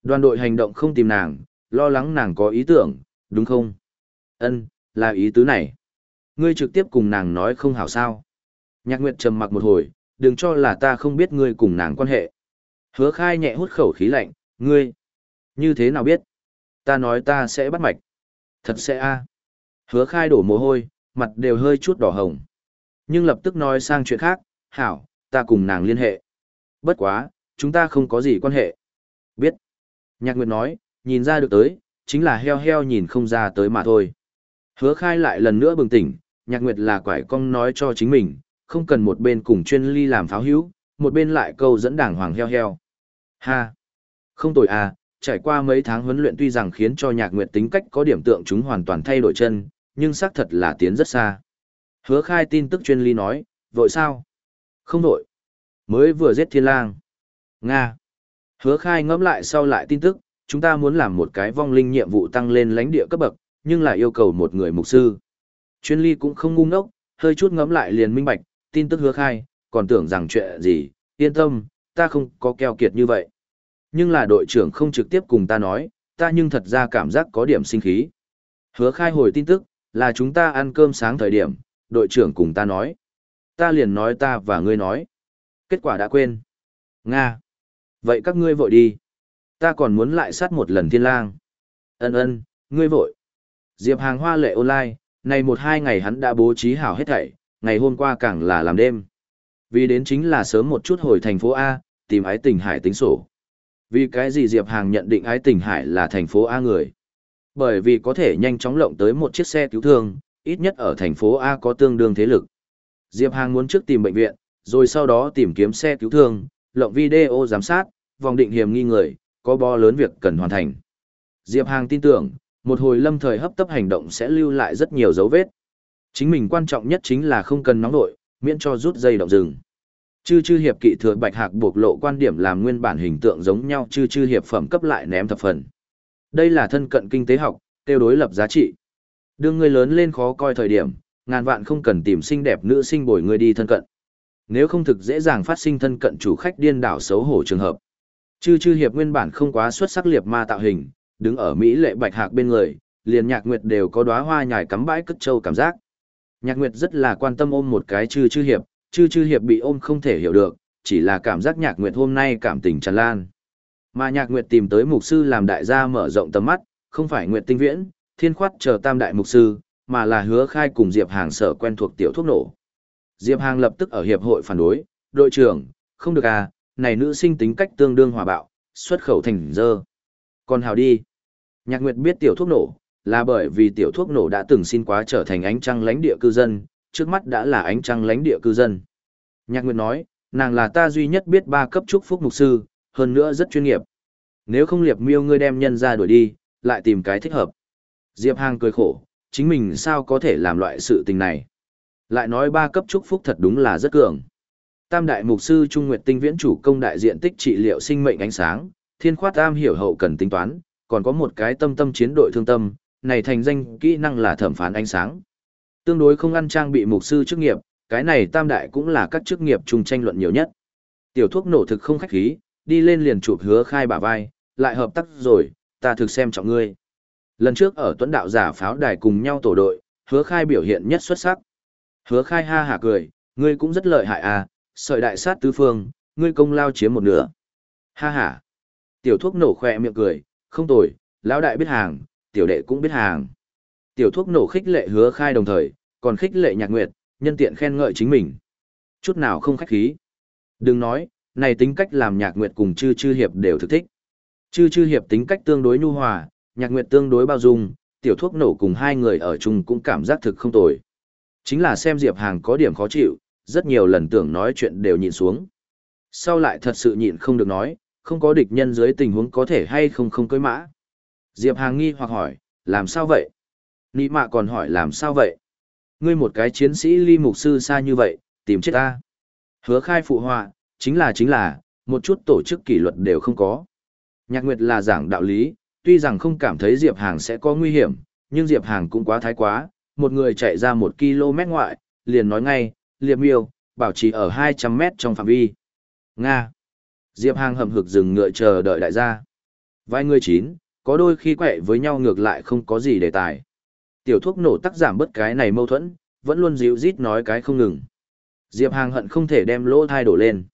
Đoàn đội hành động không tìm nàng, lo lắng nàng có ý tưởng, đúng không? Ân, là ý tứ này. Ngươi trực tiếp cùng nàng nói không hảo sao. Nhạc Nguyệt trầm mặc một hồi, đừng cho là ta không biết ngươi cùng nàng quan hệ. Hứa khai nhẹ hút khẩu khí lạnh, ngươi. Như thế nào biết? Ta nói ta sẽ bắt mạch. Thật sẽ a Hứa khai đổ mồ hôi, mặt đều hơi chút đỏ hồng. Nhưng lập tức nói sang chuyện khác, hảo, ta cùng nàng liên hệ. Bất quá, chúng ta không có gì quan hệ. Biết. Nhạc Nguyệt nói, nhìn ra được tới, chính là heo heo nhìn không ra tới mà thôi. Hứa khai lại lần nữa bừng tỉnh, Nhạc Nguyệt là quải cong nói cho chính mình, không cần một bên cùng chuyên ly làm pháo hữu, một bên lại câu dẫn đảng hoàng heo heo. Ha! Không tội à, trải qua mấy tháng huấn luyện tuy rằng khiến cho Nhạc Nguyệt tính cách có điểm tượng chúng hoàn toàn thay đổi chân, nhưng xác thật là tiến rất xa. Hứa khai tin tức chuyên ly nói, vội sao? Không vội. Mới vừa giết thiên lang. Nga. Hứa khai ngẫm lại sau lại tin tức, chúng ta muốn làm một cái vong linh nhiệm vụ tăng lên lãnh địa cấp bậc, nhưng lại yêu cầu một người mục sư. Chuyên ly cũng không ngu ngốc, hơi chút ngẫm lại liền minh bạch, tin tức hứa khai, còn tưởng rằng chuyện gì, yên tâm, ta không có keo kiệt như vậy. Nhưng là đội trưởng không trực tiếp cùng ta nói, ta nhưng thật ra cảm giác có điểm sinh khí. Hứa khai hồi tin tức, là chúng ta ăn cơm sáng thời điểm, đội trưởng cùng ta nói. Ta liền nói ta và ngươi nói. Kết quả đã quên. Nga. Vậy các ngươi vội đi. Ta còn muốn lại sát một lần thiên lang. Ân ân, ngươi vội. Diệp hàng hoa lệ online, này một hai ngày hắn đã bố trí hảo hết thảy, ngày hôm qua càng là làm đêm. Vì đến chính là sớm một chút hồi thành phố A, tìm ái tình hải tính sổ. Vì cái gì Diệp Hàng nhận định ái tình hải là thành phố A người? Bởi vì có thể nhanh chóng lộng tới một chiếc xe cứu thương, ít nhất ở thành phố A có tương đương thế lực. Diệp Hàng muốn trước tìm bệnh viện, rồi sau đó tìm kiếm xe cứu thương, lộng video giám sát, vòng định hiểm nghi người, có bo lớn việc cần hoàn thành. Diệp Hàng tin tưởng, một hồi lâm thời hấp tấp hành động sẽ lưu lại rất nhiều dấu vết. Chính mình quan trọng nhất chính là không cần nóng nội, miễn cho rút dây động rừng. Chư chư hiệp kỵ thừa bạch hạc buộc lộ quan điểm làm nguyên bản hình tượng giống nhau chư chư hiệp phẩm cấp lại ném thập phần. Đây là thân cận kinh tế học, tiêu đối lập giá trị. Đưa người lớn lên khó coi thời điểm, ngàn vạn không cần tìm xinh đẹp nữ sinh bồi người đi thân cận. Nếu không thực dễ dàng phát sinh thân cận chủ khách điên đảo xấu hổ trường hợp. Chư chư hiệp nguyên bản không quá xuất sắc liệp ma tạo hình, đứng ở Mỹ lệ bạch hạc bên người, liền nhạc nguyệt đều có đóa hoa nhài cắm bãi cất trâu cảm giác. Nhạc nguyệt rất là quan tâm ôm một cái chư chư hiệp, chư chư hiệp bị ôm không thể hiểu được, chỉ là cảm giác nhạc nguyệt hôm nay cảm tình tràn lan. Mà nhạc nguyệt tìm tới mục sư làm đại gia mở rộng tầm mắt, không phải nguyệt tinh viễn, thiên khoát chờ tam đại mục sư, mà là hứa khai cùng Diệp Hàng sở quen thuộc tiểu thuốc nổ. Diệp Hàng lập tức ở hiệp hội phản đối, đội trưởng, không được à, này nữ sinh tính cách tương đương hòa bạo, xuất khẩu thành dơ. Còn hào đi. Nhạc Nguyệt biết tiểu thuốc nổ, là bởi vì tiểu thuốc nổ đã từng xin quá trở thành ánh trăng lãnh địa cư dân, trước mắt đã là ánh trăng lãnh địa cư dân. Nhạc Nguyệt nói, nàng là ta duy nhất biết ba cấp trúc phúc mục sư, hơn nữa rất chuyên nghiệp. Nếu không liệp miêu ngươi đem nhân ra đuổi đi, lại tìm cái thích hợp. Diệp Hàng cười khổ, chính mình sao có thể làm loại sự tình này. Lại nói ba cấp trúc phúc thật đúng là rất cường. Tam đại mục sư Trung Nguyệt Tinh Viễn chủ công đại diện tích trị liệu sinh mệnh ánh sáng, Thiên Khoát Tam hiểu hậu cần tính toán, còn có một cái tâm tâm chiến đội thương tâm, này thành danh kỹ năng là thẩm phán ánh sáng. Tương đối không ăn trang bị mục sư chức nghiệp, cái này tam đại cũng là các chức nghiệp chung tranh luận nhiều nhất. Tiểu thuốc nổ thực không khách khí, đi lên liền chụp hứa khai bả vai, lại hợp tác rồi, ta thực xem trọng ngươi. Lần trước ở tuấn đạo giả pháo đài cùng nhau tổ đội, hứa khai biểu hiện nhất xuất sắc. Hứa khai ha hả cười, ngươi cũng rất lợi hại à, sợi đại sát tứ phương, ngươi công lao chiếm một nửa. Ha ha. Tiểu thuốc nổ khỏe miệng cười, không tồi, lão đại biết hàng, tiểu đệ cũng biết hàng. Tiểu thuốc nổ khích lệ hứa khai đồng thời, còn khích lệ nhạc nguyệt, nhân tiện khen ngợi chính mình. Chút nào không khách khí. Đừng nói, này tính cách làm nhạc nguyệt cùng chư chư hiệp đều thực thích. Chư chư hiệp tính cách tương đối nhu hòa, nhạc nguyệt tương đối bao dung, tiểu thuốc nổ cùng hai người ở chung cũng cảm giác thực không tồi. Chính là xem Diệp Hàng có điểm khó chịu, rất nhiều lần tưởng nói chuyện đều nhịn xuống. Sau lại thật sự nhịn không được nói, không có địch nhân dưới tình huống có thể hay không không cưới mã. Diệp Hàng nghi hoặc hỏi, làm sao vậy? Nị mạ còn hỏi làm sao vậy? Ngươi một cái chiến sĩ ly mục sư xa như vậy, tìm chết ta. Hứa khai phụ họa, chính là chính là, một chút tổ chức kỷ luật đều không có. Nhạc Nguyệt là giảng đạo lý, tuy rằng không cảm thấy Diệp Hàng sẽ có nguy hiểm, nhưng Diệp Hàng cũng quá thái quá, một người chạy ra một km ngoại, liền nói ngay, liệp miêu, bảo trì ở 200 mét trong phạm vi. Nga. Diệp Hàng hầm hực dừng ngựa chờ đợi đại gia. Vài người chín, có đôi khi quẹ với nhau ngược lại không có gì đề tài. Tiểu thuốc nổ tắc giảm bất cái này mâu thuẫn, vẫn luôn dịu rít nói cái không ngừng. Diệp Hàng hận không thể đem lỗ thai đổ lên.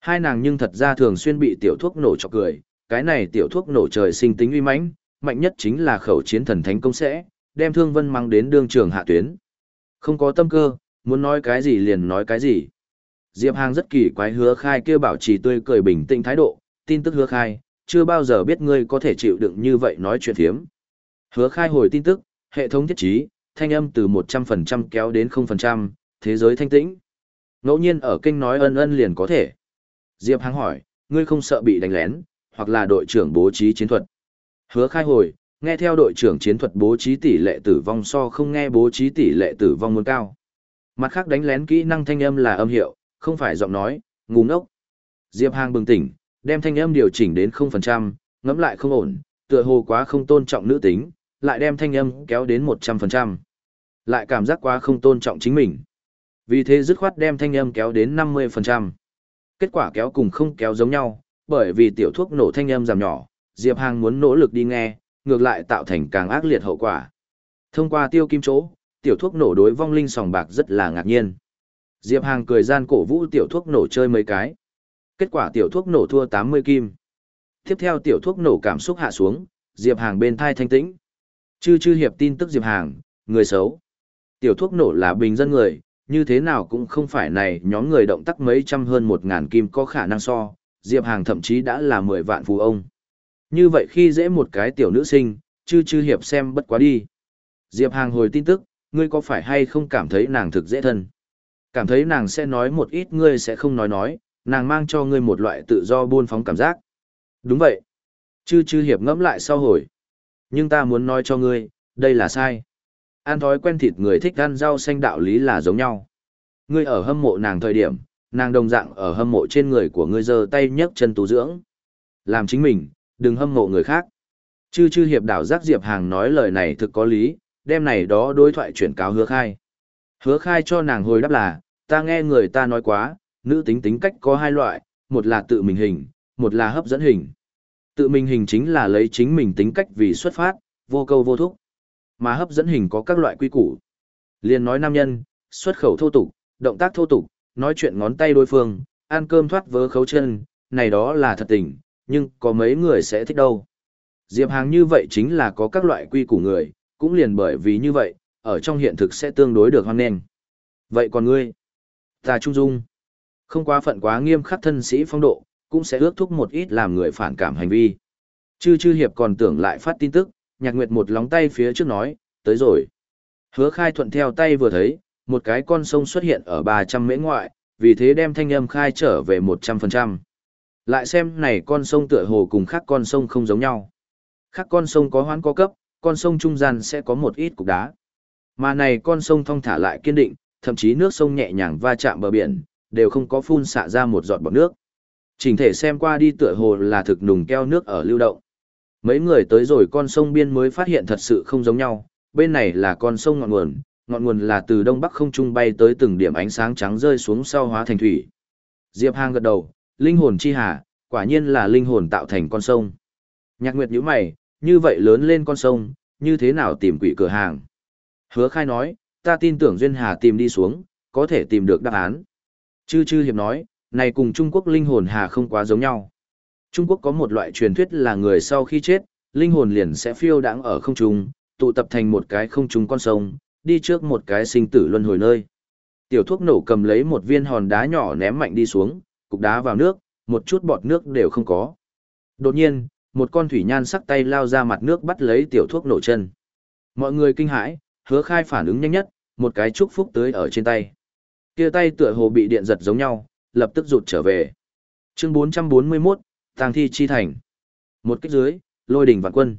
Hai nàng nhưng thật ra thường xuyên bị tiểu thuốc nổ chọc cười, cái này tiểu thuốc nổ trời sinh tính uy mãnh, mạnh nhất chính là khẩu chiến thần thánh công sẽ, đem thương vân mang đến đương trường hạ tuyến. Không có tâm cơ, muốn nói cái gì liền nói cái gì. Diệp Hàng rất kỳ quái hứa khai kêu bảo trì tươi cười bình tĩnh thái độ, tin tức hứa khai, chưa bao giờ biết ngươi có thể chịu đựng như vậy nói chuyện thiếm. Hứa khai hồi tin tức, hệ thống thiết trí, thanh âm từ 100% kéo đến 0%, thế giới thanh tĩnh. Ngẫu nhiên ở kênh nói ân ân liền có thể. Diệp Hàng hỏi, ngươi không sợ bị đánh lén, hoặc là đội trưởng bố trí chiến thuật. Hứa khai hồi, nghe theo đội trưởng chiến thuật bố trí tỷ lệ tử vong so không nghe bố trí tỷ lệ tử vong muốn cao. Mặt khác đánh lén kỹ năng thanh âm là âm hiệu, không phải giọng nói, ngu ngốc. Diệp Hàng bừng tỉnh, đem thanh âm điều chỉnh đến 0%, ngẫm lại không ổn, tựa hồ quá không tôn trọng nữ tính, lại đem thanh âm kéo đến 100%. Lại cảm giác quá không tôn trọng chính mình. Vì thế dứt khoát đem thanh âm kéo đến 50%. Kết quả kéo cùng không kéo giống nhau, bởi vì tiểu thuốc nổ thanh âm giảm nhỏ, Diệp Hàng muốn nỗ lực đi nghe, ngược lại tạo thành càng ác liệt hậu quả. Thông qua tiêu kim chỗ, tiểu thuốc nổ đối vong linh sòng bạc rất là ngạc nhiên. Diệp Hàng cười gian cổ vũ tiểu thuốc nổ chơi mấy cái. Kết quả tiểu thuốc nổ thua 80 kim. Tiếp theo tiểu thuốc nổ cảm xúc hạ xuống, Diệp Hàng bên thai thanh tĩnh. Chư chư hiệp tin tức Diệp Hàng, người xấu. Tiểu thuốc nổ là bình dân người, như thế nào cũng không phải này nhóm người động tác mấy trăm hơn một ngàn kim có khả năng so, Diệp Hàng thậm chí đã là 10 vạn phú ông. Như vậy khi dễ một cái tiểu nữ sinh, chư chư hiệp xem bất quá đi. Diệp Hàng hồi tin tức, ngươi có phải hay không cảm thấy nàng thực dễ thân? Cảm thấy nàng sẽ nói một ít ngươi sẽ không nói nói, nàng mang cho ngươi một loại tự do buôn phóng cảm giác. Đúng vậy. Chư chư hiệp ngẫm lại sau hồi. Nhưng ta muốn nói cho ngươi, đây là sai. Ăn thói quen thịt người thích ăn rau xanh đạo lý là giống nhau. Ngươi ở hâm mộ nàng thời điểm, nàng đồng dạng ở hâm mộ trên người của ngươi giơ tay nhấc chân tu dưỡng. Làm chính mình, đừng hâm mộ người khác. Chư chư hiệp đảo giác Diệp Hàng nói lời này thực có lý, đem này đó đối thoại chuyển cáo hứa khai. Hứa khai cho nàng hồi đáp là, ta nghe người ta nói quá, nữ tính tính cách có hai loại, một là tự mình hình, một là hấp dẫn hình. Tự mình hình chính là lấy chính mình tính cách vì xuất phát, vô câu vô thúc. Mà hấp dẫn hình có các loại quy củ. Liên nói nam nhân, xuất khẩu thô tục, động tác thô tục, nói chuyện ngón tay đối phương, ăn cơm thoát vớ khấu chân, này đó là thật tình, nhưng có mấy người sẽ thích đâu. Diệp Hàng như vậy chính là có các loại quy củ người, cũng liền bởi vì như vậy, ở trong hiện thực sẽ tương đối được hoan nghênh. Vậy còn ngươi? Ta trung dung. Không quá phận quá nghiêm khắc thân sĩ phong độ, cũng sẽ ước thúc một ít làm người phản cảm hành vi. Chư chư hiệp còn tưởng lại phát tin tức, nhạc nguyệt một lóng tay phía trước nói, tới rồi. Hứa khai thuận theo tay vừa thấy, một cái con sông xuất hiện ở 300 mễ ngoại, vì thế đem thanh âm khai trở về 100%. Lại xem này con sông tựa hồ cùng khác con sông không giống nhau. Khác con sông có hoán có cấp, con sông trung gian sẽ có một ít cục đá. Mà này con sông thong thả lại kiên định, thậm chí nước sông nhẹ nhàng va chạm bờ biển, đều không có phun xạ ra một giọt bọt nước. Chỉnh thể xem qua đi tựa hồ là thực nùng keo nước ở lưu động. Mấy người tới rồi con sông biên mới phát hiện thật sự không giống nhau, bên này là con sông ngọn nguồn, ngọn nguồn là từ đông bắc không trung bay tới từng điểm ánh sáng trắng rơi xuống sau hóa thành thủy. Diệp Hàng gật đầu, linh hồn chi hà, quả nhiên là linh hồn tạo thành con sông. Nhạc Nguyệt nhíu mày, như vậy lớn lên con sông, như thế nào tìm quỷ cửa hàng? Hứa khai nói, ta tin tưởng Duyên Hà tìm đi xuống, có thể tìm được đáp án. Chư chư hiệp nói, này cùng Trung Quốc linh hồn hà không quá giống nhau. Trung Quốc có một loại truyền thuyết là người sau khi chết, linh hồn liền sẽ phiêu đãng ở không trung, tụ tập thành một cái không trung con sông, đi trước một cái sinh tử luân hồi nơi. Tiểu thuốc nổ cầm lấy một viên hòn đá nhỏ ném mạnh đi xuống, cục đá vào nước, một chút bọt nước đều không có. Đột nhiên, một con thủy nhan sắc tay lao ra mặt nước bắt lấy tiểu thuốc nổ chân. Mọi người kinh hãi, hứa khai phản ứng nhanh nhất, một cái chúc phúc tới ở trên tay. kia tay tựa hồ bị điện giật giống nhau, lập tức rụt trở về. Chương 441, tàng thi chi thành. Một kích dưới, lôi đỉnh vạn quân.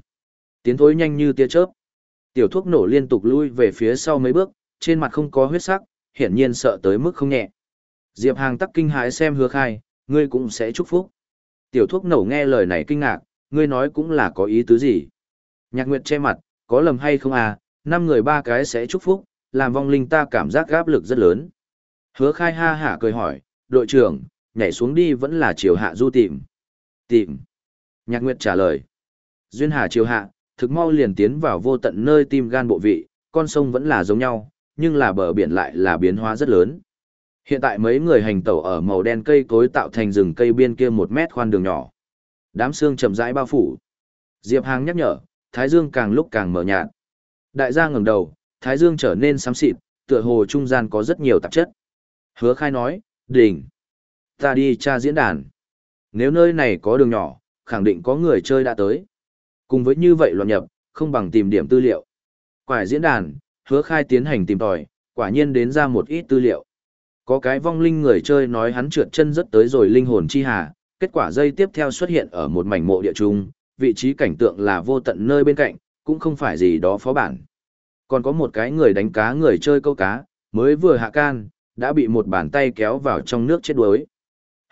Tiến thối nhanh như tia chớp. Tiểu thuốc nổ liên tục lui về phía sau mấy bước, trên mặt không có huyết sắc, hiển nhiên sợ tới mức không nhẹ. Diệp Hàng tắc kinh hãi xem hứa khai, ngươi cũng sẽ chúc phúc. Tiểu thuốc nổ nghe lời này kinh ngạc, ngươi nói cũng là có ý tứ gì. Nhạc Nguyệt che mặt, có lầm hay không à, năm người ba cái sẽ chúc phúc, làm vong linh ta cảm giác gáp lực rất lớn. Hứa khai ha hả cười hỏi, đội trưởng, nhảy xuống đi vẫn là chiều hạ du tìm. Tìm. Nhạc Nguyệt trả lời. Duyên Hà chiều hạ, thực mau liền tiến vào vô tận nơi tim gan bộ vị, con sông vẫn là giống nhau, nhưng là bờ biển lại là biến hóa rất lớn. Hiện tại mấy người hành tẩu ở màu đen cây cối tạo thành rừng cây biên kia một mét khoan đường nhỏ. Đám xương chậm rãi bao phủ. Diệp Hàng nhắc nhở, Thái Dương càng lúc càng mở nhạt. Đại gia ngẩng đầu, Thái Dương trở nên xám xịt, tựa hồ trung gian có rất nhiều tạp chất. Hứa khai nói, đỉnh. Ta đi tra diễn đàn. Nếu nơi này có đường nhỏ, khẳng định có người chơi đã tới. Cùng với như vậy loạn nhập, không bằng tìm điểm tư liệu. Quải diễn đàn, hứa khai tiến hành tìm tòi, quả nhiên đến ra một ít tư liệu. Có cái vong linh người chơi nói hắn trượt chân rất tới rồi linh hồn chi hà, kết quả dây tiếp theo xuất hiện ở một mảnh mộ địa trung, vị trí cảnh tượng là vô tận nơi bên cạnh, cũng không phải gì đó phó bản. Còn có một cái người đánh cá người chơi câu cá, mới vừa hạ can, đã bị một bàn tay kéo vào trong nước chết đuối.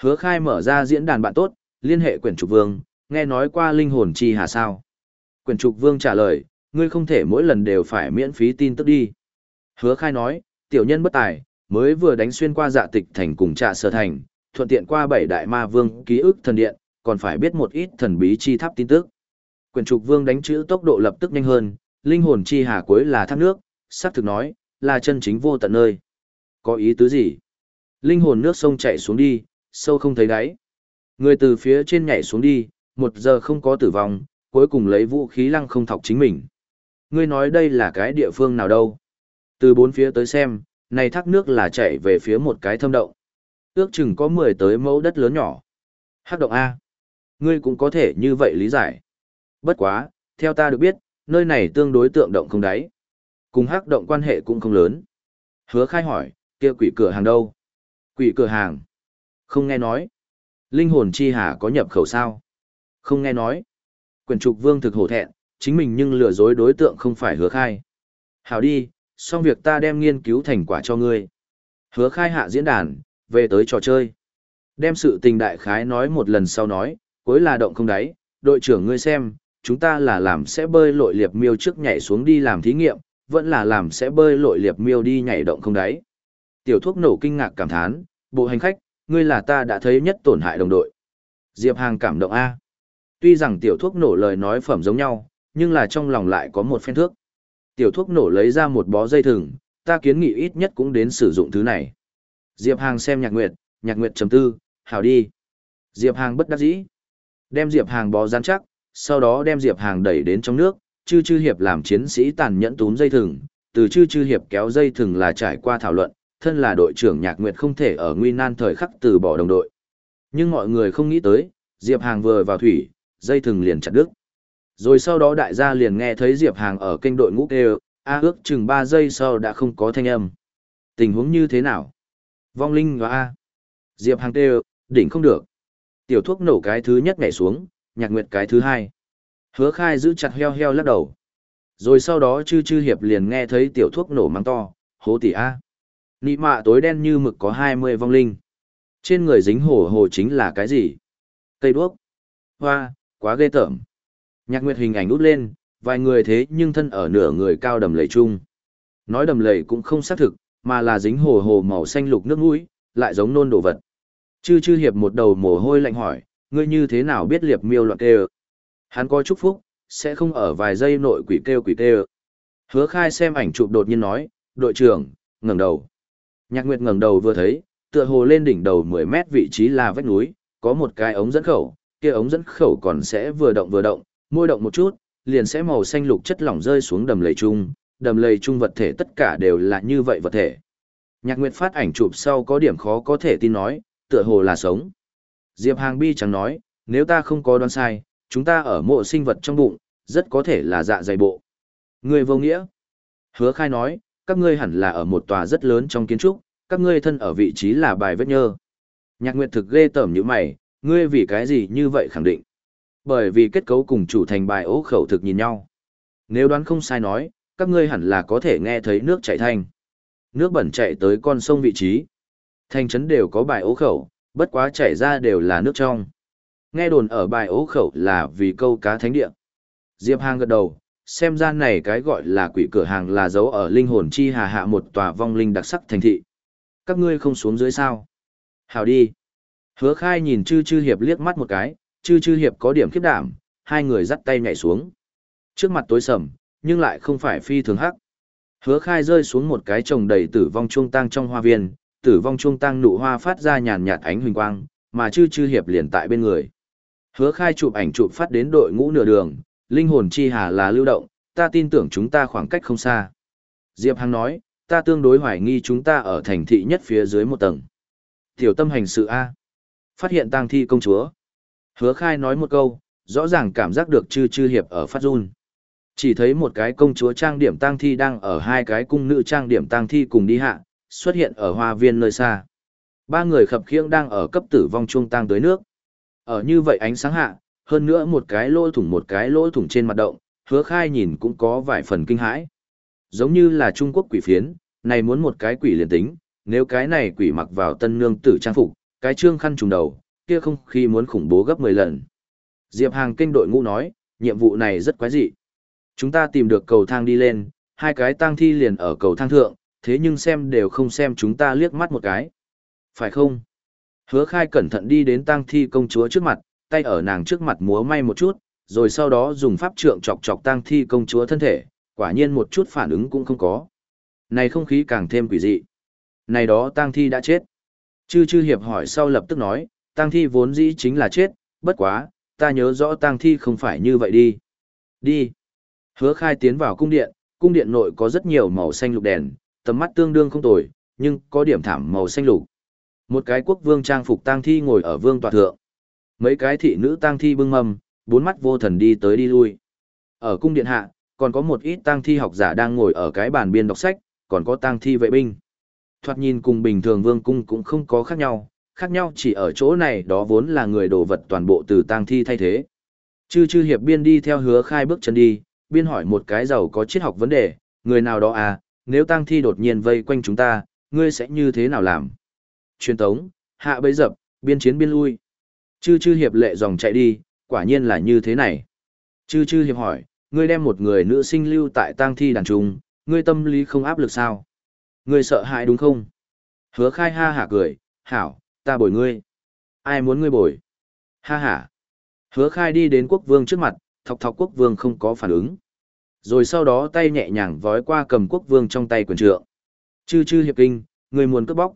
Hứa khai mở ra diễn đàn bạn tốt, liên hệ quyển trục vương, nghe nói qua linh hồn chi hà sao. Quyển trục vương trả lời, ngươi không thể mỗi lần đều phải miễn phí tin tức đi. Hứa khai nói, tiểu nhân bất tài, mới vừa đánh xuyên qua dạ tịch thành cùng trạ sở thành, thuận tiện qua bảy đại ma vương ký ức thần điện, còn phải biết một ít thần bí chi tháp tin tức. Quyền trục vương đánh chữ tốc độ lập tức nhanh hơn, linh hồn chi hà cuối là thác nước, xác thực nói, là chân chính vô tận nơi. Có ý tứ gì? Linh hồn nước sông chạy xuống đi, sâu không thấy đáy. Người từ phía trên nhảy xuống đi, một giờ không có tử vong, cuối cùng lấy vũ khí lăng không thọc chính mình. Ngươi nói đây là cái địa phương nào đâu? Từ bốn phía tới xem, này thác nước là chạy về phía một cái thâm động. Ước chừng có 10 tới mẫu đất lớn nhỏ. Hắc động A. Ngươi cũng có thể như vậy lý giải. Bất quá, theo ta được biết, nơi này tương đối tượng động không đáy. Cùng hắc động quan hệ cũng không lớn. Hứa khai hỏi, kia quỷ cửa hàng đâu? Quỷ cửa hàng? Không nghe nói. Linh hồn chi hà có nhập khẩu sao? Không nghe nói. Quyền trục vương thực hổ thẹn, chính mình nhưng lừa dối đối tượng không phải hứa khai. Hảo đi, xong việc ta đem nghiên cứu thành quả cho ngươi. Hứa khai hạ diễn đàn, về tới trò chơi. Đem sự tình đại khái nói một lần sau nói, cuối là động không đáy, đội trưởng ngươi xem, chúng ta là làm sẽ bơi lội liệp miêu trước nhảy xuống đi làm thí nghiệm, vẫn là làm sẽ bơi lội liệp miêu đi nhảy động không đáy. Tiểu thuốc nổ kinh ngạc cảm thán, bộ hành khách, ngươi là ta đã thấy nhất tổn hại đồng đội. Diệp Hàng cảm động A. Tuy rằng tiểu thuốc nổ lời nói phẩm giống nhau, nhưng là trong lòng lại có một phen thước. Tiểu thuốc nổ lấy ra một bó dây thừng, ta kiến nghị ít nhất cũng đến sử dụng thứ này. Diệp Hàng xem nhạc nguyệt, nhạc nguyệt chấm tư, hảo đi. Diệp Hàng bất đắc dĩ. Đem Diệp Hàng bó rắn chắc, sau đó đem Diệp Hàng đẩy đến trong nước, chư chư hiệp làm chiến sĩ tàn nhẫn túm dây thừng, từ chư chư hiệp kéo dây thừng là trải qua thảo luận, thân là đội trưởng Nhạc Nguyệt không thể ở nguy nan thời khắc từ bỏ đồng đội. Nhưng mọi người không nghĩ tới, Diệp Hàng vừa vào thủy, dây thừng liền chặt đứt. Rồi sau đó đại gia liền nghe thấy Diệp Hàng ở kênh đội ngũ kêu, a ước chừng 3 giây sau đã không có thanh âm. Tình huống như thế nào? Vong linh và a. Diệp Hàng kêu, đỉnh không được. Tiểu thuốc nổ cái thứ nhất nhảy xuống, nhạc nguyệt cái thứ hai. Hứa khai giữ chặt heo heo lắc đầu. Rồi sau đó chư chư hiệp liền nghe thấy tiểu thuốc nổ mang to, hố tỷ A. Nị mạ tối đen như mực có 20 vong linh. Trên người dính hổ hồ chính là cái gì? Cây đuốc. Hoa, quá ghê tởm. Nhạc nguyệt hình ảnh út lên, vài người thế nhưng thân ở nửa người cao đầm lầy chung. Nói đầm lầy cũng không xác thực, mà là dính hồ hồ màu xanh lục nước mũi, lại giống nôn đồ vật. Chư chư hiệp một đầu mồ hôi lạnh hỏi, ngươi như thế nào biết liệp miêu loạn kêu? Hắn coi chúc phúc, sẽ không ở vài giây nội quỷ kêu quỷ kêu. Hứa khai xem ảnh chụp đột nhiên nói, đội trưởng, ngẩng đầu. Nhạc Nguyệt ngẩng đầu vừa thấy, tựa hồ lên đỉnh đầu 10 mét vị trí là vách núi, có một cái ống dẫn khẩu, kia ống dẫn khẩu còn sẽ vừa động vừa động, môi động một chút, liền sẽ màu xanh lục chất lỏng rơi xuống đầm lầy chung, đầm lầy chung vật thể tất cả đều là như vậy vật thể. Nhạc Nguyệt phát ảnh chụp sau có điểm khó có thể tin nói, tựa hồ là sống. Diệp Hàng Bi chẳng nói, nếu ta không có đoán sai, chúng ta ở mộ sinh vật trong bụng, rất có thể là dạ dày bộ. Người vô nghĩa. Hứa khai nói, các ngươi hẳn là ở một tòa rất lớn trong kiến trúc, các ngươi thân ở vị trí là bài vết nhơ. Nhạc Nguyệt thực ghê tởm như mày, ngươi vì cái gì như vậy khẳng định. Bởi vì kết cấu cùng chủ thành bài ố khẩu thực nhìn nhau. Nếu đoán không sai nói, các ngươi hẳn là có thể nghe thấy nước chảy thành, Nước bẩn chạy tới con sông vị trí. Thành trấn đều có bài ố khẩu, bất quá chảy ra đều là nước trong. Nghe đồn ở bài ố khẩu là vì câu cá thánh địa. Diệp Hàng gật đầu, xem ra này cái gọi là quỷ cửa hàng là dấu ở linh hồn chi hà hạ một tòa vong linh đặc sắc thành thị. Các ngươi không xuống dưới sao? Hào đi. Hứa khai nhìn chư chư hiệp liếc mắt một cái, chư chư hiệp có điểm khiếp đảm, hai người dắt tay nhảy xuống. Trước mặt tối sầm, nhưng lại không phải phi thường hắc. Hứa khai rơi xuống một cái trồng đầy tử vong trung tăng trong hoa viên, tử vong trung tăng nụ hoa phát ra nhàn nhạt ánh huỳnh quang, mà chư chư hiệp liền tại bên người. Hứa khai chụp ảnh chụp phát đến đội ngũ nửa đường, linh hồn chi hà là lưu động, ta tin tưởng chúng ta khoảng cách không xa. Diệp Hằng nói, ta tương đối hoài nghi chúng ta ở thành thị nhất phía dưới một tầng. Tiểu tâm hành sự A. Phát hiện tang thi công chúa. Hứa khai nói một câu, rõ ràng cảm giác được chư chư hiệp ở phát run. Chỉ thấy một cái công chúa trang điểm tang thi đang ở hai cái cung nữ trang điểm tang thi cùng đi hạ, xuất hiện ở hoa viên nơi xa. Ba người khập khiễng đang ở cấp tử vong chuông tang tới nước. Ở như vậy ánh sáng hạ, hơn nữa một cái lỗ thủng một cái lỗ thủng trên mặt động, hứa khai nhìn cũng có vài phần kinh hãi. Giống như là Trung Quốc quỷ phiến, này muốn một cái quỷ liền tính, nếu cái này quỷ mặc vào tân nương tử trang phục, cái trương khăn trùng đầu, kia không khi muốn khủng bố gấp 10 lần. Diệp Hàng kinh đội ngũ nói, nhiệm vụ này rất quái dị. Chúng ta tìm được cầu thang đi lên, hai cái tang thi liền ở cầu thang thượng, thế nhưng xem đều không xem chúng ta liếc mắt một cái. Phải không? Hứa khai cẩn thận đi đến tang thi công chúa trước mặt, tay ở nàng trước mặt múa may một chút, rồi sau đó dùng pháp trượng chọc chọc tang thi công chúa thân thể, quả nhiên một chút phản ứng cũng không có. Này không khí càng thêm quỷ dị. Này đó tang thi đã chết. Chư chư hiệp hỏi sau lập tức nói, tang thi vốn dĩ chính là chết, bất quá, ta nhớ rõ tang thi không phải như vậy đi. Đi. Hứa khai tiến vào cung điện, cung điện nội có rất nhiều màu xanh lục đèn, tầm mắt tương đương không tồi, nhưng có điểm thảm màu xanh lục. Một cái quốc vương trang phục tang thi ngồi ở vương tọa thượng. Mấy cái thị nữ tang thi bưng mầm, bốn mắt vô thần đi tới đi lui. Ở cung điện hạ, còn có một ít tang thi học giả đang ngồi ở cái bàn biên đọc sách, còn có tang thi vệ binh. Thoạt nhìn cùng bình thường vương cung cũng không có khác nhau, khác nhau chỉ ở chỗ này đó vốn là người đồ vật toàn bộ từ tang thi thay thế. Chư chư hiệp biên đi theo hứa khai bước chân đi, biên hỏi một cái giàu có triết học vấn đề, người nào đó à, nếu tang thi đột nhiên vây quanh chúng ta, ngươi sẽ như thế nào làm? Truyền tống, hạ bấy dập, biên chiến biên lui. Chư chư hiệp lệ dòng chạy đi, quả nhiên là như thế này. Chư chư hiệp hỏi, ngươi đem một người nữ sinh lưu tại tang thi đàn trung, ngươi tâm lý không áp lực sao? Ngươi sợ hãi đúng không? Hứa khai ha hả cười, hảo, ta bồi ngươi. Ai muốn ngươi bồi? Ha hả. Hứa khai đi đến quốc vương trước mặt, thọc thọc quốc vương không có phản ứng. Rồi sau đó tay nhẹ nhàng vói qua cầm quốc vương trong tay quyền trượng. Chư chư hiệp kinh, người muốn cướp bóc.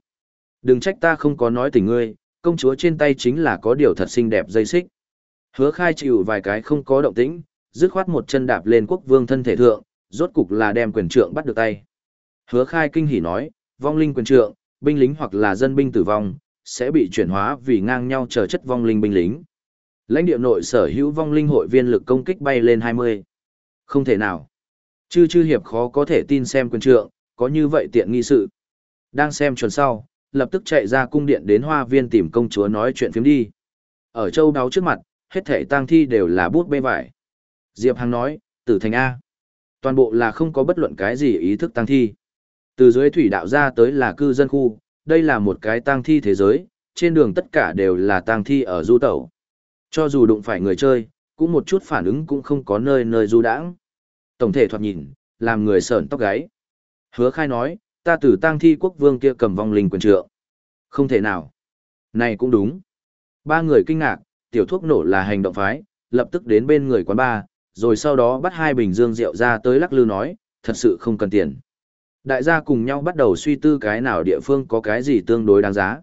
Đừng trách ta không có nói tình ngươi, công chúa trên tay chính là có điều thật xinh đẹp dây xích. Hứa khai chịu vài cái không có động tĩnh, dứt khoát một chân đạp lên quốc vương thân thể thượng, rốt cục là đem quyền trượng bắt được tay. Hứa khai kinh hỉ nói, vong linh quyền trượng, binh lính hoặc là dân binh tử vong, sẽ bị chuyển hóa vì ngang nhau chờ chất vong linh binh lính. Lãnh địa nội sở hữu vong linh hội viên lực công kích bay lên 20. Không thể nào. Chư chư hiệp khó có thể tin xem quân trượng, có như vậy tiện nghi sự. Đang xem chuẩn sau, lập tức chạy ra cung điện đến hoa viên tìm công chúa nói chuyện phiếm đi. Ở châu đáo trước mặt, hết thể tang thi đều là bút bê vải. Diệp Hằng nói, tử thành A. Toàn bộ là không có bất luận cái gì ý thức tang thi. Từ dưới thủy đạo ra tới là cư dân khu, đây là một cái tang thi thế giới, trên đường tất cả đều là tang thi ở du tẩu. Cho dù đụng phải người chơi, cũng một chút phản ứng cũng không có nơi nơi du đãng. Tổng thể thoạt nhìn, làm người sởn tóc gáy. Hứa khai nói, ta từ tang thi quốc vương kia cầm vong linh quyền trượng. Không thể nào. Này cũng đúng. Ba người kinh ngạc, tiểu thuốc nổ là hành động phái, lập tức đến bên người quán ba, rồi sau đó bắt hai bình dương rượu ra tới lắc lư nói, thật sự không cần tiền. Đại gia cùng nhau bắt đầu suy tư cái nào địa phương có cái gì tương đối đáng giá.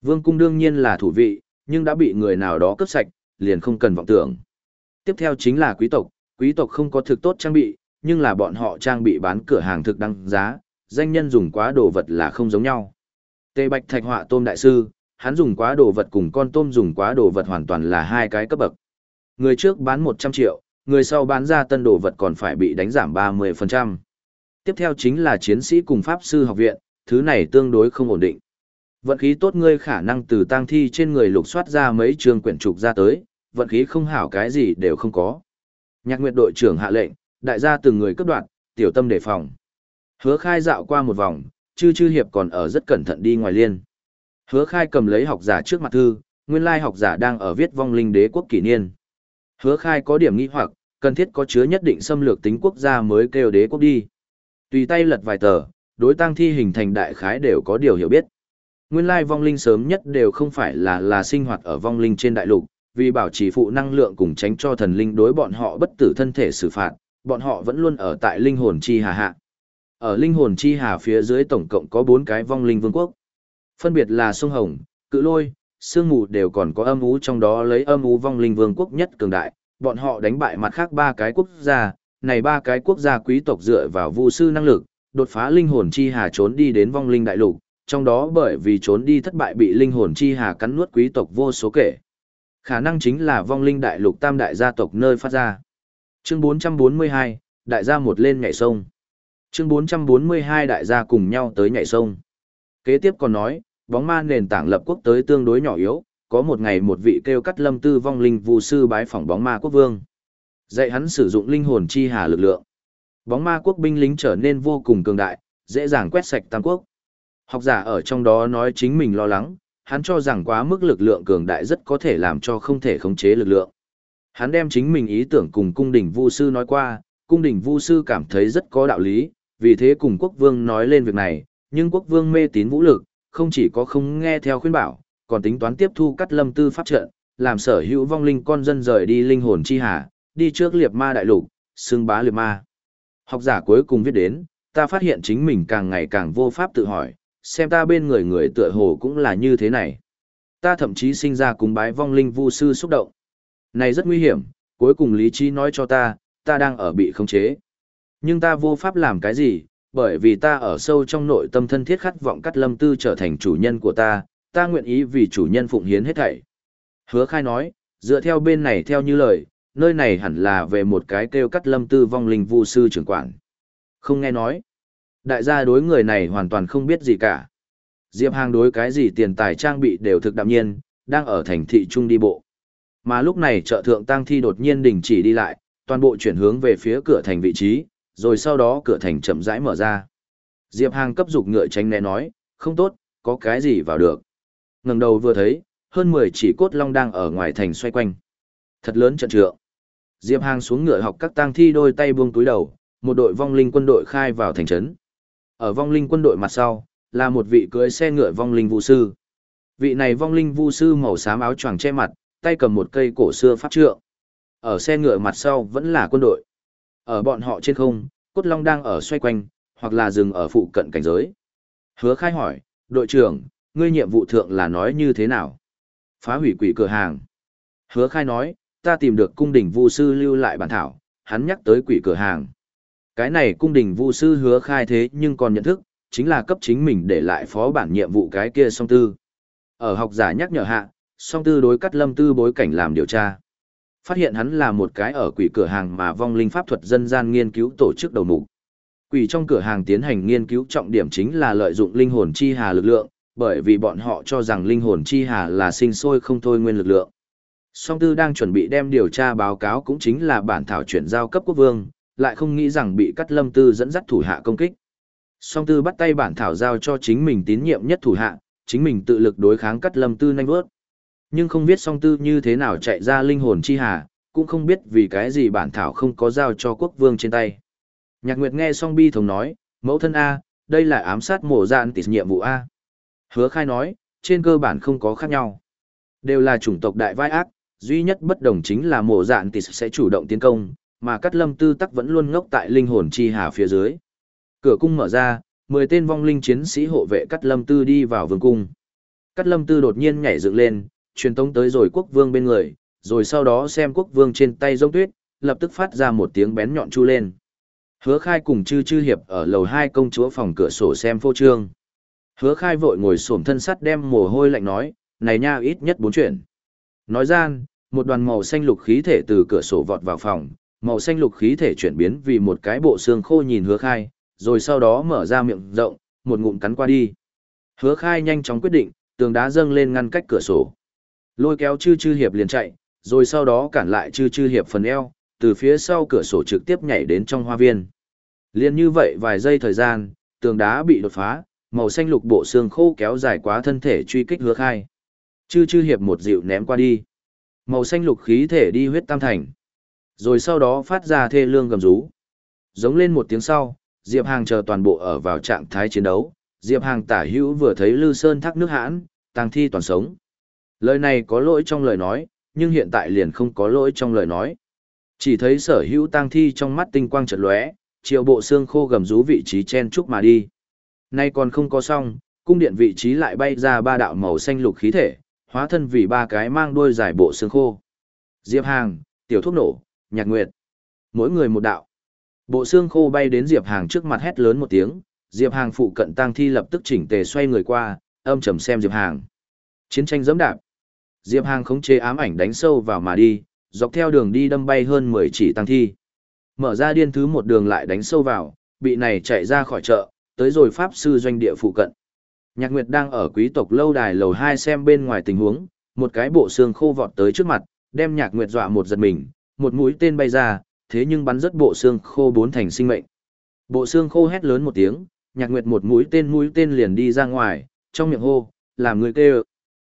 Vương cung đương nhiên là thủ vị, nhưng đã bị người nào đó cướp sạch, liền không cần vọng tưởng. Tiếp theo chính là quý tộc, quý tộc không có thực tốt trang bị, nhưng là bọn họ trang bị bán cửa hàng thực đăng giá, danh nhân dùng quá đồ vật là không giống nhau. Tề Bạch Thạch Họa Tôm Đại Sư, hắn dùng quá đồ vật cùng con tôm dùng quá đồ vật hoàn toàn là hai cái cấp bậc. Người trước bán 100 triệu, người sau bán ra tân đồ vật còn phải bị đánh giảm 30%. Tiếp theo chính là chiến sĩ cùng pháp sư học viện, thứ này tương đối không ổn định. Vận khí tốt ngươi khả năng từ tang thi trên người lục soát ra mấy trường quyển trục ra tới, vận khí không hảo cái gì đều không có. Nhạc Nguyệt đội trưởng hạ lệnh, đại gia từng người cấp đoạn, tiểu tâm đề phòng. Hứa khai dạo qua một vòng, chư chư hiệp còn ở rất cẩn thận đi ngoài liên. Hứa khai cầm lấy học giả trước mặt thư, nguyên lai học giả đang ở viết vong linh đế quốc kỷ niên. Hứa khai có điểm nghi hoặc, cần thiết có chứa nhất định xâm lược tính quốc gia mới kêu đế quốc đi. Tùy tay lật vài tờ, đối tăng thi hình thành đại khái đều có điều hiểu biết. Nguyên lai vong linh sớm nhất đều không phải là là sinh hoạt ở vong linh trên đại lục, vì bảo trì phụ năng lượng cùng tránh cho thần linh đối bọn họ bất tử thân thể xử phạt, bọn họ vẫn luôn ở tại linh hồn chi hà hạ. Ở linh hồn chi hà phía dưới tổng cộng có 4 cái vong linh vương quốc. Phân biệt là sông Hồng, Cự Lôi, Sương Mù đều còn có âm ú trong đó lấy âm ú vong linh vương quốc nhất cường đại, bọn họ đánh bại mặt khác ba cái quốc gia, này ba cái quốc gia quý tộc dựa vào vu sư năng lực, đột phá linh hồn chi hà trốn đi đến vong linh đại lục, trong đó bởi vì trốn đi thất bại bị linh hồn chi hà cắn nuốt quý tộc vô số kể. Khả năng chính là vong linh đại lục tam đại gia tộc nơi phát ra. Chương 442, đại gia một lên nhảy sông. Chương 442 đại gia cùng nhau tới nhảy sông. Kế tiếp còn nói, bóng ma nền tảng lập quốc tới tương đối nhỏ yếu, có một ngày một vị kêu cắt lâm tư vong linh vu sư bái phỏng bóng ma quốc vương. Dạy hắn sử dụng linh hồn chi hà lực lượng. Bóng ma quốc binh lính trở nên vô cùng cường đại, dễ dàng quét sạch tam quốc. Học giả ở trong đó nói chính mình lo lắng, hắn cho rằng quá mức lực lượng cường đại rất có thể làm cho không thể khống chế lực lượng. Hắn đem chính mình ý tưởng cùng cung đình vu sư nói qua, cung đình vu sư cảm thấy rất có đạo lý, vì thế cùng quốc vương nói lên việc này, nhưng quốc vương mê tín vũ lực, không chỉ có không nghe theo khuyên bảo, còn tính toán tiếp thu cắt lâm tư pháp trận, làm sở hữu vong linh con dân rời đi linh hồn chi hà, đi trước liệt ma đại lục, xưng bá liệt ma. Học giả cuối cùng viết đến, ta phát hiện chính mình càng ngày càng vô pháp tự hỏi, xem ta bên người người tựa hồ cũng là như thế này. Ta thậm chí sinh ra cùng bái vong linh vu sư xúc động. Này rất nguy hiểm, cuối cùng lý trí nói cho ta, ta đang ở bị khống chế. Nhưng ta vô pháp làm cái gì, bởi vì ta ở sâu trong nội tâm thân thiết khát vọng cắt lâm tư trở thành chủ nhân của ta, ta nguyện ý vì chủ nhân phụng hiến hết thảy. Hứa khai nói, dựa theo bên này theo như lời, nơi này hẳn là về một cái kêu cắt lâm tư vong linh vu sư trưởng quản. Không nghe nói. Đại gia đối người này hoàn toàn không biết gì cả. Diệp Hàng đối cái gì tiền tài trang bị đều thực đạm nhiên, đang ở thành thị trung đi bộ. Mà lúc này chợ thượng tăng thi đột nhiên đình chỉ đi lại, toàn bộ chuyển hướng về phía cửa thành vị trí, rồi sau đó cửa thành chậm rãi mở ra. Diệp Hàng cấp dục ngựa tránh né nói, không tốt, có cái gì vào được. ngẩng đầu vừa thấy, hơn 10 chỉ cốt long đang ở ngoài thành xoay quanh. Thật lớn trận trượng. Diệp Hàng xuống ngựa học các tang thi đôi tay buông túi đầu, một đội vong linh quân đội khai vào thành trấn. Ở vong linh quân đội mặt sau, là một vị cưỡi xe ngựa vong linh vũ sư. Vị này vong linh vũ sư màu xám áo choàng che mặt, tay cầm một cây cổ xưa pháp trượng. Ở xe ngựa mặt sau vẫn là quân đội. Ở bọn họ trên không, cốt long đang ở xoay quanh, hoặc là dừng ở phụ cận cảnh giới. Hứa khai hỏi, đội trưởng, ngươi nhiệm vụ thượng là nói như thế nào? Phá hủy quỷ cửa hàng. Hứa khai nói, ta tìm được cung đình vu sư lưu lại bản thảo, hắn nhắc tới quỷ cửa hàng. Cái này cung đình vu sư hứa khai thế nhưng còn nhận thức, chính là cấp chính mình để lại phó bản nhiệm vụ cái kia song tư. Ở học giả nhắc nhở hạ, song tư đối cắt lâm tư bối cảnh làm điều tra. Phát hiện hắn là một cái ở quỷ cửa hàng mà vong linh pháp thuật dân gian nghiên cứu tổ chức đầu mục. Quỷ trong cửa hàng tiến hành nghiên cứu trọng điểm chính là lợi dụng linh hồn chi hà lực lượng, bởi vì bọn họ cho rằng linh hồn chi hà là sinh sôi không thôi nguyên lực lượng. Song Tư đang chuẩn bị đem điều tra báo cáo cũng chính là bản thảo chuyển giao cấp quốc vương, lại không nghĩ rằng bị Cắt Lâm Tư dẫn dắt thủ hạ công kích. Song Tư bắt tay bản thảo giao cho chính mình tín nhiệm nhất thủ hạ, chính mình tự lực đối kháng Cắt Lâm Tư nhanh vớt. Nhưng không biết Song Tư như thế nào chạy ra linh hồn chi hà, cũng không biết vì cái gì bản thảo không có giao cho quốc vương trên tay. Nhạc Nguyệt nghe Song Bi thống nói, mẫu thân A, đây là ám sát mổ dạn tịt nhiệm vụ A. Hứa khai nói, trên cơ bản không có khác nhau. Đều là chủng tộc đại vai ác, duy nhất bất đồng chính là mổ dạn tịt sẽ chủ động tiến công, mà Cát Lâm Tư tắc vẫn luôn ngốc tại linh hồn chi hà phía dưới. Cửa cung mở ra, 10 tên vong linh chiến sĩ hộ vệ Cát Lâm Tư đi vào vương cung. Cát Lâm Tư đột nhiên nhảy dựng lên, truyền tống tới rồi quốc vương bên người, rồi sau đó xem quốc vương trên tay rông tuyết, lập tức phát ra một tiếng bén nhọn chu lên. Hứa khai cùng chư chư hiệp ở lầu 2 công chúa phòng cửa sổ xem phô trương. Hứa khai vội ngồi xổm thân sắt đem mồ hôi lạnh nói, này nha ít nhất bốn chuyện. Nói gian, một đoàn màu xanh lục khí thể từ cửa sổ vọt vào phòng, màu xanh lục khí thể chuyển biến vì một cái bộ xương khô nhìn hứa khai, rồi sau đó mở ra miệng rộng, một ngụm cắn qua đi. Hứa khai nhanh chóng quyết định, tường đá dâng lên ngăn cách cửa sổ. Lôi kéo chư chư hiệp liền chạy, rồi sau đó cản lại chư chư hiệp phần eo, từ phía sau cửa sổ trực tiếp nhảy đến trong hoa viên. Liên như vậy vài giây thời gian, tường đá bị đột phá, màu xanh lục bộ xương khô kéo dài quá thân thể truy kích hứa khai. Chư chư hiệp một dịu ném qua đi. Màu xanh lục khí thể đi huyết tam thành. Rồi sau đó phát ra thê lương gầm rú. Giống lên một tiếng sau, Diệp Hàng chờ toàn bộ ở vào trạng thái chiến đấu. Diệp Hàng tả hữu vừa thấy Lư Sơn thác nước hãn, tàng thi toàn sống. Lời này có lỗi trong lời nói, nhưng hiện tại liền không có lỗi trong lời nói. Chỉ thấy sở hữu tang thi trong mắt tinh quang chợt lóe, triệu bộ xương khô gầm rú vị trí chen chúc mà đi. Nay còn không có xong, cung điện vị trí lại bay ra ba đạo màu xanh lục khí thể, hóa thân vì ba cái mang đuôi dài bộ xương khô. Diệp Hàng, tiểu thuốc nổ, nhạc nguyệt. Mỗi người một đạo. Bộ xương khô bay đến Diệp Hàng trước mặt hét lớn một tiếng, Diệp Hàng phụ cận tang thi lập tức chỉnh tề xoay người qua, âm trầm xem Diệp Hàng. Chiến tranh dẫm đạp. Diệp Hàng khống chế ám ảnh đánh sâu vào mà đi, dọc theo đường đi đâm bay hơn 10 chỉ tăng thi. Mở ra điên thứ một đường lại đánh sâu vào, bị này chạy ra khỏi chợ, tới rồi pháp sư doanh địa phụ cận. Nhạc Nguyệt đang ở quý tộc lâu đài lầu 2 xem bên ngoài tình huống, một cái bộ xương khô vọt tới trước mặt, đem Nhạc Nguyệt dọa một giật mình, một mũi tên bay ra, thế nhưng bắn rất bộ xương khô bốn thành sinh mệnh. Bộ xương khô hét lớn một tiếng, Nhạc Nguyệt một mũi tên mũi tên liền đi ra ngoài, trong miệng hô, làm người kêu.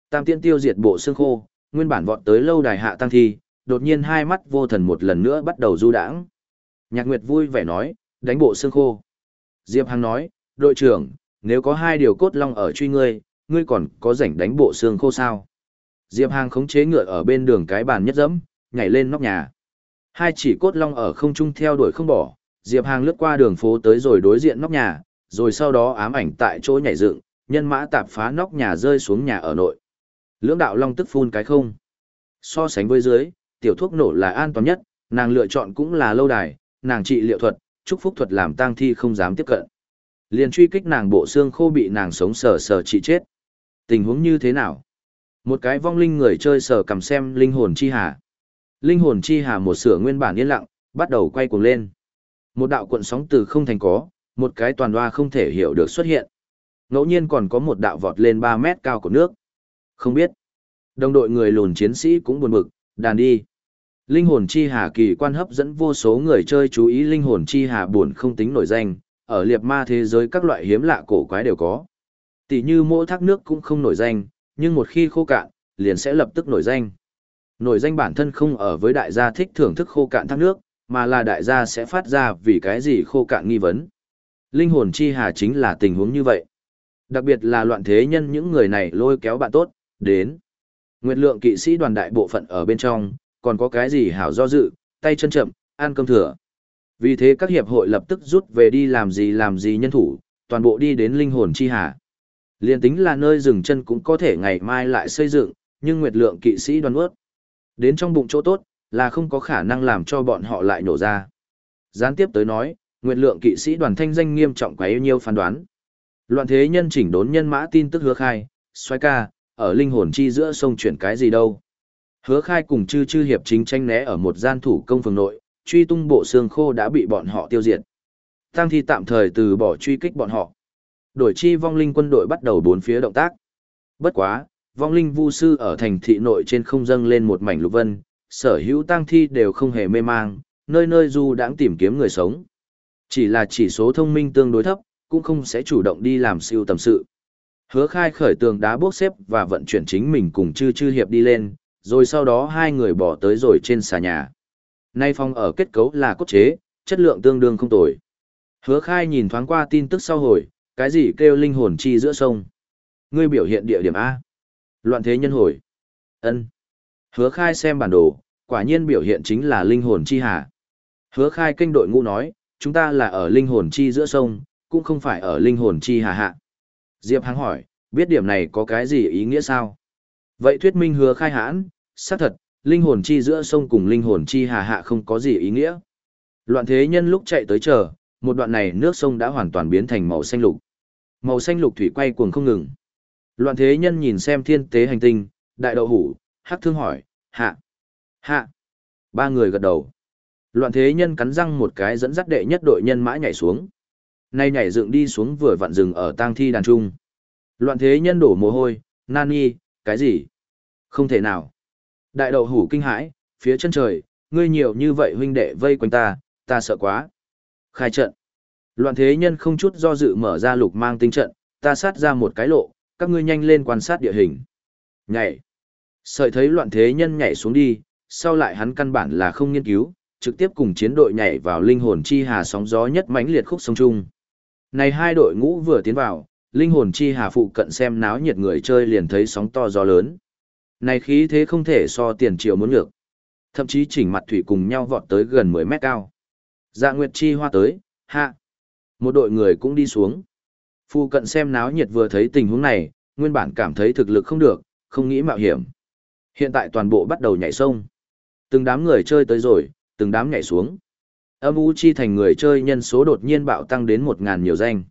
Tam tiên tiêu diệt bộ xương khô, nguyên bản vọt tới lâu đài hạ tăng thi, đột nhiên hai mắt vô thần một lần nữa bắt đầu du đãng. Nhạc Nguyệt vui vẻ nói, đánh bộ xương khô. Diệp Hằng nói, đội trưởng, nếu có hai điều cốt long ở truy ngươi, ngươi còn có rảnh đánh bộ xương khô sao? Diệp Hằng khống chế ngựa ở bên đường cái bàn nhất dẫm, nhảy lên nóc nhà. Hai chỉ cốt long ở không trung theo đuổi không bỏ, Diệp Hàng lướt qua đường phố tới rồi đối diện nóc nhà, rồi sau đó ám ảnh tại chỗ nhảy dựng, nhân mã tạp phá nóc nhà rơi xuống nhà ở nội. Lưỡng đạo long tức phun cái không. So sánh với dưới, tiểu thuốc nổ là an toàn nhất, nàng lựa chọn cũng là lâu đài, nàng trị liệu thuật, chúc phúc thuật làm tang thi không dám tiếp cận. Liền truy kích nàng bộ xương khô bị nàng sống sờ sờ trị chết. Tình huống như thế nào? Một cái vong linh người chơi sờ cầm xem linh hồn chi hà. Linh hồn chi hà một sửa nguyên bản yên lặng, bắt đầu quay cuồng lên. Một đạo cuộn sóng từ không thành có, một cái toàn hoa không thể hiểu được xuất hiện. Ngẫu nhiên còn có một đạo vọt lên 3 mét cao của nước. Không biết. Đồng đội người lùn chiến sĩ cũng buồn bực, đàn đi. Linh hồn chi hà kỳ quan hấp dẫn vô số người chơi chú ý linh hồn chi hà buồn không tính nổi danh, ở liệt ma thế giới các loại hiếm lạ cổ quái đều có. Tỷ như mỗi thác nước cũng không nổi danh, nhưng một khi khô cạn, liền sẽ lập tức nổi danh. Nổi danh bản thân không ở với đại gia thích thưởng thức khô cạn thác nước, mà là đại gia sẽ phát ra vì cái gì khô cạn nghi vấn. Linh hồn chi hà chính là tình huống như vậy. Đặc biệt là loạn thế nhân những người này lôi kéo bạn tốt, đến. Nguyệt lượng kỵ sĩ đoàn đại bộ phận ở bên trong, còn có cái gì hảo do dự, tay chân chậm, ăn cơm thừa. Vì thế các hiệp hội lập tức rút về đi làm gì làm gì nhân thủ, toàn bộ đi đến linh hồn chi hà. Liên tính là nơi dừng chân cũng có thể ngày mai lại xây dựng, nhưng nguyệt lượng kỵ sĩ đoàn ướt. Đến trong bụng chỗ tốt, là không có khả năng làm cho bọn họ lại nổ ra. Gián tiếp tới nói, nguyện lượng kỵ sĩ đoàn thanh danh nghiêm trọng quá yêu nhiêu phán đoán. Loạn thế nhân chỉnh đốn nhân mã tin tức hứa khai, xoay ca, ở linh hồn chi giữa sông chuyển cái gì đâu. Hứa khai cùng chư chư hiệp chính tranh né ở một gian thủ công phường nội, truy tung bộ xương khô đã bị bọn họ tiêu diệt. Tăng thi tạm thời từ bỏ truy kích bọn họ. Đổi chi vong linh quân đội bắt đầu bốn phía động tác. Bất quá, vong linh vu sư ở thành thị nội trên không dâng lên một mảnh lục vân, sở hữu tang thi đều không hề mê mang, nơi nơi du đãng tìm kiếm người sống. Chỉ là chỉ số thông minh tương đối thấp, cũng không sẽ chủ động đi làm siêu tầm sự. Hứa khai khởi tường đá bốc xếp và vận chuyển chính mình cùng chư chư hiệp đi lên, rồi sau đó hai người bỏ tới rồi trên xà nhà. Nay phong ở kết cấu là cốt chế, chất lượng tương đương không tồi. Hứa khai nhìn thoáng qua tin tức sau hồi, cái gì kêu linh hồn chi giữa sông. Ngươi biểu hiện địa điểm A. Loạn thế nhân hồi. ân Hứa khai xem bản đồ, quả nhiên biểu hiện chính là linh hồn chi hà. Hứa khai kênh đội ngũ nói, chúng ta là ở linh hồn chi giữa sông, cũng không phải ở linh hồn chi hà hạ. Diệp Hằng hỏi, biết điểm này có cái gì ý nghĩa sao? Vậy thuyết minh hứa khai hãn, xác thật, linh hồn chi giữa sông cùng linh hồn chi hà hạ không có gì ý nghĩa. Loạn thế nhân lúc chạy tới chờ, một đoạn này nước sông đã hoàn toàn biến thành màu xanh lục. Màu xanh lục thủy quay cuồng không ngừng. Loạn thế nhân nhìn xem thiên tế hành tinh, đại đậu hủ, hắc thương hỏi, hạ, hạ. Ba người gật đầu. Loạn thế nhân cắn răng một cái dẫn dắt đệ nhất đội nhân mã nhảy xuống. Nay nhảy dựng đi xuống vừa vặn rừng ở tang thi đàn trung. Loạn thế nhân đổ mồ hôi, nani, cái gì? Không thể nào. Đại đậu hủ kinh hãi, phía chân trời, ngươi nhiều như vậy huynh đệ vây quanh ta, ta sợ quá. Khai trận. Loạn thế nhân không chút do dự mở ra lục mang tinh trận, ta sát ra một cái lộ, các ngươi nhanh lên quan sát địa hình. Nhảy. Sợi thấy loạn thế nhân nhảy xuống đi, sau lại hắn căn bản là không nghiên cứu, trực tiếp cùng chiến đội nhảy vào linh hồn chi hà sóng gió nhất mãnh liệt khúc sông trung. Này hai đội ngũ vừa tiến vào, linh hồn chi hà phụ cận xem náo nhiệt người chơi liền thấy sóng to gió lớn. Này khí thế không thể so tiền triệu muốn được. Thậm chí chỉnh mặt thủy cùng nhau vọt tới gần 10 mét cao. Dạ Nguyệt Chi hoa tới, hạ. Một đội người cũng đi xuống. Phu cận xem náo nhiệt vừa thấy tình huống này, nguyên bản cảm thấy thực lực không được, không nghĩ mạo hiểm. Hiện tại toàn bộ bắt đầu nhảy sông. Từng đám người chơi tới rồi, từng đám nhảy xuống. Âm U Chi thành người chơi nhân số đột nhiên bạo tăng đến 1.000 nhiều danh.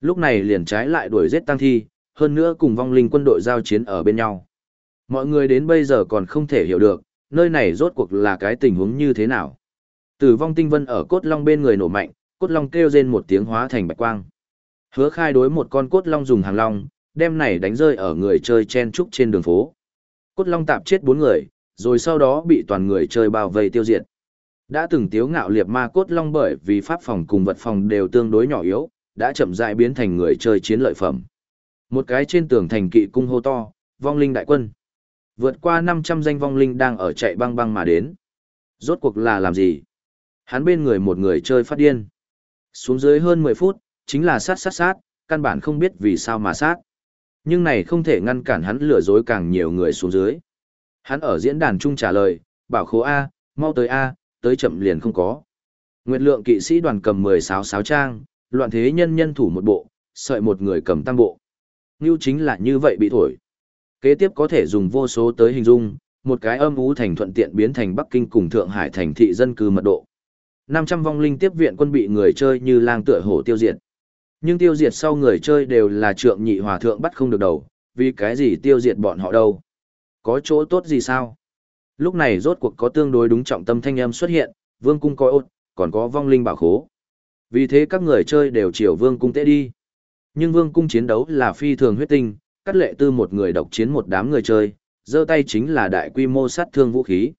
Lúc này liền trái lại đuổi giết tăng thi, hơn nữa cùng vong linh quân đội giao chiến ở bên nhau. Mọi người đến bây giờ còn không thể hiểu được, nơi này rốt cuộc là cái tình huống như thế nào. Tử vong tinh vân ở cốt long bên người nổ mạnh, cốt long kêu rên một tiếng hóa thành bạch quang. Hứa khai đối một con cốt long dùng hàng long, đem này đánh rơi ở người chơi chen trúc trên đường phố. Cốt long tạp chết bốn người, rồi sau đó bị toàn người chơi bao vây tiêu diệt. Đã từng tiếu ngạo liệt ma cốt long bởi vì pháp phòng cùng vật phòng đều tương đối nhỏ yếu, đã chậm rãi biến thành người chơi chiến lợi phẩm. Một cái trên tường thành kỵ cung hô to, vong linh đại quân. Vượt qua 500 danh vong linh đang ở chạy băng băng mà đến. Rốt cuộc là làm gì? Hắn bên người một người chơi phát điên. Xuống dưới hơn 10 phút, chính là sát sát sát, căn bản không biết vì sao mà sát. Nhưng này không thể ngăn cản hắn lừa dối càng nhiều người xuống dưới. Hắn ở diễn đàn chung trả lời, bảo khố A, mau tới A, tới chậm liền không có. Nguyệt lượng kỵ sĩ đoàn cầm 16 sáo trang, loạn thế nhân nhân thủ một bộ, sợi một người cầm tăng bộ. Như chính là như vậy bị thổi. Kế tiếp có thể dùng vô số tới hình dung, một cái âm ú thành thuận tiện biến thành Bắc Kinh cùng Thượng Hải thành thị dân cư mật độ. 500 vong linh tiếp viện quân bị người chơi như lang tựa hổ tiêu diệt. Nhưng tiêu diệt sau người chơi đều là trượng nhị hòa thượng bắt không được đầu, vì cái gì tiêu diệt bọn họ đâu? Có chỗ tốt gì sao? Lúc này rốt cuộc có tương đối đúng trọng tâm thanh âm xuất hiện, vương cung coi ốt, còn có vong linh bảo khố. Vì thế các người chơi đều chiều vương cung tế đi. Nhưng vương cung chiến đấu là phi thường huyết tinh, cắt lệ tư một người độc chiến một đám người chơi, giơ tay chính là đại quy mô sát thương vũ khí.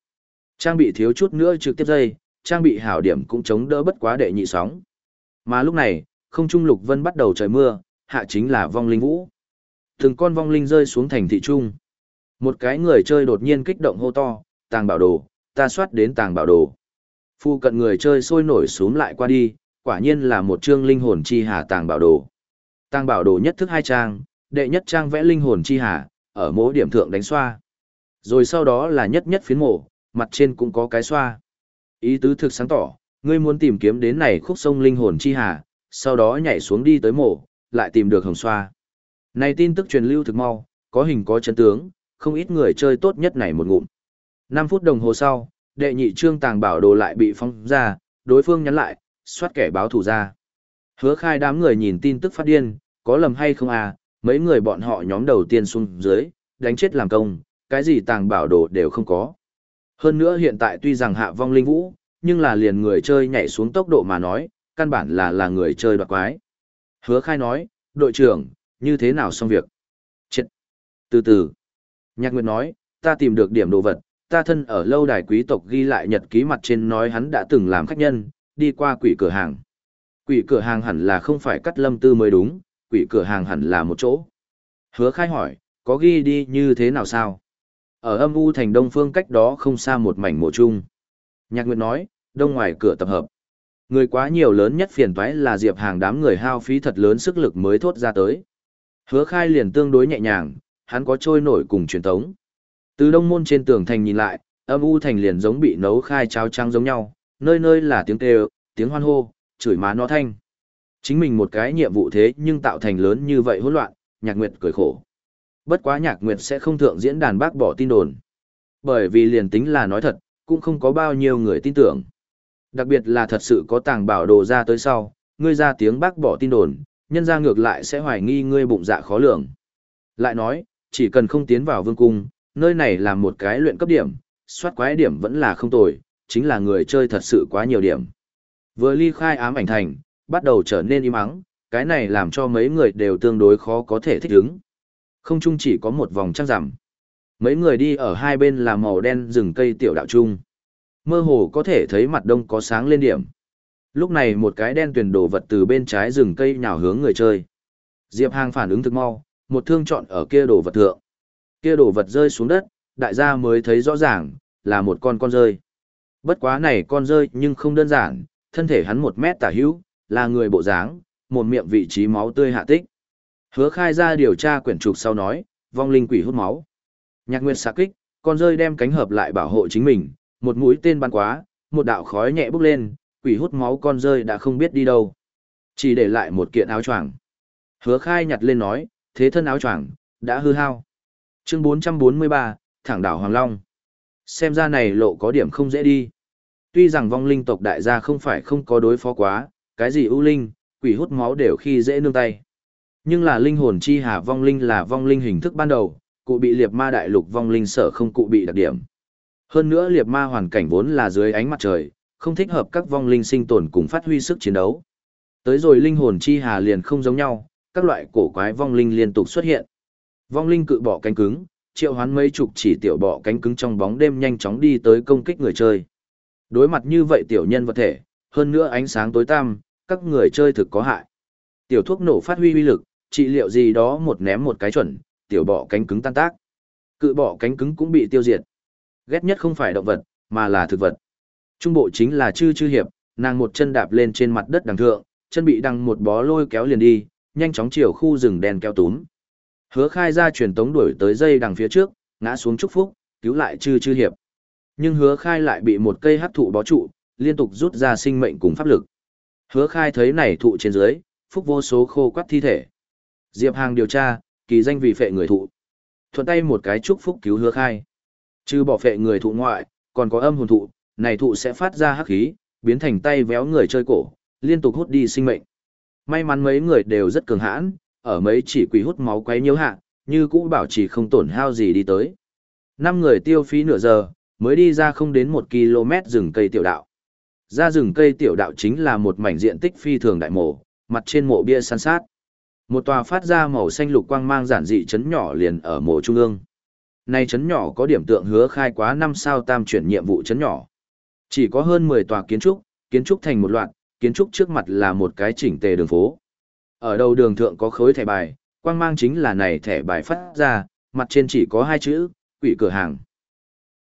Trang bị thiếu chút nữa trực tiếp dây, trang bị hảo điểm cũng chống đỡ bất quá đệ nhị sóng. Mà lúc này, không trung lục vân bắt đầu trời mưa, hạ chính là vong linh vũ. Từng con vong linh rơi xuống thành thị trung. Một cái người chơi đột nhiên kích động hô to, tàng bảo đồ, ta soát đến tàng bảo đồ. Phu cận người chơi sôi nổi xuống lại qua đi, quả nhiên là một chương linh hồn chi hà tàng bảo đồ. Tàng bảo đồ nhất thức hai trang, đệ nhất trang vẽ linh hồn chi hà, ở mỗi điểm thượng đánh xoa. Rồi sau đó là nhất nhất phiến mổ, mặt trên cũng có cái xoa. Ý tứ thực sáng tỏ, ngươi muốn tìm kiếm đến này khúc sông linh hồn chi hà, sau đó nhảy xuống đi tới mộ, lại tìm được hồng xoa. Này tin tức truyền lưu thực mau, có hình có chân tướng, không ít người chơi tốt nhất này một ngụm. 5 phút đồng hồ sau, đệ nhị trương tàng bảo đồ lại bị phong ra, đối phương nhắn lại, soát kẻ báo thủ ra. Hứa khai đám người nhìn tin tức phát điên, có lầm hay không à, mấy người bọn họ nhóm đầu tiên xuống dưới, đánh chết làm công, cái gì tàng bảo đồ đều không có. Hơn nữa hiện tại tuy rằng hạ vong linh vũ, nhưng là liền người chơi nhảy xuống tốc độ mà nói, căn bản là là người chơi đoạt quái. Hứa khai nói, đội trưởng, như thế nào xong việc? Chết! Từ từ. Nhạc Nguyệt nói, ta tìm được điểm đồ vật, ta thân ở lâu đài quý tộc ghi lại nhật ký mặt trên nói hắn đã từng làm khách nhân, đi qua quỷ cửa hàng. Quỷ cửa hàng hẳn là không phải cắt lâm tư mới đúng, quỷ cửa hàng hẳn là một chỗ. Hứa khai hỏi, có ghi đi như thế nào sao? Ở âm u thành đông phương cách đó không xa một mảnh mộ chung. Nhạc Nguyệt nói, đông ngoài cửa tập hợp. Người quá nhiều lớn nhất phiền toái là Diệp Hàng đám người hao phí thật lớn sức lực mới thốt ra tới. Hứa khai liền tương đối nhẹ nhàng, hắn có trôi nổi cùng truyền thống. Từ đông môn trên tường thành nhìn lại, âm u thành liền giống bị nấu khai cháo trắng giống nhau, nơi nơi là tiếng kêu, tiếng hoan hô, chửi má nó thanh. Chính mình một cái nhiệm vụ thế nhưng tạo thành lớn như vậy hỗn loạn, nhạc nguyệt cười khổ. Bất quá nhạc nguyệt sẽ không thượng diễn đàn bác bỏ tin đồn. Bởi vì liền tính là nói thật, cũng không có bao nhiêu người tin tưởng. Đặc biệt là thật sự có tàng bảo đồ ra tới sau, ngươi ra tiếng bác bỏ tin đồn, nhân ra ngược lại sẽ hoài nghi ngươi bụng dạ khó lường. Lại nói, chỉ cần không tiến vào vương cung, nơi này là một cái luyện cấp điểm, soát quái điểm vẫn là không tồi, chính là người chơi thật sự quá nhiều điểm. Vừa ly khai ám ảnh thành, bắt đầu trở nên im ắng, cái này làm cho mấy người đều tương đối khó có thể thích ứng. Không chung chỉ có một vòng trăng rằm. Mấy người đi ở hai bên là màu đen rừng cây tiểu đạo trung. Mơ hồ có thể thấy mặt đông có sáng lên điểm. Lúc này một cái đen tuyển đồ vật từ bên trái rừng cây nhào hướng người chơi. Diệp Hàng phản ứng thực mau, một thương chọn ở kia đồ vật thượng. Kia đồ vật rơi xuống đất, đại gia mới thấy rõ ràng, là một con con rơi. Bất quá này con rơi nhưng không đơn giản, thân thể hắn một mét tả hữu, là người bộ dáng, một miệng vị trí máu tươi hạ tích. Hứa khai ra điều tra quyển trục sau nói, vong linh quỷ hút máu. Nhạc Nguyệt xạ kích, con rơi đem cánh hợp lại bảo hộ chính mình, một mũi tên bắn quá, một đạo khói nhẹ bốc lên, quỷ hút máu con rơi đã không biết đi đâu. Chỉ để lại một kiện áo choàng. Hứa khai nhặt lên nói, thế thân áo choàng đã hư hao. Chương 443, thẳng đảo Hoàng Long. Xem ra này lộ có điểm không dễ đi. Tuy rằng vong linh tộc đại gia không phải không có đối phó quá, cái gì ưu linh, quỷ hút máu đều khi dễ nương tay. Nhưng là linh hồn chi hà vong linh là vong linh hình thức ban đầu, cụ bị liệt ma đại lục vong linh sở không cụ bị đặc điểm. Hơn nữa liệt ma hoàn cảnh vốn là dưới ánh mặt trời, không thích hợp các vong linh sinh tồn cùng phát huy sức chiến đấu. Tới rồi linh hồn chi hà liền không giống nhau, các loại cổ quái vong linh liên tục xuất hiện. Vong linh cự bỏ cánh cứng, triệu hoán mấy chục chỉ tiểu bỏ cánh cứng trong bóng đêm nhanh chóng đi tới công kích người chơi. Đối mặt như vậy tiểu nhân vật thể, hơn nữa ánh sáng tối tăm, các người chơi thực có hại. Tiểu thuốc nổ phát huy uy lực, trị liệu gì đó một ném một cái chuẩn, tiểu bỏ cánh cứng tan tác. Cự bỏ cánh cứng cũng bị tiêu diệt. Ghét nhất không phải động vật, mà là thực vật. Trung bộ chính là chư chư hiệp, nàng một chân đạp lên trên mặt đất đằng thượng, chân bị đằng một bó lôi kéo liền đi, nhanh chóng chiều khu rừng đen kéo túm. Hứa khai ra truyền tống đuổi tới dây đằng phía trước, ngã xuống chúc phúc, cứu lại chư chư hiệp. Nhưng hứa khai lại bị một cây hắc thụ bó trụ, liên tục rút ra sinh mệnh cùng pháp lực. Hứa khai thấy này thụ trên dưới, phúc vô số khô quắt thi thể. Diệp Hàng điều tra, kỳ danh vì phệ người thụ. Thuận tay một cái chúc phúc cứu hứa khai. Chứ bỏ phệ người thụ ngoại, còn có âm hồn thụ, này thụ sẽ phát ra hắc khí, biến thành tay véo người chơi cổ, liên tục hút đi sinh mệnh. May mắn mấy người đều rất cường hãn, ở mấy chỉ quỷ hút máu quấy nhiễu hạ, như cũ bảo trì không tổn hao gì đi tới. Năm người tiêu phí nửa giờ, mới đi ra không đến một km rừng cây tiểu đạo. Ra rừng cây tiểu đạo chính là một mảnh diện tích phi thường đại mộ, mặt trên mộ bia san sát. Một tòa phát ra màu xanh lục quang mang giản dị chấn nhỏ liền ở mộ trung ương nay chấn nhỏ có điểm tượng hứa khai quá năm sao tam chuyển nhiệm vụ chấn nhỏ. Chỉ có hơn 10 tòa kiến trúc, kiến trúc thành một loạt, kiến trúc trước mặt là một cái chỉnh tề đường phố. Ở đầu đường thượng có khối thẻ bài, quang mang chính là này thẻ bài phát ra, mặt trên chỉ có hai chữ, quỷ cửa hàng.